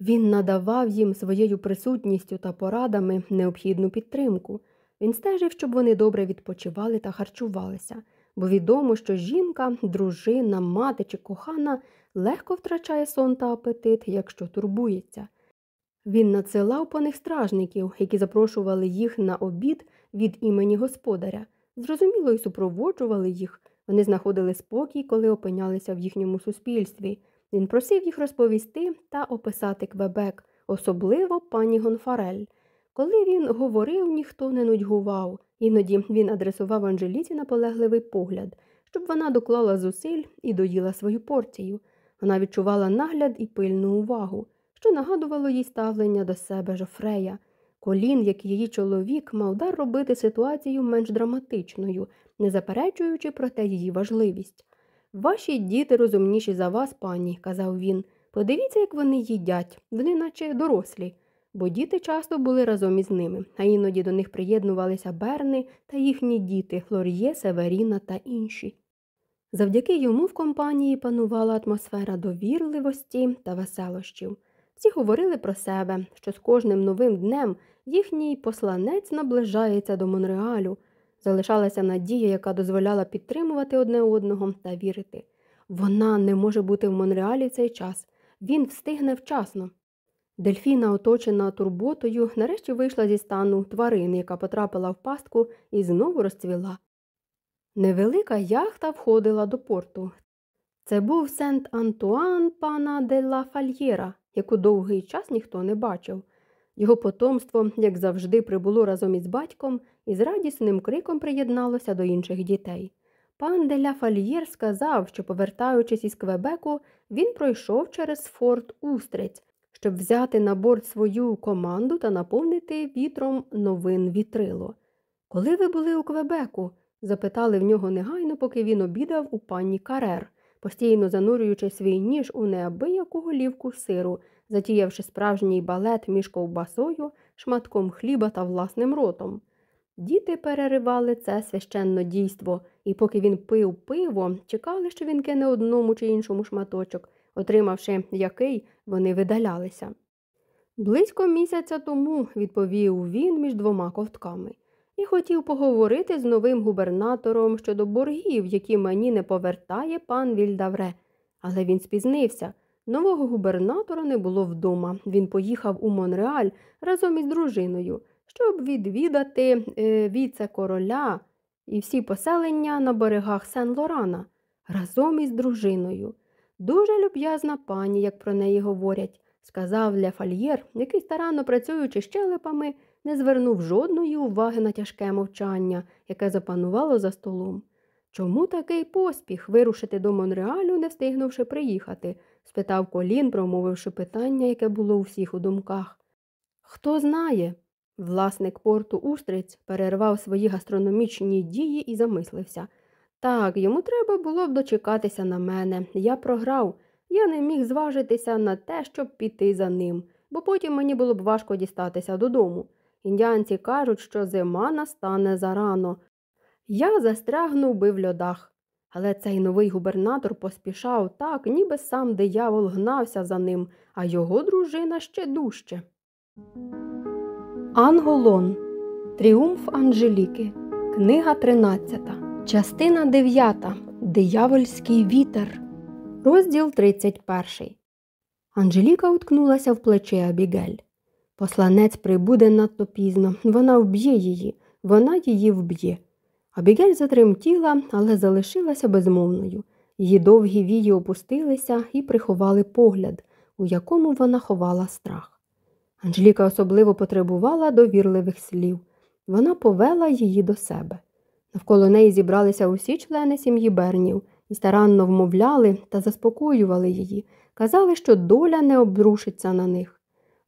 він надавав їм своєю присутністю та порадами необхідну підтримку. Він стежив, щоб вони добре відпочивали та харчувалися, бо відомо, що жінка, дружина, мати чи кохана легко втрачає сон та апетит, якщо турбується. Він надсилав по них стражників, які запрошували їх на обід від імені господаря, зрозуміло й супроводжували їх. Вони знаходили спокій, коли опинялися в їхньому суспільстві. Він просив їх розповісти та описати Квебек, особливо пані Гонфарель. Коли він говорив, ніхто не нудьгував, іноді він адресував Анжеліці наполегливий погляд, щоб вона доклала зусиль і доїла свою порцію. Вона відчувала нагляд і пильну увагу, що нагадувало їй ставлення до себе Жофрея. Колін, як її чоловік, мав дар робити ситуацію менш драматичною, не заперечуючи про те її важливість. Ваші діти розумніші за вас, пані, казав він. Подивіться, як вони їдять, вони наче дорослі, бо діти часто були разом із ними, а іноді до них приєднувалися Берни та їхні діти Флор'є, Северіна та інші. Завдяки йому в компанії панувала атмосфера довірливості та веселощів. Всі говорили про себе, що з кожним новим днем їхній посланець наближається до Монреалю. Залишалася надія, яка дозволяла підтримувати одне одного та вірити. Вона не може бути в Монреалі в цей час, він встигне вчасно. Дельфіна, оточена турботою, нарешті вийшла зі стану тварини, яка потрапила в пастку і знову розцвіла. Невелика яхта входила до порту. Це був Сент Антуан пана де ла Фальєра, яку довгий час ніхто не бачив. Його потомство, як завжди, прибуло разом із батьком і з радісним криком приєдналося до інших дітей. Пан де ля Фальєр сказав, що, повертаючись із Квебеку, він пройшов через форт Устрець, щоб взяти на борт свою команду та наповнити вітром новин вітрило. Коли ви були у Квебеку? запитали в нього негайно, поки він обідав у пані Карер, постійно занурюючи свій ніж у неабияку голівку сиру, затіявши справжній балет між ковбасою, шматком хліба та власним ротом. Діти переривали це священне дійство, і поки він пив пиво, чекали, що він кине одному чи іншому шматочок, отримавши який, вони видалялися. Близько місяця тому, відповів він між двома ковтками, і хотів поговорити з новим губернатором щодо боргів, які мені не повертає пан Вільдавре. Але він спізнився. Нового губернатора не було вдома. Він поїхав у Монреаль разом із дружиною, щоб відвідати е, віце-короля і всі поселення на берегах Сен-Лорана разом із дружиною. Дуже люб'язна пані, як про неї говорять, сказав Лефальєр, який старанно працюючи щелепами, не звернув жодної уваги на тяжке мовчання, яке запанувало за столом. Чому такий поспіх вирушити до Монреалю, не встигнувши приїхати? спитав колін, промовивши питання, яке було у всіх у думках. Хто знає? Власник порту Устриць перервав свої гастрономічні дії і замислився. Так, йому треба було б дочекатися на мене. Я програв. Я не міг зважитися на те, щоб піти за ним, бо потім мені було б важко дістатися додому. Індіанці кажуть, що зима настане зарано. Я застрягнув би в льодах. Але цей новий губернатор поспішав так, ніби сам диявол гнався за ним, а його дружина ще дужче. Анголон. Тріумф Анжеліки. Книга 13. Частина 9. Диявольський вітер. Розділ 31. Анжеліка уткнулася в плече Абігель. Посланець прибуде надто пізно. Вона вб'є її, вона її вб'є. Абігель затремтіла, але залишилася безмовною. Її довгі вії опустилися і приховали погляд, у якому вона ховала страх. Анжеліка особливо потребувала довірливих слів. Вона повела її до себе. Навколо неї зібралися усі члени сім'ї Бернів і старанно вмовляли та заспокоювали її, казали, що доля не обрушиться на них.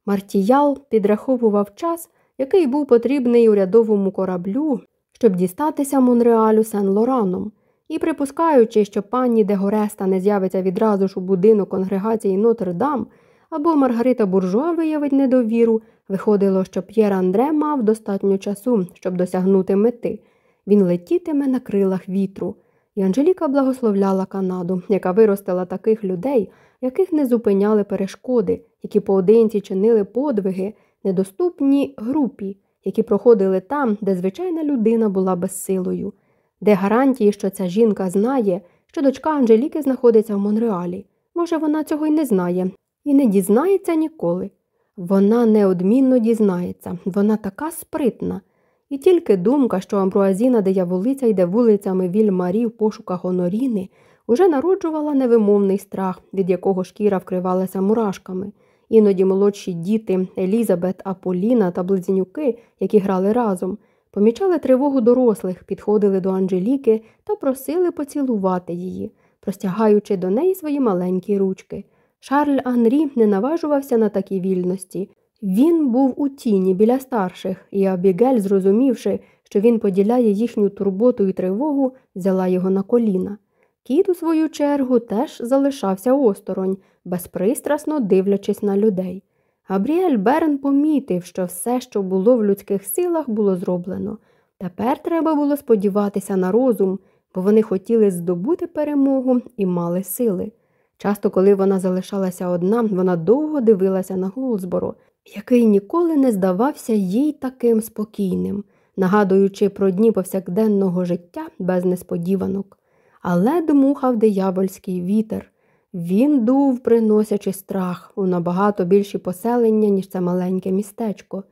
Мартіял підраховував час, який був потрібний урядовому кораблю, щоб дістатися Монреалю Сен-Лораном, і, припускаючи, що пані Дегореста не з'явиться відразу ж у будинок конгрегації Нотр-Дам, або Маргарита Буржуа виявить недовіру, виходило, що П'єр Андре мав достатньо часу, щоб досягнути мети. Він летітиме на крилах вітру. І Анжеліка благословляла Канаду, яка виростила таких людей, яких не зупиняли перешкоди, які поодинці чинили подвиги, недоступні групі, які проходили там, де звичайна людина була безсилою, де гарантії, що ця жінка знає, що дочка Анжеліки знаходиться в Монреалі. Може, вона цього й не знає, і не дізнається ніколи. Вона неодмінно дізнається, вона така спритна. І тільки думка, що Амбруазіна дияволиця йде вулицями Вільмарі в пошуках Оноріни, уже народжувала невимовний страх, від якого шкіра вкривалася мурашками. Іноді молодші діти Елізабет, Аполіна та близнюки, які грали разом, помічали тривогу дорослих, підходили до Анжеліки та просили поцілувати її, простягаючи до неї свої маленькі ручки. Шарль Анрі не наважувався на такі вільності. Він був у тіні біля старших, і Абігель, зрозумівши, що він поділяє їхню турботу і тривогу, взяла його на коліна. Кіт, у свою чергу, теж залишався осторонь, безпристрасно дивлячись на людей. Габріель Берн помітив, що все, що було в людських силах, було зроблено. Тепер треба було сподіватися на розум, бо вони хотіли здобути перемогу і мали сили. Часто, коли вона залишалася одна, вона довго дивилася на Голзборо, який ніколи не здавався їй таким спокійним, нагадуючи про дні повсякденного життя без несподіванок. Але дмухав диявольський вітер. Він дув, приносячи страх у набагато більші поселення, ніж це маленьке містечко.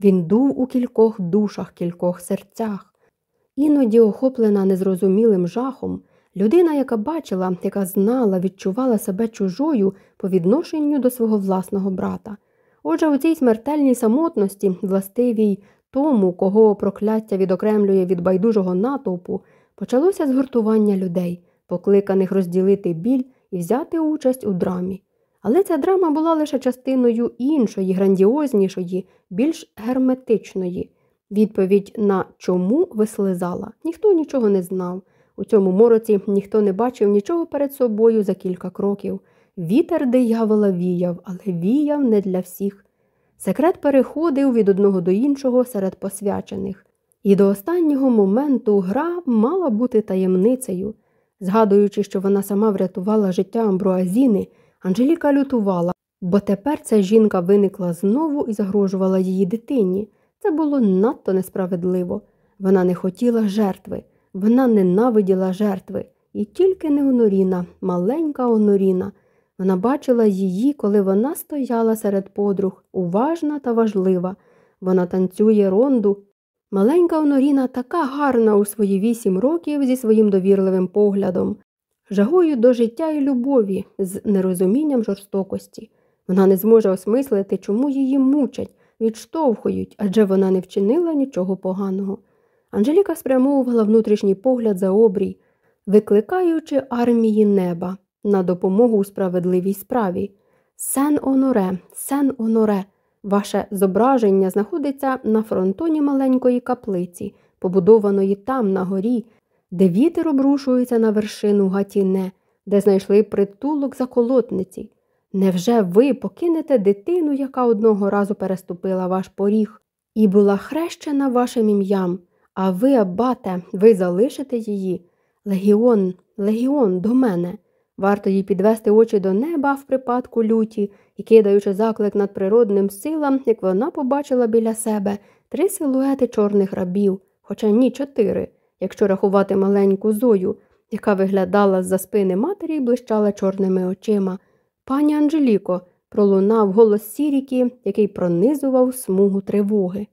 Він дув у кількох душах, кількох серцях. Іноді, охоплена незрозумілим жахом, людина, яка бачила, яка знала, відчувала себе чужою по відношенню до свого власного брата. Отже, у цій смертельній самотності, властивій тому, кого прокляття відокремлює від байдужого натовпу, почалося згуртування людей, покликаних розділити біль і взяти участь у драмі. Але ця драма була лише частиною іншої, грандіознішої, більш герметичної. Відповідь на чому вислизала. Ніхто нічого не знав. У цьому мороці ніхто не бачив нічого перед собою за кілька кроків. Вітер диявола віяв, але віяв не для всіх. Секрет переходив від одного до іншого серед посвячених, і до останнього моменту гра мала бути таємницею. Згадуючи, що вона сама врятувала життя Амбруазіни, Анжеліка лютувала, бо тепер ця жінка виникла знову і загрожувала її дитині. Це було надто несправедливо. Вона не хотіла жертви, вона ненавиділа жертви. І тільки не Оноріна, маленька Оноріна. Вона бачила її, коли вона стояла серед подруг, уважна та важлива. Вона танцює ронду. Маленька Оноріна така гарна у свої вісім років зі своїм довірливим поглядом, жагою до життя і любові, з нерозумінням жорстокості. Вона не зможе осмислити, чому її мучать, відштовхують, адже вона не вчинила нічого поганого. Анжеліка спрямовувала внутрішній погляд за обрій, викликаючи армії неба на допомогу у справедливій справі. Сен Оноре, Сен Оноре, ваше зображення знаходиться на фронтоні маленької каплиці, побудованої там, на горі, де вітер обрушується на вершину гатіне, де знайшли притулок заколотниці. Невже ви покинете дитину, яка одного разу переступила ваш поріг, і була хрещена вашим ім'ям, а ви, абате, ви залишите її? Легіон, легіон до мене. Варто їй підвести очі до неба в припадку люті і, кидаючи заклик над природним силам, як вона побачила біля себе три силуети чорних рабів, хоча ні чотири, якщо рахувати маленьку зою, яка виглядала з за спини матері і блищала чорними очима. Пані Анжеліко, пролунав голос Сіріки, який пронизував смугу тривоги.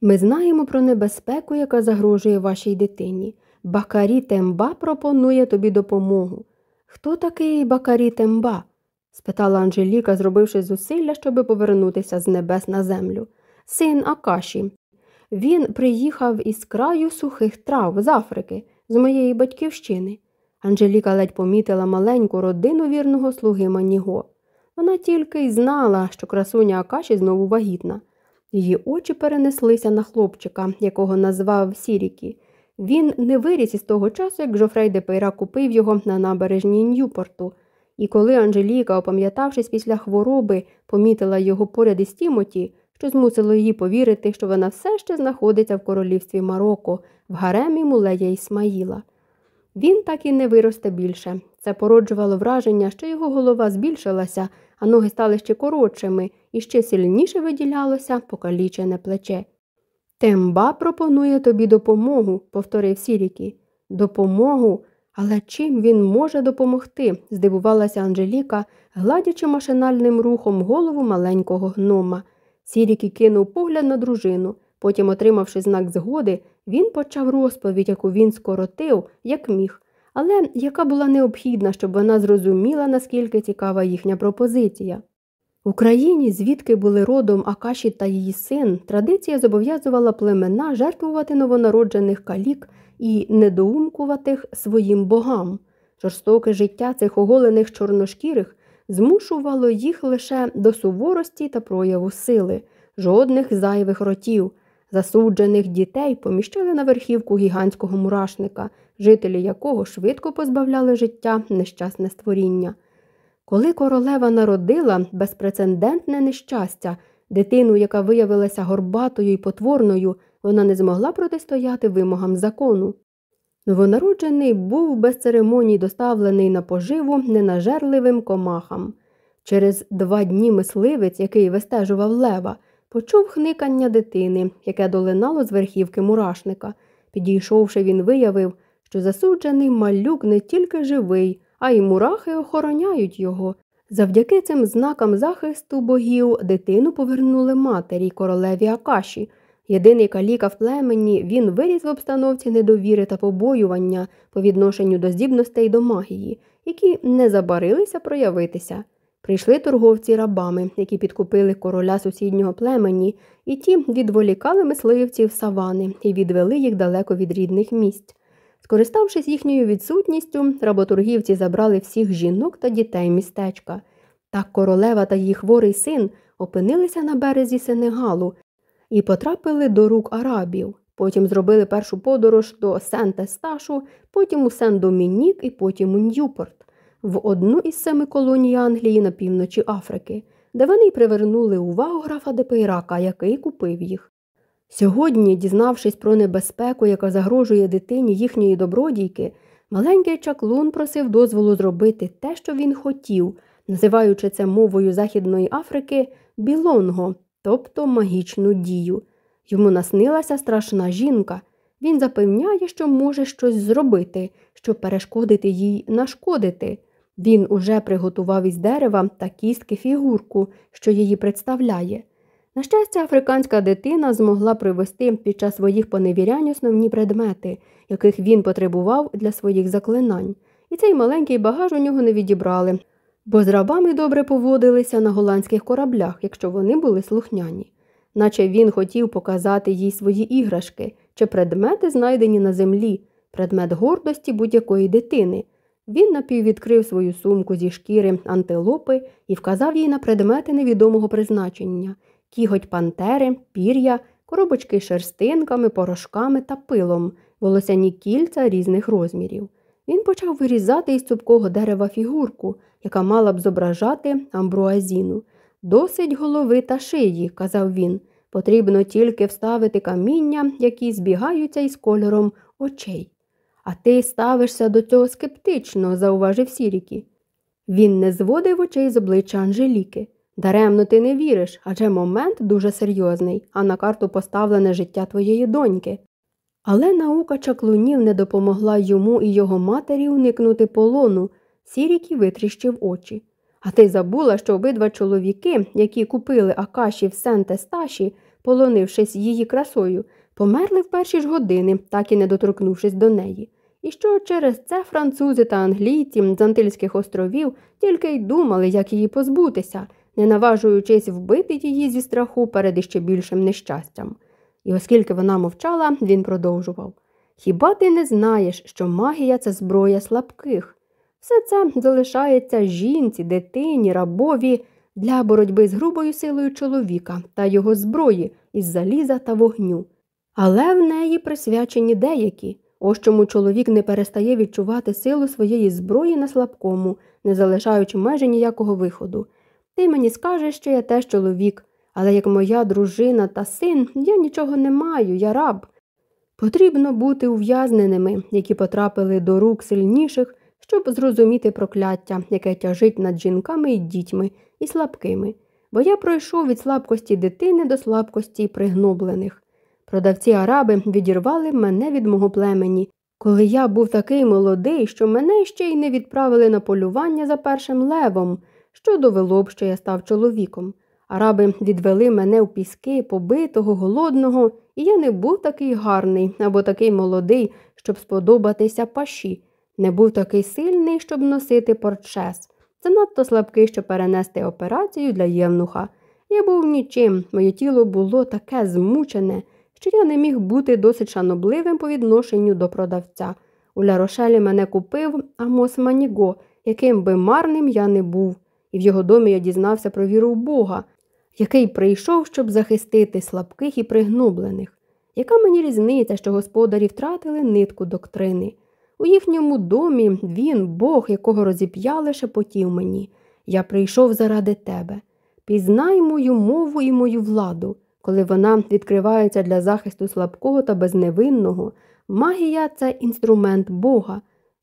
Ми знаємо про небезпеку, яка загрожує вашій дитині. Бакарі Темба пропонує тобі допомогу. Хто такий Бакарі Темба? спитала Анжеліка, зробивши зусилля, щоб повернутися з небес на землю. Син Акаші. Він приїхав із краю сухих трав з Африки, з моєї батьківщини. Анжеліка ледь помітила маленьку родину вірного слуги Маніго. Вона тільки й знала, що красуня Акаші знову вагітна. Її очі перенеслися на хлопчика, якого назвав Сірікі. Він не виріс із того часу, як Жофрей де Пейра купив його на набережній Ньюпорту. І коли Анжеліка, опам'ятавшись після хвороби, помітила його поряд із Тімоті, що змусило її повірити, що вона все ще знаходиться в королівстві Марокко, в гаремі мулея Ісмаїла. Він так і не виросте більше. Це породжувало враження, що його голова збільшилася, а ноги стали ще коротшими і ще сильніше виділялося покалічене плече. Темба пропонує тобі допомогу, повторив Сірікі. Допомогу? Але чим він може допомогти? здивувалася Анжеліка, гладячи машинальним рухом голову маленького гнома. Сірікі кинув погляд на дружину. Потім, отримавши знак згоди, він почав розповідь, яку він скоротив, як міг, але яка була необхідна, щоб вона зрозуміла, наскільки цікава їхня пропозиція. Україні, звідки були родом Акаші та її син, традиція зобов'язувала племена жертвувати новонароджених калік і недоумкуватих своїм богам. Жорстоке життя цих оголених чорношкірих змушувало їх лише до суворості та прояву сили, жодних зайвих ротів. Засуджених дітей поміщали на верхівку гігантського мурашника, жителі якого швидко позбавляли життя нещасне створіння. Коли королева народила безпрецедентне нещастя, дитину, яка виявилася горбатою і потворною, вона не змогла протистояти вимогам закону. Новонароджений був без церемоній доставлений на поживу ненажерливим комахам. Через два дні мисливець, який вистежував лева, почув хникання дитини, яке долинало з верхівки мурашника. Підійшовши, він виявив, що засуджений малюк не тільки живий, а й мурахи охороняють його. Завдяки цим знакам захисту богів дитину повернули матері королеві Акаші. Єдиний каліка в племені він виріс в обстановці недовіри та побоювання по відношенню до здібностей до магії, які не забарилися проявитися. Прийшли торговці рабами, які підкупили короля сусіднього племені, і ті відволікали мисливців савани і відвели їх далеко від рідних місць. Скориставшись їхньою відсутністю, работоргівці забрали всіх жінок та дітей містечка. Так королева та її хворий син опинилися на березі Сенегалу і потрапили до рук арабів. Потім зробили першу подорож до Сент-Есташу, потім у Сен-Домінік і потім у Ньюпорт, в одну із семи колоній Англії на півночі Африки, де вони й привернули увагу графа Депейрака, який купив їх. Сьогодні, дізнавшись про небезпеку, яка загрожує дитині їхньої добродійки, маленький чаклун просив дозволу зробити те, що він хотів, називаючи це мовою Західної Африки білонго, тобто магічну дію. Йому наснилася страшна жінка. Він запевняє, що може щось зробити, щоб перешкодити їй нашкодити. Він уже приготував із дерева та кістки фігурку, що її представляє. На щастя, африканська дитина змогла привезти під час своїх поневірянь основні предмети, яких він потребував для своїх заклинань, і цей маленький багаж у нього не відібрали, бо з рабами добре поводилися на голландських кораблях, якщо вони були слухняні, наче він хотів показати їй свої іграшки чи предмети, знайдені на землі, предмет гордості будь-якої дитини. Він напіввідкрив свою сумку зі шкіри антилопи і вказав їй на предмети невідомого призначення кіготь пантери, пір'я, коробочки з шерстинками, порошками та пилом, волосяні кільця різних розмірів. Він почав вирізати із цупкого дерева фігурку, яка мала б зображати амбруазіну. Досить голови та шиї, казав він. Потрібно тільки вставити каміння, які збігаються із кольором очей. А ти ставишся до цього скептично, зауважив Сірікі. Він не зводив очей з обличчя Анжеліки. Даремно ти не віриш, адже момент дуже серйозний, а на карту поставлене життя твоєї доньки. Але наука чаклунів не допомогла йому і його матері уникнути полону. Сірікі витріщив очі. А ти забула, що обидва чоловіки, які купили Акаші в Сент-Есташі, полонившись її красою, померли в перші ж години, так і не доторкнувшись до неї. І що через це французи та англійці з Антильських островів тільки й думали, як її позбутися, не наважуючись вбити її зі страху перед іще більшим нещастям. І оскільки вона мовчала, він продовжував Хіба ти не знаєш, що магія це зброя слабких? Все це залишається жінці, дитині, рабові для боротьби з грубою силою чоловіка та його зброї із заліза та вогню. Але в неї присвячені деякі. Ось чому чоловік не перестає відчувати силу своєї зброї на слабкому, не залишаючи майже ніякого виходу. Ти мені скажеш, що я теж чоловік, але як моя дружина та син, я нічого не маю, я раб. Потрібно бути ув'язненими, які потрапили до рук сильніших, щоб зрозуміти прокляття, яке тяжить над жінками і дітьми і слабкими, бо я пройшов від слабкості дитини до слабкості пригноблених. Продавці араби відірвали мене від мого племені, коли я був такий молодий, що мене ще й не відправили на полювання за першим левом, що довело б, що я став чоловіком. Араби відвели мене в піски, побитого, голодного, і я не був такий гарний або такий молодий, щоб сподобатися паші, не був такий сильний, щоб носити портшес. Занадто слабкий, щоб перенести операцію для євнуха. Я був нічим, моє тіло було таке змучене, що я не міг бути досить шанобливим по відношенню до продавця. У Лярошелі мене купив Амос Маніго, яким би марним я не був, і в його домі я дізнався про віру в Бога, який прийшов, щоб захистити слабких і пригноблених. Яка мені різниця, що господарі втратили нитку доктрини? У їхньому домі він, Бог, якого розіп'яли, шепотів мені. Я прийшов заради тебе. Пізнай мою мову і мою владу. Коли вона відкривається для захисту слабкого та безневинного, магія це інструмент Бога.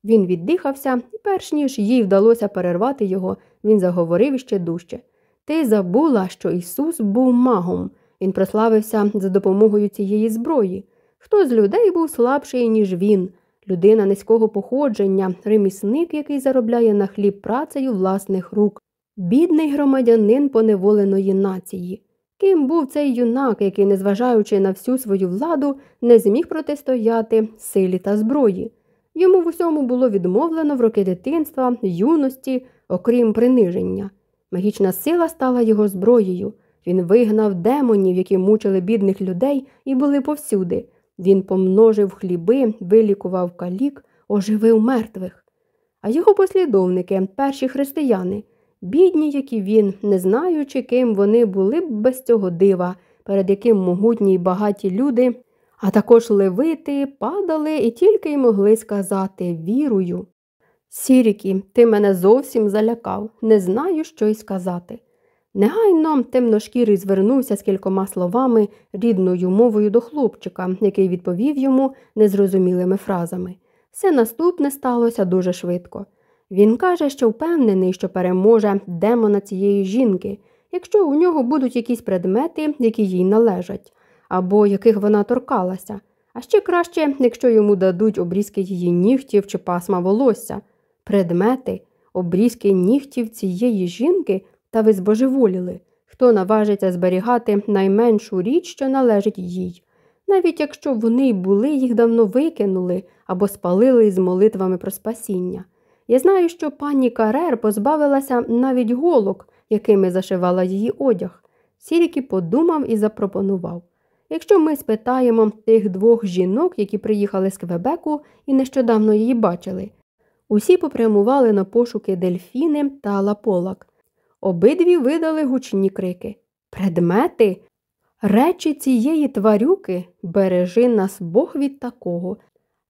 Він віддихався, і перш ніж їй вдалося перервати його, він заговорив іще дужче. Ти забула, що Ісус був магом. Він прославився за допомогою цієї зброї. Хто з людей був слабший, ніж він, людина низького походження, ремісник, який заробляє на хліб працею власних рук, бідний громадянин поневоленої нації. Ким був цей юнак, який, незважаючи на всю свою владу, не зміг протистояти силі та зброї? Йому в усьому було відмовлено в роки дитинства, юності, окрім приниження. Магічна сила стала його зброєю. Він вигнав демонів, які мучили бідних людей і були повсюди. Він помножив хліби, вилікував калік, оживив мертвих. А його послідовники, перші християни, бідні, як і він, не знаючи, ким вони були б без цього дива, перед яким могутні й багаті люди, а також левити, падали і тільки й могли сказати вірую. Сірікі, ти мене зовсім залякав, не знаю, що й сказати. Негайно темношкірий звернувся з кількома словами рідною мовою до хлопчика, який відповів йому незрозумілими фразами. Все наступне сталося дуже швидко. Він каже, що впевнений, що переможе демона цієї жінки, якщо у нього будуть якісь предмети, які їй належать, або яких вона торкалася. А ще краще, якщо йому дадуть обрізки її нігтів чи пасма волосся, предмети, обрізки нігтів цієї жінки, та ви збожеволіли, хто наважиться зберігати найменшу річ, що належить їй. Навіть якщо вони й були, їх давно викинули або спалили з молитвами про спасіння. Я знаю, що пані Карер позбавилася навіть голок, якими зашивала її одяг. Сірікі подумав і запропонував. Якщо ми спитаємо тих двох жінок, які приїхали з Квебеку і нещодавно її бачили, усі попрямували на пошуки дельфіни та лаполак. Обидві видали гучні крики. Предмети? Речі цієї тварюки бережи нас Бог від такого.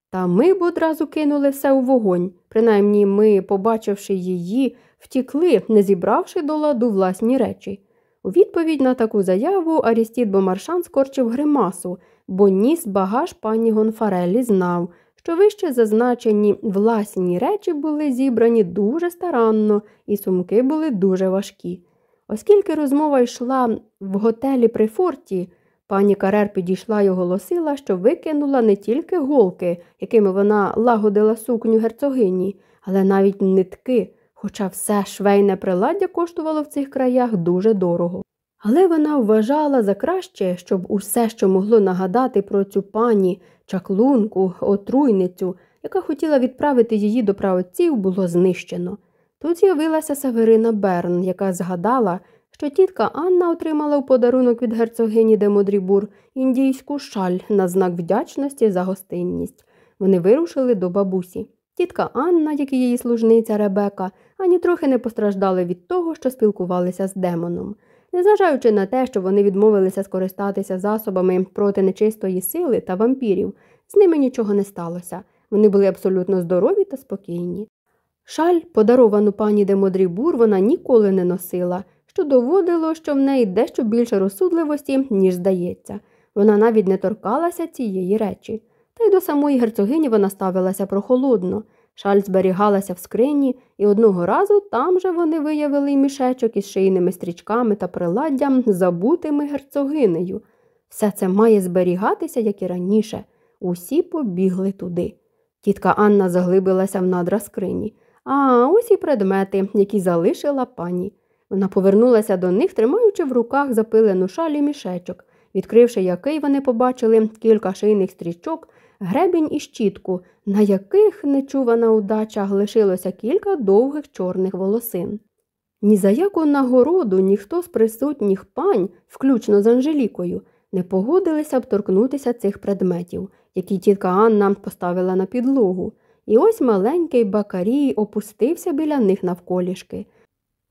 Та ми б одразу кинули все у вогонь, принаймні ми, побачивши її, втікли, не зібравши до ладу власні речі. У відповідь на таку заяву Арістід Бомаршан скорчив гримасу, бо ніс багаж пані Гонфарелі знав, що вище зазначені власні речі були зібрані дуже старанно, і сумки були дуже важкі. Оскільки розмова йшла в готелі при форті, пані Карер підійшла й оголосила, що викинула не тільки голки, якими вона лагодила сукню герцогині, але навіть нитки, хоча все швейне приладдя коштувало в цих краях дуже дорого. Але вона вважала за краще, щоб усе, що могло нагадати про цю пані, чаклунку, отруйницю, яка хотіла відправити її до правоців, було знищено. Тут з'явилася Саверина Берн, яка згадала, що тітка Анна отримала у подарунок від герцогині де Модрібур індійську шаль на знак вдячності за гостинність. Вони вирушили до бабусі. Тітка Анна, як і її служниця Ребека, ані трохи не постраждали від того, що спілкувалися з демоном. Незважаючи на те, що вони відмовилися скористатися засобами проти нечистої сили та вампірів, з ними нічого не сталося. Вони були абсолютно здорові та спокійні. Шаль, подаровану пані де Модрібур, вона ніколи не носила, що доводило, що в неї дещо більше розсудливості, ніж здається. Вона навіть не торкалася цієї речі. Та й до самої герцогині вона ставилася прохолодно. Шаль зберігалася в скрині, і одного разу там же вони виявили мішечок із шийними стрічками та приладдям, забутими герцогинею. Все це має зберігатися, як і раніше. Усі побігли туди. Тітка Анна заглибилася в надра скрині. А ось і предмети, які залишила пані. Вона повернулася до них, тримаючи в руках запилену шалі мішечок, відкривши який вони побачили кілька шийних стрічок, гребінь і щітку, на яких нечувана удача лишилося кілька довгих чорних волосин. Ні за яку нагороду ніхто з присутніх пань, включно з Анжелікою, не погодилися б торкнутися цих предметів, які тітка Анна поставила на підлогу, і ось маленький бакарій опустився біля них навколішки.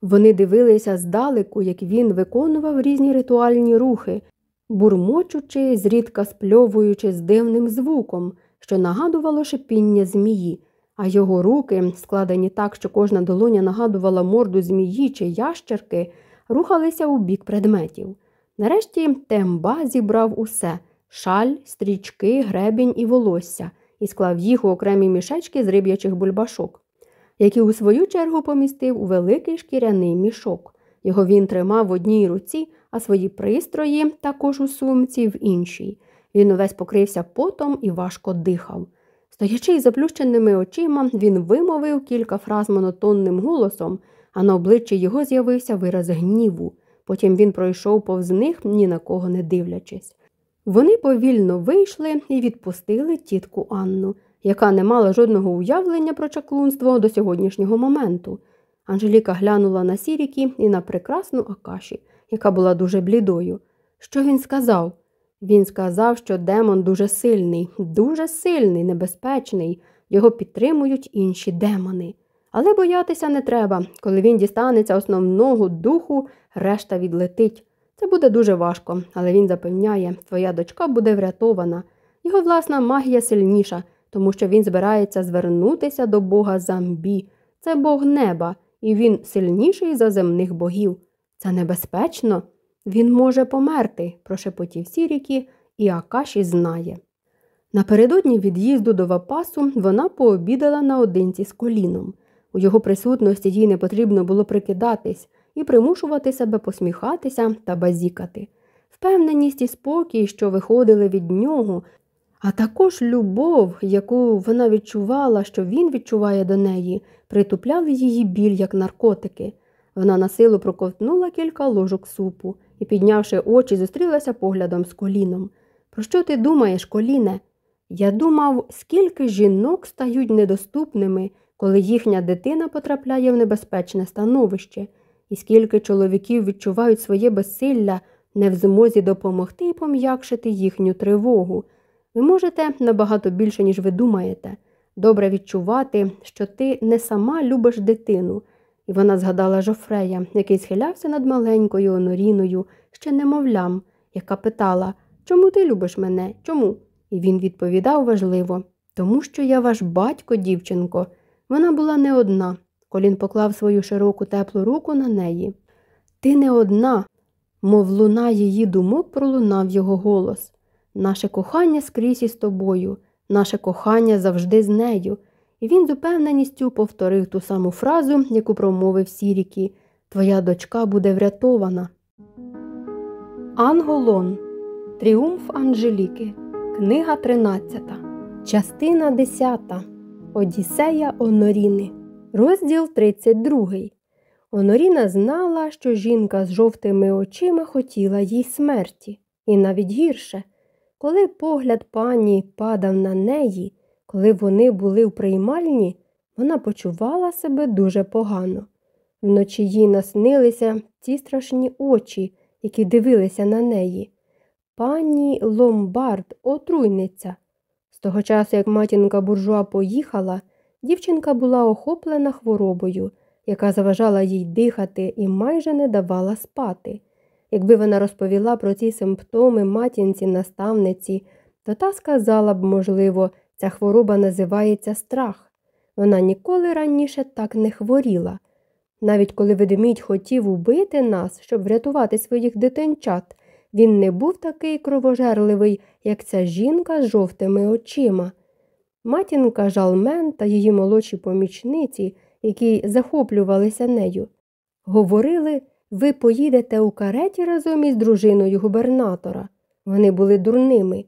Вони дивилися здалеку, як він виконував різні ритуальні рухи, бурмочучи, зрідка спльовуючи з дивним звуком, що нагадувало шипіння змії, а його руки, складені так, що кожна долоня нагадувала морду змії чи ящерки, рухалися у бік предметів. Нарешті темба зібрав усе шаль, стрічки, гребінь і волосся, і склав їх у окремі мішечки з риб'ячих бульбашок, які у свою чергу помістив у великий шкіряний мішок. Його він тримав в одній руці, а свої пристрої також у сумці в іншій. Він увесь покрився потом і важко дихав. Стоячи із заплющеними очима, він вимовив кілька фраз монотонним голосом, а на обличчі його з'явився вираз гніву. Потім він пройшов повз них, ні на кого не дивлячись. Вони повільно вийшли і відпустили тітку Анну, яка не мала жодного уявлення про чаклунство до сьогоднішнього моменту. Анжеліка глянула на сіріки і на прекрасну Акаші, яка була дуже блідою. Що він сказав? Він сказав, що демон дуже сильний, дуже сильний, небезпечний, його підтримують інші демони. Але боятися не треба. Коли він дістанеться основного духу, решта відлетить. Це буде дуже важко, але він запевняє, твоя дочка буде врятована. Його власна магія сильніша, тому що він збирається звернутися до Бога Замбі. Це Бог неба, і він сильніший за земних богів. Це небезпечно. Він може померти, прошепотів Сірікі, і Акаші знає. Напередодні від'їзду до Вапасу вона пообідала наодинці з коліном. У його присутності їй не потрібно було прикидатись і примушувати себе посміхатися та базікати. Впевненість і спокій, що виходили від нього, а також любов, яку вона відчувала, що він відчуває до неї, притупляли її біль, як наркотики. Вона на силу проковтнула кілька ложок супу і, піднявши очі, зустрілася поглядом з коліном. Про що ти думаєш, коліне? Я думав, скільки жінок стають недоступними, коли їхня дитина потрапляє в небезпечне становище, і скільки чоловіків відчувають своє безсилля, не в змозі допомогти і пом'якшити їхню тривогу. Ви можете набагато більше, ніж ви думаєте, добре відчувати, що ти не сама любиш дитину. І вона згадала Жофрея, який схилявся над маленькою оноріною, ще немовлям, яка питала Чому ти любиш мене? Чому? І він відповідав важливо тому що я ваш батько, дівчинко. Вона була не одна. Колін поклав свою широку теплу руку на неї. Ти не одна, мов луна її думок пролунав його голос. Наше кохання скрізь із тобою, наше кохання завжди з нею. І він з упевненістю повторив ту саму фразу, яку промовив Сірікі Твоя дочка буде врятована. Анголон. Тріумф Анжеліки. Книга 13. Частина 10. Одіссея Оноріни. Розділ 32. Оноріна знала, що жінка з жовтими очима хотіла їй смерті, і навіть гірше. Коли погляд пані падав на неї, коли вони були в приймальні, вона почувала себе дуже погано. Вночі їй наснилися ті страшні очі, які дивилися на неї. Пані Ломбард, отруйниця. З того часу, як матінка буржуа поїхала, дівчинка була охоплена хворобою, яка заважала їй дихати і майже не давала спати. Якби вона розповіла про ці симптоми матінці наставниці, то та сказала б, можливо, ця хвороба називається страх. Вона ніколи раніше так не хворіла. Навіть коли ведмідь хотів убити нас, щоб врятувати своїх дитинчат, він не був такий кровожерливий, як ця жінка з жовтими очима. Матінка Жалмен та її молодші помічниці, які захоплювалися нею, говорили ви поїдете у кареті разом із дружиною губернатора. Вони були дурними.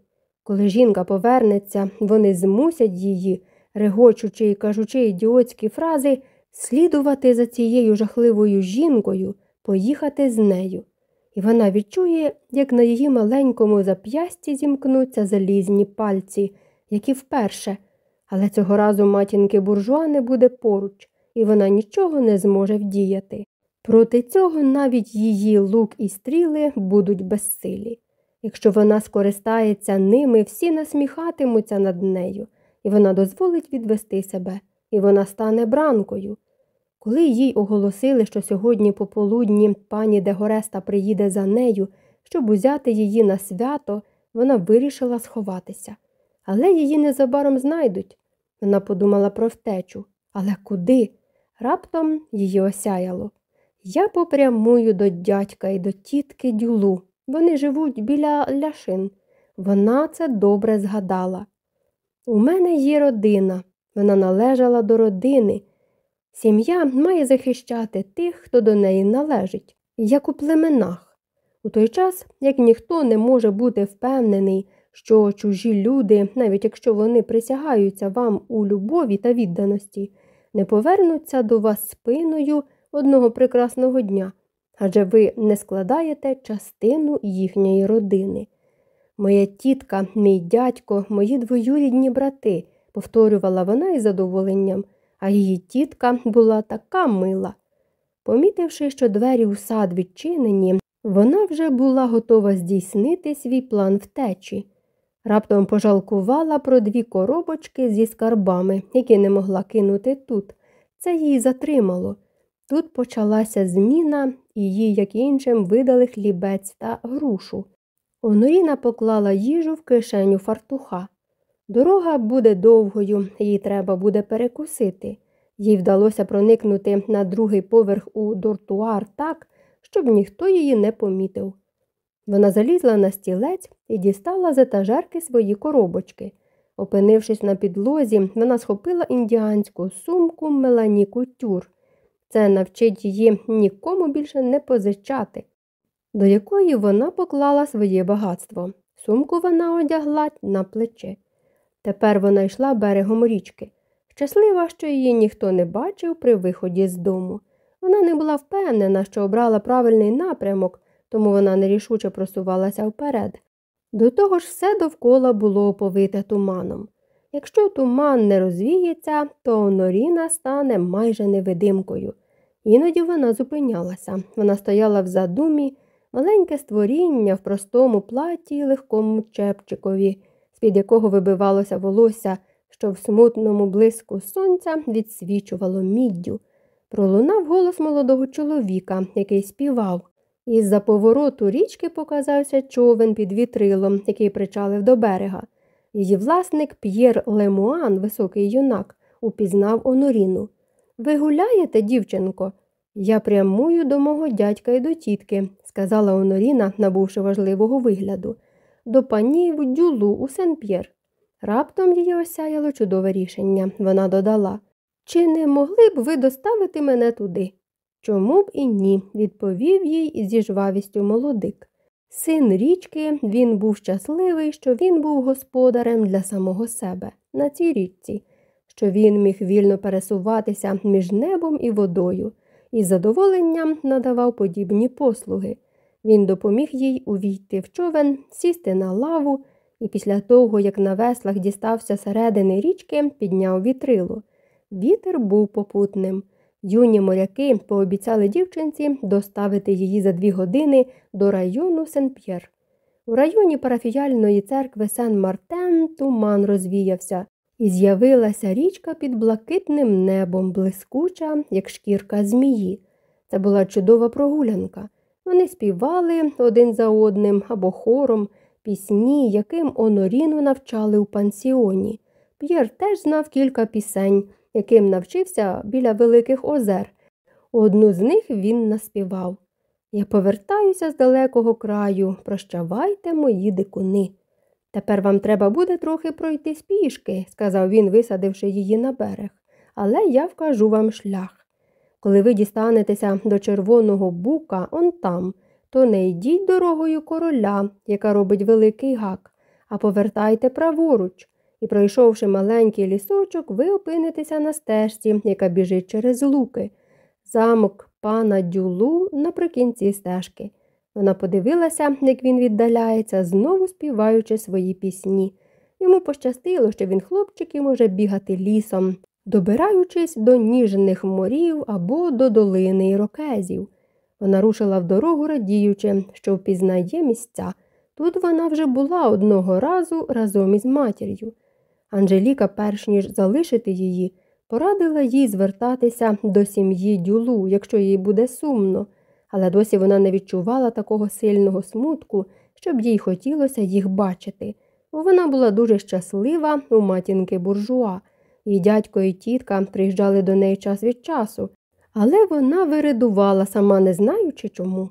Коли жінка повернеться, вони змусять її, регочучи і кажучи ідіотські фрази, слідувати за цією жахливою жінкою, поїхати з нею. І вона відчує, як на її маленькому зап'ясті зімкнуться залізні пальці, які вперше, але цього разу матінки буржуа не буде поруч, і вона нічого не зможе вдіяти. Проти цього навіть її лук і стріли будуть безсилі. Якщо вона скористається ними, всі насміхатимуться над нею, і вона дозволить відвести себе, і вона стане бранкою. Коли їй оголосили, що сьогодні пополудні пані Дегореста приїде за нею, щоб узяти її на свято, вона вирішила сховатися. Але її незабаром знайдуть. Вона подумала про втечу. Але куди? Раптом її осяяло. Я попрямую до дядька і до тітки дюлу. Вони живуть біля ляшин. Вона це добре згадала. У мене є родина, вона належала до родини. Сім'я має захищати тих, хто до неї належить, як у племенах. У той час, як ніхто не може бути впевнений, що чужі люди, навіть якщо вони присягаються вам у любові та відданості, не повернуться до вас спиною одного прекрасного дня, адже ви не складаєте частину їхньої родини. Моя тітка, мій дядько, мої двоюрідні брати, повторювала вона із задоволенням, а її тітка була така мила. Помітивши, що двері у сад відчинені, вона вже була готова здійснити свій план втечі. Раптом пожалкувала про дві коробочки зі скарбами, які не могла кинути тут. Це її затримало. Тут почалася зміна, їй, як іншим, видали хлібець та грушу. Оноріна поклала їжу в кишеню фартуха. Дорога буде довгою, їй треба буде перекусити. Їй вдалося проникнути на другий поверх у дортуар так, щоб ніхто її не помітив. Вона залізла на стілець і дістала з етажерки свої коробочки. Опинившись на підлозі, вона схопила індіанську сумку Мелані Кутюр. Це навчить її нікому більше не позичати, до якої вона поклала своє багатство. Сумку вона одягла на плече. Тепер вона йшла берегом річки. Щаслива, що її ніхто не бачив при виході з дому. Вона не була впевнена, що обрала правильний напрямок, тому вона нерішуче просувалася вперед. До того ж, все довкола було оповите туманом. Якщо туман не розвіється, то Оноріна стане майже невидимкою. Іноді вона зупинялася. Вона стояла в задумі, маленьке створіння в простому платі і легкому чепчикові, з-під якого вибивалося волосся, що в смутному блиску сонця відсвічувало міддю. Пролунав голос молодого чоловіка, який співав. Із за повороту річки показався човен під вітрилом, який причалив до берега. Її власник П'єр Лемуан, високий юнак, упізнав Оноріну. Ви гуляєте, дівчинко? Я прямую до мого дядька і до тітки, сказала Оноріна, набувши важливого вигляду. До пані в дюлу у сен П'єр. Раптом її осяяло чудове рішення. Вона додала Чи не могли б ви доставити мене туди? Чому б і ні, відповів їй зі жвавістю молодик. Син річки, він був щасливий, що він був господарем для самого себе на цій річці, що він міг вільно пересуватися між небом і водою, і задоволенням надавав подібні послуги. Він допоміг їй увійти в човен, сісти на лаву і після того, як на веслах дістався середини річки, підняв вітрило. Вітер був попутним. Юні моряки пообіцяли дівчинці доставити її за дві години до району Сен-П'єр. У районі парафіяльної церкви Сен-Мартен туман розвіявся, і з'явилася річка під блакитним небом, блискуча, як шкірка змії. Це була чудова прогулянка. Вони співали один за одним або хором пісні, яким Оноріну навчали у пансіоні. П'єр теж знав кілька пісень яким навчився біля Великих озер. Одну з них він наспівав Я повертаюся з далекого краю, прощавайте, мої дикуни. Тепер вам треба буде трохи пройти спішки, сказав він, висадивши її на берег, але я вкажу вам шлях. Коли ви дістанетеся до червоного бука он там, то не йдіть дорогою короля, яка робить великий гак, а повертайте праворуч і, пройшовши маленький лісочок, ви опинитеся на стежці, яка біжить через луки. Замок пана дюлу наприкінці стежки. Вона подивилася, як він віддаляється, знову співаючи свої пісні. Йому пощастило, що він хлопчик і може бігати лісом, добираючись до ніжних морів або до долини ірокезів. Вона рушила в дорогу, радіючи, що впізнає місця. Тут вона вже була одного разу разом із матір'ю. Анжеліка, перш ніж залишити її, порадила їй звертатися до сім'ї дюлу, якщо їй буде сумно, але досі вона не відчувала такого сильного смутку, щоб їй хотілося їх бачити. Вона була дуже щаслива у матінки буржуа, і дядько і тітка приїжджали до неї час від часу, але вона виридувала, сама не знаючи чому.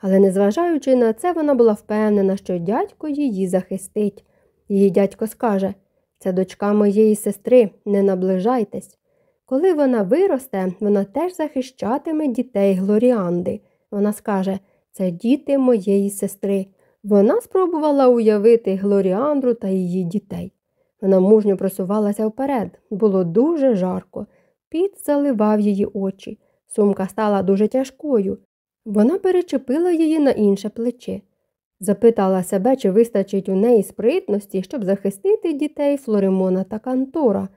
Але незважаючи на це, вона була впевнена, що дядько її захистить. Її дядько скаже це дочка моєї сестри, не наближайтесь. Коли вона виросте, вона теж захищатиме дітей Глоріанди. Вона скаже це діти моєї сестри. Вона спробувала уявити Глоріандру та її дітей. Вона мужньо просувалася вперед, було дуже жарко. Піт заливав її очі. Сумка стала дуже тяжкою. Вона перечепила її на інше плече. Запитала себе, чи вистачить у неї спритності, щоб захистити дітей Флоримона та Кантора.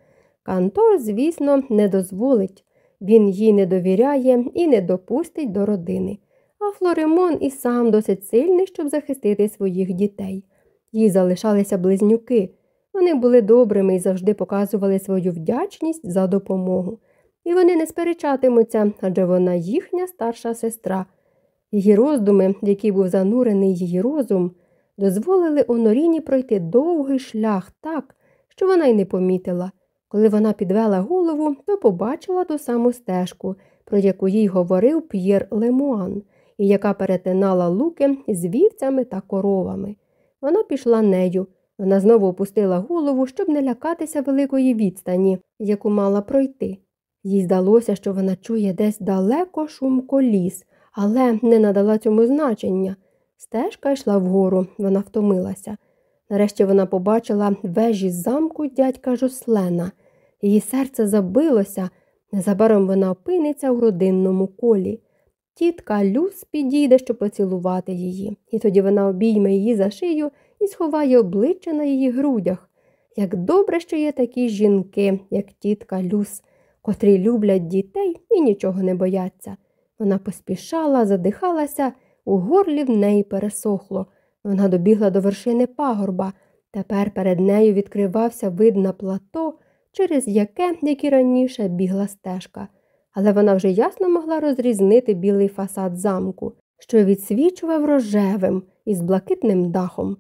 Кантор, звісно, не дозволить. Він їй не довіряє і не допустить до родини. А Флоримон і сам досить сильний, щоб захистити своїх дітей. Їй залишалися близнюки. Вони були добрими і завжди показували свою вдячність за допомогу. І вони не сперечатимуться, адже вона їхня старша сестра. Її роздуми, в які був занурений її розум, дозволили Оноріні пройти довгий шлях так, що вона й не помітила. Коли вона підвела голову, то побачила ту саму стежку, про яку їй говорив П'єр Лемуан, і яка перетинала луки з вівцями та коровами. Вона пішла нею. Вона знову опустила голову, щоб не лякатися великої відстані, яку мала пройти. Їй здалося, що вона чує десь далеко шум коліс, але не надала цьому значення. Стежка йшла вгору, вона втомилася. Нарешті вона побачила вежі замку дядька Жослена. Її серце забилося, незабаром вона опиниться у родинному колі. Тітка Люс підійде, щоб поцілувати її, і тоді вона обійме її за шию і сховає обличчя на її грудях. Як добре, що є такі жінки, як тітка Люс, котрі люблять дітей і нічого не бояться. Вона поспішала, задихалася, у горлі в неї пересохло. Вона добігла до вершини пагорба. Тепер перед нею відкривався вид на плато, через яке, як і раніше, бігла стежка. Але вона вже ясно могла розрізнити білий фасад замку, що відсвічував рожевим із блакитним дахом.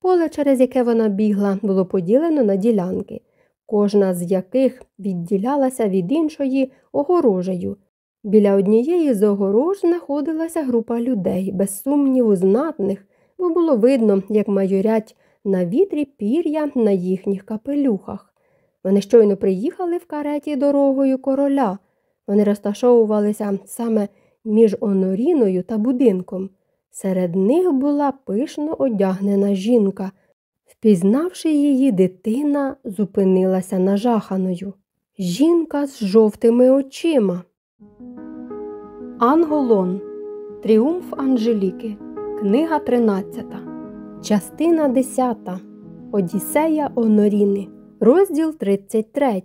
Поле, через яке вона бігла, було поділено на ділянки, кожна з яких відділялася від іншої огорожею. Біля однієї з огорож знаходилася група людей, без сумніву, знатних, бо було видно, як майорять на вітрі пір'я на їхніх капелюхах. Вони щойно приїхали в кареті дорогою короля. Вони розташовувалися саме між оноріною та будинком. Серед них була пишно одягнена жінка. Впізнавши її, дитина зупинилася нажаханою. Жінка з жовтими очима. Анголон. Тріумф Анжеліки. Книга 13. Частина 10. Одіссея Оноріни. Розділ 33.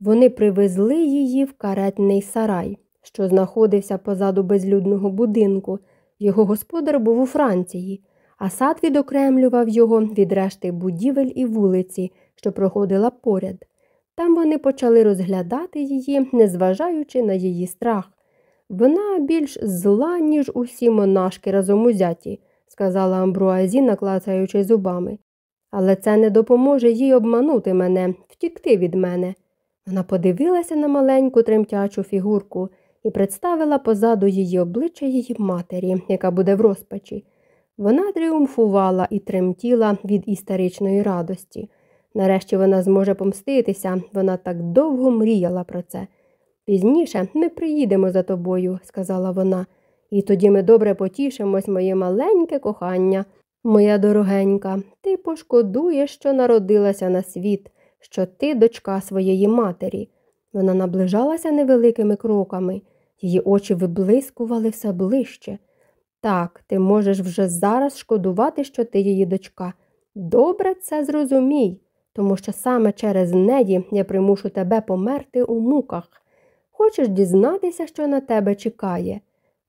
Вони привезли її в каретний сарай, що знаходився позаду безлюдного будинку. Його господар був у Франції, а сад відокремлював його від решти будівель і вулиці, що проходила поряд. Там вони почали розглядати її, незважаючи на її страх. Вона більш зла, ніж усі монашки разом узяті, сказала Амбруазі, клацаючи зубами. Але це не допоможе їй обманути мене, втікти від мене. Вона подивилася на маленьку тремтячу фігурку і представила позаду її обличчя її матері, яка буде в розпачі. Вона тріумфувала і тремтіла від історичної радості. Нарешті вона зможе помститися, вона так довго мріяла про це. Пізніше ми приїдемо за тобою, сказала вона, і тоді ми добре потішимось, моє маленьке кохання. Моя дорогенька, ти пошкодуєш, що народилася на світ, що ти дочка своєї матері. Вона наближалася невеликими кроками, її очі виблискували все ближче. Так, ти можеш вже зараз шкодувати, що ти її дочка. Добре це зрозумій, тому що саме через неї я примушу тебе померти у муках. Хочеш дізнатися, що на тебе чекає?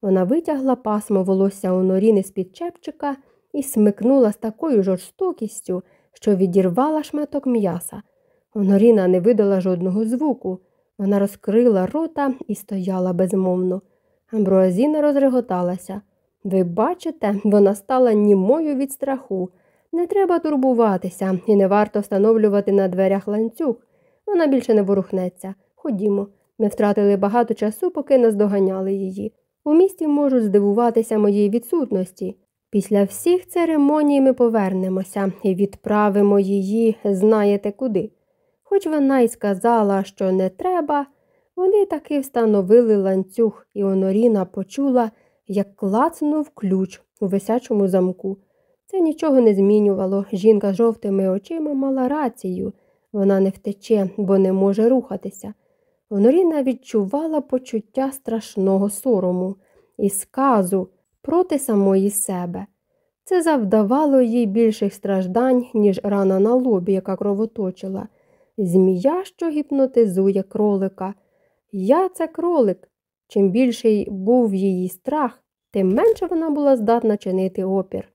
Вона витягла пасмо волосся у норіни з під чепчика і смикнула з такою жорстокістю, що відірвала шматок м'яса. Оноріна не видала жодного звуку. Вона розкрила рота і стояла безмовно. Амбруазіна розреготалася. Ви бачите, вона стала німою від страху. Не треба турбуватися і не варто встановлювати на дверях ланцюг. Вона більше не ворухнеться. Ходімо. Ми втратили багато часу, поки наздоганяли її. У місті можуть здивуватися моїй відсутності. Після всіх церемоній ми повернемося і відправимо її, знаєте куди. Хоч вона й сказала, що не треба, вони таки встановили ланцюг, і Оноріна почула, як клацнув ключ у висячому замку. Це нічого не змінювало. Жінка з жовтими очима мала рацію. Вона не втече, бо не може рухатися. Оноріна відчувала почуття страшного сорому і сказу проти самої себе. Це завдавало їй більших страждань, ніж рана на лобі, яка кровоточила, змія, що гіпнотизує кролика. Я це кролик. Чим більший був її страх, тим менше вона була здатна чинити опір.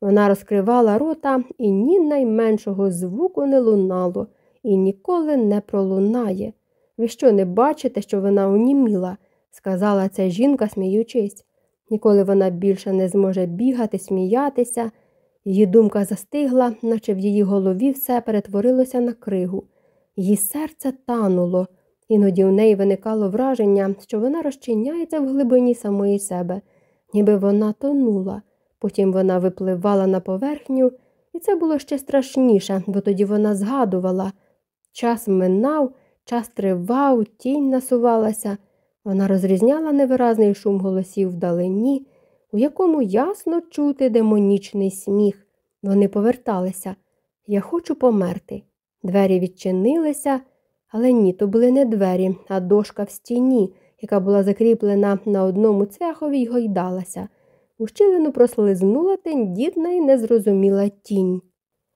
Вона розкривала рота і ні найменшого звуку не лунало і ніколи не пролунає. Ви що, не бачите, що вона уніміла? сказала ця жінка, сміючись. Ніколи вона більше не зможе бігати, сміятися. Її думка застигла, наче в її голові все перетворилося на кригу. Її серце тануло, іноді у неї виникало враження, що вона розчиняється в глибині самої себе, ніби вона тонула. Потім вона випливала на поверхню І це було ще страшніше, бо тоді вона згадувала. Час минав, час тривав, тінь насувалася. Вона розрізняла невиразний шум голосів вдалині, у якому ясно чути демонічний сміх. Вони поверталися. Я хочу померти. Двері відчинилися, але ні, то були не двері, а дошка в стіні, яка була закріплена на одному цвяхові й гойдалася. У щілину прослизнула тендітна і незрозуміла тінь.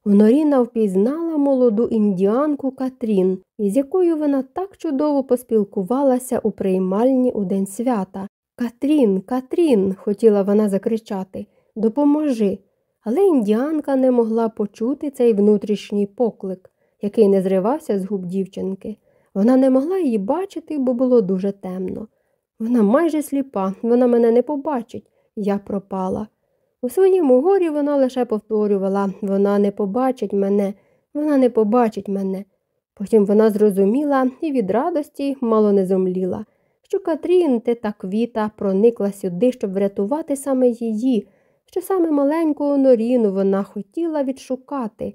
Гноріна впізнала молоду індіанку Катрін, із якою вона так чудово поспілкувалася у приймальні у день свята. Катрін, Катрін, хотіла вона закричати, допоможи. Але індіанка не могла почути цей внутрішній поклик, який не зривався з губ дівчинки. Вона не могла її бачити, бо було дуже темно. Вона майже сліпа, вона мене не побачить, я пропала. У своєму горі вона лише повторювала вона не побачить мене, вона не побачить мене. Потім вона зрозуміла і від радості мало не зомліла, що Катрін, те та квіта, проникла сюди, щоб врятувати саме її, що саме маленьку Норіну вона хотіла відшукати,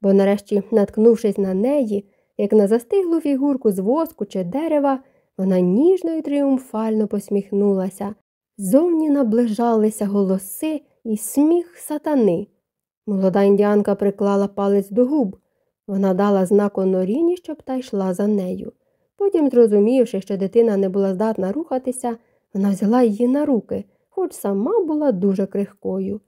бо, нарешті, наткнувшись на неї, як на застиглу фігурку з воску чи дерева, вона ніжно і тріумфально посміхнулася. Зовні наближалися голоси і сміх сатани. Молода індіанка приклала палець до губ. Вона дала знак Оноріні, щоб та йшла за нею. Потім, зрозумівши, що дитина не була здатна рухатися, вона взяла її на руки, хоч сама була дуже крихкою.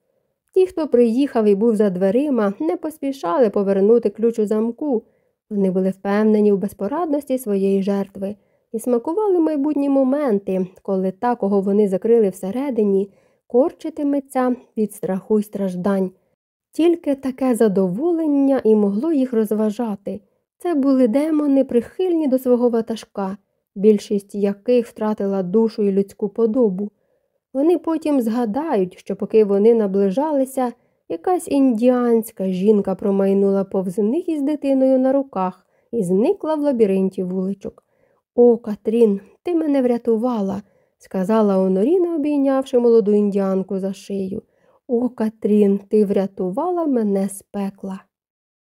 Ті, хто приїхав і був за дверима, не поспішали повернути ключ у замку. Вони були впевнені в безпорадності своєї жертви і смакували майбутні моменти, коли та, кого вони закрили всередині, корчитиметься від страху й страждань. Тільки таке задоволення і могло їх розважати. Це були демони, прихильні до свого ватажка, більшість яких втратила душу і людську подобу. Вони потім згадають, що поки вони наближалися, якась індіанська жінка промайнула повз них із дитиною на руках і зникла в лабіринті вуличок. О, Катрін, ти мене врятувала, сказала Оноріна, обійнявши молоду індіанку за шию. О, Катрін, ти врятувала мене з пекла.